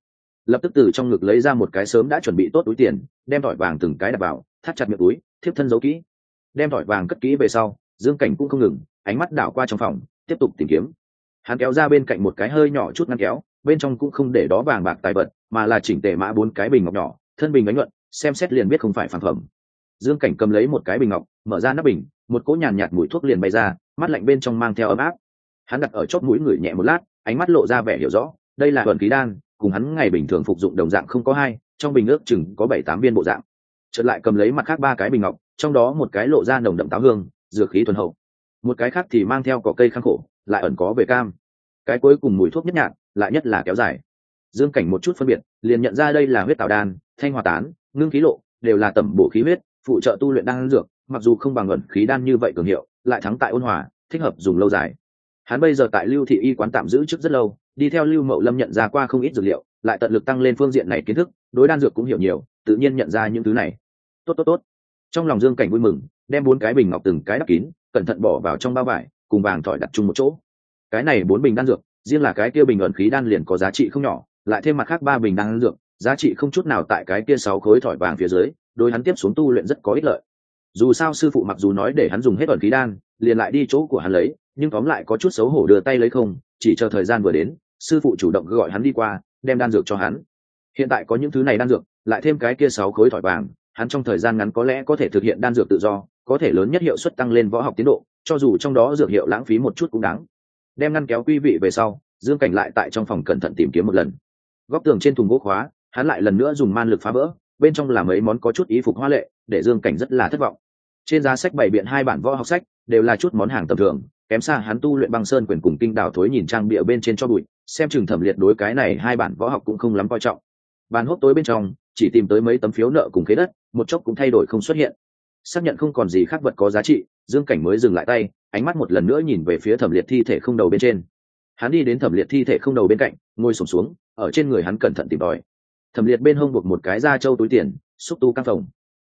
Lập tức từ trong ngực lấy ra một cái sớm đã chuẩn bị tốt túi tiền, đem thỏi vàng từng cái đặt vào, thắt chặt miệng túi, thiếp thân giấu kỹ đem thỏi vàng cất kỹ về sau dương cảnh cũng không ngừng ánh mắt đảo qua trong phòng tiếp tục tìm kiếm. Hắn kéo ra bên cạnh một cái hơi nhỏ chút ngăn kéo bên trong cũng không để đó vàng bạc tài vật mà là chỉnh tề mã bốn cái bình ngọc nhỏ thân bình ánh luận xem xét liền biết không phải phản phẩm. Dương cảnh cầm lấy một cái bình ngọc mở ra nắp bình một cỗ nhàn nhạt, mùi thuốc liền bay ra mắt lạnh bên trong mang theo ấm áp. Hắn đặt ở chót mũi ngửi nhẹ một lát ánh mắt lộ ra vẻ hiểu rõ đây là thuần khí đan cùng hắn ngày bình thường phục dụng đồng dạng không có hai trong bình ước chừng có bảy tám viên bộ dạng. Trở lại cầm lấy mặt khác ba cái bình ngọc trong đó một cái lộ ra nồng đậm táo hương, dược khí thuần hậu. Một cái khác thì mang theo cỏ cây khang khổ, lại ẩn có về cam. Cái cuối cùng mùi thuốc nhất nhạt, lại nhất là kéo dài. Dương cảnh một chút phân biệt, liền nhận ra đây là huyết tạo đan, thanh hòa tán, ngưng khí lộ, đều là tẩm bổ khí huyết, phụ trợ tu luyện đan dược, mặc dù không bằng ẩn khí đan như vậy cường hiệu, lại thắng tại ôn hòa, thích hợp dùng lâu dài. Hắn bây giờ tại lưu thị y quán tạm giữ trước rất lâu, đi theo lưu mậu lâm nhận ra qua không ít dược liệu, lại tận lực tăng lên phương diện này kiến thức, đối đan dược cũng hiểu nhiều, tự nhiên nhận ra những thứ này. Tốt tốt tốt trong lòng dương cảnh vui mừng, đem bốn cái bình ngọc từng cái đắp kín, cẩn thận bỏ vào trong bao vải, cùng vàng thỏi đặt chung một chỗ. Cái này bốn bình đan dược, riêng là cái kia bình ẩn khí đan liền có giá trị không nhỏ, lại thêm mặt khác ba bình đan dược, giá trị không chút nào tại cái kia sáu khối thỏi vàng phía dưới đôi hắn tiếp xuống tu luyện rất có ích lợi. Dù sao sư phụ mặc dù nói để hắn dùng hết ẩn khí đan, liền lại đi chỗ của hắn lấy, nhưng tóm lại có chút xấu hổ đưa tay lấy không, chỉ chờ thời gian vừa đến, sư phụ chủ động gọi hắn đi qua, đem đan dược cho hắn. Hiện tại có những thứ này đan dược, lại thêm cái kia sáu khối thỏi vàng hắn trong thời gian ngắn có lẽ có thể thực hiện đan dược tự do, có thể lớn nhất hiệu suất tăng lên võ học tiến độ, cho dù trong đó dược hiệu lãng phí một chút cũng đáng. Đem ngăn kéo quý vị về sau, dương cảnh lại tại trong phòng cẩn thận tìm kiếm một lần. Góc tường trên thùng gỗ khóa, hắn lại lần nữa dùng man lực phá vỡ, bên trong là mấy món có chút ý phục hoa lệ, để dương cảnh rất là thất vọng. Trên giá sách bày biện hai bản võ học sách, đều là chút món hàng tầm thường, kém xa hắn tu luyện băng sơn quyền cùng kinh đào thối nhìn trang bịa bên trên cho bụi, xem chừng thẩm liệt đối cái này hai bản võ học cũng không lắm coi trọng. Bàn hốc tối bên trong, chỉ tìm tới mấy tấm phiếu nợ cùng khế đất một chốc cũng thay đổi không xuất hiện. Xác nhận không còn gì khác vật có giá trị dương cảnh mới dừng lại tay ánh mắt một lần nữa nhìn về phía thẩm liệt thi thể không đầu bên trên. Hắn đi đến thẩm liệt thi thể không đầu bên cạnh ngồi sùng xuống, xuống ở trên người hắn cẩn thận tìm tòi. Thẩm liệt bên hông buộc một cái da trâu túi tiền xúc tu căng phòng.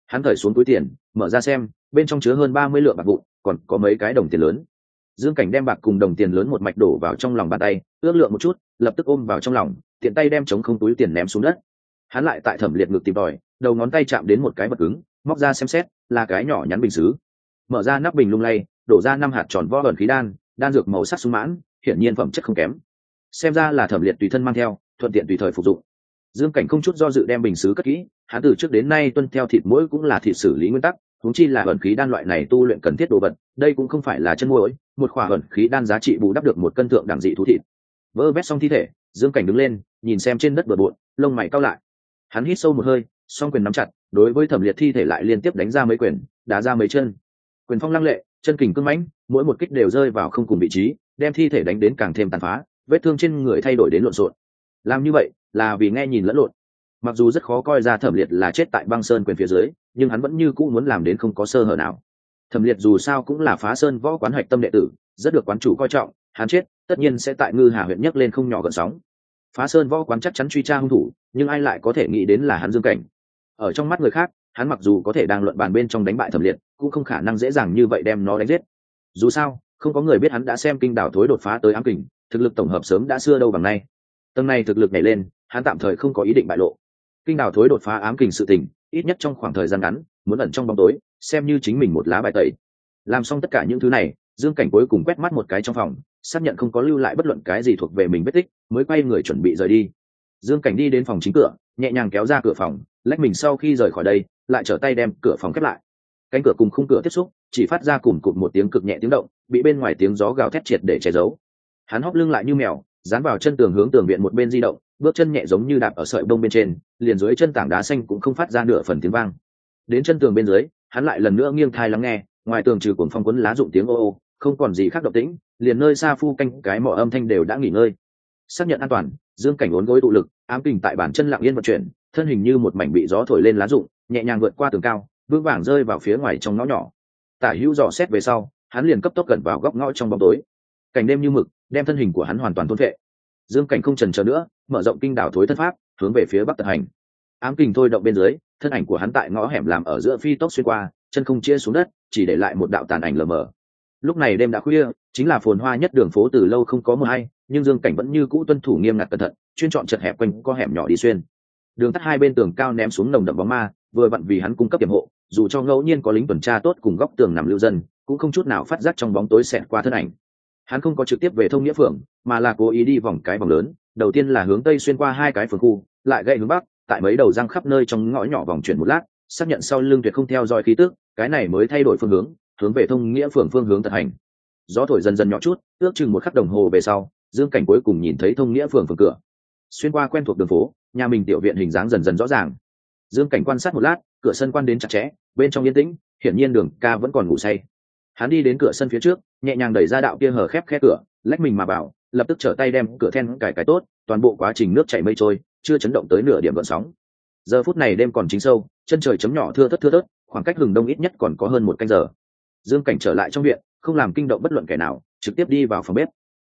Hắn thởi xuống túi tiền mở ra xem bên trong chứa hơn ba mươi lượng bạc vụn còn có mấy cái đồng tiền lớn. Dương cảnh đem bạc cùng đồng tiền lớn một mạch đổ vào trong lòng bàn tay ước lượng một chút lập tức ôm vào trong lòng tiện tay đem chống không túi tiền ném xuống đất. Hắn lại tại thẩm liệt ngực tìm tòi đầu ngón tay chạm đến một cái vật cứng, móc ra xem xét, là cái nhỏ nhắn bình xứ. Mở ra nắp bình lung lay, đổ ra năm hạt tròn vo ẩn khí đan đan dược màu sắc sung mãn, hiển nhiên phẩm chất không kém. Xem ra là thẩm liệt tùy thân mang theo, thuận tiện tùy thời phục dụng. Dương cảnh không chút do dự đem bình xứ cất kỹ, hắn từ trước đến nay tuân theo thịt mũi cũng là thịt xử lý nguyên tắc thúng chi là ẩn khí đan loại này tu luyện cần thiết đồ vật, đây cũng không phải là chân mũi một khỏa ẩn khí đan giá trị bù đắp được một cân thượng đẳng dị thú thịt. Vỡ vét xong thi thể, dương cảnh đứng lên, nhìn xem trên đất bờ bộn, lông mày cao lại. Hắn hít sâu một hơi song quyền nắm chặt, đối với thẩm liệt thi thể lại liên tiếp đánh ra mấy quyền, đá ra mấy chân. Quyền phong lăng lệ, chân kình cưng mãnh, mỗi một kích đều rơi vào không cùng vị trí, đem thi thể đánh đến càng thêm tàn phá, vết thương trên người thay đổi đến lộn xộn. Làm như vậy là vì nghe nhìn lẫn lộn. Mặc dù rất khó coi ra thẩm liệt là chết tại băng sơn quyền phía dưới, nhưng hắn vẫn như cũ muốn làm đến không có sơ hở nào. Thẩm liệt dù sao cũng là phá sơn võ quán hạch tâm đệ tử, rất được quán chủ coi trọng, hắn chết, tất nhiên sẽ tại ngư hà huyện nhấc lên không nhỏ gần sóng. Phá sơn võ quán chắc chắn truy tra hung thủ, nhưng ai lại có thể nghĩ đến là hắn dương cảnh? Ở trong mắt người khác, hắn mặc dù có thể đang luận bàn bên trong đánh bại thẩm liệt, cũng không khả năng dễ dàng như vậy đem nó đánh giết. Dù sao, không có người biết hắn đã xem kinh đảo thối đột phá tới ám kình, thực lực tổng hợp sớm đã xưa đâu bằng nay. Tầng này thực lực nảy lên, hắn tạm thời không có ý định bại lộ. Kinh đảo thối đột phá ám kình sự tình, ít nhất trong khoảng thời gian ngắn, muốn ẩn trong bóng tối, xem như chính mình một lá bài tẩy. Làm xong tất cả những thứ này, dương cảnh cuối cùng quét mắt một cái trong phòng, xác nhận không có lưu lại bất luận cái gì thuộc về mình vết tích, mới quay người chuẩn bị rời đi dương cảnh đi đến phòng chính cửa, nhẹ nhàng kéo ra cửa phòng, lách mình sau khi rời khỏi đây, lại trở tay đem cửa phòng khép lại. Cánh cửa cùng khung cửa tiếp xúc, chỉ phát ra cùng cụt một tiếng cực nhẹ tiếng động, bị bên ngoài tiếng gió gào thét triệt để che giấu. Hắn hóp lưng lại như mèo, dán vào chân tường hướng tường viện một bên di động, bước chân nhẹ giống như đạp ở sợi bông bên trên, liền dưới chân tảng đá xanh cũng không phát ra nửa phần tiếng vang. Đến chân tường bên dưới, hắn lại lần nữa nghiêng thai lắng nghe, ngoài tường trừ cồn phong quấn lá dụng tiếng ô ô, không còn gì khác động tĩnh, liền nơi xa phu canh cái mỏ âm thanh đều đã nghỉ ngơi. Xác nhận an toàn dương cảnh uốn gối tụ lực, ám kình tại bản chân lặng yên vận chuyển, thân hình như một mảnh bị gió thổi lên lá rụng, nhẹ nhàng vượt qua tường cao, vững vàng rơi vào phía ngoài trong ngõ nhỏ. Tả hữu dò xét về sau, hắn liền cấp tốc cẩn vào góc ngõ trong bóng tối. Cảnh đêm như mực, đem thân hình của hắn hoàn toàn thôn vệ dương cảnh không trần chờ nữa, mở rộng kinh đảo thối thân pháp, hướng về phía bắc tận hành. Ám kình thôi động bên dưới, thân ảnh của hắn tại ngõ hẻm làm ở giữa phi tốc xuyên qua, chân không chia xuống đất, chỉ để lại một đạo tàn ảnh lờ mờ. Lúc này đêm đã khuya, chính là phồn hoa nhất đường phố từ lâu không có mưa hay nhưng dương cảnh vẫn như cũ tuân thủ nghiêm ngặt cẩn thận, chuyên chọn chật hẹp quanh có hẻm nhỏ đi xuyên. Đường tắt hai bên tường cao ném xuống nồng đậm bóng ma, vừa vặn vì hắn cung cấp tiềm hộ, dù cho ngẫu nhiên có lính tuần tra tốt cùng góc tường nằm lưu dân, cũng không chút nào phát giác trong bóng tối xẹt qua thân ảnh. Hắn không có trực tiếp về thông nghĩa phường, mà là cố ý đi vòng cái vòng lớn, đầu tiên là hướng tây xuyên qua hai cái phường khu, lại gậy hướng bắc, tại mấy đầu răng khắp nơi trong ngõ nhỏ vòng chuyển một lát, xác nhận sau lưng tuyệt không theo dõi khí tức, cái này mới thay đổi phương hướng hướng về thông nghĩa phường phương hướng tận hành. Gió thổi dần dần nhỏ chút, ước chừng một khắc đồng hồ về sau dương cảnh cuối cùng nhìn thấy thông nghĩa phường phường cửa. Xuyên qua quen thuộc đường phố, nhà mình tiểu viện hình dáng dần dần rõ ràng. Dương cảnh quan sát một lát, cửa sân quan đến chặt chẽ, bên trong yên tĩnh, hiển nhiên đường ca vẫn còn ngủ say. Hắn đi đến cửa sân phía trước, nhẹ nhàng đẩy ra đạo kia hở khép khe cửa, lách mình mà bảo lập tức trở tay đem cửa then cài cái tốt, toàn bộ quá trình nước chảy mây trôi, chưa chấn động tới nửa điểm gợn sóng. Giờ phút này đêm còn chính sâu, chân trời chấm nhỏ thưa thất thưa thớt, khoảng cách hừng đông ít nhất còn có hơn một canh giờ. Dương cảnh trở lại trong viện, không làm kinh động bất luận kẻ nào, trực tiếp đi vào phòng bếp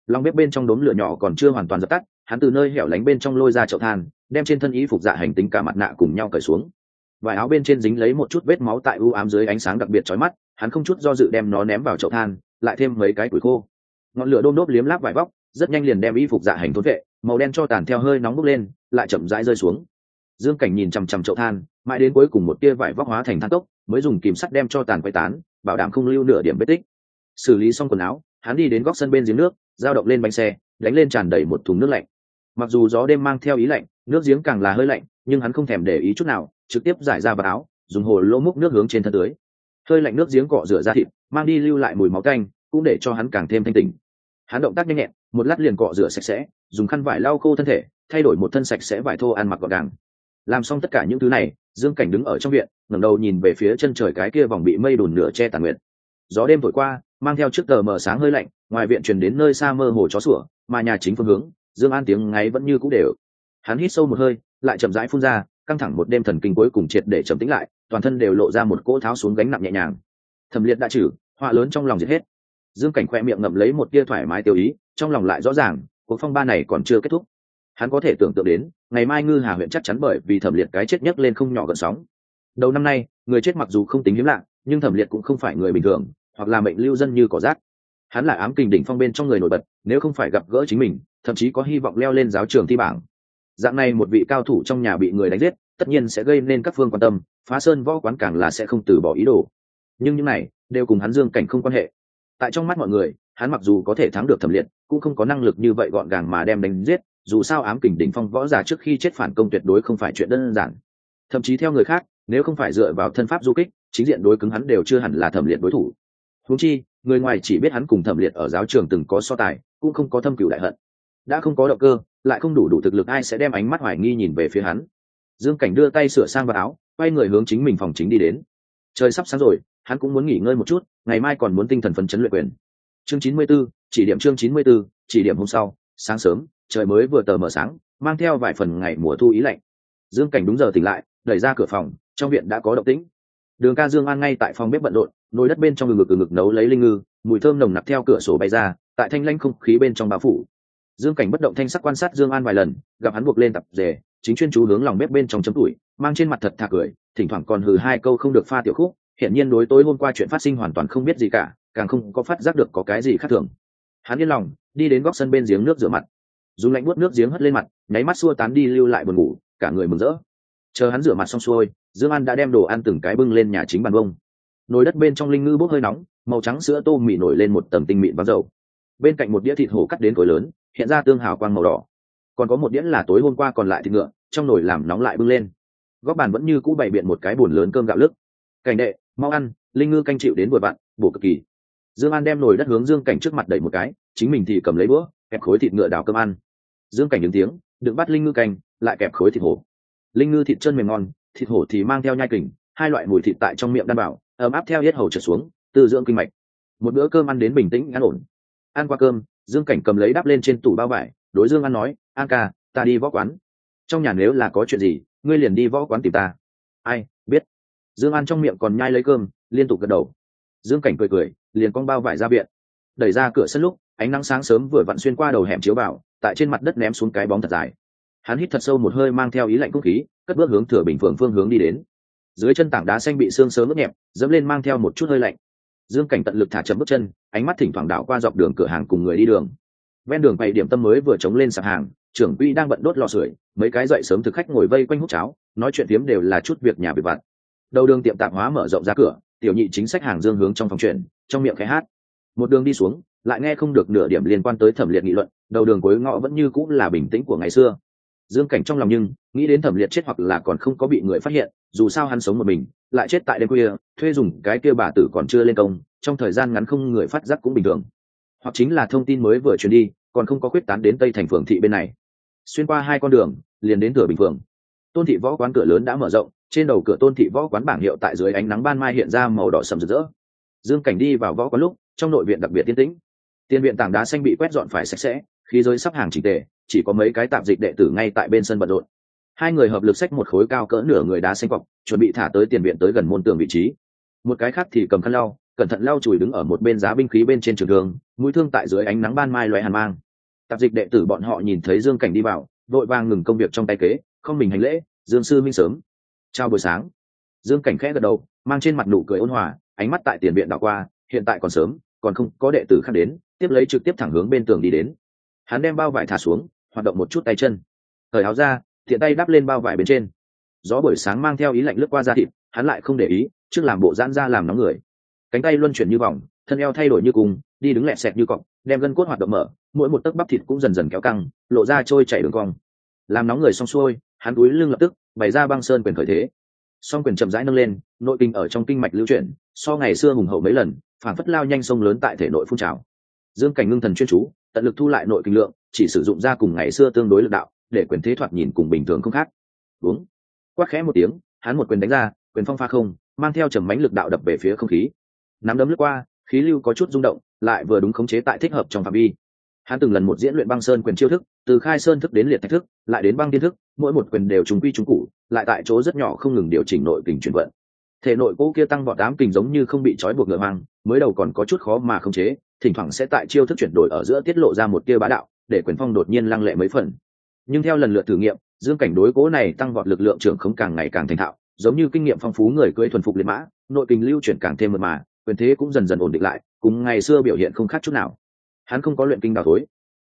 lòng bếp bên trong đốm lửa nhỏ còn chưa hoàn toàn dập tắt hắn từ nơi hẻo lánh bên trong lôi ra chậu than đem trên thân ý phục dạ hành tính cả mặt nạ cùng nhau cởi xuống. Vài áo bên trên dính lấy một chút vết máu tại u ám dưới ánh sáng đặc biệt chói mắt hắn không chút do dự đem nó ném vào chậu than lại thêm mấy cái củi khô. Ngọn lửa đôm đốt liếm láp vải vóc rất nhanh liền đem y phục dạ hành thốn vệ màu đen cho tàn theo hơi nóng bốc lên lại chậm rãi rơi xuống. Dương cảnh nhìn chằm chằm chậu than mãi đến cuối cùng một tia vải vóc hóa thành than cốc, mới dùng kìm sắt đem cho tàn quay tán bảo đảm không lưu nửa điểm vết tích. Xử lý xong quần áo hắn đi đến góc sân bên giếng nước giao động lên bánh xe, đánh lên tràn đầy một thùng nước lạnh. Mặc dù gió đêm mang theo ý lạnh, nước giếng càng là hơi lạnh, nhưng hắn không thèm để ý chút nào, trực tiếp giải ra vào áo, dùng hồ lỗ múc nước hướng trên thân tưới. Hơi lạnh nước giếng cọ rửa ra thịt, mang đi lưu lại mùi máu canh cũng để cho hắn càng thêm thanh tình hắn động tác nhanh nhẹn, một lát liền cọ rửa sạch sẽ, dùng khăn vải lau khô thân thể, thay đổi một thân sạch sẽ vải thô ăn mặc gọn gàng. Làm xong tất cả những thứ này, dương cảnh đứng ở trong viện, ngẩng đầu nhìn về phía chân trời cái kia vòng bị mây đùn nửa che tàn nguyện gió đêm thổi qua mang theo chiếc tờ mờ sáng hơi lạnh, ngoài viện truyền đến nơi xa mơ hồ chó sủa, mà nhà chính phương hướng, dương an tiếng ngáy vẫn như cũ đều. Hắn hít sâu một hơi, lại chậm rãi phun ra, căng thẳng một đêm thần kinh cuối cùng triệt để chấm tính lại, toàn thân đều lộ ra một cỗ tháo xuống gánh nặng nhẹ nhàng. Thẩm liệt đã trừ, họa lớn trong lòng diệt hết. Dương cảnh khoe miệng ngậm lấy một tia thoải mái tiêu ý, trong lòng lại rõ ràng, cuộc phong ba này còn chưa kết thúc. Hắn có thể tưởng tượng đến, ngày mai ngư hà huyện chắc chắn bởi vì thẩm liệt cái chết nhất lên không nhỏ gần sóng. Đầu năm nay, người chết mặc dù không tính hiếm lạ, nhưng thẩm liệt cũng không phải người bình thường hoặc là mệnh lưu dân như cỏ rác. Hắn là ám kình đỉnh phong bên trong người nổi bật, nếu không phải gặp gỡ chính mình, thậm chí có hy vọng leo lên giáo trường thi bảng. Dạng này một vị cao thủ trong nhà bị người đánh giết, tất nhiên sẽ gây nên các phương quan tâm, phá sơn võ quán càng là sẽ không từ bỏ ý đồ. Nhưng những này đều cùng hắn dương cảnh không quan hệ. Tại trong mắt mọi người, hắn mặc dù có thể thắng được thẩm liệt, cũng không có năng lực như vậy gọn gàng mà đem đánh giết, dù sao ám kình đỉnh phong võ giả trước khi chết phản công tuyệt đối không phải chuyện đơn giản. Thậm chí theo người khác, nếu không phải dựa vào thân pháp du kích, chính diện đối cứng hắn đều chưa hẳn là thẩm liệt đối thủ huống chi người ngoài chỉ biết hắn cùng thẩm liệt ở giáo trường từng có so tài cũng không có thâm cựu đại hận. Đã không có động cơ lại không đủ đủ thực lực ai sẽ đem ánh mắt hoài nghi nhìn về phía hắn. Dương cảnh đưa tay sửa sang vào áo quay người hướng chính mình phòng chính đi đến. Trời sắp sáng rồi hắn cũng muốn nghỉ ngơi một chút ngày mai còn muốn tinh thần phấn chấn luyện quyền. Chương chín mươi 94, chỉ điểm chương chín mươi 94, chỉ điểm hôm sau sáng sớm trời mới vừa tờ mờ sáng mang theo vài phần ngày mùa thu ý lạnh. Dương cảnh đúng giờ tỉnh lại đẩy ra cửa phòng trong viện đã có động tĩnh. Đường ca dương an ngay tại phòng bếp bận rộn nồi đất bên trong ngực ngực nấu lấy linh ngư, mùi thơm nồng nặc theo cửa sổ bay ra, tại thanh lanh không khí bên trong bao phủ. Dương cảnh bất động thanh sắc quan sát dương an vài lần, gặp hắn buộc lên tập rể, chính chuyên chú hướng lòng bếp bên trong chấm tuổi, mang trên mặt thật thà cười, thỉnh thoảng còn hừ hai câu không được pha tiểu khúc hiện nhiên đối tối hôm qua chuyện phát sinh hoàn toàn không biết gì cả, càng không có phát giác được có cái gì khác thường. Hắn yên lòng, đi đến góc sân bên giếng nước rửa mặt. Dùng lạnh buốt nước giếng hất lên mặt, nháy mắt xua tán đi lưu lại buồn ngủ, cả người mừng rỡ. Chờ hắn rửa mặt xong xuôi, dương an đã đem đồ ăn từng cái bưng lên nhà chính bàn bông nồi đất bên trong linh ngư bốc hơi nóng, màu trắng sữa tô mị nổi lên một tầm tinh mịn vắng dầu. Bên cạnh một đĩa thịt hổ cắt đến cối lớn, hiện ra tương hào quang màu đỏ. Còn có một đĩa là tối hôm qua còn lại thịt ngựa, trong nồi làm nóng lại bưng lên. Góc bàn vẫn như cũ bày biện một cái bùn lớn cơm gạo lức cảnh đệ, mau ăn, linh ngư canh chịu đến vội bạn, bổ cực kỳ. Dương an đem nồi đất hướng dương cảnh trước mặt đẩy một cái, chính mình thì cầm lấy bữa, kẹp khối thịt ngựa đào cơm ăn. Dương cảnh đứng tiếng đựng bắt linh ngư canh, lại kẹp khối thịt hổ. Linh ngư thịt chân mềm ngon, thịt hổ thì mang theo nhai kình, hai loại mùi thịt tại trong miệng đan bảo ấm áp theo hết hầu trở xuống, tư dưỡng kinh mạch. Một bữa cơm ăn đến bình tĩnh ngắn ổn. Ăn qua cơm, dương cảnh cầm lấy đắp lên trên tủ bao vải, đối dương ăn nói, an ca, ta đi võ quán. Trong nhà nếu là có chuyện gì, ngươi liền đi võ quán tìm ta. Ai, biết. Dương an trong miệng còn nhai lấy cơm, liên tục gật đầu. Dương cảnh cười cười, liền con bao vải ra viện. Đẩy ra cửa sân lúc, ánh nắng sáng sớm vừa vặn xuyên qua đầu hẻm chiếu vào, tại trên mặt đất ném xuống cái bóng thật dài. Hắn hít thật sâu một hơi mang theo ý lạnh không khí, cất bước hướng thừa bình phường phương hướng đi đến dưới chân tảng đá xanh bị xương sớm ướt nhẹp, dẫm lên mang theo một chút hơi lạnh. Dương cảnh tận lực thả chậm bước chân, ánh mắt thỉnh thoảng đảo qua dọc đường cửa hàng cùng người đi đường. Ven đường bày điểm tâm mới vừa chống lên sạp hàng, trưởng quỹ đang bận đốt lò sưởi, mấy cái dậy sớm thực khách ngồi vây quanh hút cháo, nói chuyện phiếm đều là chút việc nhà việc vặt. Đầu đường tiệm tạp hóa mở rộng ra cửa, tiểu nhị chính sách hàng dương hướng trong phòng chuyển trong miệng khẽ hát. Một đường đi xuống, lại nghe không được nửa điểm liên quan tới thẩm liệt nghị luận, đầu đường cuối ngõ vẫn như cũng là bình tĩnh của ngày xưa dương cảnh trong lòng nhưng nghĩ đến thẩm liệt chết hoặc là còn không có bị người phát hiện, dù sao hắn sống một mình, lại chết tại đêm khuya, thuê dùng cái kia bà tử còn chưa lên công, trong thời gian ngắn không người phát giác cũng bình thường. Hoặc chính là thông tin mới vừa truyền đi, còn không có quyết tán đến tây thành phường thị bên này. Xuyên qua hai con đường, liền đến cửa bình phường. Tôn thị võ quán cửa lớn đã mở rộng, trên đầu cửa tôn thị võ quán bảng hiệu tại dưới ánh nắng ban mai hiện ra màu đỏ sầm rực rỡ. Dương cảnh đi vào võ quán lúc, trong nội viện đặc biệt tiên tĩnh. Tiền viện tảng đá xanh bị quét dọn phải sạch sẽ, khí giới sắp hàng trình tề chỉ có mấy cái tạm dịch đệ tử ngay tại bên sân bận rộn. Hai người hợp lực xách một khối cao cỡ nửa người đá xanh cọc, chuẩn bị thả tới tiền viện tới gần môn tường vị trí. Một cái khác thì cầm khăn lau, cẩn thận lau chùi đứng ở một bên giá binh khí bên trên trường đường mũi thương tại dưới ánh nắng ban mai loại hàn mang. Tạp dịch đệ tử bọn họ nhìn thấy dương cảnh đi vào, vội vàng ngừng công việc trong tay kế, không mình hành lễ, dương sư minh sớm. Chào buổi sáng. Dương cảnh khẽ gật đầu, mang trên mặt nụ cười ôn hòa, ánh mắt tại tiền viện đảo qua, hiện tại còn sớm, còn không có đệ tử khác đến, tiếp lấy trực tiếp thẳng hướng bên tường đi đến. Hắn đem bao vải thả xuống hoạt động một chút tay chân. Thời áo ra thiện tay đắp lên bao vải bên trên. Gió buổi sáng mang theo ý lạnh lướt qua da thịt, hắn lại không để ý, trước làm bộ giãn ra làm nóng người. Cánh tay luân chuyển như vòng, thân eo thay đổi như cùng, đi đứng lẹt xẹt như cọc, đem gân cốt hoạt động mở, mỗi một tấc bắp thịt cũng dần dần kéo căng, lộ ra trôi chảy đường cong. Làm nóng người xong xuôi, hắn túi lưng lập tức, bày ra băng sơn quyền khởi thế. Song quyền chậm rãi nâng lên, nội kinh ở trong kinh mạch lưu chuyển, so ngày xưa hùng hậu mấy lần phản phất lao nhanh sông lớn tại thể nội phun trào. Dương cảnh ngưng thần chuyên chú, tận lực thu lại nội kinh lượng chỉ sử dụng ra cùng ngày xưa tương đối lực đạo, để quyền thế thoạt nhìn cùng bình thường không khác. Đúng quát khẽ một tiếng, hắn một quyền đánh ra, quyền phong pha không, mang theo trầm mánh lực đạo đập về phía không khí. Nắm đấm lướt qua, khí lưu có chút rung động, lại vừa đúng khống chế tại thích hợp trong phạm vi. Hắn từng lần một diễn luyện băng sơn quyền chiêu thức, từ khai sơn thức đến liệt thạch thức, lại đến băng tiên thức, mỗi một quyền đều trùng quy trùng cụ lại tại chỗ rất nhỏ không ngừng điều chỉnh nội kình chuyển vận. Thể nội cỗ kia tăng vọt đám kình giống như không bị trói buộc ngựa hoang, mới đầu còn có chút khó mà khống chế, thỉnh thoảng sẽ tại chiêu thức chuyển đổi ở giữa tiết lộ ra một tia bá đạo để quyền phong đột nhiên lăng lệ mấy phần. Nhưng theo lần lượt thử nghiệm, dương cảnh đối cố này tăng vọt lực lượng trưởng không càng ngày càng thành thạo, giống như kinh nghiệm phong phú người cưỡi thuần phục liệt mã, nội kình lưu chuyển càng thêm mật mà, quyền thế cũng dần dần ổn định lại, cùng ngày xưa biểu hiện không khác chút nào. Hắn không có luyện kinh đào thối.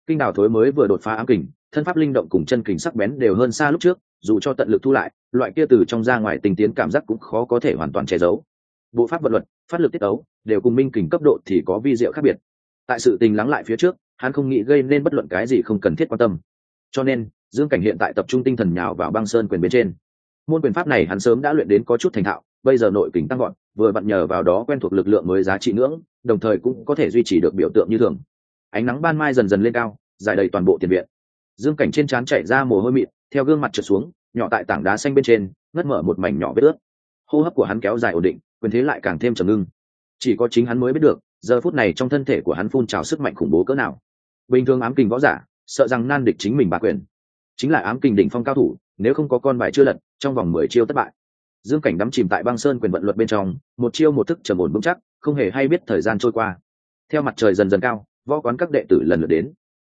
Kinh đào thối mới vừa đột phá ám kình, thân pháp linh động cùng chân kình sắc bén đều hơn xa lúc trước, dù cho tận lực thu lại, loại kia từ trong ra ngoài tình tiến cảm giác cũng khó có thể hoàn toàn che giấu. Bộ pháp vật luật, phát lực tiết ấu đều cùng minh kình cấp độ thì có vi diệu khác biệt. Tại sự tình lắng lại phía trước hắn không nghĩ gây nên bất luận cái gì không cần thiết quan tâm. Cho nên, dương cảnh hiện tại tập trung tinh thần nhào vào băng sơn quyền bên trên. Môn quyền pháp này hắn sớm đã luyện đến có chút thành thạo, bây giờ nội kình tăng gọn vừa vặn nhờ vào đó quen thuộc lực lượng mới giá trị ngưỡng, đồng thời cũng có thể duy trì được biểu tượng như thường. Ánh nắng ban mai dần dần lên cao dài đầy toàn bộ tiền viện. Dương cảnh trên trán chảy ra mồ hôi mịn, theo gương mặt trượt xuống, nhỏ tại tảng đá xanh bên trên, ngất mở một mảnh nhỏ vết ướt. Hô hấp của hắn kéo dài ổn định, quyền thế lại càng thêm trầm ngưng. Chỉ có chính hắn mới biết được, giờ phút này trong thân thể của hắn phun trào sức mạnh khủng bố cỡ nào bình thường ám kình võ giả, sợ rằng nan địch chính mình bà quyền. Chính là ám kình đỉnh phong cao thủ, nếu không có con bài chưa lật, trong vòng mười chiêu thất bại. Dương cảnh đắm chìm tại băng sơn quyền vận luật bên trong, một chiêu một thức trầm ổn vững chắc, không hề hay biết thời gian trôi qua. Theo mặt trời dần dần cao, võ quán các đệ tử lần lượt đến.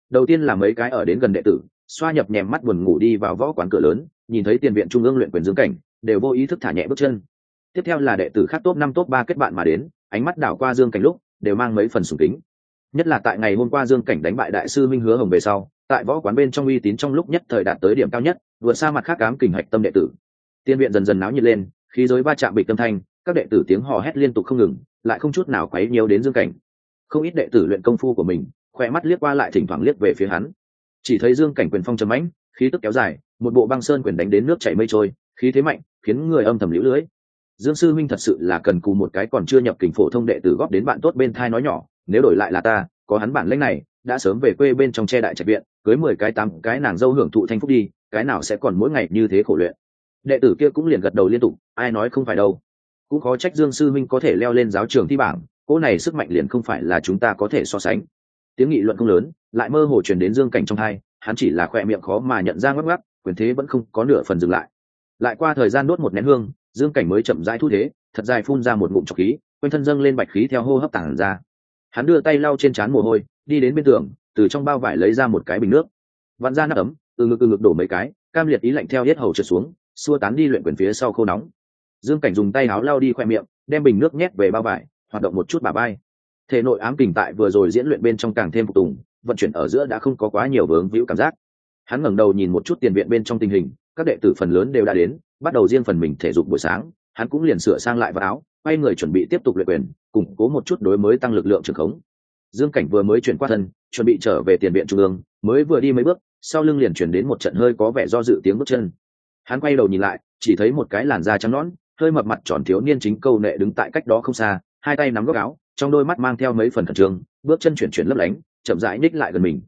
Đầu tiên là mấy cái ở đến gần đệ tử, xoa nhập nhèm mắt buồn ngủ đi vào võ quán cửa lớn, nhìn thấy tiền viện trung ương luyện quyền dương cảnh, đều vô ý thức thả nhẹ bước chân. Tiếp theo là đệ tử khác top năm, top ba kết bạn mà đến, ánh mắt đảo qua dương cảnh lúc, đều mang mấy phần sùng kính nhất là tại ngày hôm qua dương cảnh đánh bại đại sư minh hứa hồng về sau, tại võ quán bên trong uy tín trong lúc nhất thời đạt tới điểm cao nhất, vượt xa mặt khác cám kình hạch tâm đệ tử. Tiên viện dần dần náo nhiệt lên, khí giới va chạm bị tâm thanh, các đệ tử tiếng hò hét liên tục không ngừng, lại không chút nào quấy nhiều đến dương cảnh. Không ít đệ tử luyện công phu của mình khoe mắt liếc qua lại thỉnh thoảng liếc về phía hắn. Chỉ thấy dương cảnh quyền phong trầm mãnh, khí tức kéo dài, một bộ băng sơn quyền đánh đến nước chảy mây trôi, khí thế mạnh, khiến người âm thầm liễu lưới. Dương sư minh thật sự là cần cù một cái còn chưa nhập kình phổ thông đệ tử góp đến bạn tốt bên thai nói nhỏ nếu đổi lại là ta, có hắn bản lãnh này, đã sớm về quê bên trong che đại trạch viện, cưới mười cái tám cái nàng dâu hưởng thụ thanh phúc đi, cái nào sẽ còn mỗi ngày như thế khổ luyện. Đệ tử kia cũng liền gật đầu liên tục, ai nói không phải đâu. Cũng khó trách dương sư minh có thể leo lên giáo trường thi bảng, cỗ này sức mạnh liền không phải là chúng ta có thể so sánh. Tiếng nghị luận không lớn, lại mơ hồ truyền đến dương cảnh trong hai, hắn chỉ là khoe miệng khó mà nhận ra ngắc ngắc, quyền thế vẫn không có nửa phần dừng lại. Lại qua thời gian đốt một nén hương, dương cảnh mới chậm rãi thu thế, thật dài phun ra một ngụm trọc khí, quanh thân dâng lên bạch khí theo hô hấp tản ra hắn đưa tay lau trên trán mồ hôi, đi đến bên tường, từ trong bao vải lấy ra một cái bình nước. Vặn ra nắp ấm, từ ngực từ ngực đổ mấy cái, cam liệt ý lạnh theo hết hầu trượt xuống, xua tán đi luyện quyền phía sau khô nóng. Dương cảnh dùng tay áo lau đi khoe miệng, đem bình nước nhét về bao vải, hoạt động một chút bà bay thể nội ám kình tại vừa rồi diễn luyện bên trong càng thêm phục tùng, vận chuyển ở giữa đã không có quá nhiều vướng víu cảm giác. Hắn ngẩng đầu nhìn một chút tiền viện bên trong tình hình, các đệ tử phần lớn đều đã đến, bắt đầu riêng phần mình thể dục buổi sáng, hắn cũng liền sửa sang lại vào áo quay người chuẩn bị tiếp tục luyện quyền, củng cố một chút đối mới tăng lực lượng trường khống. Dương cảnh vừa mới chuyển qua thân, chuẩn bị trở về tiền viện trung ương, mới vừa đi mấy bước, sau lưng liền chuyển đến một trận hơi có vẻ do dự tiếng bước chân. Hắn quay đầu nhìn lại, chỉ thấy một cái làn da trắng nõn, hơi mập mặt tròn thiếu niên chính câu nệ đứng tại cách đó không xa, hai tay nắm góc áo, trong đôi mắt mang theo mấy phần khẩn trương, bước chân chuyển chuyển lấp lánh, chậm rãi ních lại gần mình.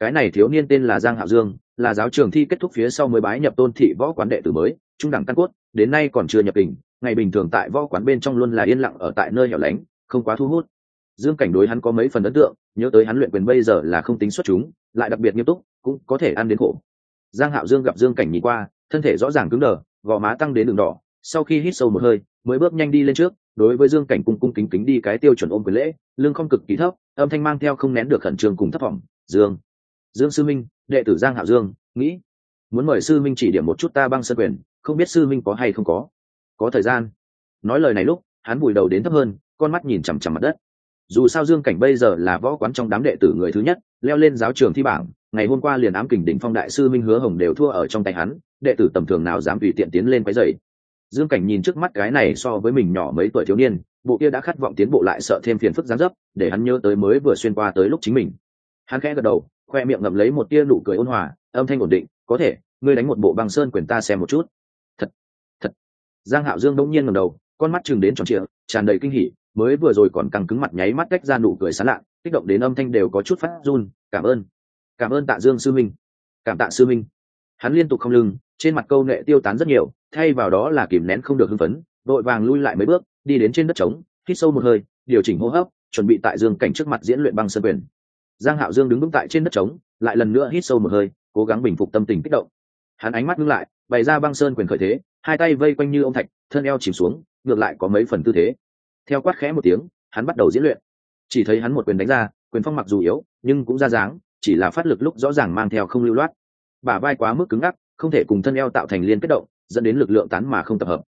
Cái này thiếu niên tên là giang hạo dương, là giáo trường thi kết thúc phía sau mới bái nhập tôn thị võ quán đệ tử mới, trung đẳng căn cốt, đến nay còn chưa nhập kình ngày bình thường tại võ quán bên trong luôn là yên lặng ở tại nơi hẻo lánh, không quá thu hút. Dương cảnh đối hắn có mấy phần ấn tượng, nhớ tới hắn luyện quyền bây giờ là không tính xuất chúng, lại đặc biệt nghiêm túc, cũng có thể ăn đến khổ. Giang hạo dương gặp dương cảnh nhìn qua, thân thể rõ ràng cứng đờ, gò má tăng đến đường đỏ, sau khi hít sâu một hơi, mới bước nhanh đi lên trước, đối với dương cảnh cung cung kính kính đi cái tiêu chuẩn ôm quyền lễ lương không cực kỳ thấp, âm thanh mang theo không nén được khẩn trương cùng thất vọng, dương dương sư minh, đệ tử giang hạo dương, nghĩ, muốn mời sư minh chỉ điểm một chút ta băng sân quyền, không biết sư minh có hay không có có thời gian. Nói lời này lúc, hắn vùi đầu đến thấp hơn, con mắt nhìn chằm chằm mặt đất. Dù sao dương cảnh bây giờ là võ quán trong đám đệ tử người thứ nhất, leo lên giáo trường thi bảng, ngày hôm qua liền ám kình đỉnh phong đại sư minh hứa hồng đều thua ở trong tay hắn, đệ tử tầm thường nào dám tùy tiện tiến lên quấy dày dương cảnh nhìn trước mắt cái này so với mình nhỏ mấy tuổi thiếu niên, bộ kia đã khát vọng tiến bộ lại sợ thêm phiền phức gián dấp, để hắn nhớ tới mới vừa xuyên qua tới lúc chính mình. Hắn khẽ gật đầu, khoe miệng ngậm lấy một tia nụ cười ôn hòa, âm thanh ổn định, có thể, ngươi đánh một bộ băng sơn quyền ta xem một chút giang hạo dương đông nhiên ngẩng đầu, con mắt chừng đến tròn trịa, tràn đầy kinh hỉ, mới vừa rồi còn căng cứng mặt nháy mắt cách ra nụ cười sán lạ, kích động đến âm thanh đều có chút phát run, cảm ơn cảm ơn tạ dương sư minh, cảm tạ sư minh. Hắn liên tục không lưng, trên mặt câu nệ tiêu tán rất nhiều, thay vào đó là kìm nén không được hưng phấn đội vàng lui lại mấy bước, đi đến trên đất trống, hít sâu một hơi, điều chỉnh hô hấp, chuẩn bị tại dương cảnh trước mặt diễn luyện băng sơn quyền. Giang hạo dương đứng vững tại trên đất trống, lại lần nữa hít sâu một hơi, cố gắng bình phục tâm tình kích động. Hắn ánh mắt ngưng lại, bày ra băng sơn quyền khởi thế hai tay vây quanh như ông thạch, thân eo chìm xuống, ngược lại có mấy phần tư thế. Theo quát khẽ một tiếng, hắn bắt đầu diễn luyện. Chỉ thấy hắn một quyền đánh ra, quyền phong mặc dù yếu, nhưng cũng ra dáng, chỉ là phát lực lúc rõ ràng mang theo không lưu loát. Bả vai quá mức cứng ngắc, không thể cùng thân eo tạo thành liên kết động, dẫn đến lực lượng tán mà không tập hợp.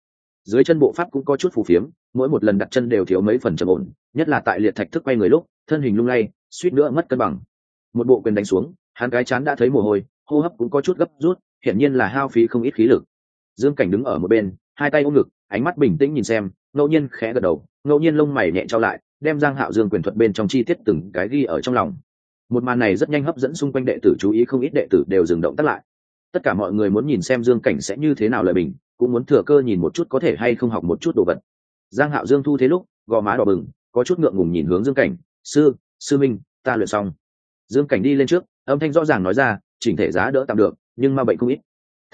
Dưới chân bộ pháp cũng có chút phù phiếm, mỗi một lần đặt chân đều thiếu mấy phần trầm ổn, nhất là tại liệt thạch thức quay người lúc, thân hình lung lay, suýt nữa mất cân bằng. Một bộ quyền đánh xuống, hắn cái chán đã thấy mồ hôi, hô hấp cũng có chút gấp rút, hiển nhiên là hao phí không ít khí lực dương cảnh đứng ở một bên, hai tay ôm ngực, ánh mắt bình tĩnh nhìn xem, ngẫu nhiên khẽ gật đầu, ngẫu nhiên lông mày nhẹ trao lại, đem giang hạo dương quyền thuật bên trong chi tiết từng cái ghi ở trong lòng. Một màn này rất nhanh hấp dẫn xung quanh đệ tử chú ý, không ít đệ tử đều dừng động tắt lại. Tất cả mọi người muốn nhìn xem dương cảnh sẽ như thế nào lời bình, cũng muốn thừa cơ nhìn một chút có thể hay không học một chút đồ vật. Giang hạo dương thu thế lúc, gò má đỏ bừng, có chút ngượng ngùng nhìn hướng dương cảnh, sư sư minh, ta luyện xong. Dương cảnh đi lên trước, âm thanh rõ ràng nói ra, chỉnh thể giá đỡ tạm được, nhưng ma bệnh không ít.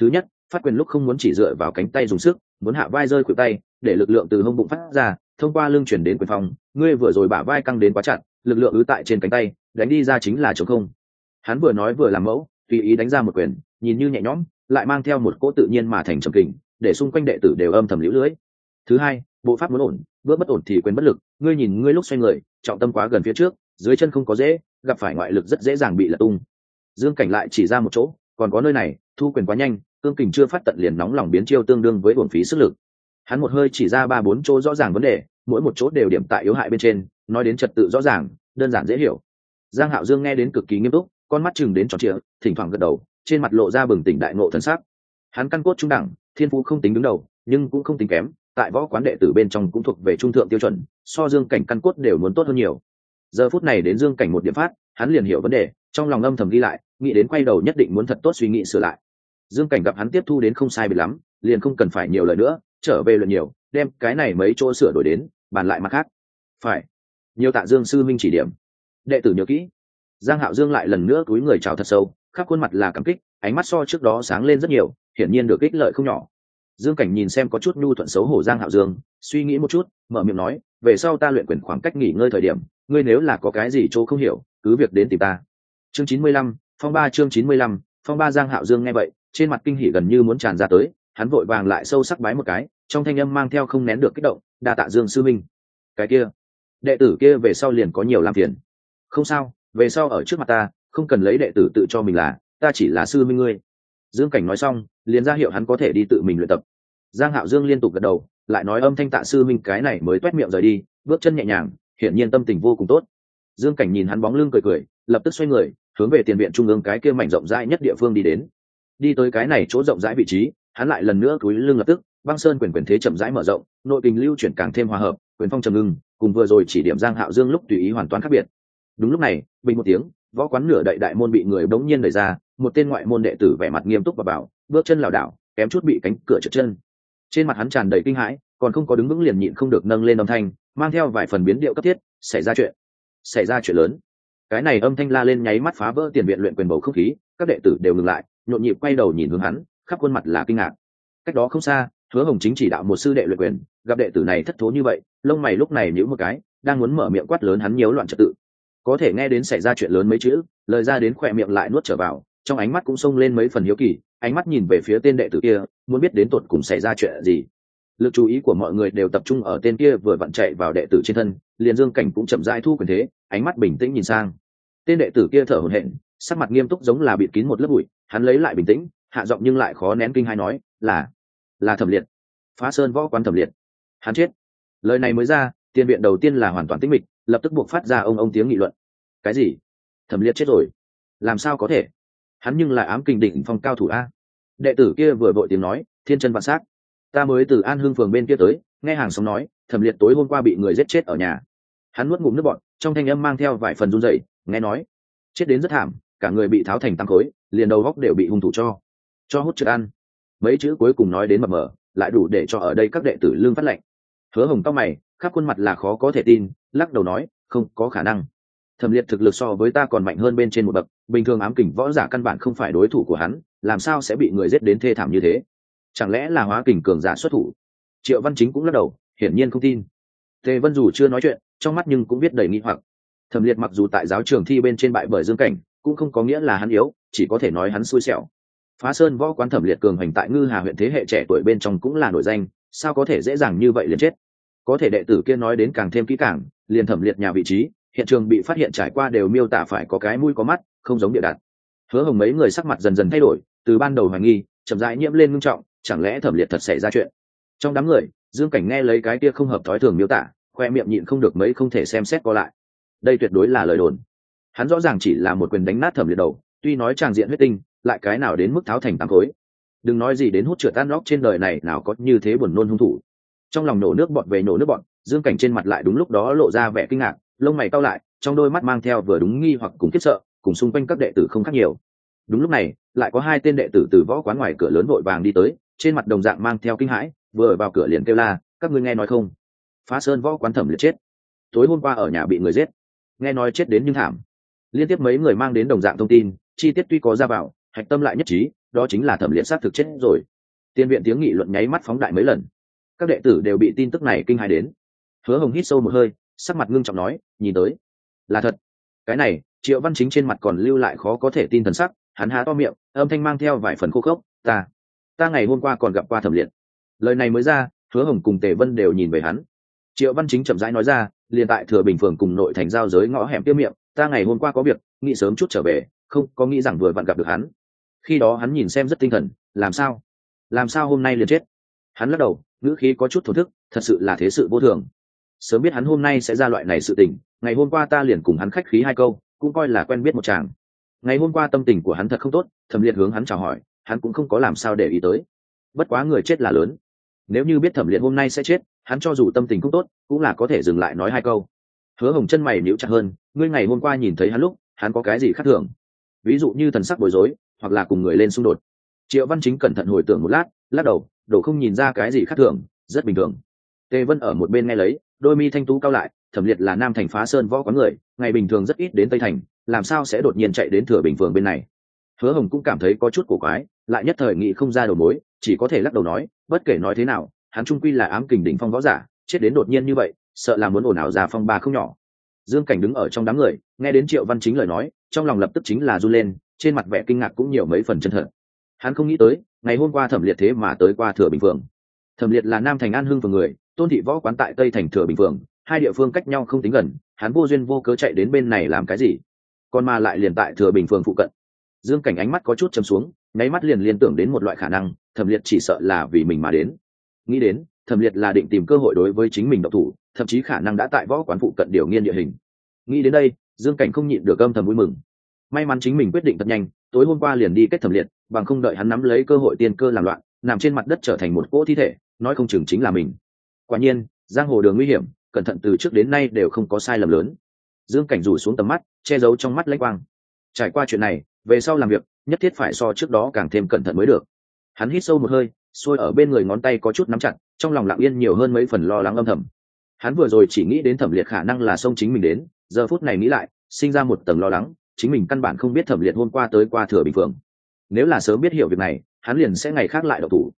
Thứ nhất phát quyền lúc không muốn chỉ dựa vào cánh tay dùng sức, muốn hạ vai rơi khuỷu tay, để lực lượng từ hông bụng phát ra, thông qua lưng chuyển đến quyền phòng ngươi vừa rồi bả vai căng đến quá chặt, lực lượng ứ tại trên cánh tay, đánh đi ra chính là chống không. Hắn vừa nói vừa làm mẫu, tùy ý đánh ra một quyền, nhìn như nhẹ nhõm, lại mang theo một cỗ tự nhiên mà thành trầm kình, để xung quanh đệ tử đều âm thầm liễu lưới. Thứ hai, bộ pháp muốn ổn, bước bất ổn thì quyền bất lực. Ngươi nhìn ngươi lúc xoay người, trọng tâm quá gần phía trước, dưới chân không có dễ, gặp phải ngoại lực rất dễ dàng bị lật tung. Dương cảnh lại chỉ ra một chỗ, còn có nơi này thu quyền quá nhanh, cương kình chưa phát tận liền nóng lòng biến chiêu tương đương với uổng phí sức lực. Hắn một hơi chỉ ra ba bốn chỗ rõ ràng vấn đề, mỗi một chỗ đều điểm tại yếu hại bên trên, nói đến trật tự rõ ràng, đơn giản dễ hiểu. Giang hạo dương nghe đến cực kỳ nghiêm túc, con mắt chừng đến tròn trịa, thỉnh thoảng gật đầu, trên mặt lộ ra bừng tỉnh đại ngộ thần sắc. Hắn căn cốt trung đẳng, thiên phú không tính đứng đầu, nhưng cũng không tính kém, tại võ quán đệ tử bên trong cũng thuộc về trung thượng tiêu chuẩn, so dương cảnh căn cốt đều muốn tốt hơn nhiều. Giờ phút này đến dương cảnh một điểm phát, hắn liền hiểu vấn đề, trong lòng âm thầm ghi lại, nghĩ đến quay đầu nhất định muốn thật tốt suy nghĩ sửa lại dương cảnh gặp hắn tiếp thu đến không sai bị lắm, liền không cần phải nhiều lời nữa, trở về luận nhiều, đem cái này mấy chỗ sửa đổi đến, bàn lại mặt khác. Phải. Nhiều tạ dương sư minh chỉ điểm. Đệ tử nhớ kỹ. Giang hạo dương lại lần nữa túi người chào thật sâu, khắp khuôn mặt là cảm kích, ánh mắt so trước đó sáng lên rất nhiều, hiển nhiên được ích lợi không nhỏ. Dương cảnh nhìn xem có chút nhu thuận xấu hổ giang hạo dương, suy nghĩ một chút, mở miệng nói, về sau ta luyện quyền khoảng cách nghỉ ngơi thời điểm, ngươi nếu là có cái gì chỗ không hiểu, cứ việc đến tìm ta. Chương chín mươi lăm, phong ba chương chín mươi lăm, phong ba giang hạo dương nghe vậy trên mặt kinh hỉ gần như muốn tràn ra tới, hắn vội vàng lại sâu sắc bái một cái, trong thanh âm mang theo không nén được kích động, đa tạ dương sư minh cái kia, đệ tử kia về sau liền có nhiều làm phiền. Không sao, về sau ở trước mặt ta, không cần lấy đệ tử tự cho mình là, ta chỉ là sư minh ngươi. Dương cảnh nói xong, liền ra hiệu hắn có thể đi tự mình luyện tập. Giang hạo dương liên tục gật đầu, lại nói âm thanh tạ sư minh cái này mới tuét miệng rời đi, bước chân nhẹ nhàng, hiển nhiên tâm tình vô cùng tốt. Dương cảnh nhìn hắn bóng lưng cười cười, lập tức xoay người, hướng về tiền viện trung ương cái kia mảnh rộng rãi nhất địa phương đi đến đi tới cái này chỗ rộng rãi vị trí, hắn lại lần nữa cúi lưng lập tức, băng sơn quyền quyền thế chậm rãi mở rộng, nội tình lưu chuyển càng thêm hòa hợp, quyền phong trầm ngưng, cùng vừa rồi chỉ điểm giang hạo dương lúc tùy ý hoàn toàn khác biệt. Đúng lúc này, bình một tiếng, võ quán nửa đậy đại môn bị người bỗng nhiên đẩy ra, một tên ngoại môn đệ tử vẻ mặt nghiêm túc và bảo, bước chân lảo đảo, kém chút bị cánh cửa trượt chân. Trên mặt hắn tràn đầy kinh hãi, còn không có đứng vững liền nhịn không được nâng lên âm thanh, mang theo vài phần biến điệu cấp thiết, xảy ra chuyện, xảy ra chuyện lớn. Cái này âm thanh la lên nháy mắt phá vỡ tiền viện luyện quyền bầu không khí, các đệ tử đều ngừng lại nhộn nhịp quay đầu nhìn hướng hắn, khắp khuôn mặt là kinh ngạc. Cách đó không xa, hứa hồng chính chỉ đạo một sư đệ luyện quyền, gặp đệ tử này thất thố như vậy, lông mày lúc này nhíu một cái, đang muốn mở miệng quát lớn hắn nhiễu loạn trật tự. Có thể nghe đến xảy ra chuyện lớn mấy chữ, lời ra đến khỏe miệng lại nuốt trở vào, trong ánh mắt cũng xông lên mấy phần hiếu kỳ, ánh mắt nhìn về phía tên đệ tử kia, muốn biết đến tột cùng xảy ra chuyện gì. Lực chú ý của mọi người đều tập trung ở tên kia vừa vặn chạy vào đệ tử trên thân, liền dương cảnh cũng chậm rãi thu quyền thế, ánh mắt bình tĩnh nhìn sang. Tên đệ tử kia thở hổn hển sắc mặt nghiêm túc giống là bịt kín một lớp bụi, hắn lấy lại bình tĩnh, hạ giọng nhưng lại khó nén kinh hai nói, là là thẩm liệt. Phá sơn võ quán thẩm liệt. Hắn chết. Lời này mới ra tiên viện đầu tiên là hoàn toàn tĩnh mịch, lập tức buộc phát ra ông ông tiếng nghị luận. Cái gì? Thẩm liệt chết rồi? Làm sao có thể? Hắn nhưng lại ám kinh đỉnh phong cao thủ a. Đệ tử kia vừa vội tiếng nói, thiên chân vạn s á c ta mới từ an hương phường bên kia tới, nghe hàng xóm nói, thẩm liệt tối hôm qua bị người giết chết ở nhà. Hắn nuốt ngụm nước bọn trong thanh âm mang theo vài phần run dậy nghe nói, chết đến rất thảm cả người bị tháo thành tăng khối, liền đầu góc đều bị hung thủ cho cho hút trượt ăn. Mấy chữ cuối cùng nói đến mập mờ, lại đủ để cho ở đây các đệ tử lương phát lệnh hứa hồng tóc mày, khắp khuôn mặt là khó có thể tin, lắc đầu nói, không có khả năng. Thẩm liệt thực lực so với ta còn mạnh hơn bên trên một bậc, bình thường ám kình võ giả căn bản không phải đối thủ của hắn, làm sao sẽ bị người giết đến thê thảm như thế? Chẳng lẽ là hóa kình cường giả xuất thủ? Triệu văn chính cũng lắc đầu, hiển nhiên không tin. Tề vân dù chưa nói chuyện, trong mắt nhưng cũng biết đầy nghi hoặc. Thẩm liệt mặc dù tại giáo trường thi bên trên bại bởi dương cảnh cũng không có nghĩa là hắn yếu, chỉ có thể nói hắn xui xẻo. Phá sơn võ quán thẩm liệt cường hành tại ngư hà huyện thế hệ trẻ tuổi bên trong cũng là nổi danh, sao có thể dễ dàng như vậy liền chết? Có thể đệ tử kia nói đến càng thêm kỹ càng, liền thẩm liệt nhà vị trí, hiện trường bị phát hiện trải qua đều miêu tả phải có cái mũi có mắt, không giống địa đặt. Hứa hồng mấy người sắc mặt dần dần thay đổi, từ ban đầu hoài nghi, chậm rãi nhiễm lên ngưng trọng, chẳng lẽ thẩm liệt thật xảy ra chuyện? Trong đám người, dương cảnh nghe lấy cái kia không hợp thói thường miêu tả, khoe miệng nhịn không được mấy không thể xem xét co lại. Đây tuyệt đối là lời đồn hắn rõ ràng chỉ là một quyền đánh nát thẩm liệt đầu, tuy nói tràng diện huyết tinh, lại cái nào đến mức tháo thành tám khối. Đừng nói gì đến hút trượt tan lóc trên đời này, nào có như thế buồn nôn hung thủ. Trong lòng nổ nước bọn về nổ nước bọn dương cảnh trên mặt lại đúng lúc đó lộ ra vẻ kinh ngạc, lông mày cao lại, trong đôi mắt mang theo vừa đúng nghi hoặc cùng khiếp sợ, cùng xung quanh các đệ tử không khác nhiều. Đúng lúc này, lại có hai tên đệ tử từ võ quán ngoài cửa lớn vội vàng đi tới, trên mặt đồng dạng mang theo kinh hãi, vừa vào cửa liền kêu la, các ngươi nghe nói không? Phá sơn võ quán thẩm liệt chết. Tối hôm qua ở nhà bị người giết. Nghe nói chết đến nhưng thảm liên tiếp mấy người mang đến đồng dạng thông tin, chi tiết tuy có ra vào, hạch tâm lại nhất trí, đó chính là thẩm liệt xác thực chết rồi. Tiên viện tiếng nghị luận nháy mắt phóng đại mấy lần. Các đệ tử đều bị tin tức này kinh hài đến. Hứa hồng hít sâu một hơi, sắc mặt ngưng trọng nói, nhìn tới. Là thật. Cái này, triệu văn chính trên mặt còn lưu lại khó có thể tin thần sắc, hắn há to miệng, âm thanh mang theo vài phần khô khốc, ta ta ngày hôm qua còn gặp qua thẩm liệt. Lời này mới ra, hứa hồng cùng tề vân đều nhìn về hắn. Triệu văn chính chậm rãi nói ra liền tại thừa bình phường cùng nội thành giao giới ngõ hẻm tiêu miệng ta ngày hôm qua có việc, nghĩ sớm chút trở về, không có nghĩ rằng vừa vặn gặp được hắn. Khi đó hắn nhìn xem rất tinh thần, làm sao? Làm sao hôm nay liền chết? Hắn lắc đầu, ngữ khí có chút thổ thức, thật sự là thế sự vô thường. Sớm biết hắn hôm nay sẽ ra loại này sự tình, ngày hôm qua ta liền cùng hắn khách khí hai câu, cũng coi là quen biết một chàng. Ngày hôm qua tâm tình của hắn thật không tốt thẩm liệt hướng hắn chào hỏi, hắn cũng không có làm sao để ý tới. Bất quá người chết là lớn. Nếu như biết thẩm liệt hôm nay sẽ chết, hắn cho dù tâm tình không tốt, cũng là có thể dừng lại nói hai câu hứa hồng chân mày níu chặt hơn, ngươi ngày hôm qua nhìn thấy hắn lúc, hắn có cái gì khác thường? Ví dụ như thần sắc bối rối, hoặc là cùng người lên xung đột. Triệu văn chính cẩn thận hồi tưởng một lát, lắc đầu đổ không nhìn ra cái gì khác thường, rất bình thường. Tề vân ở một bên nghe lấy, đôi mi thanh tú cao lại, thẩm liệt là nam thành phá sơn võ quán người, ngày bình thường rất ít đến tây thành, làm sao sẽ đột nhiên chạy đến thừa bình phường bên này? Hứa hồng cũng cảm thấy có chút cổ quái, lại nhất thời nghĩ không ra đầu mối, chỉ có thể lắc đầu nói, bất kể nói thế nào, hắn trung quy là ám kình đỉnh phong võ giả, chết đến đột nhiên như vậy sợ là muốn ồn ào ra phong ba không nhỏ. Dương cảnh đứng ở trong đám người, nghe đến triệu văn chính lời nói, trong lòng lập tức chính là run lên, trên mặt vẻ kinh ngạc cũng nhiều mấy phần chân thật. Hắn không nghĩ tới, ngày hôm qua thẩm liệt thế mà tới qua thừa bình phường. Thẩm liệt là nam thành an hưng phường người, tôn thị võ quán tại tây thành thừa bình phường, hai địa phương cách nhau không tính gần, hắn vô duyên vô cớ chạy đến bên này làm cái gì? Còn mà lại liền tại thừa bình phường phụ cận. Dương cảnh ánh mắt có chút chấm xuống, nháy mắt liền liên tưởng đến một loại khả năng, thẩm liệt chỉ sợ là vì mình mà đến. Nghĩ đến thẩm liệt là định tìm cơ hội đối với chính mình độc thủ, thậm chí khả năng đã tại võ quán phụ cận điều nghiên địa hình. Nghĩ đến đây, dương cảnh không nhịn được âm thầm vui mừng. May mắn chính mình quyết định thật nhanh, tối hôm qua liền đi kết thẩm liệt, bằng không đợi hắn nắm lấy cơ hội tiên cơ làm loạn, nằm trên mặt đất trở thành một cỗ thi thể, nói không chừng chính là mình. Quả nhiên, giang hồ đường nguy hiểm, cẩn thận từ trước đến nay đều không có sai lầm lớn. Dương cảnh rủ xuống tầm mắt, che giấu trong mắt lãnh quang. Trải qua chuyện này, về sau làm việc, nhất thiết phải so trước đó càng thêm cẩn thận mới được. Hắn hít sâu một hơi, xuôi ở bên người ngón tay có chút nắm chặt trong lòng lặng yên nhiều hơn mấy phần lo lắng âm thầm. Hắn vừa rồi chỉ nghĩ đến thẩm liệt khả năng là xông chính mình đến, giờ phút này nghĩ lại, sinh ra một tầng lo lắng, chính mình căn bản không biết thẩm liệt hôm qua tới qua thừa bình phượng. Nếu là sớm biết hiểu việc này, hắn liền sẽ ngày khác lại độc thủ.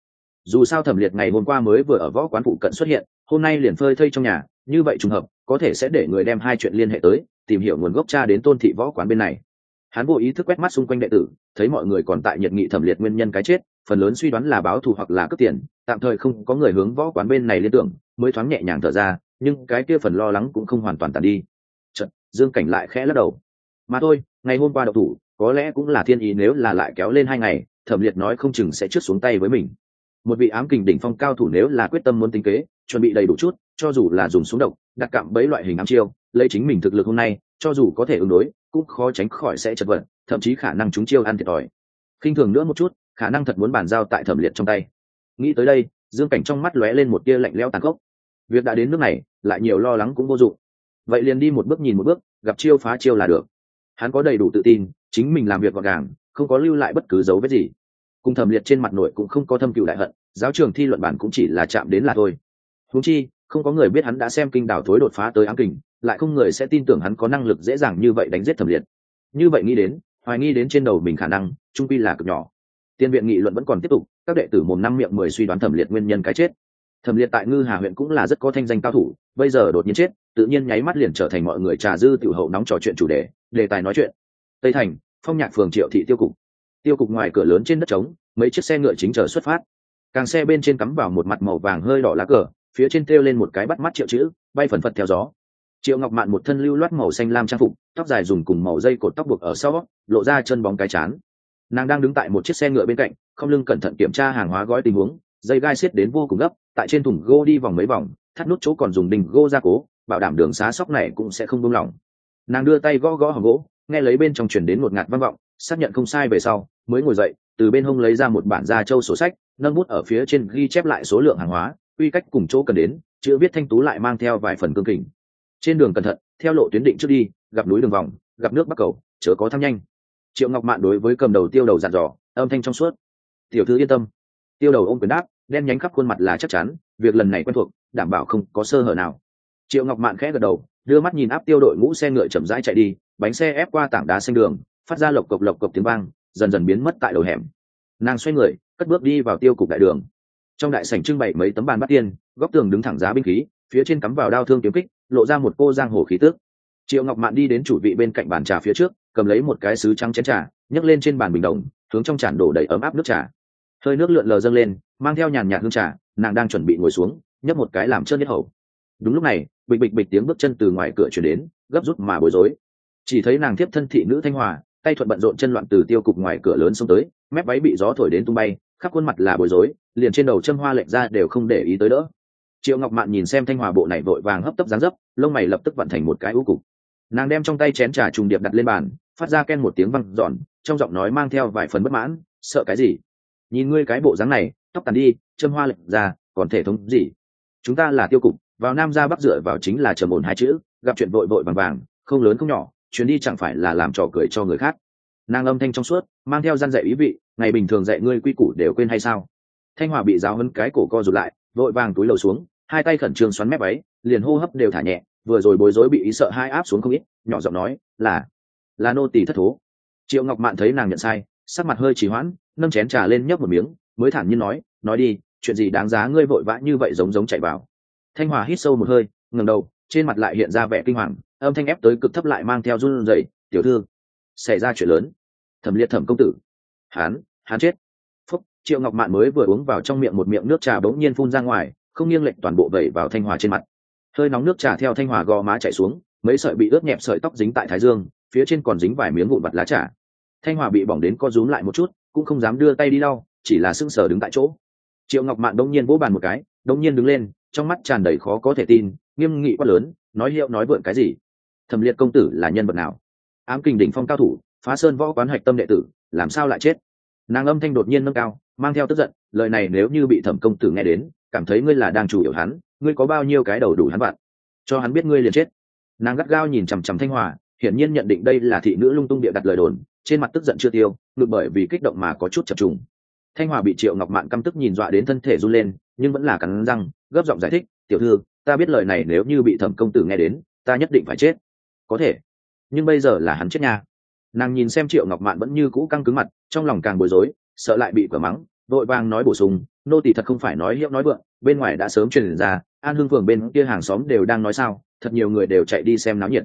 Dù sao thẩm liệt ngày hôm qua mới vừa ở võ quán phụ cận xuất hiện, hôm nay liền phơi thây trong nhà, như vậy trùng hợp, có thể sẽ để người đem hai chuyện liên hệ tới, tìm hiểu nguồn gốc cha đến tôn thị võ quán bên này. Hắn vô ý thức quét mắt xung quanh đệ tử, thấy mọi người còn tại nhiệt nghị thẩm liệt nguyên nhân cái chết, phần lớn suy đoán là báo thù hoặc là cướp tiền tạm thời không có người hướng võ quán bên này liên tưởng mới thoáng nhẹ nhàng thở ra nhưng cái kia phần lo lắng cũng không hoàn toàn tàn đi. Chật, dương cảnh lại khẽ lắc đầu. Mà thôi ngày hôm qua đậu thủ có lẽ cũng là thiên ý nếu là lại kéo lên hai ngày thẩm liệt nói không chừng sẽ trước xuống tay với mình. Một vị ám kình đỉnh phong cao thủ nếu là quyết tâm muốn tính kế chuẩn bị đầy đủ chút cho dù là dùng súng độc đặt cạm bẫy loại hình ám chiêu lấy chính mình thực lực hôm nay cho dù có thể ứng đối cũng khó tránh khỏi sẽ chật vật thậm chí khả năng chúng chiêu ăn thiệt thòi. Khinh thường nữa một chút khả năng thật muốn bàn giao tại thẩm liệt trong tay nghĩ tới đây, dương cảnh trong mắt lóe lên một tia lạnh lẽo tàn khốc. Việc đã đến nước này, lại nhiều lo lắng cũng vô dụng. Vậy liền đi một bước nhìn một bước, gặp chiêu phá chiêu là được. Hắn có đầy đủ tự tin, chính mình làm việc gọn gàng, không có lưu lại bất cứ dấu vết gì. Cùng thẩm liệt trên mặt nội cũng không có thâm cựu đại hận, giáo trường thi luận bản cũng chỉ là chạm đến là thôi. Húng chi, không có người biết hắn đã xem kinh đảo thối đột phá tới ám kình, lại không người sẽ tin tưởng hắn có năng lực dễ dàng như vậy đánh giết thẩm liệt. Như vậy nghĩ đến, hoài nghi đến trên đầu mình khả năng, trung pi là cực nhỏ tiên viện nghị luận vẫn còn tiếp tục, các đệ tử mồm năm miệng mười suy đoán thẩm liệt nguyên nhân cái chết. Thẩm liệt tại ngư hà huyện cũng là rất có thanh danh cao thủ, bây giờ đột nhiên chết, tự nhiên nháy mắt liền trở thành mọi người trà dư tiểu hậu nóng trò chuyện chủ đề đề tài nói chuyện. Tây thành, phong nhạc phường triệu thị tiêu cục. Tiêu cục ngoài cửa lớn trên đất trống, mấy chiếc xe ngựa chính chờ xuất phát. Càng xe bên trên cắm vào một mặt màu vàng hơi đỏ lá cờ, phía trên treo lên một cái bắt mắt triệu chữ, bay phần phật theo gió. Triệu ngọc mạn một thân lưu loát màu xanh lam trang phục, tóc dài dùng cùng màu dây cột tóc buộc ở sau, lộ ra chân bóng cái chán nàng đang đứng tại một chiếc xe ngựa bên cạnh, không lưng cẩn thận kiểm tra hàng hóa gói tình huống, dây gai xiết đến vô cùng gấp, tại trên thùng gô đi vòng mấy vòng, thắt nút chỗ còn dùng đình gô ra cố, bảo đảm đường xá sóc này cũng sẽ không buông lỏng. Nàng đưa tay gõ gõ hầm gỗ, nghe lấy bên trong chuyển đến một ngạt văn vọng, xác nhận không sai về sau, mới ngồi dậy, từ bên hông lấy ra một bản da trâu sổ sách, nâng bút ở phía trên ghi chép lại số lượng hàng hóa, quy cách cùng chỗ cần đến, chữ viết thanh tú lại mang theo vài phần cương kình. Trên đường cẩn thận, theo lộ tuyến định trước đi, gặp núi đường vòng, gặp nước bắc cầu, chớ có thăng nhanh triệu ngọc mạn đối với cầm đầu tiêu đầu dặn dò, âm thanh trong suốt. Tiểu thư yên tâm. Tiêu đầu ôm quyền đáp, đen nhánh khắp khuôn mặt là chắc chắn, việc lần này quen thuộc, đảm bảo không có sơ hở nào. Triệu ngọc mạn khẽ gật đầu, đưa mắt nhìn áp tiêu đội ngũ xe ngựa chậm rãi chạy đi, bánh xe ép qua tảng đá xanh đường, phát ra lộc cộc lộc cộc tiếng vang, dần dần biến mất tại đầu hẻm. Nàng xoay người, cất bước đi vào tiêu cục đại đường. Trong đại sảnh trưng bày mấy tấm bàn bắt tiên, góc tường đứng thẳng giá binh khí, phía trên cắm vào đao thương kiếm kích, lộ ra một cô giang hồ khí tước triệu ngọc mạn đi đến chủ vị bên cạnh bàn trà phía trước cầm lấy một cái sứ trắng chén trà, nhấc lên trên bàn bình đồng, hướng trong tràn đổ đầy ấm áp nước trà. Hơi nước lượn lờ dâng lên, mang theo nhàn nhạt hương trà, nàng đang chuẩn bị ngồi xuống, nhấp một cái làm trơn nhất hầu. Đúng lúc này, bịch bịch bịch tiếng bước chân từ ngoài cửa chuyển đến, gấp rút mà bối rối. Chỉ thấy nàng tiếp thân thị nữ thanh hòa, tay thuận bận rộn chân loạn từ tiêu cục ngoài cửa lớn xông tới, mép váy bị gió thổi đến tung bay, khắp khuôn mặt là bối rối, liền trên đầu châm hoa lệch ra đều không để ý tới đỡ. Triệu ngọc mạn nhìn xem thanh hòa bộ này vội vàng hấp tấp dáng dấp, lông mày lập tức vận thành một cái ưu cục. Nàng đem trong tay chén trà trùng điệp đặt lên bàn phát ra ken một tiếng văng giòn trong giọng nói mang theo vài phần bất mãn, sợ cái gì? Nhìn ngươi cái bộ dáng này, tóc tàn đi, châm hoa lệch ra, còn thể thống gì? Chúng ta là tiêu cục, vào nam ra bắc dựa vào chính là trầm ổn hai chữ, gặp chuyện vội vội vàng vàng, không lớn không nhỏ, chuyến đi chẳng phải là làm trò cười cho người khác. Nàng âm thanh trong suốt, mang theo gian dạy ý vị, ngày bình thường dạy ngươi quy củ đều quên hay sao? Thanh hòa bị giáo hấn cái cổ co rụt lại, vội vàng túi lầu xuống, hai tay khẩn trương xoắn mép ấy, liền hô hấp đều thả nhẹ, vừa rồi bối rối bị ý sợ hai áp xuống không ít, nhỏ giọng nói, là là nô tỳ thất thố. Triệu ngọc mạn thấy nàng nhận sai, sắc mặt hơi trì hoãn, nâng chén trà lên nhấp một miếng, mới thản nhiên nói nói đi, chuyện gì đáng giá ngươi vội vã như vậy giống giống chạy vào? Thanh hòa hít sâu một hơi, ngẩng đầu, trên mặt lại hiện ra vẻ kinh hoàng, âm thanh ép tới cực thấp lại mang theo run rẩy, tiểu thư, xảy ra chuyện lớn. Thẩm liệt thẩm công tử. Hán hán chết. Phúc, triệu ngọc mạn mới vừa uống vào trong miệng một miệng nước trà bỗng nhiên phun ra ngoài, không nghiêng lệch toàn bộ vẩy vào thanh hòa trên mặt. Hơi nóng nước trà theo thanh hòa gò má chảy xuống, mấy sợi bị ướt nhẹp sợi tóc dính tại thái dương phía trên còn dính vài miếng vụn vặt lá trà. Thanh hòa bị bỏng đến co rúm lại một chút, cũng không dám đưa tay đi lau, chỉ là sưng sờ đứng tại chỗ. Triệu ngọc mạn đông nhiên vỗ bàn một cái đông nhiên đứng lên, trong mắt tràn đầy khó có thể tin, nghiêm nghị quát lớn, nói hiệu nói vượn cái gì? Thẩm liệt công tử là nhân vật nào? Ám kình đỉnh phong cao thủ, phá sơn võ quán hạch tâm đệ tử, làm sao lại chết? Nàng âm thanh đột nhiên nâng cao, mang theo tức giận, lời này nếu như bị thẩm công tử nghe đến, cảm thấy ngươi là đang chủ yếu hắn, ngươi có bao nhiêu cái đầu đủ hắn bạn cho hắn biết ngươi liền chết. Nàng gắt gao nhìn chằm chằm thanh hòa hiển nhiên nhận định đây là thị nữ lung tung địa đặt lời đồn, trên mặt tức giận chưa tiêu, ngược bởi vì kích động mà có chút chập trùng. Thanh hòa bị triệu ngọc mạn căm tức nhìn dọa đến thân thể run lên, nhưng vẫn là cắn răng, gấp giọng giải thích, tiểu thư, ta biết lời này nếu như bị thẩm công tử nghe đến, ta nhất định phải chết. Có thể, nhưng bây giờ là hắn chết nha. Nàng nhìn xem triệu ngọc mạn vẫn như cũ căng cứng mặt, trong lòng càng bối rối, sợ lại bị cửa mắng, vội vàng nói bổ sung, nô tỳ thật không phải nói hiệu nói vượng, bên ngoài đã sớm truyền ra, an hương phường bên kia hàng xóm đều đang nói sao, thật nhiều người đều chạy đi xem náo nhiệt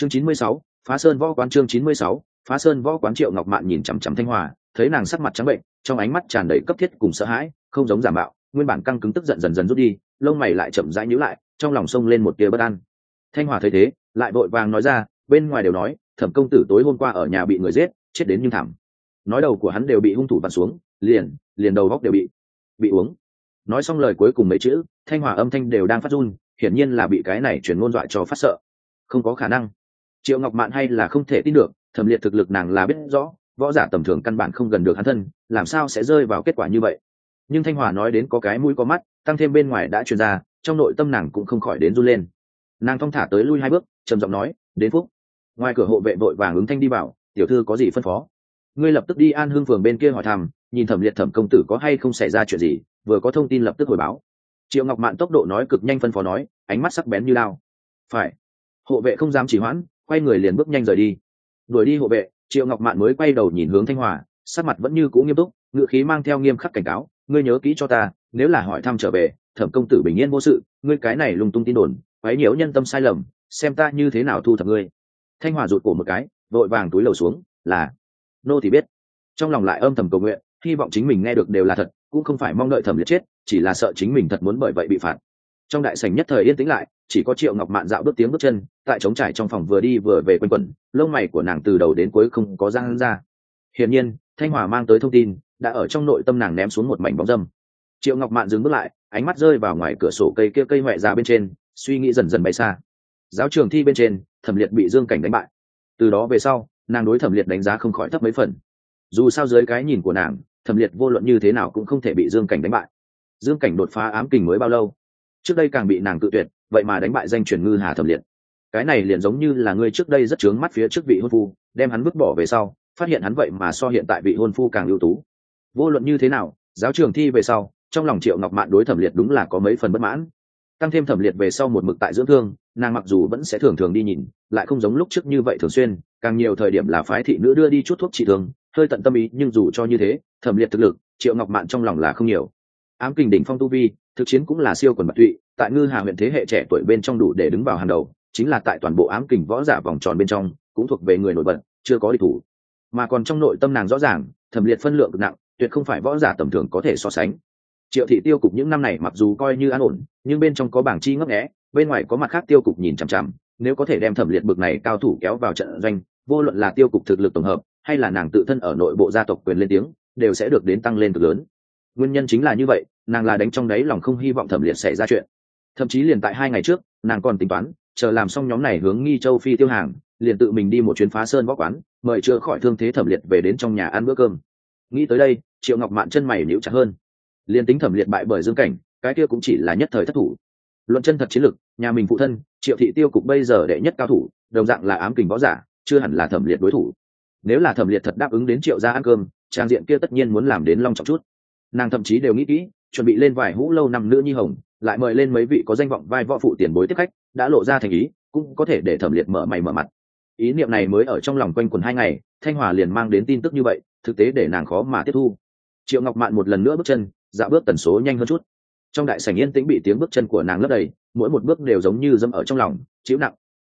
chương chín mươi sáu, phá sơn võ quán chương chín mươi sáu, phá sơn võ quán triệu ngọc mạn nhìn chằm chằm thanh hòa, thấy nàng sắc mặt trắng bệnh, trong ánh mắt tràn đầy cấp thiết cùng sợ hãi, không giống giả mạo, nguyên bản căng cứng tức giận dần dần rút đi, lông mày lại chậm rãi nhíu lại, trong lòng sông lên một tia bất an. Thanh hòa thấy thế, lại vội vàng nói ra, bên ngoài đều nói, thẩm công tử tối hôm qua ở nhà bị người giết, chết đến nhưng thảm. Nói đầu của hắn đều bị hung thủ vặn xuống, liền liền đầu góc đều bị bị uống. Nói xong lời cuối cùng mấy chữ, thanh hòa âm thanh đều đang phát run, hiển nhiên là bị cái này chuyển ngôn dọa cho phát sợ. Không có khả năng triệu ngọc mạn hay là không thể tin được, thẩm liệt thực lực nàng là biết rõ, võ giả tầm thường căn bản không gần được hắn thân, làm sao sẽ rơi vào kết quả như vậy? Nhưng thanh hòa nói đến có cái mũi có mắt, tăng thêm bên ngoài đã truyền ra, trong nội tâm nàng cũng không khỏi đến run lên. Nàng thong thả tới lui hai bước, trầm giọng nói, đến phúc. Ngoài cửa hộ vệ vội vàng ứng thanh đi vào, tiểu thư có gì phân phó? Ngươi lập tức đi an hương phường bên kia hỏi thăm, nhìn thẩm liệt thẩm công tử có hay không xảy ra chuyện gì, vừa có thông tin lập tức hồi báo. Triệu ngọc mạn tốc độ nói cực nhanh phân phó nói, ánh mắt sắc bén như lao. Phải. Hộ vệ không dám chỉ hoãn quay người liền bước nhanh rời đi. Đuổi đi hộ vệ, triệu ngọc mạn mới quay đầu nhìn hướng thanh hòa, sắc mặt vẫn như cũ nghiêm túc ngự khí mang theo nghiêm khắc cảnh cáo, ngươi nhớ kỹ cho ta, nếu là hỏi thăm trở về, thẩm công tử bình yên vô sự, ngươi cái này lung tung tin đồn, quấy nhiễu nhân tâm sai lầm, xem ta như thế nào thu thập ngươi. Thanh hòa rụt cổ một cái, vội vàng túi lầu xuống, là, nô thì biết. Trong lòng lại âm thầm cầu nguyện, hy vọng chính mình nghe được đều là thật, cũng không phải mong đợi thẩm liệt chết, chỉ là sợ chính mình thật muốn bởi vậy bị phạt. Trong đại sảnh nhất thời yên tĩnh lại chỉ có triệu ngọc mạn dạo bước tiếng bước chân, tại trống trải trong phòng vừa đi vừa về quanh quẩn, lông mày của nàng từ đầu đến cuối không có răng ra. Hiển nhiên, thanh hòa mang tới thông tin, đã ở trong nội tâm nàng ném xuống một mảnh bóng dâm. Triệu ngọc mạn dừng bước lại, ánh mắt rơi vào ngoài cửa sổ cây kia cây ngoại ra bên trên, suy nghĩ dần dần bay xa. Giáo trường thi bên trên, thẩm liệt bị dương cảnh đánh bại. Từ đó về sau, nàng đối thẩm liệt đánh giá không khỏi thấp mấy phần. Dù sao dưới cái nhìn của nàng, thẩm liệt vô luận như thế nào cũng không thể bị dương cảnh đánh bại. Dương cảnh đột phá ám kình mới bao lâu? Trước đây càng bị nàng tự tuyệt, vậy mà đánh bại danh truyền ngư hà thẩm liệt. Cái này liền giống như là ngươi trước đây rất trướng mắt phía trước vị hôn phu, đem hắn vứt bỏ về sau, phát hiện hắn vậy mà so hiện tại vị hôn phu càng ưu tú. Vô luận như thế nào, giáo trường thi về sau, trong lòng triệu ngọc mạn đối thẩm liệt đúng là có mấy phần bất mãn. Tăng thêm thẩm liệt về sau một mực tại dưỡng thương, nàng mặc dù vẫn sẽ thường thường đi nhìn, lại không giống lúc trước như vậy thường xuyên, càng nhiều thời điểm là phái thị nữ đưa đi chút thuốc trị thương, hơi tận tâm ý, nhưng dù cho như thế, thẩm liệt thực lực, triệu ngọc mạn trong lòng là không nhiều ám kình đỉnh phong tu vi, thực chiến cũng là siêu quần bạc tụy, tại ngư hà huyện thế hệ trẻ tuổi bên trong đủ để đứng vào hàng đầu, chính là tại toàn bộ ám kình võ giả vòng tròn bên trong, cũng thuộc về người nổi bật, chưa có địch thủ. Mà còn trong nội tâm nàng rõ ràng, thẩm liệt phân lượng cực nặng, tuyệt không phải võ giả tầm thường có thể so sánh. Triệu thị tiêu cục những năm này mặc dù coi như an ổn, nhưng bên trong có bảng chi ngấp nghẽ bên ngoài có mặt khác tiêu cục nhìn chằm chằm, nếu có thể đem thẩm liệt bực này cao thủ kéo vào trận doanh, vô luận là tiêu cục thực lực tổng hợp, hay là nàng tự thân ở nội bộ gia tộc quyền lên tiếng, đều sẽ được đến tăng lên cực lớn nguyên nhân chính là như vậy, nàng là đánh trong đáy lòng không hy vọng thẩm liệt xảy ra chuyện. Thậm chí liền tại hai ngày trước, nàng còn tính toán, chờ làm xong nhóm này hướng nghi châu phi tiêu hàng, liền tự mình đi một chuyến phá sơn võ quán, mời chữa khỏi thương thế thẩm liệt về đến trong nhà ăn bữa cơm. Nghĩ tới đây, triệu ngọc mạn chân mày níu chặt hơn. Liền tính thẩm liệt bại bởi dương cảnh, cái kia cũng chỉ là nhất thời thất thủ. Luận chân thật chiến lực nhà mình phụ thân, triệu thị tiêu cục bây giờ đệ nhất cao thủ, đồng dạng là ám kình võ giả, chưa hẳn là thẩm liệt đối thủ. Nếu là thẩm liệt thật đáp ứng đến triệu gia ăn cơm, trang diện kia tất nhiên muốn làm đến long trọng chút nàng thậm chí đều nghĩ kỹ, chuẩn bị lên vài hũ lâu năm nữ nhi hồng, lại mời lên mấy vị có danh vọng vai võ phụ tiền bối tiếp khách, đã lộ ra thành ý, cũng có thể để thẩm liệt mở mày mở mặt. Ý niệm này mới ở trong lòng quanh quần hai ngày, thanh hòa liền mang đến tin tức như vậy, thực tế để nàng khó mà tiếp thu. Triệu ngọc mạn một lần nữa bước chân dạo bước tần số nhanh hơn chút. Trong đại sảnh yên tĩnh bị tiếng bước chân của nàng lấp đầy, mỗi một bước đều giống như dâm ở trong lòng, chịu nặng.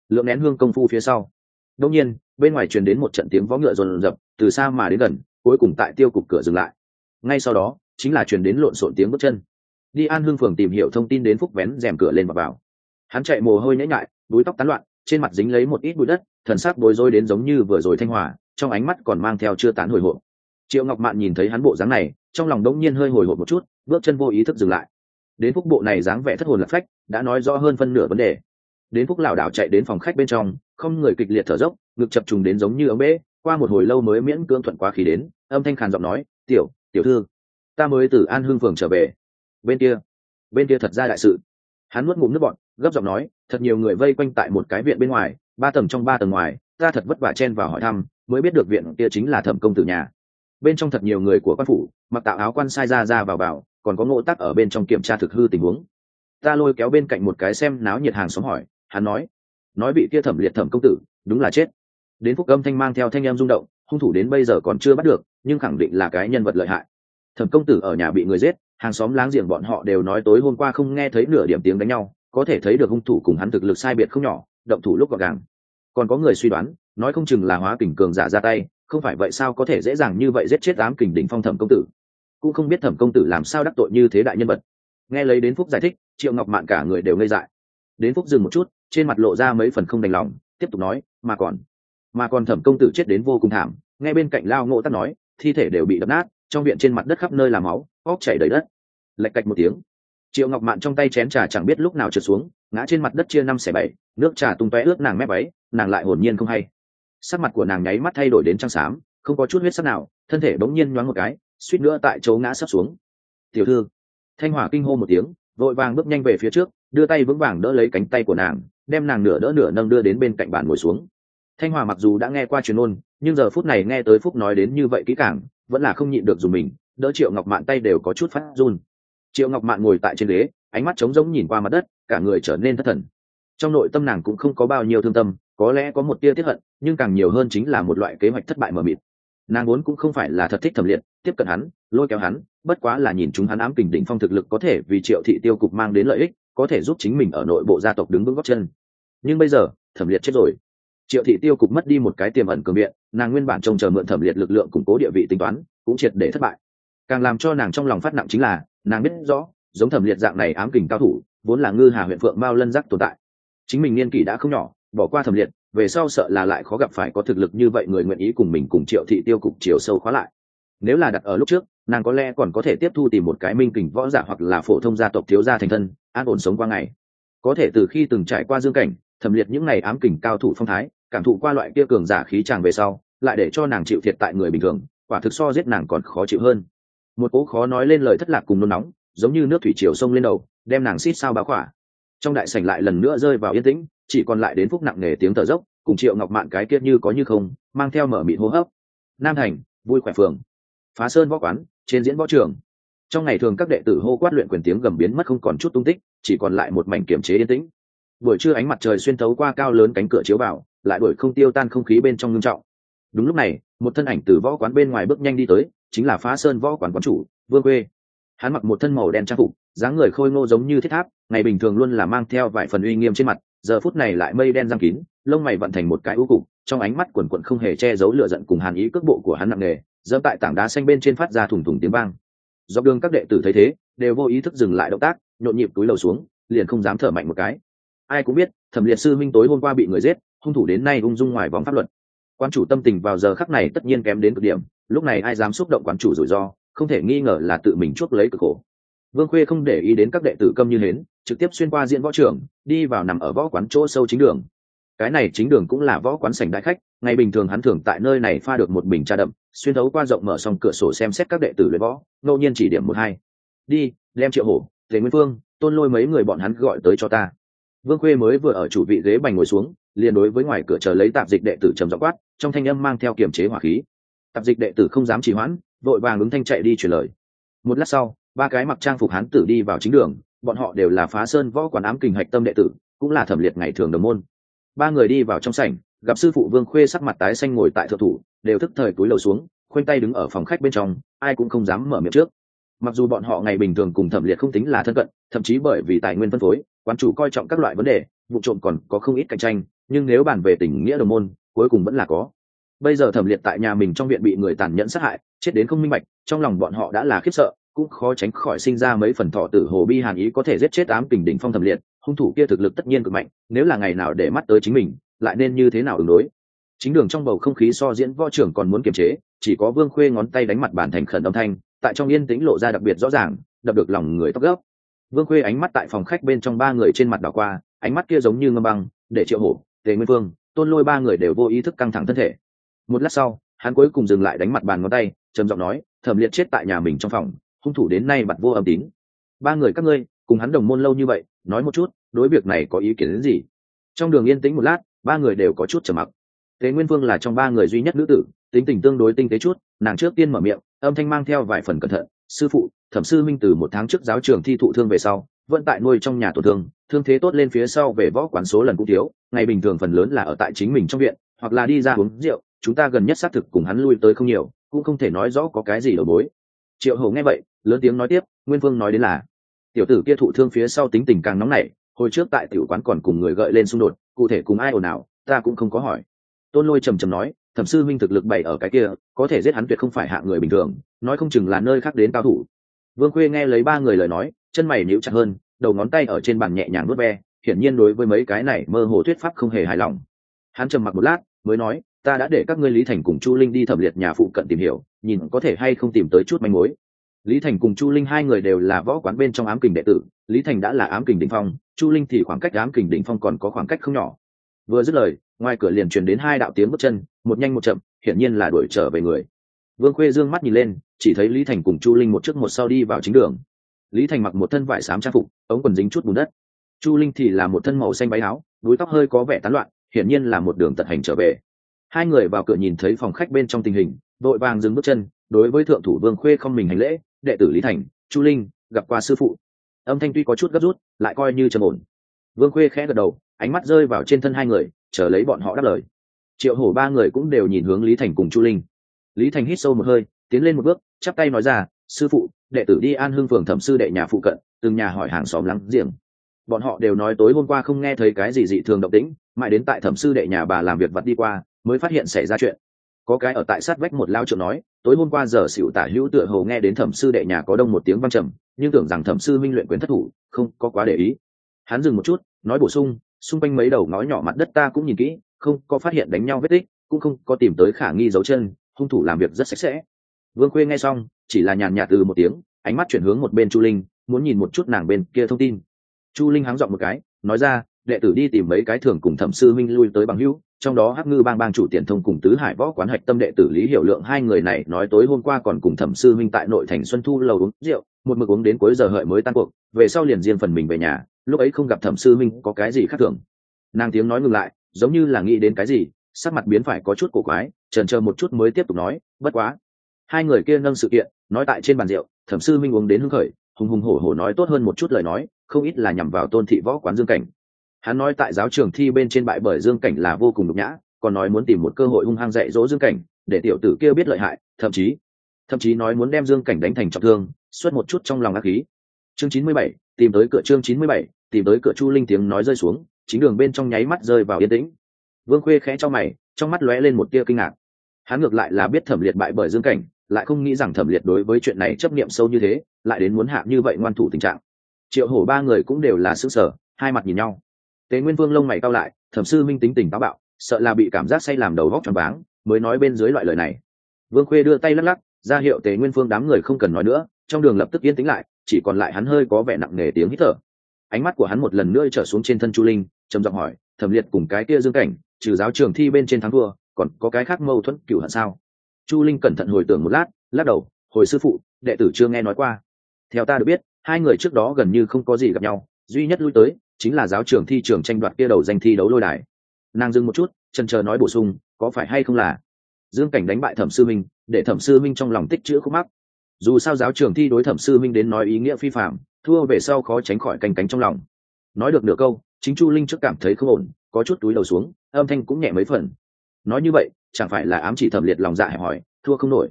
Lượng nén hương công phu phía sau. Đông nhiên, bên ngoài truyền đến một trận tiếng võ ngựa rồn rập, từ xa mà đến gần, cuối cùng tại tiêu cục cửa dừng lại ngay sau đó, chính là truyền đến lộn xộn tiếng bước chân. Đi an hương phường tìm hiểu thông tin đến phúc vén rèm cửa lên và vào. Hắn chạy mồ hôi nhễ nhại đuối tóc tán loạn, trên mặt dính lấy một ít bụi đất, thần sắc bối rối đến giống như vừa rồi thanh hòa, trong ánh mắt còn mang theo chưa tán hồi hộp. Triệu ngọc mạn nhìn thấy hắn bộ dáng này, trong lòng đống nhiên hơi hồi hộp một chút, bước chân vô ý thức dừng lại. Đến phúc bộ này dáng vẻ thất hồn lạc phách, đã nói rõ hơn phân nửa vấn đề. Đến phúc lảo đảo chạy đến phòng khách bên trong, không người kịch liệt thở dốc, ngực chập trùng đến giống như ống bể qua một hồi lâu mới miễn cưỡng thuận quá khí đến, âm thanh khàn giọng nói, tiểu tiểu thư, ta mới từ an Hưng phường trở về. Bên kia bên kia thật ra đại sự. Hắn nuốt ngụm nước bọn gấp giọng nói, thật nhiều người vây quanh tại một cái viện bên ngoài, ba tầng trong ba tầng ngoài, ta thật vất vả chen vào hỏi thăm, mới biết được viện kia chính là thẩm công tử nhà. Bên trong thật nhiều người của quan phủ, mặc tạo áo quan sai ra ra vào vào, còn có ngộ tắc ở bên trong kiểm tra thực hư tình huống. Ta lôi kéo bên cạnh một cái xem náo nhiệt hàng xóm hỏi, hắn nói nói bị kia thẩm liệt thẩm công tử, đúng là chết. Đến phúc âm thanh mang theo thanh em rung động, hung thủ đến bây giờ còn chưa bắt được nhưng khẳng định là cái nhân vật lợi hại. Thẩm công tử ở nhà bị người giết, hàng xóm láng giềng bọn họ đều nói tối hôm qua không nghe thấy nửa điểm tiếng đánh nhau, có thể thấy được hung thủ cùng hắn thực lực sai biệt không nhỏ, động thủ lúc gọn gàng. Còn có người suy đoán, nói không chừng là hóa kình cường giả ra tay, không phải vậy sao có thể dễ dàng như vậy giết chết ám kình đỉnh phong thẩm công tử? Cũng không biết thẩm công tử làm sao đắc tội như thế đại nhân vật. Nghe lấy đến phúc giải thích, triệu ngọc mạn cả người đều ngây dại. Đến phúc dừng một chút, trên mặt lộ ra mấy phần không đành lòng, tiếp tục nói, mà còn mà còn thẩm công tử chết đến vô cùng thảm. Nghe bên cạnh lao ngộ tắt nói thi thể đều bị đập nát trong viện trên mặt đất khắp nơi là máu óc chảy đầy đất. Lạch cạch một tiếng triệu ngọc mạn trong tay chén trà chẳng biết lúc nào trượt xuống ngã trên mặt đất chia năm xẻ bảy nước trà tung tóe ướt nàng mép ấy, nàng lại hồn nhiên không hay. Sắc mặt của nàng nháy mắt thay đổi đến trắng xám không có chút huyết sắc nào thân thể bỗng nhiên nhoáng một cái suýt nữa tại chỗ ngã sắp xuống. Tiểu thư. Thanh hỏa kinh hô một tiếng vội vàng bước nhanh về phía trước đưa tay vững vàng đỡ lấy cánh tay của nàng đem nàng nửa đỡ nửa nâng đưa đến bên cạnh bàn ngồi xuống thanh hòa mặc dù đã nghe qua truyền ôn nhưng giờ phút này nghe tới phúc nói đến như vậy kỹ càng, vẫn là không nhịn được dùng mình, đỡ triệu ngọc mạn tay đều có chút phát run. Triệu ngọc mạn ngồi tại trên ghế, ánh mắt trống rỗng nhìn qua mặt đất, cả người trở nên thất thần. Trong nội tâm nàng cũng không có bao nhiêu thương tâm, có lẽ có một tia tiếp hận, nhưng càng nhiều hơn chính là một loại kế hoạch thất bại mờ mịt. Nàng vốn cũng không phải là thật thích thẩm liệt, tiếp cận hắn, lôi kéo hắn, bất quá là nhìn chúng hắn ám kình đỉnh phong thực lực có thể vì triệu thị tiêu cục mang đến lợi ích, có thể giúp chính mình ở nội bộ gia tộc đứng vững góc chân. Nhưng bây giờ, thẩm liệt chết rồi triệu thị tiêu cục mất đi một cái tiềm ẩn cường viện nàng nguyên bản trông chờ mượn thẩm liệt lực lượng củng cố địa vị tính toán, cũng triệt để thất bại. Càng làm cho nàng trong lòng phát nặng chính là, nàng biết rõ, giống thẩm liệt dạng này ám kình cao thủ, vốn là ngư hà huyện phượng bao lân giác tồn tại. Chính mình niên kỷ đã không nhỏ, bỏ qua thẩm liệt, về sau sợ là lại khó gặp phải có thực lực như vậy người nguyện ý cùng mình cùng triệu thị tiêu cục chiều sâu khóa lại. Nếu là đặt ở lúc trước, nàng có lẽ còn có thể tiếp thu tìm một cái minh kình võ giả hoặc là phổ thông gia tộc thiếu gia thành thân, an ổn sống qua ngày. Có thể từ khi từng trải qua dương cảnh, thẩm liệt những ngày ám kình cao thủ phong thái cảm thụ qua loại kia cường giả khí chàng về sau, lại để cho nàng chịu thiệt tại người bình thường, quả thực so giết nàng còn khó chịu hơn. Một cố khó nói lên lời thất lạc cùng nôn nóng, giống như nước thủy triều sông lên đầu, đem nàng xít sao báo khỏa. Trong đại sảnh lại lần nữa rơi vào yên tĩnh, chỉ còn lại đến phúc nặng nề tiếng thở dốc, cùng triệu ngọc mạn cái kiết như có như không, mang theo mở mịt hô hấp. Nam thành, vui khỏe phường. Phá sơn võ quán, trên diễn võ trường. Trong ngày thường các đệ tử hô quát luyện quyền tiếng gầm biến mất không còn chút tung tích, chỉ còn lại một mảnh kiểm chế yên tĩnh. Buổi trưa ánh mặt trời xuyên thấu qua cao lớn cánh cửa chiếu vào lại đổi không tiêu tan không khí bên trong ngưng trọng. Đúng lúc này, một thân ảnh từ võ quán bên ngoài bước nhanh đi tới, chính là phá sơn võ quán quán chủ, vương quê. Hắn mặc một thân màu đen trang phục, dáng người khôi ngô giống như thiết tháp, ngày bình thường luôn là mang theo vài phần uy nghiêm trên mặt, giờ phút này lại mây đen giang kín, lông mày vận thành một cái ưu cục, trong ánh mắt quần quận không hề che giấu lửa giận cùng hàn ý cước bộ của hắn nặng nề dẫm tại tảng đá xanh bên trên phát ra thủng thủng tiếng vang. Dọc đường các đệ tử thấy thế, đều vô ý thức dừng lại động tác, nhộn nhịp túi lầu xuống, liền không dám thở mạnh một cái. Ai cũng biết, thẩm liệt sư minh tối hôm qua bị người giết hung thủ đến nay ung dung ngoài vòng pháp luật. Quan chủ tâm tình vào giờ khắc này tất nhiên kém đến cực điểm, lúc này ai dám xúc động quan chủ rủi ro, không thể nghi ngờ là tự mình chuốc lấy cực khổ. Vương khuê không để ý đến các đệ tử câm như hến, trực tiếp xuyên qua diện võ trường, đi vào nằm ở võ quán chỗ sâu chính đường. Cái này chính đường cũng là võ quán sảnh đại khách, ngày bình thường hắn thường tại nơi này pha được một bình trà đậm, xuyên thấu qua rộng mở xong cửa sổ xem xét các đệ tử luyện võ, ngẫu nhiên chỉ điểm một hai. Đi, đem triệu hổ, tề nguyên phương, tôn lôi mấy người bọn hắn gọi tới cho ta. Vương khuê mới vừa ở chủ vị ghế bành ngồi xuống liền đối với ngoài cửa chờ lấy tạp dịch đệ tử trầm giọng quát, trong thanh âm mang theo kiềm chế hỏa khí. Tạp dịch đệ tử không dám trì hoãn, vội vàng ứng thanh chạy đi truyền lời. Một lát sau, ba cái mặc trang phục hán tử đi vào chính đường, bọn họ đều là phá sơn võ quán ám kình hạch tâm đệ tử, cũng là thẩm liệt ngày thường đồng môn. Ba người đi vào trong sảnh, gặp sư phụ vương khuê sắc mặt tái xanh ngồi tại thượng thủ, đều thức thời túi lầu xuống, khoanh tay đứng ở phòng khách bên trong, ai cũng không dám mở miệng trước. Mặc dù bọn họ ngày bình thường cùng thẩm liệt không tính là thân cận, thậm chí bởi vì tài nguyên phân phối, quán chủ coi trọng các loại vấn đề vụ trộm còn có không ít cạnh tranh, nhưng nếu bàn về tình nghĩa đồng môn, cuối cùng vẫn là có. Bây giờ thẩm liệt tại nhà mình trong viện bị người tàn nhẫn sát hại, chết đến không minh bạch, trong lòng bọn họ đã là khiếp sợ, cũng khó tránh khỏi sinh ra mấy phần thọ tử hồ bi hàn ý có thể giết chết ám kình đỉnh phong thẩm liệt, hung thủ kia thực lực tất nhiên cực mạnh, nếu là ngày nào để mắt tới chính mình, lại nên như thế nào ứng đối? Chính đường trong bầu không khí so diễn võ trưởng còn muốn kiềm chế, chỉ có vương khuê ngón tay đánh mặt bàn thành khẩn âm thanh, tại trong yên tĩnh lộ ra đặc biệt rõ ràng, đập được lòng người tóc gốc. Vương khuê ánh mắt tại phòng khách bên trong ba người trên mặt đảo qua ánh mắt kia giống như ngâm băng, để triệu hổ, tề nguyên vương, tôn lôi ba người đều vô ý thức căng thẳng thân thể. Một lát sau, hắn cuối cùng dừng lại đánh mặt bàn ngón tay, trầm giọng nói, thẩm liệt chết tại nhà mình trong phòng, hung thủ đến nay mặt vô âm tín. Ba người các ngươi, cùng hắn đồng môn lâu như vậy, nói một chút, đối việc này có ý kiến đến gì? Trong đường yên tĩnh một lát, ba người đều có chút trầm mặc. Tề nguyên vương là trong ba người duy nhất nữ tử, tính tình tương đối tinh tế chút, nàng trước tiên mở miệng, âm thanh mang theo vài phần cẩn thận, sư phụ, thẩm sư minh từ một tháng trước giáo trường thi thụ thương về sau vẫn tại nuôi trong nhà tổn thương thương thế tốt lên phía sau về võ quán số lần cũng thiếu, ngày bình thường phần lớn là ở tại chính mình trong viện, hoặc là đi ra uống rượu, chúng ta gần nhất xác thực cùng hắn lui tới không nhiều, cũng không thể nói rõ có cái gì đầu mối. Triệu hầu nghe vậy, lớn tiếng nói tiếp, nguyên vương nói đến là, tiểu tử kia thụ thương phía sau tính tình càng nóng nảy, hồi trước tại tiểu quán còn cùng người gợi lên xung đột, cụ thể cùng ai ồn ào, ta cũng không có hỏi. Tôn lôi trầm trầm nói, thẩm sư minh thực lực bày ở cái kia, có thể giết hắn tuyệt không phải hạ người bình thường, nói không chừng là nơi khác đến cao thủ. Vương khuê nghe lấy ba người lời nói chân mày níu chặt hơn, đầu ngón tay ở trên bàn nhẹ nhàng nuốt ve, hiển nhiên đối với mấy cái này mơ hồ thuyết pháp không hề hài lòng. Hắn trầm mặc một lát, mới nói, ta đã để các ngươi lý thành cùng chu linh đi thẩm liệt nhà phụ cận tìm hiểu, nhìn có thể hay không tìm tới chút manh mối. Lý thành cùng chu linh hai người đều là võ quán bên trong ám kình đệ tử, lý thành đã là ám kình đ ỉ n h phong, chu linh thì khoảng cách ám kình đ ỉ n h phong còn có khoảng cách không nhỏ. Vừa dứt lời, ngoài cửa liền truyền đến hai đạo tiếng bước chân, một nhanh một chậm, hiển nhiên là đuổi trở về người. Vương khuê dương mắt nhìn lên, chỉ thấy lý thành cùng chu linh một trước một sau đi vào chính đường lý thành mặc một thân vải xám trang phục, ống quần dính chút bùn đất. Chu linh thì là một thân màu xanh váy áo, đuôi tóc hơi có vẻ tán loạn, hiển nhiên là một đường tật hành trở về. Hai người vào cửa nhìn thấy phòng khách bên trong tình hình, vội vàng dừng bước chân, đối với thượng thủ vương khuê không mình hành lễ, đệ tử lý thành, chu linh, gặp qua sư phụ. Âm thanh tuy có chút gấp rút, lại coi như trầm ổn. Vương khuê khẽ gật đầu, ánh mắt rơi vào trên thân hai người, chờ lấy bọn họ đáp lời. Triệu hổ ba người cũng đều nhìn hướng lý thành cùng chu linh. Lý thành hít sâu một hơi, tiến lên một bước, chắp tay nói ra sư phụ, đệ tử đi an hưng phường thẩm sư đệ nhà phụ cận, từng nhà hỏi hàng xóm lắng giềng. Bọn họ đều nói tối hôm qua không nghe thấy cái gì dị thường động tĩnh, mãi đến tại thẩm sư đệ nhà bà làm việc vặt đi qua, mới phát hiện xảy ra chuyện. Có cái ở tại sát vách một lao trượng nói, tối hôm qua giờ xỉu tả hữu tựa hồ nghe đến thẩm sư đệ nhà có đông một tiếng văng trầm, nhưng tưởng rằng thẩm sư minh luyện quyền thất thủ, không có quá để ý. Hắn dừng một chút, nói bổ sung, xung quanh mấy đầu ngói nhỏ mặt đất ta cũng nhìn kỹ, không có phát hiện đánh nhau vết tích, cũng không có tìm tới khả nghi dấu chân, hung thủ làm việc rất sạch sẽ. Vương khuê nghe xong chỉ là nhàn nhạt từ một tiếng, ánh mắt chuyển hướng một bên chu linh, muốn nhìn một chút nàng bên kia thông tin. Chu linh háng dọn một cái, nói ra, đệ tử đi tìm mấy cái thường cùng thẩm sư minh lui tới bằng hữu, trong đó hắc ngư bang bang chủ tiền thông cùng tứ hải võ quán hạch tâm đệ tử lý hiểu lượng hai người này nói tối hôm qua còn cùng thẩm sư minh tại nội thành xuân thu lầu uống rượu, một mực uống đến cuối giờ hợi mới tan cuộc, về sau liền riêng phần mình về nhà, lúc ấy không gặp thẩm sư minh có cái gì khác thường. Nàng tiếng nói ngừng lại, giống như là nghĩ đến cái gì, sắc mặt biến phải có chút cổ quái trần chờ một chút mới tiếp tục nói, bất quá hai người kia nâng sự kiện, nói tại trên bàn rượu, thẩm sư minh uống đến hưng khởi, hùng hùng hổ hổ nói tốt hơn một chút lời nói, không ít là nhằm vào tôn thị võ quán dương cảnh. Hắn nói tại giáo trường thi bên trên bại bởi dương cảnh là vô cùng nhục nhã, còn nói muốn tìm một cơ hội hung hăng dạy dỗ dương cảnh, để tiểu tử kia biết lợi hại, thậm chí thậm chí nói muốn đem dương cảnh đánh thành trọng thương, xuất một chút trong lòng ác khí. Chương chín mươi bảy, tìm tới cửa chương chín mươi bảy, tìm tới cửa chu linh tiếng nói rơi xuống, chính đường bên trong nháy mắt rơi vào yên tĩnh. Vương khuê khẽ cho mày, trong mắt lóe lên một tia kinh ngạc. Hắn ngược lại là biết thẩm liệt bại bởi dương cảnh lại không nghĩ rằng thẩm liệt đối với chuyện này chấp niệm sâu như thế, lại đến muốn hạ như vậy ngoan thủ tình trạng. Triệu hổ ba người cũng đều là sức sở hai mặt nhìn nhau. Tế nguyên vương lông mày cao lại, thẩm sư minh tính tình táo bạo, sợ là bị cảm giác say làm đầu vóc tròn váng, mới nói bên dưới loại lời này. Vương khuê đưa tay lắc lắc, ra hiệu tế nguyên phương đám người không cần nói nữa, trong đường lập tức yên tĩnh lại, chỉ còn lại hắn hơi có vẻ nặng nề tiếng hít thở. Ánh mắt của hắn một lần nữa trở xuống trên thân chu linh, trầm giọng hỏi, thẩm liệt cùng cái kia dương cảnh, trừ giáo trường thi bên trên thắng thua, còn có cái khác mâu thuẫn cựu hận sao? Chu linh cẩn thận hồi tưởng một lát, lắc đầu, hồi sư phụ, đệ tử chưa nghe nói qua. Theo ta được biết, hai người trước đó gần như không có gì gặp nhau, duy nhất lui tới chính là giáo trường thi trường tranh đoạt kia đầu danh thi đấu lôi đài. Nàng dừng một chút chân chờ nói bổ sung, có phải hay không là? Dương cảnh đánh bại thẩm sư minh, để thẩm sư minh trong lòng tích chữ khúc mắc. Dù sao giáo trường thi đối thẩm sư minh đến nói ý nghĩa phi phạm thua về sau khó tránh khỏi canh cánh trong lòng. Nói được nửa câu, chính chu linh trước cảm thấy không ổn, có chút túi đầu xuống, âm thanh cũng nhẹ mấy phần. Nói như vậy chẳng phải là ám chỉ thẩm liệt lòng dạ hẹp hỏi thua không nổi.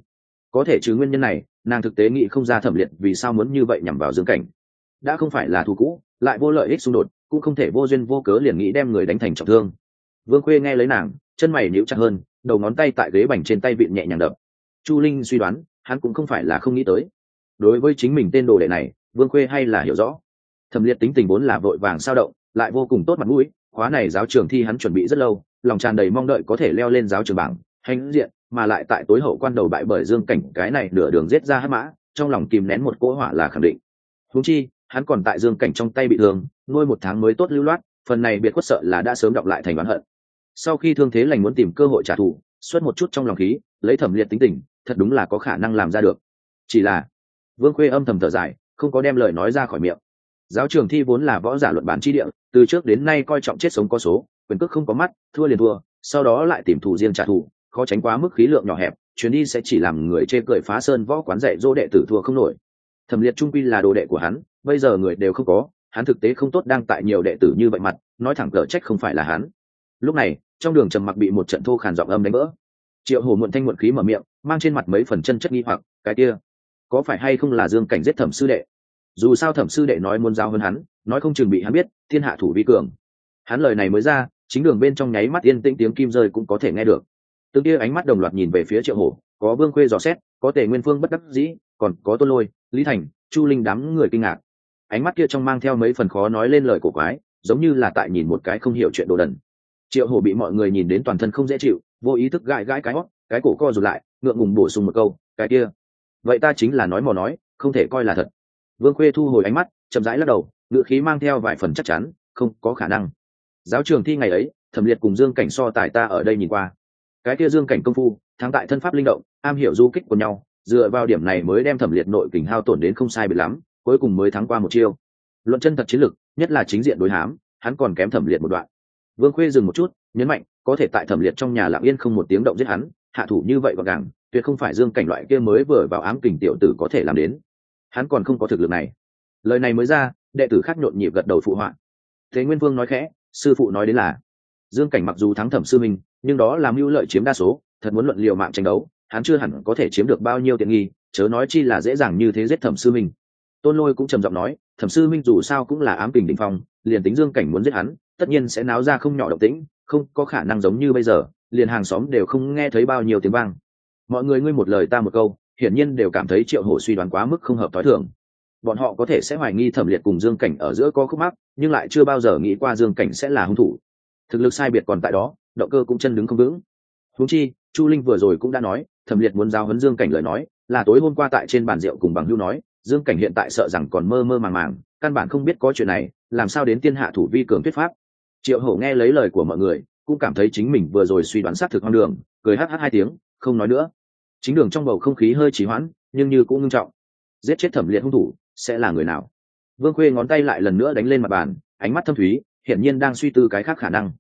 Có thể chứ nguyên nhân này, nàng thực tế nghĩ không ra thẩm liệt vì sao muốn như vậy nhằm vào dương cảnh. Đã không phải là thù cũ, lại vô lợi ích xung đột, cũng không thể vô duyên vô cớ liền nghĩ đem người đánh thành trọng thương. Vương khuê nghe lấy nàng, chân mày níu chặt hơn, đầu ngón tay tại ghế bành trên tay vịn nhẹ nhàng đập. Chu linh suy đoán, hắn cũng không phải là không nghĩ tới. Đối với chính mình tên đồ đệ này, vương khuê hay là hiểu rõ. Thẩm liệt tính tình vốn là vội vàng sao động, lại vô cùng tốt mặt mũi, khóa này giáo trường thi hắn chuẩn bị rất lâu lòng tràn đầy mong đợi có thể leo lên giáo trường bảng, hãnh diện, mà lại tại tối hậu quan đầu bại bởi dương cảnh, cái này nửa đường giết ra hắc mã, trong lòng kìm nén một cỗ hỏa là khẳng định. Húng chi, hắn còn tại dương cảnh trong tay bị thương, nuôi một tháng mới tốt lưu loát, phần này biệt khuất sợ là đã sớm đọc lại thành oán hận. Sau khi thương thế lành muốn tìm cơ hội trả thù, xuất một chút trong lòng khí, lấy thẩm liệt tính tình, thật đúng là có khả năng làm ra được. Chỉ là, vương khuê âm thầm thở dài, không có đem lời nói ra khỏi miệng. Giáo trường thi vốn là võ giả luận bán tri địa, từ trước đến nay coi trọng chết sống có số quyền cước không có mắt, thua liền thua, sau đó lại tìm thủ riêng trả thù, khó tránh quá mức khí lượng nhỏ hẹp, chuyến đi sẽ chỉ làm người chê cười phá sơn võ quán dạy dỗ đệ tử thua không nổi. Thẩm liệt trung quy là đồ đệ của hắn, bây giờ người đều không có, hắn thực tế không tốt đang tại nhiều đệ tử như vậy mặt, nói thẳng cờ trách không phải là hắn. Lúc này, trong đường trầm mặc bị một trận thô khàn giọng âm đánh vỡ. Triệu hồ muộn thanh muộn khí mở miệng, mang trên mặt mấy phần chân chất nghi hoặc, cái kia, có phải hay không là dương cảnh giết thẩm sư đệ? Dù sao thẩm sư đệ nói muốn giao hơn hắn, nói không chừng bị hắn biết, thiên hạ thủ vi cường. Hắn lời này mới ra chính đường bên trong nháy mắt yên tĩnh tiếng kim rơi cũng có thể nghe được. Tương kia ánh mắt đồng loạt nhìn về phía triệu hổ, có vương khuê dò xét, có tề nguyên phương bất đắc dĩ, còn có tôn lôi, lý thành, chu linh đám người kinh ngạc. Ánh mắt kia trong mang theo mấy phần khó nói lên lời cổ quái, giống như là tại nhìn một cái không hiểu chuyện đồ đần. Triệu hổ bị mọi người nhìn đến toàn thân không dễ chịu, vô ý thức gãi gãi cái hót, cái cổ co rụt lại, ngượng ngùng bổ sung một câu, cái kia, vậy ta chính là nói mò nói, không thể coi là thật. Vương khuê thu hồi ánh mắt, chậm rãi lắc đầu ngựa khí mang theo vài phần chắc chắn, không có khả năng giáo trường thi ngày ấy, thẩm liệt cùng dương cảnh so tài ta ở đây nhìn qua. Cái kia dương cảnh công phu, thắng tại thân pháp linh động, am hiểu du kích của nhau, dựa vào điểm này mới đem thẩm liệt nội kình hao tổn đến không sai bị lắm, cuối cùng mới thắng qua một chiêu. Luận chân thật chiến lực, nhất là chính diện đối hám, hắn còn kém thẩm liệt một đoạn. Vương khuê dừng một chút, nhấn mạnh, có thể tại thẩm liệt trong nhà lạng yên không một tiếng động giết hắn, hạ thủ như vậy và gàng, tuyệt không phải dương cảnh loại kia mới vừa vào ám kình tiểu tử có thể làm đến. Hắn còn không có thực lực này. Lời này mới ra, đệ tử khác nhộn nhịp gật đầu phụ họa. Thế nguyên vương nói khẽ sư phụ nói đến là, dương cảnh mặc dù thắng thẩm sư minh, nhưng đó làm mưu lợi chiếm đa số, thật muốn luận liều mạng tranh đấu, hắn chưa hẳn có thể chiếm được bao nhiêu tiện nghi, chớ nói chi là dễ dàng như thế giết thẩm sư minh. Tôn lôi cũng trầm giọng nói, thẩm sư minh dù sao cũng là ám kình định phong, liền tính dương cảnh muốn giết hắn, tất nhiên sẽ náo ra không nhỏ động tĩnh, không có khả năng giống như bây giờ, liền hàng xóm đều không nghe thấy bao nhiêu tiếng vang. Mọi người ngươi một lời ta một câu, hiển nhiên đều cảm thấy triệu hổ suy đoán quá mức không hợp t h ó i thường bọn họ có thể sẽ hoài nghi thẩm liệt cùng dương cảnh ở giữa có khúc mắc, nhưng lại chưa bao giờ nghĩ qua dương cảnh sẽ là hung thủ. Thực lực sai biệt còn tại đó, động cơ cũng chân đứng không vững. Húng chi, chu linh vừa rồi cũng đã nói, thẩm liệt muốn giao hấn dương cảnh lời nói, là tối hôm qua tại trên bàn rượu cùng bằng hưu nói, dương cảnh hiện tại sợ rằng còn mơ mơ màng màng, căn bản không biết có chuyện này, làm sao đến tiên hạ thủ vi cường thuyết pháp. Triệu hổ nghe lấy lời của mọi người, cũng cảm thấy chính mình vừa rồi suy đoán xác thực hoang đường, cười hh hai tiếng, không nói nữa. Chính đường trong bầu không khí hơi trì hoãn, nhưng như cũng ngưng trọng. Giết chết thẩm liệt hung thủ sẽ là người nào? Vương khuê ngón tay lại lần nữa đánh lên mặt bàn, ánh mắt thâm thúy, hiển nhiên đang suy tư cái khác khả năng.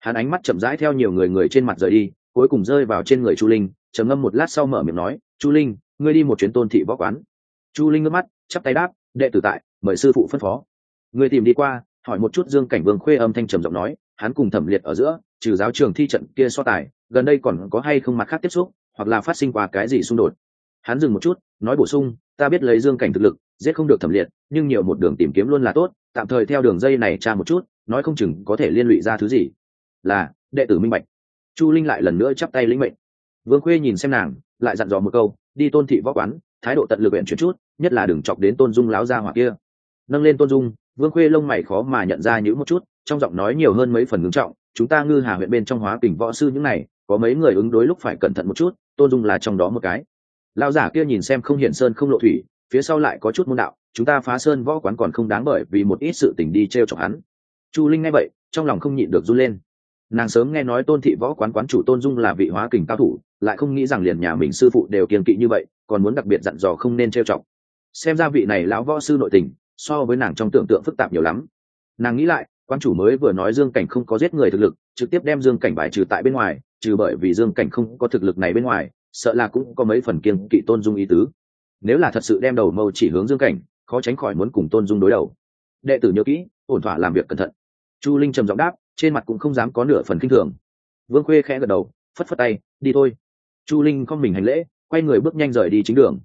Hắn ánh mắt chậm rãi theo nhiều người người trên mặt rời đi, cuối cùng rơi vào trên người chu linh, trầm ngâm một lát sau mở miệng nói, chu linh, ngươi đi một chuyến tôn thị võ quán. Chu linh ngước mắt, chắp tay đáp, đệ tử tại, mời sư phụ phân phó. Người tìm đi qua, hỏi một chút dương cảnh vương khuê âm thanh trầm giọng nói, hắn cùng thẩm liệt ở giữa, trừ giáo trường thi trận kia so tài, gần đây còn có hay không mặt khác tiếp xúc, hoặc là phát sinh qua cái gì xung đột? Hắn dừng một chút, nói bổ sung, ta biết lấy dương cảnh thực lực, giết không được thẩm liệt, nhưng nhiều một đường tìm kiếm luôn là tốt, tạm thời theo đường dây này tra một chút, nói không chừng có thể liên lụy ra thứ gì. Là, đệ tử minh bạch. Chu linh lại lần nữa chắp tay lĩnh mệnh. Vương khuê nhìn xem nàng, lại dặn dò một câu, đi tôn thị võ quán, thái độ tận lực huyện chuyển chút, nhất là đừng chọc đến tôn dung láo ra hoặc kia. Nâng lên tôn dung, vương khuê lông mày khó mà nhận ra những một chút, trong giọng nói nhiều hơn mấy phần ngưng trọng, chúng ta ngư hà huyện bên trong hóa kình võ sư những này, có mấy người ứng đối lúc phải cẩn thận một chút, tôn dung là trong đó một cái lão giả kia nhìn xem không hiển sơn không lộ thủy, phía sau lại có chút môn đạo, chúng ta phá sơn võ quán còn không đáng bởi vì một ít sự tình đi t r e o chọc hắn. Chu linh nghe vậy, trong lòng không nhịn được run lên. Nàng sớm nghe nói tôn thị võ quán quán chủ tôn dung là vị hóa kình cao thủ, lại không nghĩ rằng liền nhà mình sư phụ đều kiên kỵ như vậy, còn muốn đặc biệt dặn dò không nên trêu chọc. Xem ra vị này lão võ sư nội tình, so với nàng trong tưởng tượng phức tạp nhiều lắm. Nàng nghĩ lại quan chủ mới vừa nói dương cảnh không có giết người thực lực, trực tiếp đem dương cảnh bài trừ tại bên ngoài, trừ bởi vì dương cảnh không có thực lực này bên ngoài sợ là cũng có mấy phần kiêng kỵ tôn dung ý tứ. Nếu là thật sự đem đầu mâu chỉ hướng dương cảnh, khó tránh khỏi muốn cùng tôn dung đối đầu. Đệ tử nhớ kỹ, ổn thỏa làm việc cẩn thận. Chu linh trầm giọng đáp, trên mặt cũng không dám có nửa phần kinh thường. Vương khuê khẽ gật đầu, phất phất tay, đi thôi. Chu linh không mình hành lễ, quay người bước nhanh rời đi chính đường.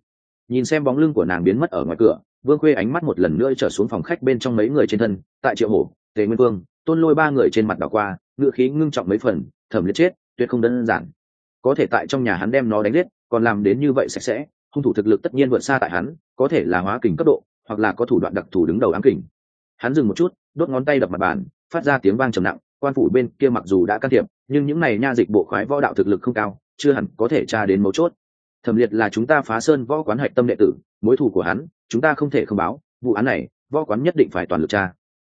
Nhìn xem bóng lưng của nàng biến mất ở ngoài cửa, vương khuê ánh mắt một lần nữa trở xuống phòng khách bên trong mấy người trên thân, tại triệu hổ, tề nguyên vương, tôn lôi ba người trên mặt đảo qua ngựa khí ngưng trọng mấy phần thẩm liệt chết, tuyệt không đơn giản có thể tại trong nhà hắn đem nó đánh giết, còn làm đến như vậy sạch sẽ, hung thủ thực lực tất nhiên vượt xa tại hắn, có thể là hóa kình cấp độ, hoặc là có thủ đoạn đặc thù đứng đầu ám kình. Hắn dừng một chút, đốt ngón tay đập mặt bàn, phát ra tiếng vang trầm nặng, quan phủ bên kia mặc dù đã can thiệp, nhưng những này nha dịch bộ khoái võ đạo thực lực không cao, chưa hẳn có thể tra đến mấu chốt. Thẩm liệt là chúng ta phá sơn võ quán hạch tâm đệ tử, mối thù của hắn, chúng ta không thể không báo, vụ án này, võ quán nhất định phải toàn lực tra.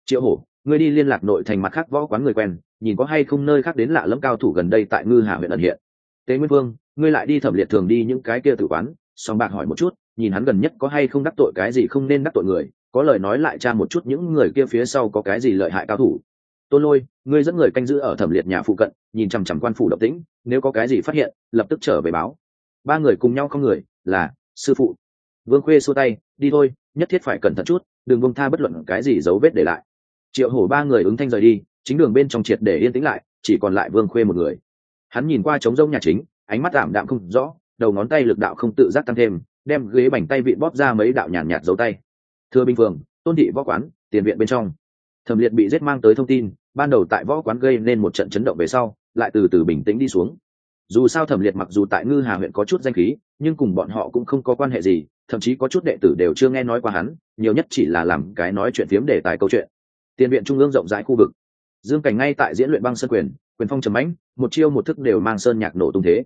Triệu hổ, ngươi đi liên lạc nội thành mặt khác võ quán người quen, nhìn có hay không nơi khác đến lạ lẫm cao thủ gần đây tại ngư hà huyện ẩn hiện tế nguyên vương, ngươi lại đi thẩm liệt thường đi những cái kia tử quán, song bạc hỏi một chút, nhìn hắn gần nhất có hay không đắc tội cái gì không nên đắc tội người, có lời nói lại tra một chút những người kia phía sau có cái gì lợi hại cao thủ. Tôn lôi, ngươi dẫn người canh giữ ở thẩm liệt nhà phụ cận, nhìn chằm chằm quan phủ độc tĩnh, nếu có cái gì phát hiện, lập tức trở về báo. Ba người cùng nhau không người, là, sư phụ. Vương khuê xua tay, đi thôi, nhất thiết phải cẩn thận chút, đừng bông tha bất luận cái gì dấu vết để lại. Triệu hổ ba người ứng thanh rời đi, chính đường bên trong triệt để yên tĩnh lại, chỉ còn lại vương khuê một người hắn nhìn qua trống rông nhà chính ánh mắt đạm đạm không rõ đầu ngón tay lực đạo không tự giác tăng thêm đem ghế bành tay vị bóp ra mấy đạo nhàn nhạt, dấu tay. Thưa bình phường tôn thị võ quán tiền viện bên trong. Thẩm liệt bị giết mang tới thông tin ban đầu tại võ quán gây nên một trận chấn động về sau lại từ từ bình tĩnh đi xuống. Dù sao thẩm liệt mặc dù tại ngư hà huyện có chút danh khí nhưng cùng bọn họ cũng không có quan hệ gì thậm chí có chút đệ tử đều chưa nghe nói qua hắn nhiều nhất chỉ là làm cái nói chuyện phiếm đề tài câu chuyện. Tiền viện trung ương rộng rãi khu vực. Dương cảnh ngay tại diễn luyện băng sơn quyền quyền phong trầm mãnh một chiêu một thức đều mang sơn nhạc nổ tung thế.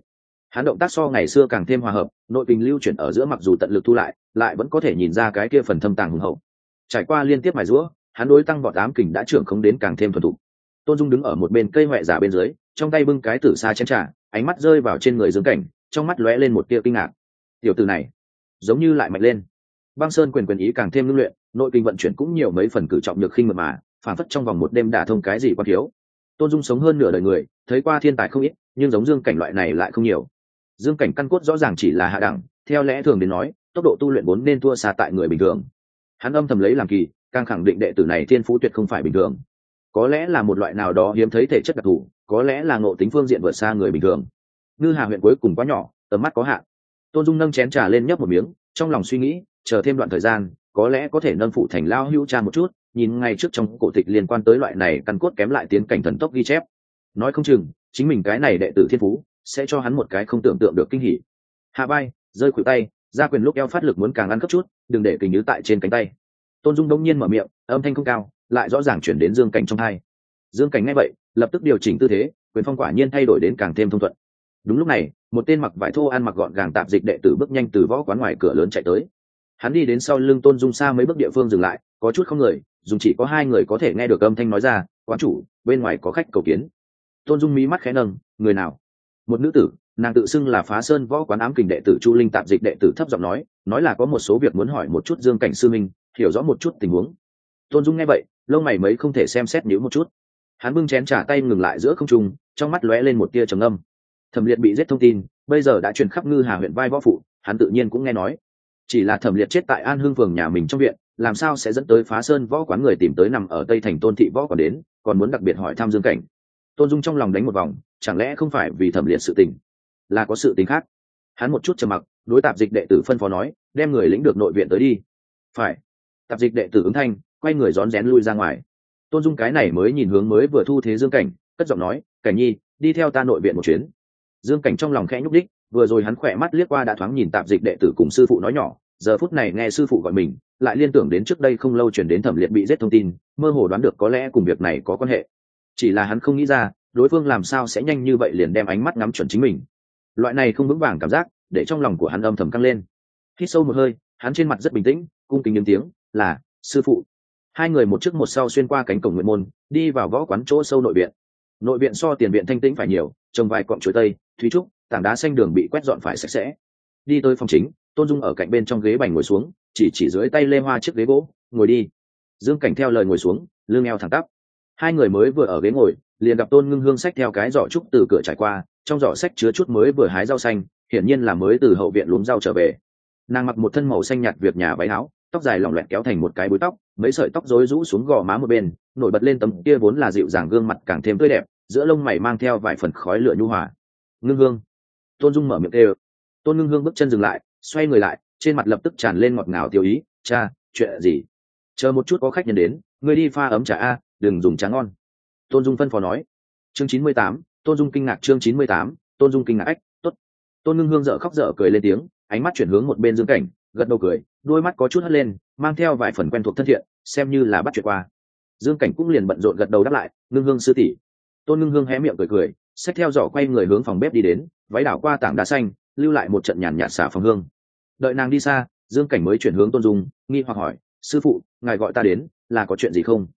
Hắn động tác so ngày xưa càng thêm hòa hợp, nội kinh lưu chuyển ở giữa mặc dù tận lực thu lại lại vẫn có thể nhìn ra cái kia phần thâm tàng hùng hậu. Trải qua liên tiếp mài rũa hắn đối tăng vọt ám kình đã trưởng không đến càng thêm thuần thục. Tôn dung đứng ở một bên cây huệ giả bên dưới, trong tay bưng cái tử xa chén trà, ánh mắt rơi vào trên người dương cảnh, trong mắt lóe lên một tia kinh ngạc. Tiểu từ này, giống như lại mạnh lên. Băng sơn quyền quyền ý càng thêm ngưng luyện, nội kinh vận chuyển cũng nhiều mấy phần cử trọng được khinh mật mà phản phất trong vòng một đêm đả thông cái gì quan thiếu tôn dung sống hơn nửa đời người, thấy qua thiên tài không ít, nhưng giống dương cảnh loại này lại không nhiều. Dương cảnh căn cốt rõ ràng chỉ là hạ đẳng, theo lẽ thường đến nói, tốc độ tu luyện vốn nên thua xa tại người bình thường. Hắn âm thầm lấy làm kỳ, càng khẳng định đệ tử này thiên phú tuyệt không phải bình thường. Có lẽ là một loại nào đó hiếm thấy thể chất đặc thù, có lẽ là ngộ tính phương diện vượt xa người bình thường. Ngư hà huyện cuối cùng quá nhỏ, tầm mắt có hạn. Tôn dung nâng chén trà lên nhấp một miếng, trong lòng suy nghĩ, chờ thêm đoạn thời gian, có lẽ có thể nâng phụ thành lao hưu cha một chút nhìn ngay trước trong cổ tịch liên quan tới loại này căn cốt kém lại tiến cảnh thần tốc ghi chép. Nói không chừng, chính mình cái này đệ tử thiên phú sẽ cho hắn một cái không tưởng tượng được kinh hỉ. Hạ bay rơi khuỷu tay ra quyền lúc eo phát lực muốn càng ăn cấp chút, đừng để kình nhứ tại trên cánh tay. Tôn dung đông nhiên mở miệng, âm thanh không cao, lại rõ ràng chuyển đến dương cảnh trong hai. Dương cảnh ngay vậy, lập tức điều chỉnh tư thế, quyền phong quả nhiên thay đổi đến càng thêm thông thuận. Đúng lúc này, một tên mặc vải thô ăn mặc gọn gàng tạp dịch đệ tử bước nhanh từ võ quán ngoài cửa lớn chạy tới hắn đi đến sau lưng tôn dung xa mấy bước địa phương dừng lại, có chút không người, dùng chỉ có hai người có thể nghe được âm thanh nói ra, quán chủ, bên ngoài có khách cầu kiến. Tôn dung mí mắt khẽ nâng, người nào? Một nữ tử, nàng tự xưng là phá sơn võ quán ám kình đệ tử chu linh tạp dịch đệ tử thấp giọng nói nói là có một số việc muốn hỏi một chút dương cảnh sư minh, hiểu rõ một chút tình huống. Tôn dung nghe vậy, lông mày mấy không thể xem xét nhữ một chút. Hắn bưng chén trả tay ngừng lại giữa không trung, trong mắt lóe lên một tia trầm âm thẩm liệt bị giết thông tin, bây giờ đã truyền khắp ngư hà huyện vai võ phụ, hắn tự nhiên cũng nghe nói chỉ là thẩm liệt chết tại an hương phường nhà mình trong viện, làm sao sẽ dẫn tới phá sơn võ quán người tìm tới nằm ở tây thành tôn thị võ còn đến, còn muốn đặc biệt hỏi thăm dương cảnh. Tôn dung trong lòng đánh một vòng, chẳng lẽ không phải vì thẩm liệt sự tình? Là có sự tình khác. Hắn một chút trầm mặc, đối tạp dịch đệ tử phân phó nói, đem người lĩnh được nội viện tới đi. Phải. Tạp dịch đệ tử ứng thanh, quay người rón rén lui ra ngoài. Tôn dung cái này mới nhìn hướng mới vừa thu thế dương cảnh, cất giọng nói, cảnh nhi, đi theo ta nội viện một chuyến. Dương cảnh trong lòng khẽ nhúc đích vừa rồi hắn khỏe mắt liếc qua đã thoáng nhìn tạp dịch đệ tử cùng sư phụ nói nhỏ, giờ phút này nghe sư phụ gọi mình, lại liên tưởng đến trước đây không lâu chuyển đến thẩm liệt bị giết thông tin, mơ hồ đoán được có lẽ cùng việc này có quan hệ. Chỉ là hắn không nghĩ ra, đối phương làm sao sẽ nhanh như vậy liền đem ánh mắt ngắm chuẩn chính mình. Loại này không vững vàng cảm giác, để trong lòng của hắn âm thầm căng lên. Hít sâu một hơi, hắn trên mặt rất bình tĩnh, cung kính những tiếng, là, sư phụ. Hai người một trước một sau xuyên qua cánh cổng nguyện môn, đi vào võ quán chỗ sâu nội viện. Nội viện so tiền viện thanh tĩnh phải nhiều, trồng vài cọng chuối tây, thúy trúc tảng đá xanh đường bị quét dọn phải sạch sẽ. Đi tới phòng chính, tôn dung ở cạnh bên trong ghế bành ngồi xuống, chỉ chỉ dưới tay lê hoa chiếc ghế gỗ, ngồi đi. Dương cảnh theo lời ngồi xuống, lưng eo thẳng tắp. Hai người mới vừa ở ghế ngồi, liền gặp tôn ngưng hương sách theo cái giỏ trúc từ cửa trải qua, trong giỏ sách chứa chút mới vừa hái rau xanh, hiển nhiên là mới từ hậu viện lúm rau trở về. Nàng mặc một thân màu xanh nhạt việc nhà váy áo, tóc dài lỏng loẹt kéo thành một cái búi tóc, mấy sợi tóc rối rũ xuống gò má một bên, nổi bật lên tấm kia vốn là dịu dàng gương mặt càng thêm tươi đẹp, giữa lông mày mang theo vài phần khói lửa nhu hòa. Ngưng hương tôn dung mở miệng kêu. Tôn ngưng hương bước chân dừng lại, xoay người lại, trên mặt lập tức tràn lên ngọt ngào tiêu ý. Cha, chuyện gì? Chờ một chút có khách nhân đến người đi pha ấm trà a, đừng dùng trà ngon. Tôn dung phân phó nói. Chương chín mươi tám, tôn dung kinh ngạc chương chín mươi tám, tôn dung kinh ngạc ách t ố t tôn ngưng hương dợ khóc dở cười lên tiếng, ánh mắt chuyển hướng một bên dương cảnh, gật đầu cười, đôi mắt có chút hất lên, mang theo vài phần quen thuộc thân thiện, xem như là bắt chuyện qua. Dương cảnh cũng liền bận rộn gật đầu đáp lại, ngưng hương sư tỷ. Tôn ngưng hương hé miệng cười cười xách theo giỏ quay người hướng phòng bếp đi đến, váy đảo qua tảng đá xanh, lưu lại một trận nhàn nhạt xả phòng hương. Đợi nàng đi xa, dương cảnh mới chuyển hướng tôn dung, nghi hoặc hỏi, sư phụ, ngài gọi ta đến, là có chuyện gì không?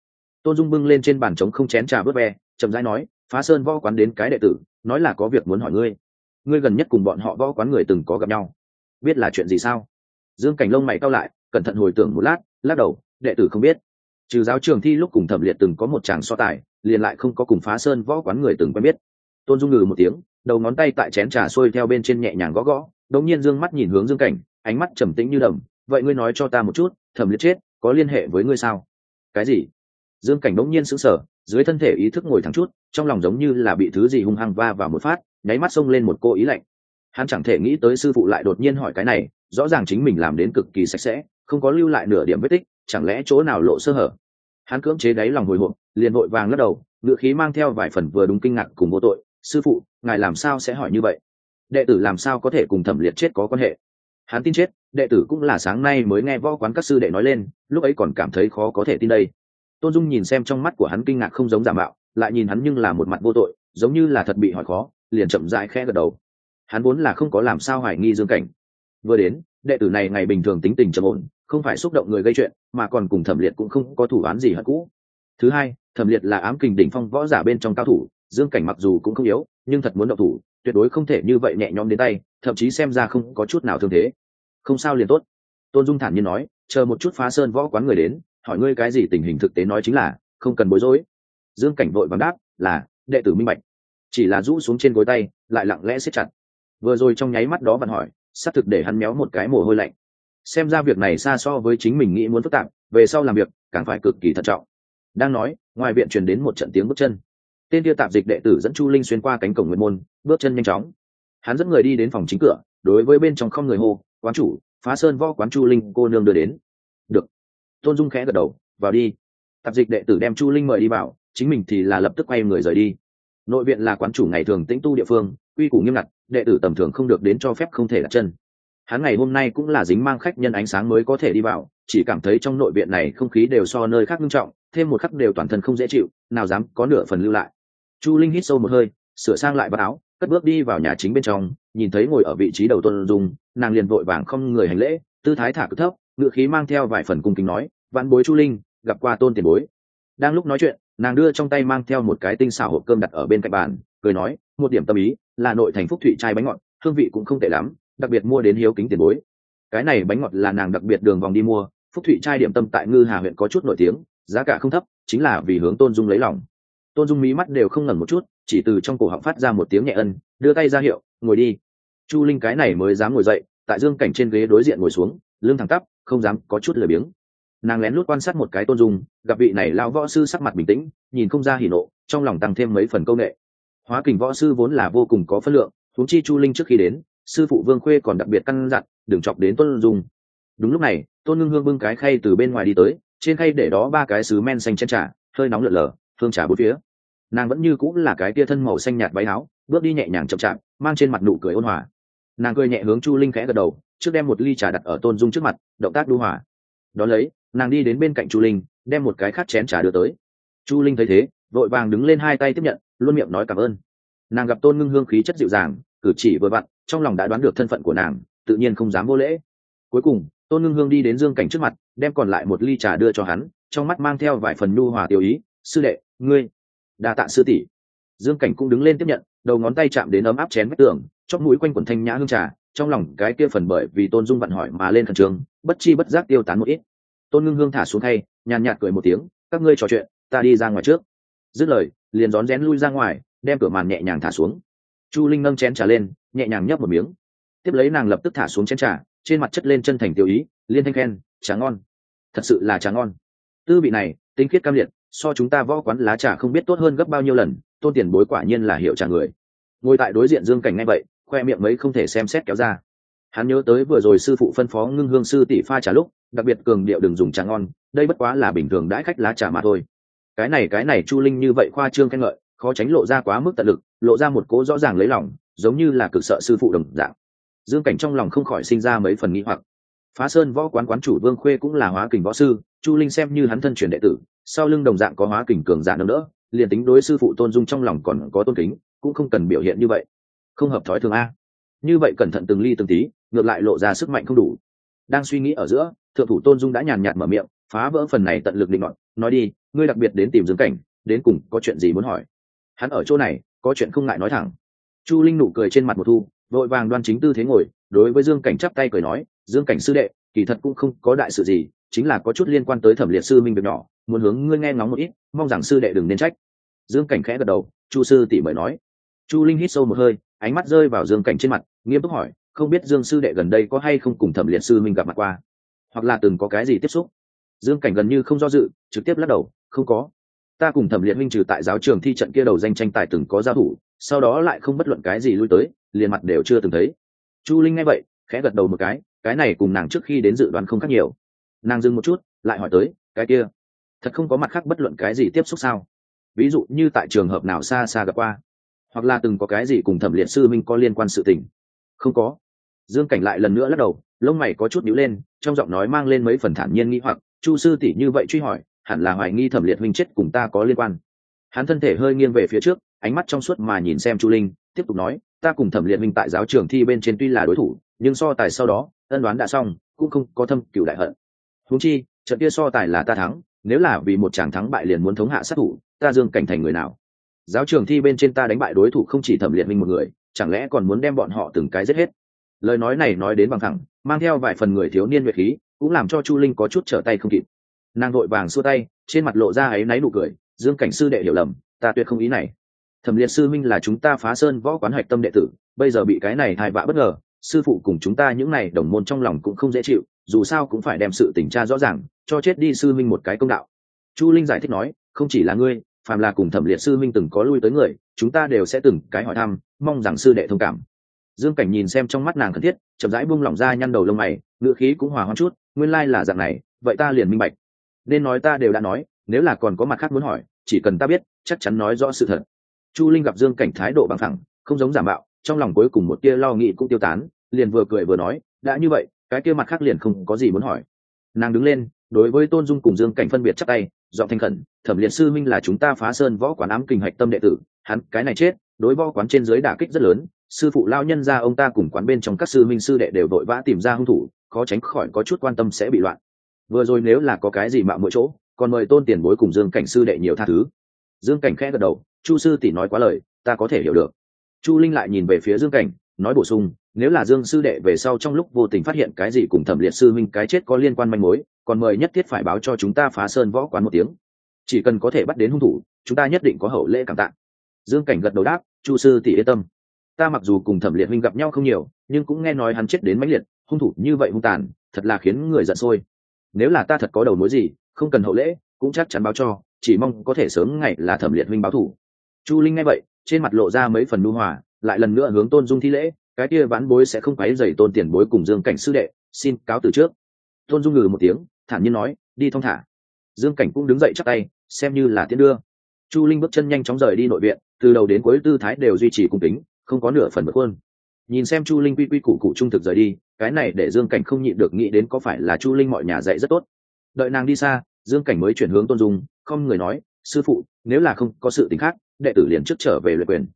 Tôn dung bưng lên trên bàn trống không chén trà bớt ve, chậm rãi nói, phá sơn võ quán đến cái đệ tử, nói là có việc muốn hỏi ngươi. Ngươi gần nhất cùng bọn họ võ quán người từng có gặp nhau. Biết là chuyện gì sao? Dương cảnh lông mày cao lại, cẩn thận hồi tưởng một lát, lắc đầu, đệ tử không biết. Trừ giáo trường thi lúc cùng thẩm liệt từng có một chàng so tài, liền lại không có cùng phá sơn võ quán người từng quen biết tôn dung ngừ một tiếng, đầu ngón tay tại chén trà sôi theo bên trên nhẹ nhàng gõ gõ, Đống nhiên dương mắt nhìn hướng dương cảnh, ánh mắt trầm tĩnh như đầm, vậy ngươi nói cho ta một chút, thẩm liệt chết, có liên hệ với ngươi sao? Cái gì? Dương cảnh đống nhiên sững sờ, dưới thân thể ý thức ngồi thẳng chút, trong lòng giống như là bị thứ gì hung hăng va vào một phát, nháy mắt xông lên một cô ý lạnh. Hắn chẳng thể nghĩ tới sư phụ lại đột nhiên hỏi cái này, rõ ràng chính mình làm đến cực kỳ sạch sẽ, không có lưu lại nửa điểm vết tích, chẳng lẽ chỗ nào lộ sơ hở? Hắn cưỡng chế đáy lòng hồi hộp, liền vội vàng lắc đầu, ngựa khí mang theo vài phần vừa đúng kinh ngạc cùng vô tội sư phụ, ngài làm sao sẽ hỏi như vậy? Đệ tử làm sao có thể cùng thẩm liệt chết có quan hệ? Hắn tin chết, đệ tử cũng là sáng nay mới nghe võ quán các sư đệ nói lên, lúc ấy còn cảm thấy khó có thể tin đây. Tôn dung nhìn xem trong mắt của hắn kinh ngạc không giống giả mạo, lại nhìn hắn nhưng là một mặt vô tội, giống như là thật bị hỏi khó, liền chậm rãi khẽ gật đầu. Hắn vốn là không có làm sao hoài nghi dương cảnh. Vừa đến, đệ tử này ngày bình thường tính tình trầm ổn, không phải xúc động người gây chuyện, mà còn cùng thẩm liệt cũng không có thủ án gì hận cũ. Thứ hai, thẩm liệt là ám kình đỉnh phong võ giả bên trong cao thủ dương cảnh mặc dù cũng không yếu, nhưng thật muốn động thủ, tuyệt đối không thể như vậy nhẹ nhõm đến tay, thậm chí xem ra không có chút nào thương thế. Không sao liền tốt. Tôn dung thản nhiên nói, chờ một chút phá sơn võ quán người đến, hỏi ngươi cái gì tình hình thực tế nói chính là, không cần bối rối. Dương cảnh vội vàng đáp, là, đệ tử minh bạch. Chỉ là rũ xuống trên gối tay, lại lặng lẽ siết chặt. Vừa rồi trong nháy mắt đó bạn hỏi, xác thực để hắn méo một cái mồ hôi lạnh. Xem ra việc này xa so với chính mình nghĩ muốn phức tạp, về sau làm việc, càng phải cực kỳ thận trọng. Đang nói, ngoài viện truyền đến một trận tiếng bước chân tên kia tạp dịch đệ tử dẫn chu linh xuyên qua cánh cổng nguyên môn, bước chân nhanh chóng. Hắn dẫn người đi đến phòng chính cửa, đối với bên trong không người hô, quán chủ, phá sơn võ quán chu linh cô nương đưa đến. Được. Tôn dung khẽ gật đầu, vào đi. Tạp dịch đệ tử đem chu linh mời đi vào, chính mình thì là lập tức quay người rời đi. Nội viện là quán chủ ngày thường tĩnh tu địa phương, quy củ nghiêm ngặt, đệ tử tầm thường không được đến cho phép không thể đặt chân. Hắn ngày hôm nay cũng là dính mang khách nhân ánh sáng mới có thể đi vào, chỉ cảm thấy trong nội viện này không khí đều so nơi khác nghiêm trọng, thêm một khắc đều toàn thân không dễ chịu, nào dám có nửa phần lưu lại chu linh hít sâu một hơi, sửa sang lại vác áo, cất bước đi vào nhà chính bên trong, nhìn thấy ngồi ở vị trí đầu tuân dung, nàng liền vội vàng không người hành lễ, tư thái thả cực thấp ngự khí mang theo vài phần cung kính nói vạn bối chu linh, gặp qua tôn tiền bối. Đang lúc nói chuyện, nàng đưa trong tay mang theo một cái tinh xảo hộp cơm đặt ở bên cạnh bàn, cười nói, một điểm tâm ý, là nội thành phúc thụy trai bánh ngọt, hương vị cũng không tệ lắm, đặc biệt mua đến hiếu kính tiền bối. Cái này bánh ngọt là nàng đặc biệt đường vòng đi mua, phúc thụy trai điểm tâm tại ngư hà huyện có chút nổi tiếng, giá cả không thấp, chính là vì hướng tôn dung lấy lòng tôn dung mí mắt đều không ngẩn một chút, chỉ từ trong cổ họng phát ra một tiếng nhẹ ân, đưa tay ra hiệu, ngồi đi. Chu linh cái này mới dám ngồi dậy, tại dương cảnh trên ghế đối diện ngồi xuống, lưng thẳng tắp, không dám có chút lười biếng. Nàng lén lút quan sát một cái tôn dung, gặp vị này lao võ sư sắc mặt bình tĩnh, nhìn không ra hỉ nộ, trong lòng tăng thêm mấy phần công nghệ. Hóa kình võ sư vốn là vô cùng có phân lượng, huống chi chu linh trước khi đến, sư phụ vương khuê còn đặc biệt căn dặn, đừng chọc đến tôn dung. Đúng lúc này, tôn ngưng hương bưng cái khay từ bên ngoài đi tới, trên khay để đó ba cái sứ men xanh chen trà, hơi nóng lợn lờ, hương trà bốn phía nàng vẫn như cũng là cái tia thân màu xanh nhạt váy áo, bước đi nhẹ nhàng chậm chạp, mang trên mặt nụ cười ôn hòa. Nàng cười nhẹ hướng chu linh khẽ gật đầu, trước đem một ly trà đặt ở tôn dung trước mặt, động tác đu hòa. Đ ó lấy, nàng đi đến bên cạnh chu linh, đem một cái khát chén trà đưa tới. Chu linh thấy thế, vội vàng đứng lên hai tay tiếp nhận, luôn miệng nói cảm ơn. Nàng gặp tôn ngưng hương khí chất dịu dàng, cử chỉ vừa vặn, trong lòng đã đoán được thân phận của nàng, tự nhiên không dám vô lễ. Cuối cùng, tôn ngưng hương đi đến dương cảnh trước mặt, đem còn lại một ly trà đưa cho hắn, trong mắt mang theo vài phần nhu hòa tiêu ý. Sư đệ, ngươi đa tạ sư tỷ. Dương cảnh cũng đứng lên tiếp nhận, đầu ngón tay chạm đến ấm áp chén vách tường, chóp mũi quanh quần thanh nhã hương trà, trong lòng cái kia phần bởi vì tôn dung vặn hỏi mà lên khẩn trương, bất chi bất giác tiêu tán một ít. Tôn ngưng hương thả xuống thay, nhàn nhạt cười một tiếng, các ngươi trò chuyện, ta đi ra ngoài trước. Dứt lời, liền rón rén lui ra ngoài, đem cửa màn nhẹ nhàng thả xuống. Chu linh nâng chén trà lên, nhẹ nhàng nhấp một miếng. Tiếp lấy nàng lập tức thả xuống chén trà, trên mặt chất lên chân thành tiêu ý, liên thanh khen, trà ngon, thật sự là trà ngon. Tư vị này, tinh khiết cam liệt so chúng ta võ quán lá trà không biết tốt hơn gấp bao nhiêu lần, tôn tiền bối quả nhiên là hiệu trả người. Ngồi tại đối diện dương cảnh ngay vậy, khoe miệng mấy không thể xem xét kéo ra. Hắn nhớ tới vừa rồi sư phụ phân phó ngưng hương sư tỷ pha trà lúc, đặc biệt cường điệu đừng dùng trà ngon, đây bất quá là bình thường đãi khách lá trà mà thôi. Cái này cái này chu linh như vậy khoa trương khen ngợi, khó tránh lộ ra quá mức tận lực, lộ ra một cố rõ ràng lấy lòng, giống như là cực sợ sư phụ đồng dạng. Dương cảnh trong lòng không khỏi sinh ra mấy phần nghĩ hoặc. Phá sơn võ quán quán chủ vương khuê cũng là hóa kình võ sư, chu linh xem như hắn thân truyền đệ tử sau lưng đồng dạng có hóa kình cường giả nâng đỡ, liền tính đối sư phụ tôn dung trong lòng còn có tôn kính, cũng không cần biểu hiện như vậy. Không hợp thói thường a. Như vậy cẩn thận từng ly từng tí, ngược lại lộ ra sức mạnh không đủ. Đang suy nghĩ ở giữa, thượng thủ tôn dung đã nhàn nhạt mở miệng, phá vỡ phần này tận lực định luận nói đi, ngươi đặc biệt đến tìm dương cảnh, đến cùng có chuyện gì muốn hỏi? Hắn ở chỗ này, có chuyện không ngại nói thẳng. Chu linh nụ cười trên mặt một thu, vội vàng đoan chính tư thế ngồi, đối với dương cảnh chắp tay cười nói, dương cảnh sư đệ, kỳ thật cũng không có đại sự gì, chính là có chút liên quan tới thẩm liệt sư minh việc nhỏ muốn hướng ngươi nghe ngóng một ít, mong rằng sư đệ đừng nên trách. Dương cảnh khẽ gật đầu, chu sư tỷ mời nói. Chu linh hít sâu một hơi, ánh mắt rơi vào dương cảnh trên mặt, nghiêm túc hỏi, không biết dương sư đệ gần đây có hay không cùng thẩm liệt sư mình gặp mặt qua? Hoặc là từng có cái gì tiếp xúc? Dương cảnh gần như không do dự, trực tiếp lắc đầu, không có. Ta cùng thẩm liệt minh trừ tại giáo trường thi trận kia đầu danh tranh tài từng có giao thủ, sau đó lại không bất luận cái gì lui tới, liền mặt đều chưa từng thấy. Chu linh nghe vậy, khẽ gật đầu một cái cái này cùng nàng trước khi đến dự đoán không khác nhiều. Nàng dừng một chút, lại hỏi tới, cái kia thật không có mặt khác bất luận cái gì tiếp xúc sao? Ví dụ như tại trường hợp nào xa xa gặp qua, hoặc là từng có cái gì cùng thẩm liệt sư minh có liên quan sự tình. Không có. Dương cảnh lại lần nữa lắc đầu, lông mày có chút nhíu lên, trong giọng nói mang lên mấy phần thản nhiên nghĩ hoặc, chu sư tỷ như vậy truy hỏi, hẳn là hoài nghi thẩm liệt huynh chết cùng ta có liên quan. Hắn thân thể hơi nghiêng về phía trước, ánh mắt trong suốt mà nhìn xem chu linh, tiếp tục nói, ta cùng thẩm liệt minh tại giáo trường thi bên trên tuy là đối thủ, nhưng so tài sau đó, ân đoán đã xong, cũng không có thâm cựu đại hận. Húng chi, trận kia so tài là ta thắng nếu là vì một chàng thắng bại liền muốn thống hạ sát thủ, ta dương cảnh thành người nào? Giáo trường thi bên trên ta đánh bại đối thủ không chỉ thẩm liệt minh một người, chẳng lẽ còn muốn đem bọn họ từng cái giết hết? Lời nói này nói đến bằng thẳng, mang theo vài phần người thiếu niên nguyệt khí, cũng làm cho chu linh có chút trở tay không kịp. Nàng vội vàng xua tay, trên mặt lộ ra áy náy nụ cười, dương cảnh sư đệ hiểu lầm, ta tuyệt không ý này. Thẩm liệt sư minh là chúng ta phá sơn võ quán hạch tâm đệ tử, bây giờ bị cái này thai vạ bất ngờ, sư phụ cùng chúng ta những này đồng môn trong lòng cũng không dễ chịu dù sao cũng phải đem sự tình tra rõ ràng, cho chết đi sư minh một cái công đạo. Chu linh giải thích nói, không chỉ là ngươi, phàm là cùng thẩm liệt sư minh từng có lui tới người, chúng ta đều sẽ từng cái hỏi thăm, mong rằng sư đệ thông cảm. Dương cảnh nhìn xem trong mắt nàng cần thiết, chậm rãi buông lỏng ra nhăn đầu lông mày ngựa khí cũng hòa hoãn chút, nguyên lai là dạng này, vậy ta liền minh bạch. Nên nói ta đều đã nói, nếu là còn có mặt khác muốn hỏi, chỉ cần ta biết, chắc chắn nói rõ sự thật. Chu linh gặp dương cảnh thái độ bằng thẳng không giống giả mạo, trong lòng cuối cùng một tia lo nghĩ cũng tiêu tán, liền vừa cười vừa nói, đã như vậy cái kia mặt khác liền không có gì muốn hỏi. Nàng đứng lên, đối với tôn dung cùng dương cảnh phân biệt chắc tay dọn thanh khẩn, thẩm liệt sư minh là chúng ta phá sơn võ quán ám kinh hạch tâm đệ tử, hắn, cái này chết, đối võ quán trên dưới đả kích rất lớn, sư phụ lao nhân ra ông ta cùng quán bên trong các sư minh sư đệ đều vội vã tìm ra hung thủ, khó tránh khỏi có chút quan tâm sẽ bị loạn. Vừa rồi nếu là có cái gì mạo mỗi chỗ, còn mời tôn tiền bối cùng dương cảnh sư đệ nhiều tha thứ. Dương cảnh khẽ gật đầu, chu sư tỷ nói quá lời, ta có thể hiểu được. Chu linh lại nhìn về phía dương cảnh, nói bổ sung nếu là dương sư đệ về sau trong lúc vô tình phát hiện cái gì cùng thẩm liệt sư minh cái chết có liên quan manh mối, còn mời nhất thiết phải báo cho chúng ta phá sơn võ quán một tiếng. Chỉ cần có thể bắt đến hung thủ, chúng ta nhất định có hậu lễ cảm tạ. Dương cảnh gật đầu đáp, chu sư tỷ yên tâm. Ta mặc dù cùng thẩm liệt minh gặp nhau không nhiều, nhưng cũng nghe nói hắn chết đến mãnh liệt, hung thủ như vậy hung tàn, thật là khiến người giận sôi. Nếu là ta thật có đầu mối gì, không cần hậu lễ, cũng chắc chắn báo cho, chỉ mong có thể sớm ngày là thẩm liệt minh báo thủ. Chu linh nghe vậy, trên mặt lộ ra mấy phần nu hòa, lại lần nữa hướng tôn dung thi lễ cái kia vãn bối sẽ không quấy dày tôn tiền bối cùng dương cảnh sư đệ, xin cáo từ trước. Tôn dung ngừ một tiếng, thản nhiên nói, đi thong thả. Dương cảnh cũng đứng dậy chắc tay, xem như là tiến đưa. Chu linh bước chân nhanh chóng rời đi nội viện, từ đầu đến cuối tư thái đều duy trì cung kính, không có nửa phần bất khuôn. Nhìn xem chu linh quy quy củ cụ trung thực rời đi, cái này để dương cảnh không nhịn được nghĩ đến có phải là chu linh mọi nhà dạy rất tốt. Đợi nàng đi xa, dương cảnh mới chuyển hướng tôn dung, không người nói, sư phụ, nếu là không có sự tính khác, đệ tử liền trước trở về luyện quyền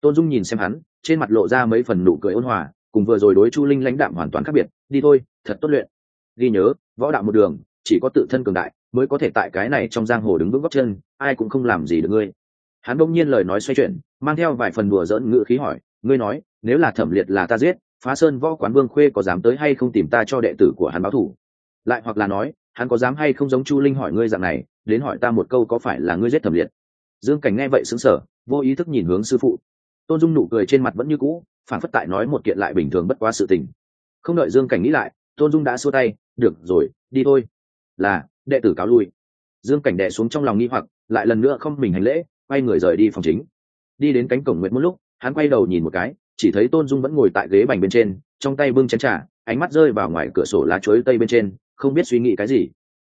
tôn dung nhìn xem hắn, trên mặt lộ ra mấy phần nụ cười ôn hòa, cùng vừa rồi đối chu linh lãnh đạm hoàn toàn khác biệt, đi thôi, thật tốt luyện. Ghi nhớ, võ đạo một đường, chỉ có tự thân cường đại, mới có thể tại cái này trong giang hồ đứng vững góc chân, ai cũng không làm gì được ngươi. Hắn đông nhiên lời nói xoay chuyển, mang theo vài phần đùa dỡn ngự khí hỏi, ngươi nói, nếu là thẩm liệt là ta giết, phá sơn võ quán vương khuê có dám tới hay không tìm ta cho đệ tử của hắn báo thủ? Lại hoặc là nói, hắn có dám hay không giống chu linh hỏi ngươi dạng này, đến hỏi ta một câu có phải là ngươi giết thẩm liệt? Dương cảnh nghe vậy xứng sở vô ý thức nhìn hướng sư phụ tôn dung nụ cười trên mặt vẫn như cũ phản phất tại nói một kiện lại bình thường bất quá sự tình. Không đợi dương cảnh nghĩ lại, tôn dung đã xua tay, được rồi, đi thôi. Là, đệ tử cáo lui. Dương cảnh đệ xuống trong lòng nghi hoặc, lại lần nữa không mình hành lễ, quay người rời đi phòng chính. Đi đến cánh cổng nguyện một lúc, hắn quay đầu nhìn một cái, chỉ thấy tôn dung vẫn ngồi tại ghế bành bên trên, trong tay bưng chén trà, ánh mắt rơi vào ngoài cửa sổ lá chuối tây bên trên, không biết suy nghĩ cái gì.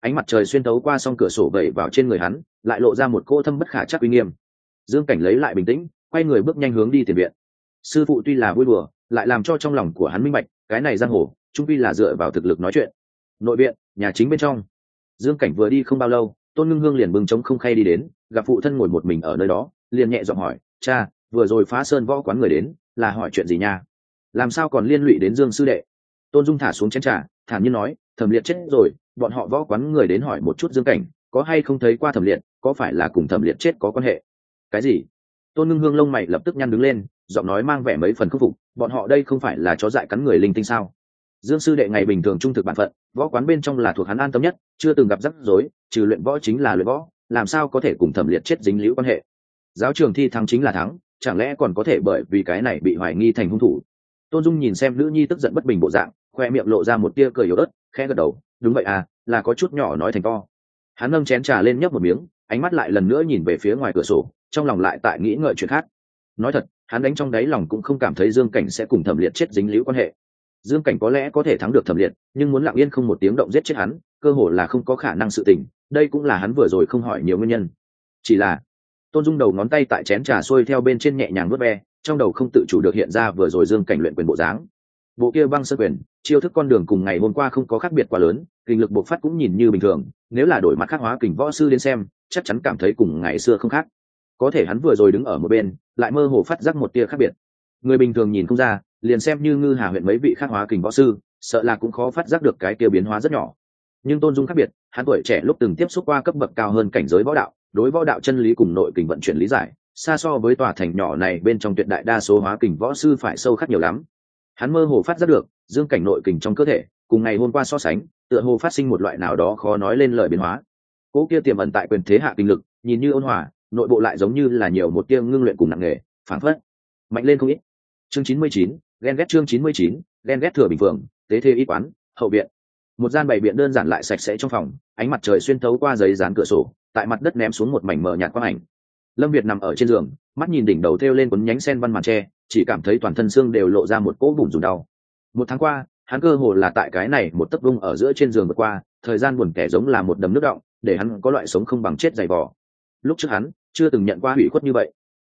Ánh mặt trời xuyên tấu qua s cửa sổ vẩy vào trên người hắn, lại lộ ra một cô thâm bất khả chắc uy nghiêm. Dương cảnh lấy lại bình tĩnh quay người bước nhanh hướng đi tiền viện. Sư phụ tuy là vui đùa, lại làm cho trong lòng của hắn minh bạch, cái này giang hồ trung quy là dựa vào thực lực nói chuyện. Nội viện, nhà chính bên trong. Dương cảnh vừa đi không bao lâu, tôn ngưng hương liền bưng trống không khay đi đến, gặp phụ thân ngồi một mình ở nơi đó, liền nhẹ giọng hỏi, cha, vừa rồi phá sơn võ quán người đến, là hỏi chuyện gì nha? Làm sao còn liên lụy đến dương sư đệ? Tôn dung thả xuống chén trà, thản nhiên nói, thẩm liệt chết rồi, bọn họ võ quán người đến hỏi một chút dương cảnh, có hay không thấy qua thẩm liệt, có phải là cùng thẩm liệt chết có quan hệ? Cái gì? Tôn ngưng hương lông mày lập tức nhăn đứng lên, giọng nói mang vẻ mấy phần khắc phục, bọn họ đây không phải là chó dại cắn người linh tinh sao? Dương sư đệ ngày bình thường trung thực bản phận, võ quán bên trong là thuộc hắn an tâm nhất, chưa từng gặp rắc rối, trừ luyện võ chính là luyện võ, làm sao có thể cùng thẩm liệt chết dính liễu quan hệ? Giáo trường thi thắng chính là thắng, chẳng lẽ còn có thể bởi vì cái này bị hoài nghi thành hung thủ? Tôn dung nhìn xem nữ nhi tức giận bất bình bộ dạng, khoe miệng lộ ra một tia cười yếu ớt, khẽ gật đầu, đúng vậy à là có chút nhỏ nói thành to. Hắn nâng chén trà lên nhấp một miếng ánh mắt lại lần nữa nhìn về phía ngoài cửa sổ, trong lòng lại tại nghĩ ngợi chuyện khác. Nói thật, hắn đánh trong đáy lòng cũng không cảm thấy dương cảnh sẽ cùng thẩm liệt chết dính liễu quan hệ. Dương cảnh có lẽ có thể thắng được thẩm liệt, nhưng muốn lặng yên không một tiếng động giết chết hắn, cơ hồ là không có khả năng sự tình, đây cũng là hắn vừa rồi không hỏi nhiều nguyên nhân. Chỉ là, tôn dung đầu ngón tay tại chén trà xuôi theo bên trên nhẹ nhàng vớt ve, trong đầu không tự chủ được hiện ra vừa rồi dương cảnh luyện quyền bộ dáng. Bộ kia băng sơ quyền, chiêu thức con đường cùng ngày hôm qua không có khác biệt quá lớn, kinh lực bộc phát cũng nhìn như bình thường, nếu là đổi mặt khắc hóa kình võ sư đến xem chắc chắn cảm thấy cùng ngày xưa không khác. Có thể hắn vừa rồi đứng ở một bên, lại mơ hồ phát giác một tia khác biệt. Người bình thường nhìn không ra, liền xem như ngư hà huyện mấy vị khác hóa kình võ sư, sợ là cũng khó phát giác được cái kia biến hóa rất nhỏ. Nhưng tôn dung khác biệt, hắn tuổi trẻ lúc từng tiếp xúc qua cấp bậc cao hơn cảnh giới võ đạo, đối võ đạo chân lý cùng nội kình vận chuyển lý giải, xa so với tòa thành nhỏ này bên trong tuyệt đại đa số hóa kình võ sư phải sâu khắc nhiều lắm. Hắn mơ hồ phát giác được, dương cảnh nội kình trong cơ thể, cùng ngày hôm qua so sánh, tựa hồ phát sinh một loại nào đó khó nói lên lời biến hóa cỗ kia tiềm ẩn tại quyền thế hạ kinh lực, nhìn như ôn hòa, nội bộ lại giống như là nhiều một tiêm ngưng luyện cùng nặng nghề phản phất. Mạnh lên không ít. Chương chín mươi chín, ghen ghét chương chín mươi chín, ghen ghét thừa bình phượng tế thê y quán, hậu viện. Một gian bày biện đơn giản lại sạch sẽ trong phòng, ánh mặt trời xuyên thấu qua giấy dán cửa sổ, tại mặt đất ném xuống một mảnh mờ nhạt quang ảnh. Lâm việt nằm ở trên giường, mắt nhìn đỉnh đầu thêu lên quấn nhánh sen văn màn tre, chỉ cảm thấy toàn thân xương đều lộ ra một cỗ bùn dùng đau. Một tháng qua hắn cơ hồ là tại cái này một tấc vung ở giữa trên giường vượt qua, thời gian buồn kẻ giống là một đầm nước động, để hắn có loại sống không bằng chết dày vò. Lúc trước hắn chưa từng nhận qua hủy khuất như vậy.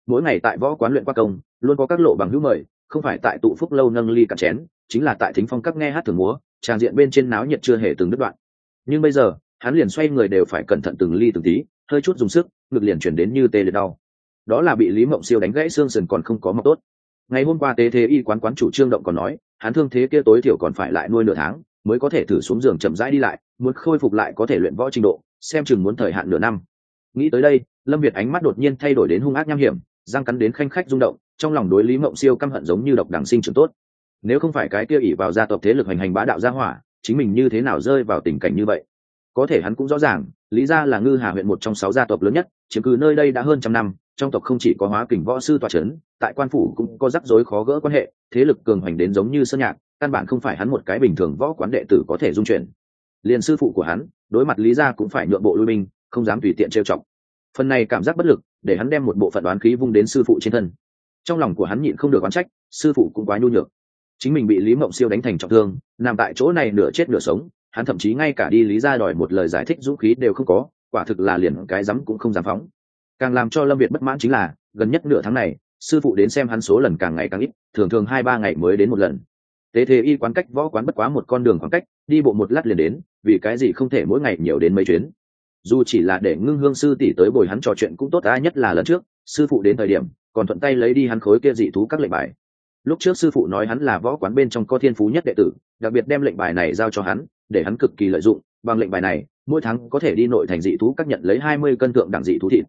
Mỗi ngày tại võ quán luyện qua công, luôn có các lộ bằng hữu mời, không phải tại tụ phúc lâu nâng ly cạn chén, chính là tại thính phong các nghe hát thường múa tràng diện bên trên náo nhiệt chưa hề từng đứt đoạn. Nhưng bây giờ, hắn liền xoay người đều phải cẩn thận từng ly từng tí, hơi chút dùng sức, ngực liền chuyển đến như tê liệt đau. Đó là bị lý mộng siêu đánh gãy xương sườn còn không có mọc tốt. Ngày hôm qua tế thế y quán quán chủ trương động còn nói hắn thương thế kia tối thiểu còn phải lại nuôi nửa tháng, mới có thể thử xuống giường chậm rãi đi lại, muốn khôi phục lại có thể luyện võ trình độ, xem chừng muốn thời hạn nửa năm. Nghĩ tới đây, lâm việt ánh mắt đột nhiên thay đổi đến hung ác nham hiểm, răng cắn đến khanh khách rung động, trong lòng đối lý mộng siêu căm hận giống như độc đảng sinh trưởng tốt. Nếu không phải cái kia ỉ vào gia tộc thế lực hành hành bá đạo gia hỏa, chính mình như thế nào rơi vào tình cảnh như vậy? Có thể hắn cũng rõ ràng, lý gia là ngư hà huyện một trong sáu gia tộc lớn nhất, chiếm cứ nơi đây đã hơn trăm năm trong tộc không chỉ có hóa kình võ sư tòa c h ấ n tại quan phủ cũng có rắc rối khó gỡ quan hệ, thế lực cường hoành đến giống như sơn nhạc, căn bản không phải hắn một cái bình thường võ quán đệ tử có thể dung chuyển. Liền sư phụ của hắn, đối mặt lý gia cũng phải nhượng bộ lui binh, không dám tùy tiện trêu chọc. Phần này cảm giác bất lực, để hắn đem một bộ phận đoán khí vung đến sư phụ trên thân. Trong lòng của hắn nhịn không được oán trách, sư phụ cũng quá nhu nhược. Chính mình bị lý mộng siêu đánh thành trọng thương, nằm tại chỗ này nửa chết nửa sống, hắn thậm chí ngay cả đi lý ra đòi một lời giải thích dũng khí đều không có, quả thực là liền cái rắm cũng không dám phóng càng làm cho lâm việt bất mãn chính là, gần nhất nửa tháng này, sư phụ đến xem hắn số lần càng ngày càng ít, thường thường hai ba ngày mới đến một lần. Tế thế y quán cách võ quán bất quá một con đường khoảng cách, đi bộ một lát liền đến, vì cái gì không thể mỗi ngày nhiều đến mấy chuyến. Dù chỉ là để ngưng hương sư tỷ tới bồi hắn trò chuyện cũng tốt, ai nhất là lần trước, sư phụ đến thời điểm, còn thuận tay lấy đi hắn khối kia dị thú các lệnh bài. Lúc trước sư phụ nói hắn là võ quán bên trong có thiên phú nhất đệ tử, đặc biệt đem lệnh bài này giao cho hắn, để hắn cực kỳ lợi dụng. Bằng lệnh bài này, mỗi tháng có thể đi nội thành dị thú các nhận lấy hai mươi cân tượng đẳng dị thú thịt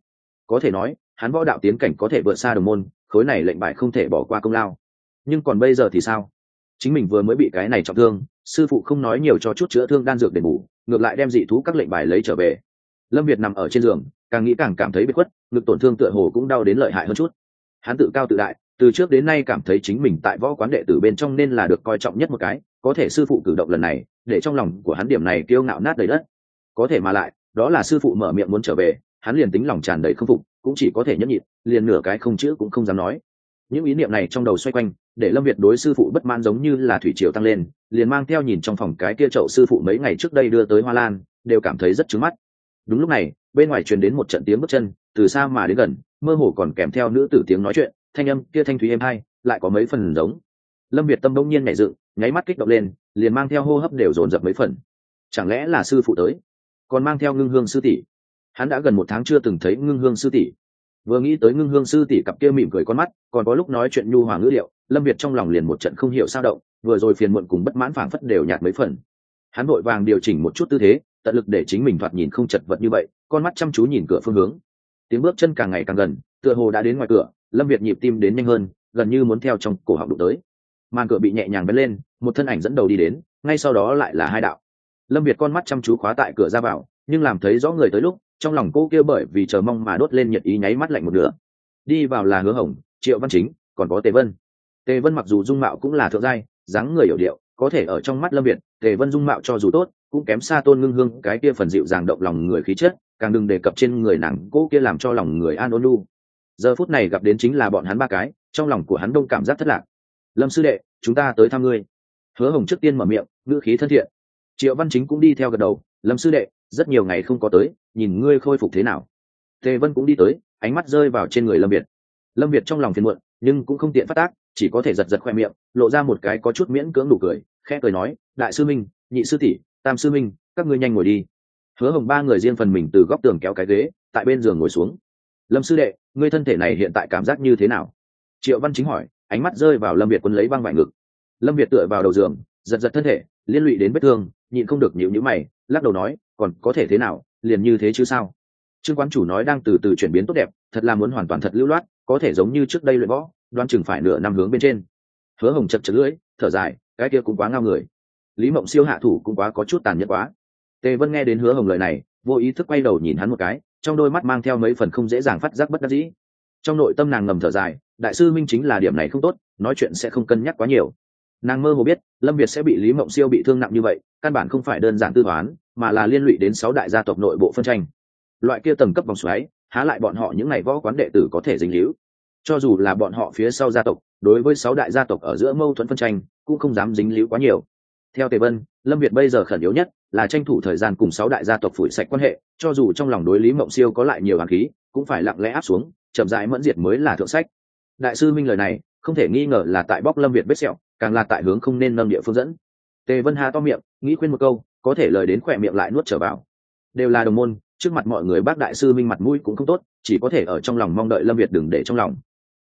có thể nói, hắn võ đạo tiến cảnh có thể vượt xa đồng môn, khối này lệnh bài không thể bỏ qua công lao. Nhưng còn bây giờ thì sao? Chính mình vừa mới bị cái này trọng thương, sư phụ không nói nhiều cho chút chữa thương đan dược đền bù, ngược lại đem dị thú các lệnh bài lấy trở về. Lâm việt nằm ở trên giường, càng nghĩ càng cảm thấy bị khuất, ngực tổn thương tựa hồ cũng đau đến lợi hại hơn chút. Hắn tự cao tự đại, từ trước đến nay cảm thấy chính mình tại võ quán đệ tử bên trong nên là được coi trọng nhất một cái, có thể sư phụ cử động lần này, để trong lòng của hắn điểm này kiêu ngạo nát đầy đất. Có thể mà lại, đó là sư phụ mở miệng muốn trở về hắn liền tính lòng tràn đầy không phục, cũng chỉ có thể nhẫn nhịn, liền nửa cái không chữ cũng không dám nói. Những ý niệm này trong đầu xoay quanh, để lâm việt đối sư phụ bất mãn giống như là thủy triều tăng lên, liền mang theo nhìn trong phòng cái kia chậu sư phụ mấy ngày trước đây đưa tới hoa lan, đều cảm thấy rất trứng mắt. Đúng lúc này, bên ngoài truyền đến một trận tiếng bước chân, từ xa mà đến gần, mơ hồ còn kèm theo nữ tử tiếng nói chuyện, thanh âm kia thanh thúy êm hai lại có mấy phần giống. Lâm việt tâm đông nhiên nhảy dựng, nháy mắt kích động lên, liền mang theo hô hấp đều dồn dập mấy phần. Chẳng lẽ là sư phụ tới? Còn mang theo ngưng hương sư tỷ? Hắn đã gần một tháng chưa từng thấy ngưng hương sư tỷ. Vừa nghĩ tới ngưng hương sư tỷ cặp kia mỉm cười con mắt, còn có lúc nói chuyện nhu hòa ngữ liệu lâm việt trong lòng liền một trận không hiểu sao động, vừa rồi phiền muộn cùng bất mãn phảng phất đều nhạt mấy phần. Hắn vội vàng điều chỉnh một chút tư thế, tận lực để chính mình thoạt nhìn không chật vật như vậy, con mắt chăm chú nhìn cửa phương hướng. Tiếng bước chân càng ngày càng gần, tựa hồ đã đến ngoài cửa, lâm việt nhịp tim đến nhanh hơn, gần như muốn theo trong cổ họng đụng tới. Màn cửa bị nhẹ nhàng bén lên, một thân ảnh dẫn đầu đi đến, ngay sau đó lại là hai đạo. Lâm việt con mắt chăm chú khóa tại cửa ra vào, nhưng làm thấy rõ người tới lúc trong lòng cô kia bởi vì chờ mong mà đốt lên nhiệt ý nháy mắt lạnh một nửa. Đi vào là hứa hồng, triệu văn chính, còn có tề vân. Tề vân mặc dù dung mạo cũng là thượng giai, dáng người hiểu điệu, có thể ở trong mắt lâm việt, tề vân dung mạo cho dù tốt, cũng kém xa tôn ngưng hương cái kia phần dịu dàng động lòng người khí chất, càng đừng đề cập trên người nàng cô kia làm cho lòng người an ôn lu. Giờ phút này gặp đến chính là bọn hắn ba cái, trong lòng của hắn đông cảm giác thất lạc. Lâm sư đệ, chúng ta tới thăm ngươi. Hứa hồng trước tiên mở miệng, ngữ khí thân thiện. Triệu văn chính cũng đi theo gật đầu, lâm sư đệ, rất nhiều ngày không có tới nhìn ngươi khôi phục thế nào. Tề vân cũng đi tới, ánh mắt rơi vào trên người lâm việt. Lâm việt trong lòng phiền muộn, nhưng cũng không tiện phát tác, chỉ có thể giật giật khoe miệng, lộ ra một cái có chút miễn cưỡng đủ cười, khẽ cười nói, đại sư minh, nhị sư tỷ, tam sư minh, các ngươi nhanh ngồi đi. Hứa hồng ba người riêng phần mình từ góc tường kéo cái ghế, tại bên giường ngồi xuống. Lâm sư đệ, ngươi thân thể này hiện tại cảm giác như thế nào? Triệu văn chính hỏi, ánh mắt rơi vào lâm việt quân lấy băng vải ngực. Lâm việt tựa vào đầu giường, giật giật thân thể, liên lụy đến vết thương, nhịn không được nhịu nhữ mày, lắc đầu nói, còn có thể thế nào? Liền như thế chứ sao? Trương quán chủ nói đang từ từ chuyển biến tốt đẹp, thật là muốn hoàn toàn thật lưu loát, có thể giống như trước đây luyện võ đoan chừng phải nửa năm hướng bên trên. Hứa hồng chật chật lưỡi, thở dài, cái kia cũng quá ngao người. Lý mộng siêu hạ thủ cũng quá có chút tàn nhẫn quá. Tề vân nghe đến hứa hồng lời này, vô ý thức quay đầu nhìn hắn một cái, trong đôi mắt mang theo mấy phần không dễ dàng phát giác bất đắc dĩ. Trong nội tâm nàng ngầm thở dài, đại sư minh chính là điểm này không tốt, nói chuyện sẽ không cân nhắc quá nhiều. Nàng mơ hồ biết, lâm việt sẽ bị lý mộng siêu bị thương nặng như vậy, căn bản không phải đơn giản tư toán mà là liên lụy đến sáu đại gia tộc nội bộ phân tranh. Loại kia tầng cấp vòng xoáy, há lại bọn họ những ngày võ quán đệ tử có thể dính líu. Cho dù là bọn họ phía sau gia tộc, đối với sáu đại gia tộc ở giữa mâu thuẫn phân tranh, cũng không dám dính líu quá nhiều. Theo tề vân, lâm việt bây giờ khẩn yếu nhất là tranh thủ thời gian cùng sáu đại gia tộc phủi sạch quan hệ, cho dù trong lòng đối lý mộng siêu có lại nhiều hàng khí, cũng phải lặng lẽ áp xuống, chậm rãi mẫn diệt mới là thượng sách. Đại sư minh lời này, không thể nghi ngờ là tại bóc lâm việt vết sẹo, càng là tại hướng không nên nâng địa phương dẫn. Tề vân hà to miệng, nghĩ khuyên một câu có thể lời đến khỏe miệng lại nuốt trở vào. Đều là đồng môn, trước mặt mọi người bác đại sư minh mặt mũi cũng không tốt, chỉ có thể ở trong lòng mong đợi lâm việt đừng để trong lòng.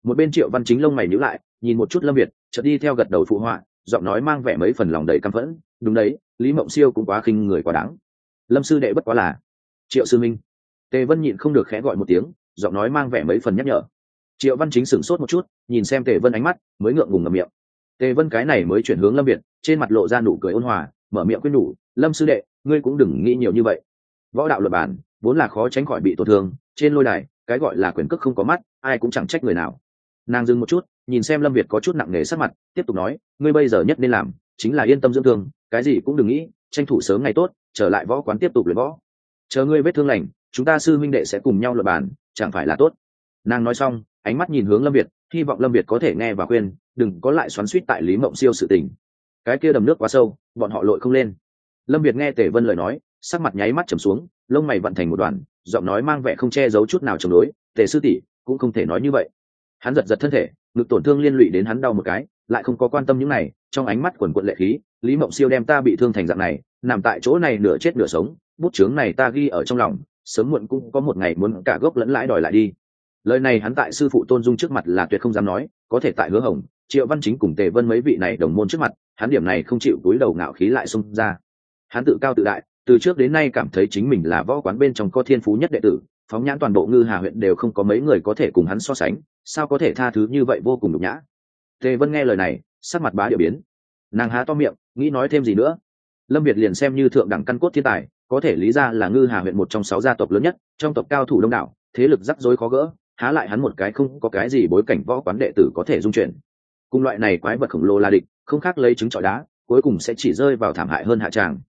Một bên triệu văn chính lông mày nhíu lại, nhìn một chút lâm việt, chợt đi theo gật đầu phụ họa, giọng nói mang vẻ mấy phần lòng đầy căm phẫn, đúng đấy, lý mộng siêu cũng quá khinh người quá đáng. Lâm sư đệ bất quá là triệu sư minh. Tề vân nhịn không được khẽ gọi một tiếng, giọng nói mang vẻ mấy phần nhắc nhở. Triệu văn chính sửng sốt một chút, nhìn xem tề vân ánh mắt, mới ngượng ngùng ngầm miệng. Tề vân cái này mới chuyển hướng lâm việt, trên mặt lộ ra nụ cười ôn hòa mở miệng quyết đủ, lâm sư đệ ngươi cũng đừng nghĩ nhiều như vậy. Võ đạo luật bản vốn là khó tránh khỏi bị tổn thương trên lôi đài cái gọi là quyền cước không có mắt ai cũng chẳng trách người nào. Nàng dừng một chút nhìn xem lâm việt có chút nặng nề sắc mặt tiếp tục nói ngươi bây giờ nhất nên làm chính là yên tâm dưỡng thương cái gì cũng đừng nghĩ tranh thủ sớm ngày tốt trở lại võ quán tiếp tục luyện võ. Chờ ngươi vết thương lành chúng ta sư minh đệ sẽ cùng nhau luật bàn chẳng phải là tốt? Nàng nói xong ánh mắt nhìn hướng lâm việt hy vọng lâm việt có thể nghe và khuyên đừng có lại xoắn suýt tại lý mộng siêu sự tình cái kia đầm nước quá sâu, bọn họ lội không lên. Lâm việt nghe tề vân lời nói, sắc mặt nháy mắt trầm xuống, lông mày vận thành một đoàn, giọng nói mang vẻ không che giấu chút nào chống đối, tề sư tỷ, cũng không thể nói như vậy. Hắn giật giật thân thể, ngực tổn thương liên lụy đến hắn đau một cái, lại không có quan tâm những này, trong ánh mắt quần quận lệ khí, lý mộng siêu đem ta bị thương thành dạng này, nằm tại chỗ này nửa chết nửa sống, bút chướng này ta ghi ở trong lòng, sớm muộn cũng có một ngày muốn cả gốc lẫn lãi đòi lại đi. Lời này hắn tại sư phụ tôn dung trước mặt là tuyệt không dám nói, có thể tại hứa hồng triệu văn chính cùng tề vân mấy vị này đồng môn trước mặt, hắn điểm này không chịu túi đầu ngạo khí lại xung ra. Hắn tự cao tự đại, từ trước đến nay cảm thấy chính mình là võ quán bên trong có thiên phú nhất đệ tử, phóng nhãn toàn bộ ngư hà huyện đều không có mấy người có thể cùng hắn so sánh, sao có thể tha thứ như vậy vô cùng nhục nhã. Tề vân nghe lời này, sắc mặt bá điệu biến. Nàng há to miệng, nghĩ nói thêm gì nữa. Lâm việt liền xem như thượng đẳng căn cốt thiên tài, có thể lý ra là ngư hà huyện một trong sáu gia tộc lớn nhất, trong tộc cao thủ đông đảo, thế lực rắc rối khó gỡ, há lại hắn một cái không có cái gì bối cảnh võ quán đệ tử có thể dung chuyển cùng loại này quái vật khổng lồ là địch, không khác lấy trứng trọi đá, cuối cùng sẽ chỉ rơi vào thảm hại hơn hạ tràng.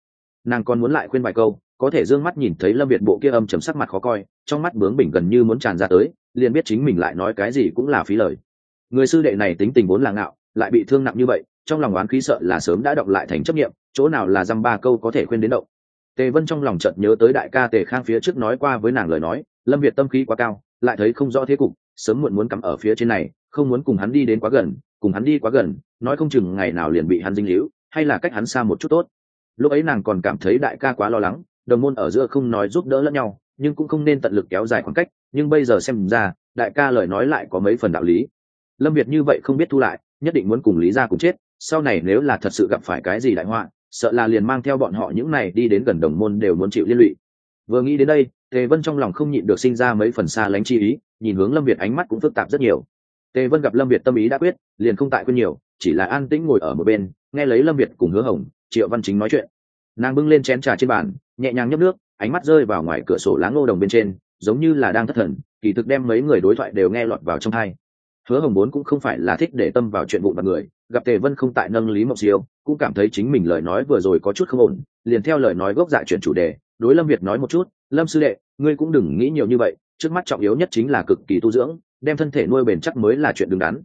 Nàng còn muốn lại khuyên vài câu, có thể d ư ơ n g mắt nhìn thấy lâm việt bộ kia âm chấm sắc mặt khó coi, trong mắt bướng bỉnh gần như muốn tràn ra tới, liền biết chính mình lại nói cái gì cũng là phí lời. Người sư đệ này tính tình vốn là ngạo, lại bị thương nặng như vậy, trong lòng oán khí sợ là sớm đã động lại thành chấp nghiệm chỗ nào là dăm ba câu có thể khuyên đến động. Tề vân trong lòng chợt nhớ tới đại ca tề khang phía trước nói qua với nàng lời nói, lâm việt tâm khí quá cao, lại thấy không rõ thế cục, sớm muộn muốn cắm ở phía trên này, không muốn cùng hắn đi đến quá gần cùng hắn đi quá gần, nói không chừng ngày nào liền bị hắn dinh hữu hay là cách hắn xa một chút tốt. Lúc ấy nàng còn cảm thấy đại ca quá lo lắng, đồng môn ở giữa không nói giúp đỡ lẫn nhau, nhưng cũng không nên tận lực kéo dài khoảng cách, nhưng bây giờ xem ra, đại ca lời nói lại có mấy phần đạo lý. Lâm việt như vậy không biết thu lại, nhất định muốn cùng lý ra cùng chết, sau này nếu là thật sự gặp phải cái gì đại họa, sợ là liền mang theo bọn họ những này đi đến gần đồng môn đều muốn chịu liên lụy. Vừa nghĩ đến đây, tề vân trong lòng không nhịn được sinh ra mấy phần xa lánh chi ý, nhìn hướng lâm việt ánh mắt cũng phức tạp rất nhiều tề vân gặp lâm việt tâm ý đã quyết, liền không tại quên nhiều, chỉ là an tĩnh ngồi ở một bên, nghe lấy lâm việt cùng hứa hồng, triệu văn chính nói chuyện. Nàng bưng lên chén trà trên bàn, nhẹ nhàng nhấp nước, ánh mắt rơi vào ngoài cửa sổ lá ngô đồng bên trên, giống như là đang thất thần, kỳ thực đem mấy người đối thoại đều nghe lọt vào trong hai hứa hồng bốn cũng không phải là thích để tâm vào chuyện vụn mặt người, gặp tề vân không tại nâng lý mộng siêu, cũng cảm thấy chính mình lời nói vừa rồi có chút không ổn, liền theo lời nói gốc dạ chuyện chủ đề, đối lâm việt nói một chút, lâm sư đệ, ngươi cũng đừng nghĩ nhiều như vậy, trước mắt trọng yếu nhất chính là cực kỳ tu dưỡng đem thân thể nuôi bền chắc mới là chuyện đứng đắn.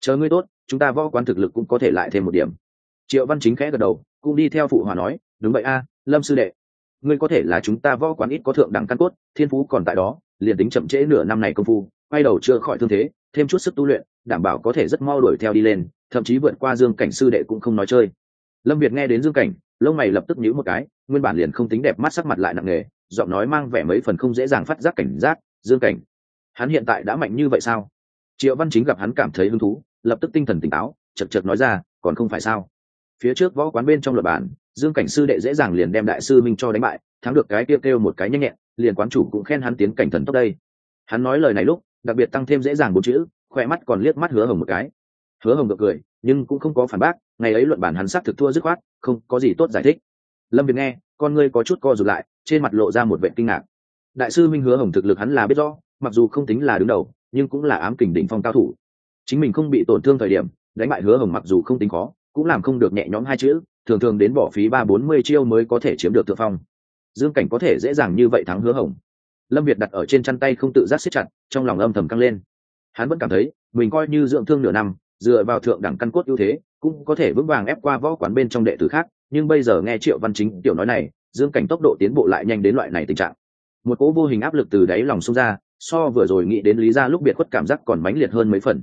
Chờ ngươi tốt, chúng ta võ quán thực lực cũng có thể lại thêm một điểm. Triệu văn chính khẽ gật đầu, cũng đi theo phụ hòa nói, đúng vậy a, lâm sư đệ. Ngươi có thể là chúng ta võ quán ít có thượng đẳng căn cốt, thiên phú còn tại đó, liền tính chậm trễ nửa năm này công phu, quay đầu chưa khỏi thương thế, thêm chút sức tu luyện, đảm bảo có thể rất mau đuổi theo đi lên, thậm chí vượt qua dương cảnh sư đệ cũng không nói chơi. Lâm việt nghe đến dương cảnh, lông mày lập tức nhíu một cái, nguyên bản liền không tính đẹp mắt sắc mặt lại nặng nề, giọng nói mang vẻ mấy phần không dễ dàng phát giác cảnh giác, dương cảnh hắn hiện tại đã mạnh như vậy sao? Triệu văn chính gặp hắn cảm thấy hứng thú, lập tức tinh thần tỉnh táo, chật chật nói ra, còn không phải sao? Phía trước võ quán bên trong luật bản, dương cảnh sư đệ dễ dàng liền đem đại sư minh cho đánh bại, thắng được cái kêu kêu một cái nhanh nhẹn, liền quán chủ cũng khen hắn tiến cảnh thần tốc đây. Hắn nói lời này lúc, đặc biệt tăng thêm dễ dàng bốn chữ, khỏe mắt còn liếc mắt hứa hồng một cái. Hứa hồng được cười, nhưng cũng không có phản bác, ngày ấy luận bản hắn xác thực thua dứt khoát, không có gì tốt giải thích. Lâm việt nghe, con ngươi có chút co rụt lại, trên mặt lộ ra một vệ kinh ngạc. Đại sư minh hứa hồng thực lực hắn là biết rõ mặc dù không tính là đứng đầu, nhưng cũng là ám kình đỉnh phong cao thủ. Chính mình không bị tổn thương thời điểm, đánh bại hứa hồng mặc dù không tính khó, cũng làm không được nhẹ nhõm hai chữ, thường thường đến bỏ phí ba bốn mươi chiêu mới có thể chiếm được thượng phong. Dương cảnh có thể dễ dàng như vậy thắng hứa hồng. Lâm việt đặt ở trên chăn tay không tự giác siết chặt, trong lòng âm thầm căng lên. Hắn vẫn cảm thấy, mình coi như dưỡng thương nửa năm, dựa vào thượng đẳng căn cốt ưu thế, cũng có thể vững vàng ép qua võ quán bên trong đệ tử khác, nhưng bây giờ nghe triệu văn chính tiểu nói này, dương cảnh tốc độ tiến bộ lại nhanh đến loại này tình trạng. Một cỗ vô hình áp lực từ đáy lòng xông ra so vừa rồi nghĩ đến lý ra lúc biệt khuất cảm giác còn mãnh liệt hơn mấy phần.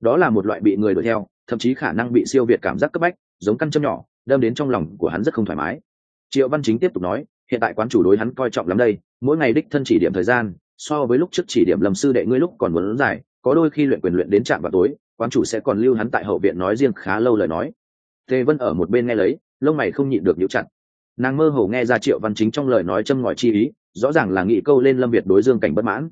Đó là một loại bị người đuổi theo, thậm chí khả năng bị siêu việt cảm giác cấp bách, giống căn châm nhỏ, đâm đến trong lòng của hắn rất không thoải mái. Triệu văn chính tiếp tục nói, hiện tại quán chủ đối hắn coi trọng lắm đây, mỗi ngày đích thân chỉ điểm thời gian, so với lúc trước chỉ điểm lầm sư đệ ngươi lúc còn muốn dài, có đôi khi luyện quyền luyện đến trạm vào tối, quán chủ sẽ còn lưu hắn tại hậu viện nói riêng khá lâu lời nói. Tề vân ở một bên nghe lấy, lông mày không nhịn được nhíu chặt. Nàng mơ hồ nghe ra triệu văn chính trong lời nói châm ngòi chi ý, rõ ràng là nghị câu lên lâm việt đối dương cảnh bất mãn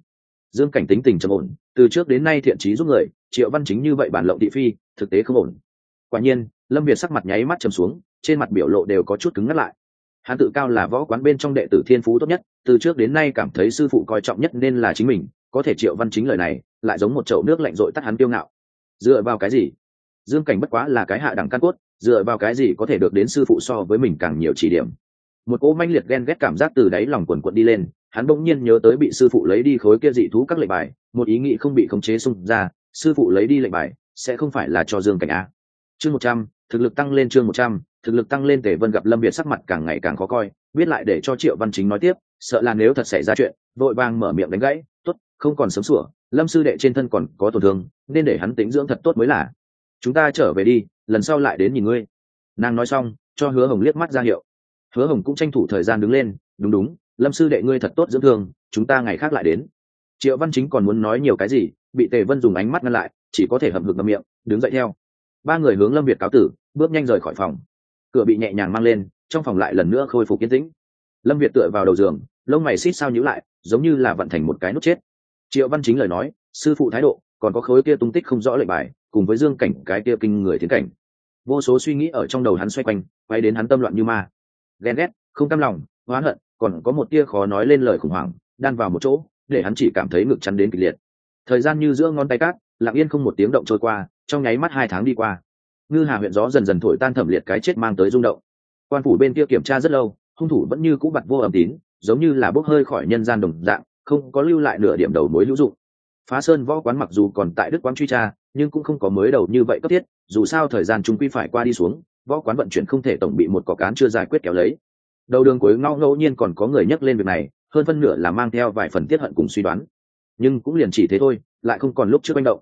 dương cảnh tính tình trầm ổn, từ trước đến nay thiện trí giúp người, triệu văn chính như vậy bản lộng thị phi, thực tế không ổn. Quả nhiên, lâm việt sắc mặt nháy mắt trầm xuống, trên mặt biểu lộ đều có chút cứng ngắt lại. Hắn tự cao là võ quán bên trong đệ tử thiên phú tốt nhất, từ trước đến nay cảm thấy sư phụ coi trọng nhất nên là chính mình, có thể triệu văn chính lời này, lại giống một chậu nước lạnh rội tắt hắn kiêu ngạo. Dựa vào cái gì? Dương cảnh bất quá là cái hạ đẳng căn cốt, dựa vào cái gì có thể được đến sư phụ so với mình càng nhiều chỉ điểm? Một cỗ manh liệt ghen ghét cảm giác từ đáy lòng quần quận đi lên hắn bỗng nhiên nhớ tới bị sư phụ lấy đi khối kia dị thú các lệnh bài, một ý nghĩ không bị khống chế xung ra, sư phụ lấy đi lệnh bài, sẽ không phải là cho dương cảnh á chương một trăm, thực lực tăng lên chương một trăm, thực lực tăng lên tề vân gặp lâm việt sắc mặt càng ngày càng khó coi, biết lại để cho triệu văn chính nói tiếp, sợ là nếu thật xảy ra chuyện, vội vàng mở miệng đánh gãy t ố t không còn sớm sủa, lâm sư đệ trên thân còn có tổn thương, nên để hắn tính dưỡng thật tốt mới là. Chúng ta trở về đi, lần sau lại đến nhìn ngươi. Nàng nói xong, cho hứa hồng liếc mắt ra hiệu. Hứa hồng cũng tranh thủ thời gian đứng lên, đúng đúng lâm sư đệ ngươi thật tốt dưỡng thương, chúng ta ngày khác lại đến. Triệu văn chính còn muốn nói nhiều cái gì, bị tề vân dùng ánh mắt ngăn lại, chỉ có thể hậm hực ngậm miệng, đứng dậy theo. Ba người hướng lâm việt cáo tử, bước nhanh rời khỏi phòng. Cửa bị nhẹ nhàng mang lên, trong phòng lại lần nữa khôi phục kiến tĩnh. Lâm việt tựa vào đầu giường, lông mày xít sao nhữ lại, giống như là vận thành một cái nút chết. Triệu văn chính lời nói, sư phụ thái độ, còn có khối kia tung tích không rõ lệnh bài, cùng với dương cảnh cái kia kinh người tiến cảnh. Vô số suy nghĩ ở trong đầu hắn xoay quanh, quay đến hắn tâm loạn như ma. Ghen ghét, không cam lòng, oán hận còn có một tia khó nói lên lời khủng hoảng, đan vào một chỗ, để hắn chỉ cảm thấy ngực chắn đến kịch liệt. Thời gian như giữa ngón tay cát, lặng yên không một tiếng động trôi qua, trong nháy mắt hai tháng đi qua. Ngư hà huyện gió dần dần thổi tan thẩm liệt cái chết mang tới rung động. Quan phủ bên kia kiểm tra rất lâu, hung thủ vẫn như cũ bặt vô ẩm tín, giống như là bốc hơi khỏi nhân gian đồng dạng, không có lưu lại nửa điểm đầu mối hữu dụng. Phá sơn võ quán mặc dù còn tại đức quán truy tra, nhưng cũng không có mới đầu như vậy cấp thiết, dù sao thời gian chúng quy phải qua đi xuống, võ quán vận chuyển không thể tổng bị một cỏ cán chưa giải quyết kéo lấy đầu đường cuối ngao ngẫu nhiên còn có người nhắc lên việc này, hơn phân nửa là mang theo vài phần tiết hận cùng suy đoán. Nhưng cũng liền chỉ thế thôi, lại không còn lúc trước manh động.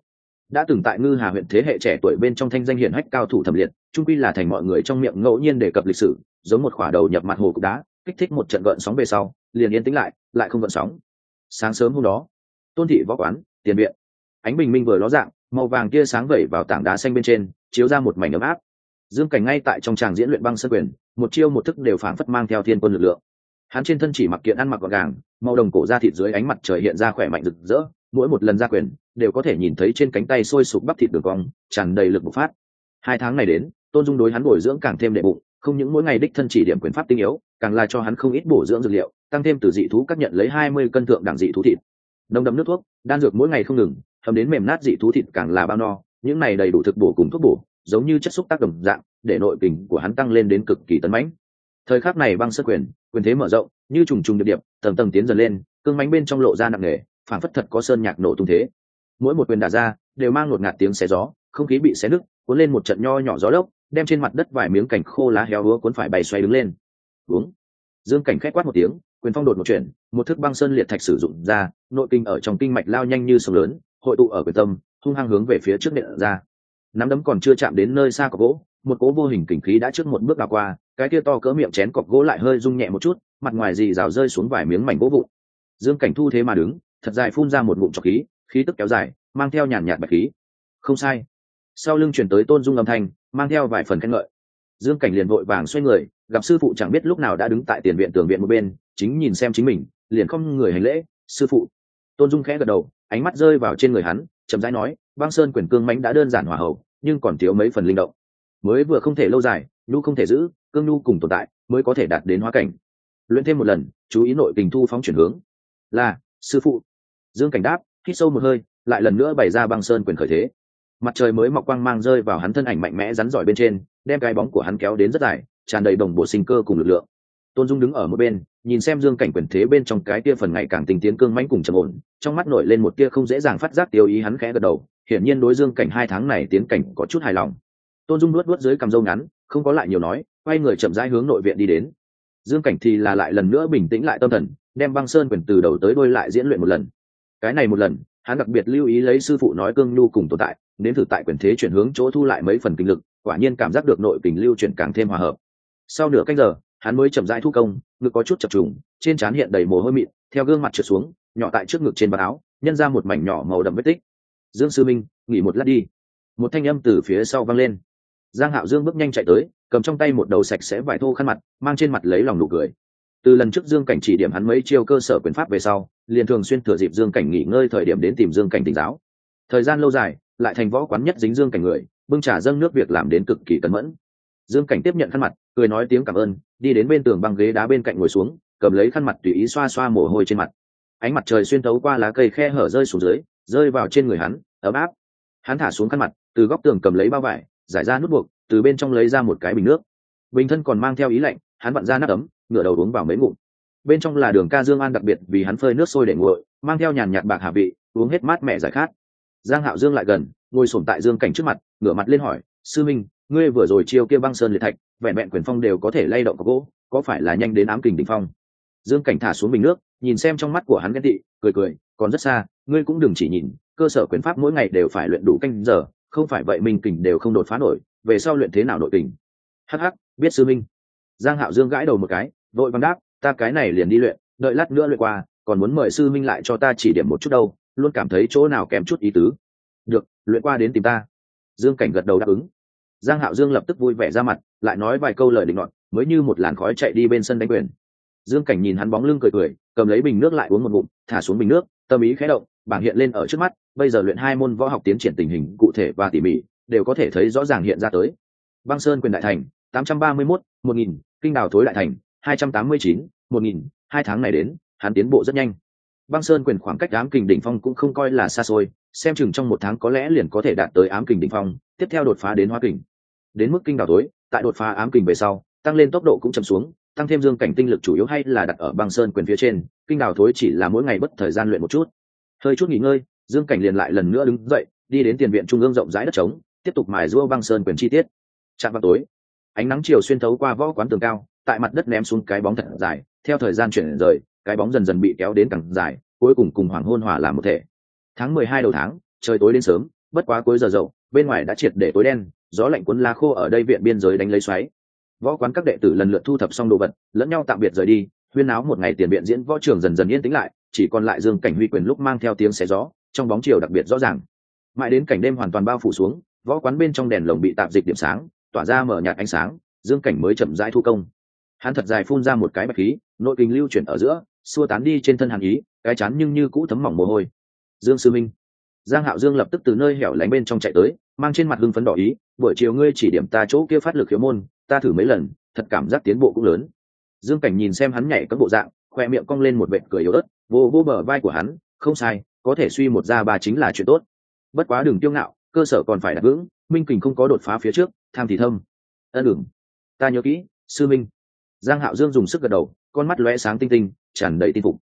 Đã từng tại ngư hà huyện thế hệ trẻ tuổi bên trong thanh danh hiển hách cao thủ thẩm liệt trung quy là thành mọi người trong miệng ngẫu nhiên đề cập lịch sử, giống một khỏa đầu nhập mặt hồ cục đá, kích thích một trận gợn sóng về sau, liền yên tĩnh lại lại không gợn sóng. Sáng sớm hôm đó, tôn thị võ quán, tiền viện. Ánh bình minh vừa ló dạng, màu vàng kia sáng vẩy vào tảng đá xanh bên trên, chiếu ra một mảnh ấm áp dương cảnh ngay tại trong tràng diễn luyện băng sân quyền, một chiêu một thức đều phản phất mang theo thiên quân lực lượng. Hắn trên thân chỉ mặc kiện ăn mặc gọn gàng, màu đồng cổ ra thịt dưới ánh mặt trời hiện ra khỏe mạnh rực rỡ, mỗi một lần ra quyền đều có thể nhìn thấy trên cánh tay sôi sục bắp thịt đường cong, tràn đầy lực bộc phát. Hai tháng này đến, tôn dung đối hắn bồi dưỡng càng thêm đệ bụng, không những mỗi ngày đích thân chỉ điểm quyền pháp tinh yếu, càng là cho hắn không ít bổ dưỡng dược liệu, tăng thêm từ dị thú các nhận lấy hai mươi cân thượng đẳng dị thú thịt. Nồng đậm nước thuốc, đan dược mỗi ngày không ngừng hầm đến mềm nát dị thú thịt càng là bao no, những này đầy đủ thực bổ cùng thuốc bổ giống như chất xúc tác đồng dạng để nội kình của hắn tăng lên đến cực kỳ tấn mãnh. Thời khắc này băng sức quyền quyền thế mở rộng như trùng trùng địa điểm, tầng tầng tiến dần lên cương mánh bên trong lộ ra nặng nề phản phất thật có sơn nhạc nổ tung thế. Mỗi một quyền đả ra đều mang ngột ngạt tiếng xé gió không khí bị xé nứt cuốn lên một trận nho nhỏ gió lốc đem trên mặt đất vài miếng cảnh khô lá héo hứa cuốn phải bay xoay đứng lên. Uống dương cảnh khét quát một tiếng quyền phong đột một chuyển một thức băng sơn liệt thạch sử dụng ra nội kinh ở trong kinh mạch lao nhanh như sông lớn hội tụ ở quyền tâm hung hăng hướng về phía trước nện ra nắm đấm còn chưa chạm đến nơi xa cọc gỗ, một cố vô hình kình khí đã trước một bước đào qua, cái kia to cỡ miệng chén cọc gỗ lại hơi rung nhẹ một chút, mặt ngoài dì rào rơi xuống vài miếng mảnh gỗ vụn. Dương cảnh thu thế mà đứng, thật dài phun ra một ngụm trọc khí khí tức kéo dài, mang theo nhàn nhạt bạch khí. Không sai. Sau lưng chuyển tới tôn dung âm thanh, mang theo vài phần khen ngợi. Dương cảnh liền vội vàng xoay người, gặp sư phụ chẳng biết lúc nào đã đứng tại tiền viện tường viện một bên, chính nhìn xem chính mình, liền không người hành lễ, sư phụ. Tôn dung khẽ gật đầu, ánh mắt rơi vào trên người hắn, chậm rãi nói băng sơn quyền cương mãnh đã đơn giản hòa hậu, nhưng còn thiếu mấy phần linh động. Mới vừa không thể lâu dài, nhu không thể giữ, cương nhu cùng tồn tại mới có thể đạt đến hóa cảnh. Luyện thêm một lần, chú ý nội tình thu phóng chuyển hướng. Là, sư phụ. Dương cảnh đáp, hít sâu một hơi, lại lần nữa bày ra băng sơn quyền khởi thế. Mặt trời mới mọc quang mang rơi vào hắn thân ảnh mạnh mẽ rắn giỏi bên trên, đem cái bóng của hắn kéo đến rất dài, tràn đầy đồng bộ sinh cơ cùng lực lượng. Tôn dung đứng ở một bên, nhìn xem dương cảnh quyền thế bên trong cái tia phần ngày càng tình tiến cương mãnh cùng trầm ổn, trong mắt nổi lên một tia không dễ dàng phát giác tiêu ý hắn khẽ gật đầu hiển nhiên đối dương cảnh hai tháng này tiến cảnh có chút hài lòng. Tôn dung nuốt nuốt dưới cằm râu ngắn, không có lại nhiều nói, quay người chậm rãi hướng nội viện đi đến. Dương cảnh thì là lại lần nữa bình tĩnh lại tâm thần, đem băng sơn quyền từ đầu tới đôi lại diễn luyện một lần. Cái này một lần, hắn đặc biệt lưu ý lấy sư phụ nói cương nhu cùng tồn tại, nếm thử tại quyền thế chuyển hướng chỗ thu lại mấy phần kinh lực, quả nhiên cảm giác được nội tình lưu chuyển càng thêm hòa hợp. Sau nửa cách giờ, hắn mới chậm rãi thu công, ngực có chút chập trùng, trên trán hiện đầy mồ hôi mịn, theo gương mặt trượt xuống, nhỏ tại trước ngực trên bờ áo, nhân ra một mảnh nhỏ màu đậm vết tích dương sư minh, nghỉ một lát đi. Một thanh âm từ phía sau vang lên. Giang hạo dương bước nhanh chạy tới, cầm trong tay một đầu sạch sẽ vải thô khăn mặt, mang trên mặt lấy lòng nụ cười. Từ lần trước dương cảnh chỉ điểm hắn mấy chiêu cơ sở quyền pháp về sau, liền thường xuyên thừa dịp dương cảnh nghỉ ngơi thời điểm đến tìm dương cảnh tỉnh giáo. Thời gian lâu dài, lại thành võ quán nhất dính dương cảnh người, bưng trà dâng nước việc làm đến cực kỳ cẩn mẫn. Dương cảnh tiếp nhận khăn mặt, cười nói tiếng cảm ơn, đi đến bên tường băng ghế đá bên cạnh ngồi xuống, cầm lấy khăn mặt tùy ý xoa xoa mồ hôi trên mặt. Ánh mặt trời xuyên thấu qua lá cây khe hở rơi xuống dưới rơi vào trên người hắn, ấm áp. Hắn thả xuống khăn mặt, từ góc tường cầm lấy bao vải, giải ra nút buộc, từ bên trong lấy ra một cái bình nước. Bình thân còn mang theo ý lạnh, hắn vặn ra nắp ấm, ngửa đầu uống vào mấy ngụm. Bên trong là đường ca dương an đặc biệt vì hắn phơi nước sôi để nguội, mang theo nhàn nhạt bạc hạ vị, uống hết mát mẹ giải khát. Giang hạo dương lại gần, ngồi sổm tại dương cảnh trước mặt, ngửa mặt lên hỏi, sư minh, ngươi vừa rồi chiêu kia băng sơn liệt thạch, vẹn vẹn quyền phong đều có thể lay động có gỗ, có phải là nhanh đến ám kình đỉnh phong? Dương cảnh thả xuống bình nước, nhìn xem trong mắt của hắn ghen tị, cười cười, còn rất xa ngươi cũng đừng chỉ nhìn, cơ sở quyền pháp mỗi ngày đều phải luyện đủ canh giờ, không phải vậy minh kình đều không đột phá nổi, về sau luyện thế nào nội kình? Hắc hắc, biết sư minh. Giang hạo dương gãi đầu một cái, vội văn đáp, ta cái này liền đi luyện, đợi lát nữa luyện qua, còn muốn mời sư minh lại cho ta chỉ điểm một chút đâu, luôn cảm thấy chỗ nào kém chút ý tứ. Được, luyện qua đến tìm ta. Dương cảnh gật đầu đáp ứng. Giang hạo dương lập tức vui vẻ ra mặt, lại nói vài câu lời định luận mới như một làn khói chạy đi bên sân đánh quyền. Dương cảnh nhìn hắn bóng lưng cười cười, cầm lấy bình nước lại uống một ngụm, thả xuống bình nước, tâm ý khẽ động bảng hiện lên ở trước mắt, bây giờ luyện hai môn võ học tiến triển tình hình cụ thể và tỉ mỉ, đều có thể thấy rõ ràng hiện ra tới. Băng sơn quyền đại thành, tám trăm ba mươi mốt, một nghìn, kinh đào thối đại thành, hai trăm tám mươi chín, một nghìn, hai tháng này đến, hắn tiến bộ rất nhanh. Băng sơn quyền khoảng cách ám kình đỉnh phong cũng không coi là xa xôi, xem chừng trong một tháng có lẽ liền có thể đạt tới ám kình đỉnh phong, tiếp theo đột phá đến hoa kình. Đến mức kinh đào tối tại đột phá ám kình về sau, tăng lên tốc độ cũng chậm xuống, tăng thêm dương cảnh tinh lực chủ yếu hay là đặt ở băng sơn quyền phía trên, kinh đào thối chỉ là mỗi ngày bất thời gian luyện một chút hơi chút nghỉ ngơi, dương cảnh liền lại lần nữa đứng dậy, đi đến tiền viện trung ương rộng rãi đất trống, tiếp tục mài giũa băng sơn quyền chi tiết. Chạm vào tối, ánh nắng chiều xuyên thấu qua võ quán tường cao, tại mặt đất ném xuống cái bóng thật dài, theo thời gian chuyển rời, cái bóng dần dần bị kéo đến càng dài, cuối cùng cùng hoàng hôn hòa làm một thể. Tháng mười hai đầu tháng, trời tối đến sớm, bất quá cuối giờ dậu, bên ngoài đã triệt để tối đen, gió lạnh cuốn lá khô ở đây viện biên giới đánh lấy xoáy. Võ quán các đệ tử lần lượt thu thập xong đồ vật, lẫn nhau tạm biệt rời đi, huyên áo một ngày tiền viện diễn võ trường dần dần yên tĩnh lại chỉ còn lại dương cảnh huy quyền lúc mang theo tiếng xé gió, trong bóng chiều đặc biệt rõ ràng. Mãi đến cảnh đêm hoàn toàn bao phủ xuống, võ quán bên trong đèn lồng bị tạm dịch điểm sáng, tỏa ra mở nhạt ánh sáng, dương cảnh mới chậm rãi thu công. Hắn thật dài phun ra một cái bạch khí, nội kinh lưu chuyển ở giữa, xua tán đi trên thân hàn ý, cái chán nhưng như cũ thấm mỏng mồ hôi. Dương sư minh. Giang hạo dương lập tức từ nơi hẻo lánh bên trong chạy tới, mang trên mặt hưng phấn đỏ ý, buổi chiều ngươi chỉ điểm ta chỗ kia phát lực hiếu môn, ta thử mấy lần, thật cảm giác tiến bộ cũng lớn. Dương cảnh nhìn xem hắn nhảy các bộ dạng, khoe miệng cong lên một vệt cười yếu ớt vô vô bờ vai của hắn, không sai, có thể suy một ra ba chính là chuyện tốt. Bất quá đừng tiêu ngạo, cơ sở còn phải đặt vững, minh kình không có đột phá phía trước, tham thì thâm. Ân ửng ta nhớ kỹ, sư minh. Giang hạo dương dùng sức gật đầu, con mắt lóe sáng tinh tinh, tràn đầy tin phục.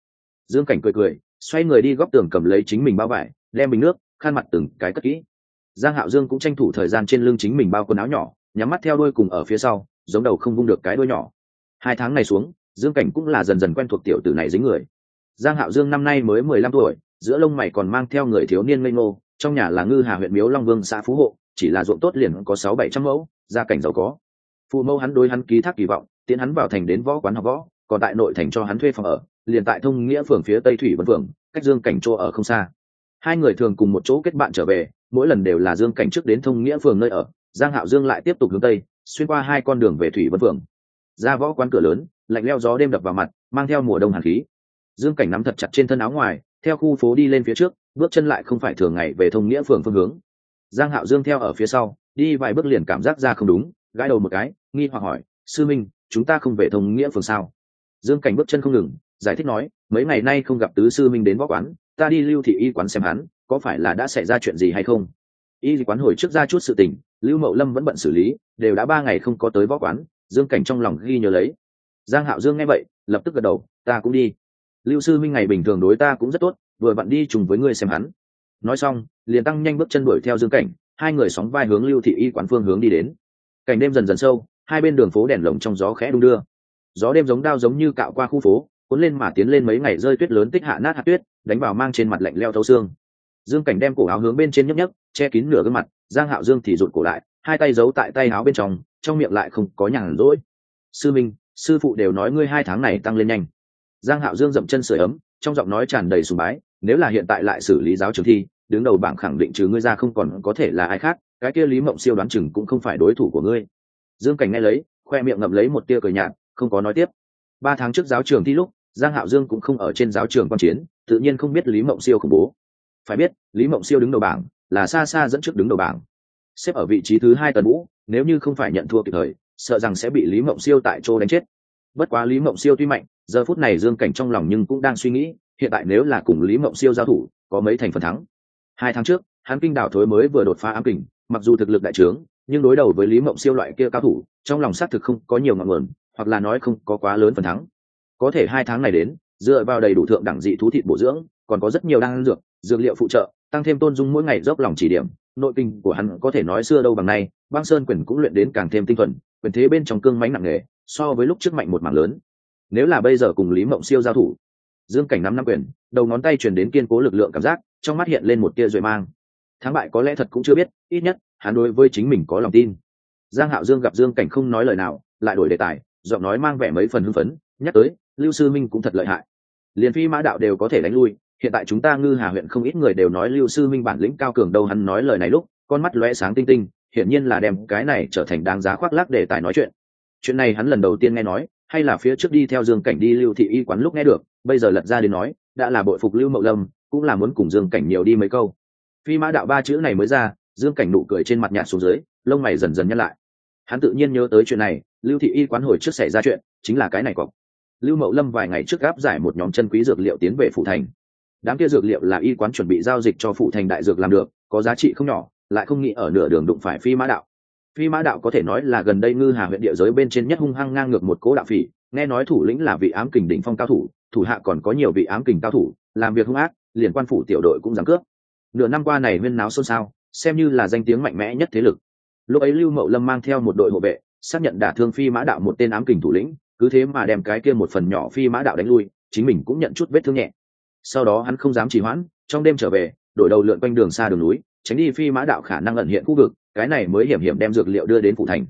Dương cảnh cười cười, xoay người đi góc tường cầm lấy chính mình bao vải, đem bình nước, khăn mặt từng cái cất kỹ. Giang hạo dương cũng tranh thủ thời gian trên lưng chính mình bao quần áo nhỏ, nhắm mắt theo đuôi cùng ở phía sau, giống đầu không vung được cái đuôi nhỏ. Hai tháng này xuống, dương cảnh cũng là dần dần quen thuộc tiểu tử này dính người giang hạo dương năm nay mới mười lăm tuổi, giữa lông mày còn mang theo người thiếu niên ngây ngô, trong nhà là ngư hà huyện miếu long vương xã phú hộ, chỉ là ruộng tốt liền có sáu bảy trăm mẫu, gia cảnh giàu có. Phụ mẫu hắn đối hắn ký thác kỳ vọng, tiến hắn vào thành đến võ quán học võ, còn tại nội thành cho hắn thuê phòng ở, liền tại thông nghĩa phường phía tây thủy vân phường, cách dương cảnh chỗ ở không xa. Hai người thường cùng một chỗ kết bạn trở về, mỗi lần đều là dương cảnh trước đến thông nghĩa phường nơi ở, giang hạo dương lại tiếp tục hướng tây, xuyên qua hai con đường về thủy vân phường. Ra võ quán cửa lớn, lạnh leo gió đêm đập vào mặt, mang theo mùa đông hàn khí dương cảnh nắm thật chặt trên thân áo ngoài, theo khu phố đi lên phía trước, bước chân lại không phải thường ngày về thông nghĩa phường phương hướng. Giang hạo dương theo ở phía sau, đi vài bước liền cảm giác ra không đúng, gãi đầu một cái, nghi hoặc hỏi, sư minh, chúng ta không về thông nghĩa phường sao? Dương cảnh bước chân không ngừng, giải thích nói, mấy ngày nay không gặp tứ sư minh đến võ quán, ta đi lưu thị y quán xem hắn, có phải là đã xảy ra chuyện gì hay không? Y quán hồi trước ra chút sự tình, lưu mậu lâm vẫn bận xử lý, đều đã ba ngày không có tới võ quán, dương cảnh trong lòng ghi nhớ lấy. Giang hạo dương nghe vậy, lập tức gật đầu, ta cũng đi lưu sư minh ngày bình thường đối ta cũng rất tốt, vừa vặn đi chung với ngươi xem hắn. Nói xong, liền tăng nhanh bước chân đuổi theo dương cảnh, hai người sóng vai hướng lưu thị y quán phương hướng đi đến. Cảnh đêm dần dần sâu, hai bên đường phố đèn lồng trong gió khẽ đung đưa. Gió đêm giống đao giống như cạo qua khu phố, cuốn lên mà tiến lên mấy ngày rơi tuyết lớn tích hạ nát hạt tuyết, đánh vào mang trên mặt lạnh leo thâu xương. Dương cảnh đem cổ áo hướng bên trên nhấp nhấp, che kín nửa gương mặt, giang hạo dương thì rụt cổ lại, hai tay giấu tại tay áo bên trong trong miệng lại không có nhàn rỗi. Sư minh, sư phụ đều nói ngươi hai tháng này tăng lên nhanh giang hạo dương dậm chân sửa ấm, trong giọng nói tràn đầy sùng bái, nếu là hiện tại lại xử lý giáo trường thi, đứng đầu bảng khẳng định trừ ngươi ra không còn có thể là ai khác, cái kia lý mộng siêu đoán chừng cũng không phải đối thủ của ngươi. Dương cảnh nghe lấy, khoe miệng ngậm lấy một tia cười nhạt, không có nói tiếp. Ba tháng trước giáo trường thi lúc, giang hạo dương cũng không ở trên giáo trường quan chiến, tự nhiên không biết lý mộng siêu khủng bố. Phải biết, lý mộng siêu đứng đầu bảng, là xa xa dẫn trước đứng đầu bảng. Xếp ở vị trí thứ hai tần vũ, nếu như không phải nhận thua kịp thời, sợ rằng sẽ bị lý mộng siêu tại chỗ đánh chết. Bất quá lý mộng siêu tuy mạnh giờ phút này dương cảnh trong lòng nhưng cũng đang suy nghĩ, hiện tại nếu là cùng lý mộng siêu giao thủ, có mấy thành phần thắng? Hai tháng trước, hắn kinh đảo thối mới vừa đột phá ám kình, mặc dù thực lực đại trướng, nhưng đối đầu với lý mộng siêu loại kia cao thủ, trong lòng xác thực không có nhiều ngọn nguồn, hoặc là nói không có quá lớn phần thắng. Có thể hai tháng này đến, dựa vào đầy đủ thượng đẳng dị thú thịt bổ dưỡng, còn có rất nhiều đan dược dược liệu phụ trợ, tăng thêm tôn dung mỗi ngày dốc lòng chỉ điểm, nội kinh của hắn có thể nói xưa đâu bằng nay, băng sơn quyền cũng luyện đến càng thêm tinh thuần, quyền thế bên trong cương mánh nặng nề, so với lúc trước mạnh một mảng lớn nếu là bây giờ cùng lý mộng siêu giao thủ, dương cảnh nắm năm quyền, đầu ngón tay truyền đến kiên cố lực lượng cảm giác, trong mắt hiện lên một tia rồi mang. Thắng bại có lẽ thật cũng chưa biết, ít nhất, hắn đối với chính mình có lòng tin. Giang hạo dương gặp dương cảnh không nói lời nào, lại đổi đề tài, giọng nói mang vẻ mấy phần hưng phấn, nhắc tới, lưu sư minh cũng thật lợi hại. Liền phi mã đạo đều có thể đánh lui, hiện tại chúng ta ngư hà huyện không ít người đều nói lưu sư minh bản lĩnh cao cường đâu, hắn nói lời này lúc, con mắt lóe sáng tinh tinh, hiển nhiên là đem cái này trở thành đáng giá khoác lác để tài nói chuyện. Chuyện này hắn lần đầu tiên nghe nói hay là phía trước đi theo dương cảnh đi lưu thị y quán lúc nghe được, bây giờ lật ra đến nói, đã là bội phục lưu mậu lâm, cũng là muốn cùng dương cảnh nhiều đi mấy câu. Phi mã đạo ba chữ này mới ra, dương cảnh nụ cười trên mặt nhạt xuống dưới, lông mày dần dần nhăn lại. Hắn tự nhiên nhớ tới chuyện này, lưu thị y quán hồi trước xảy ra chuyện, chính là cái này cọc. Lưu mậu lâm vài ngày trước gáp giải một nhóm chân quý dược liệu tiến về phụ thành. Đám kia dược liệu là y quán chuẩn bị giao dịch cho phụ thành đại dược làm được, có giá trị không nhỏ, lại không nghĩ ở nửa đường đụng phải phi mã đạo phi mã đạo có thể nói là gần đây ngư hà huyện địa giới bên trên nhất hung hăng ngang ngược một cố đạo phỉ, nghe nói thủ lĩnh là vị ám kình đỉnh phong cao thủ thủ hạ còn có nhiều vị ám kình cao thủ, làm việc hung ác, liền quan phủ tiểu đội cũng dám cướp. Nửa năm qua này huyên náo xôn xao, xem như là danh tiếng mạnh mẽ nhất thế lực. Lúc ấy lưu mậu lâm mang theo một đội hộ vệ, xác nhận đả thương phi mã đạo một tên ám kình thủ lĩnh, cứ thế mà đem cái kia một phần nhỏ phi mã đạo đánh lui, chính mình cũng nhận chút vết thương nhẹ. Sau đó hắn không dám trì hoãn, trong đêm trở về, đổi đầu lượn quanh đường xa đường núi tránh đi phi mã đạo khả năng ẩn hiện khu vực, cái này mới hiểm hiểm đem dược liệu đưa đến phụ thành.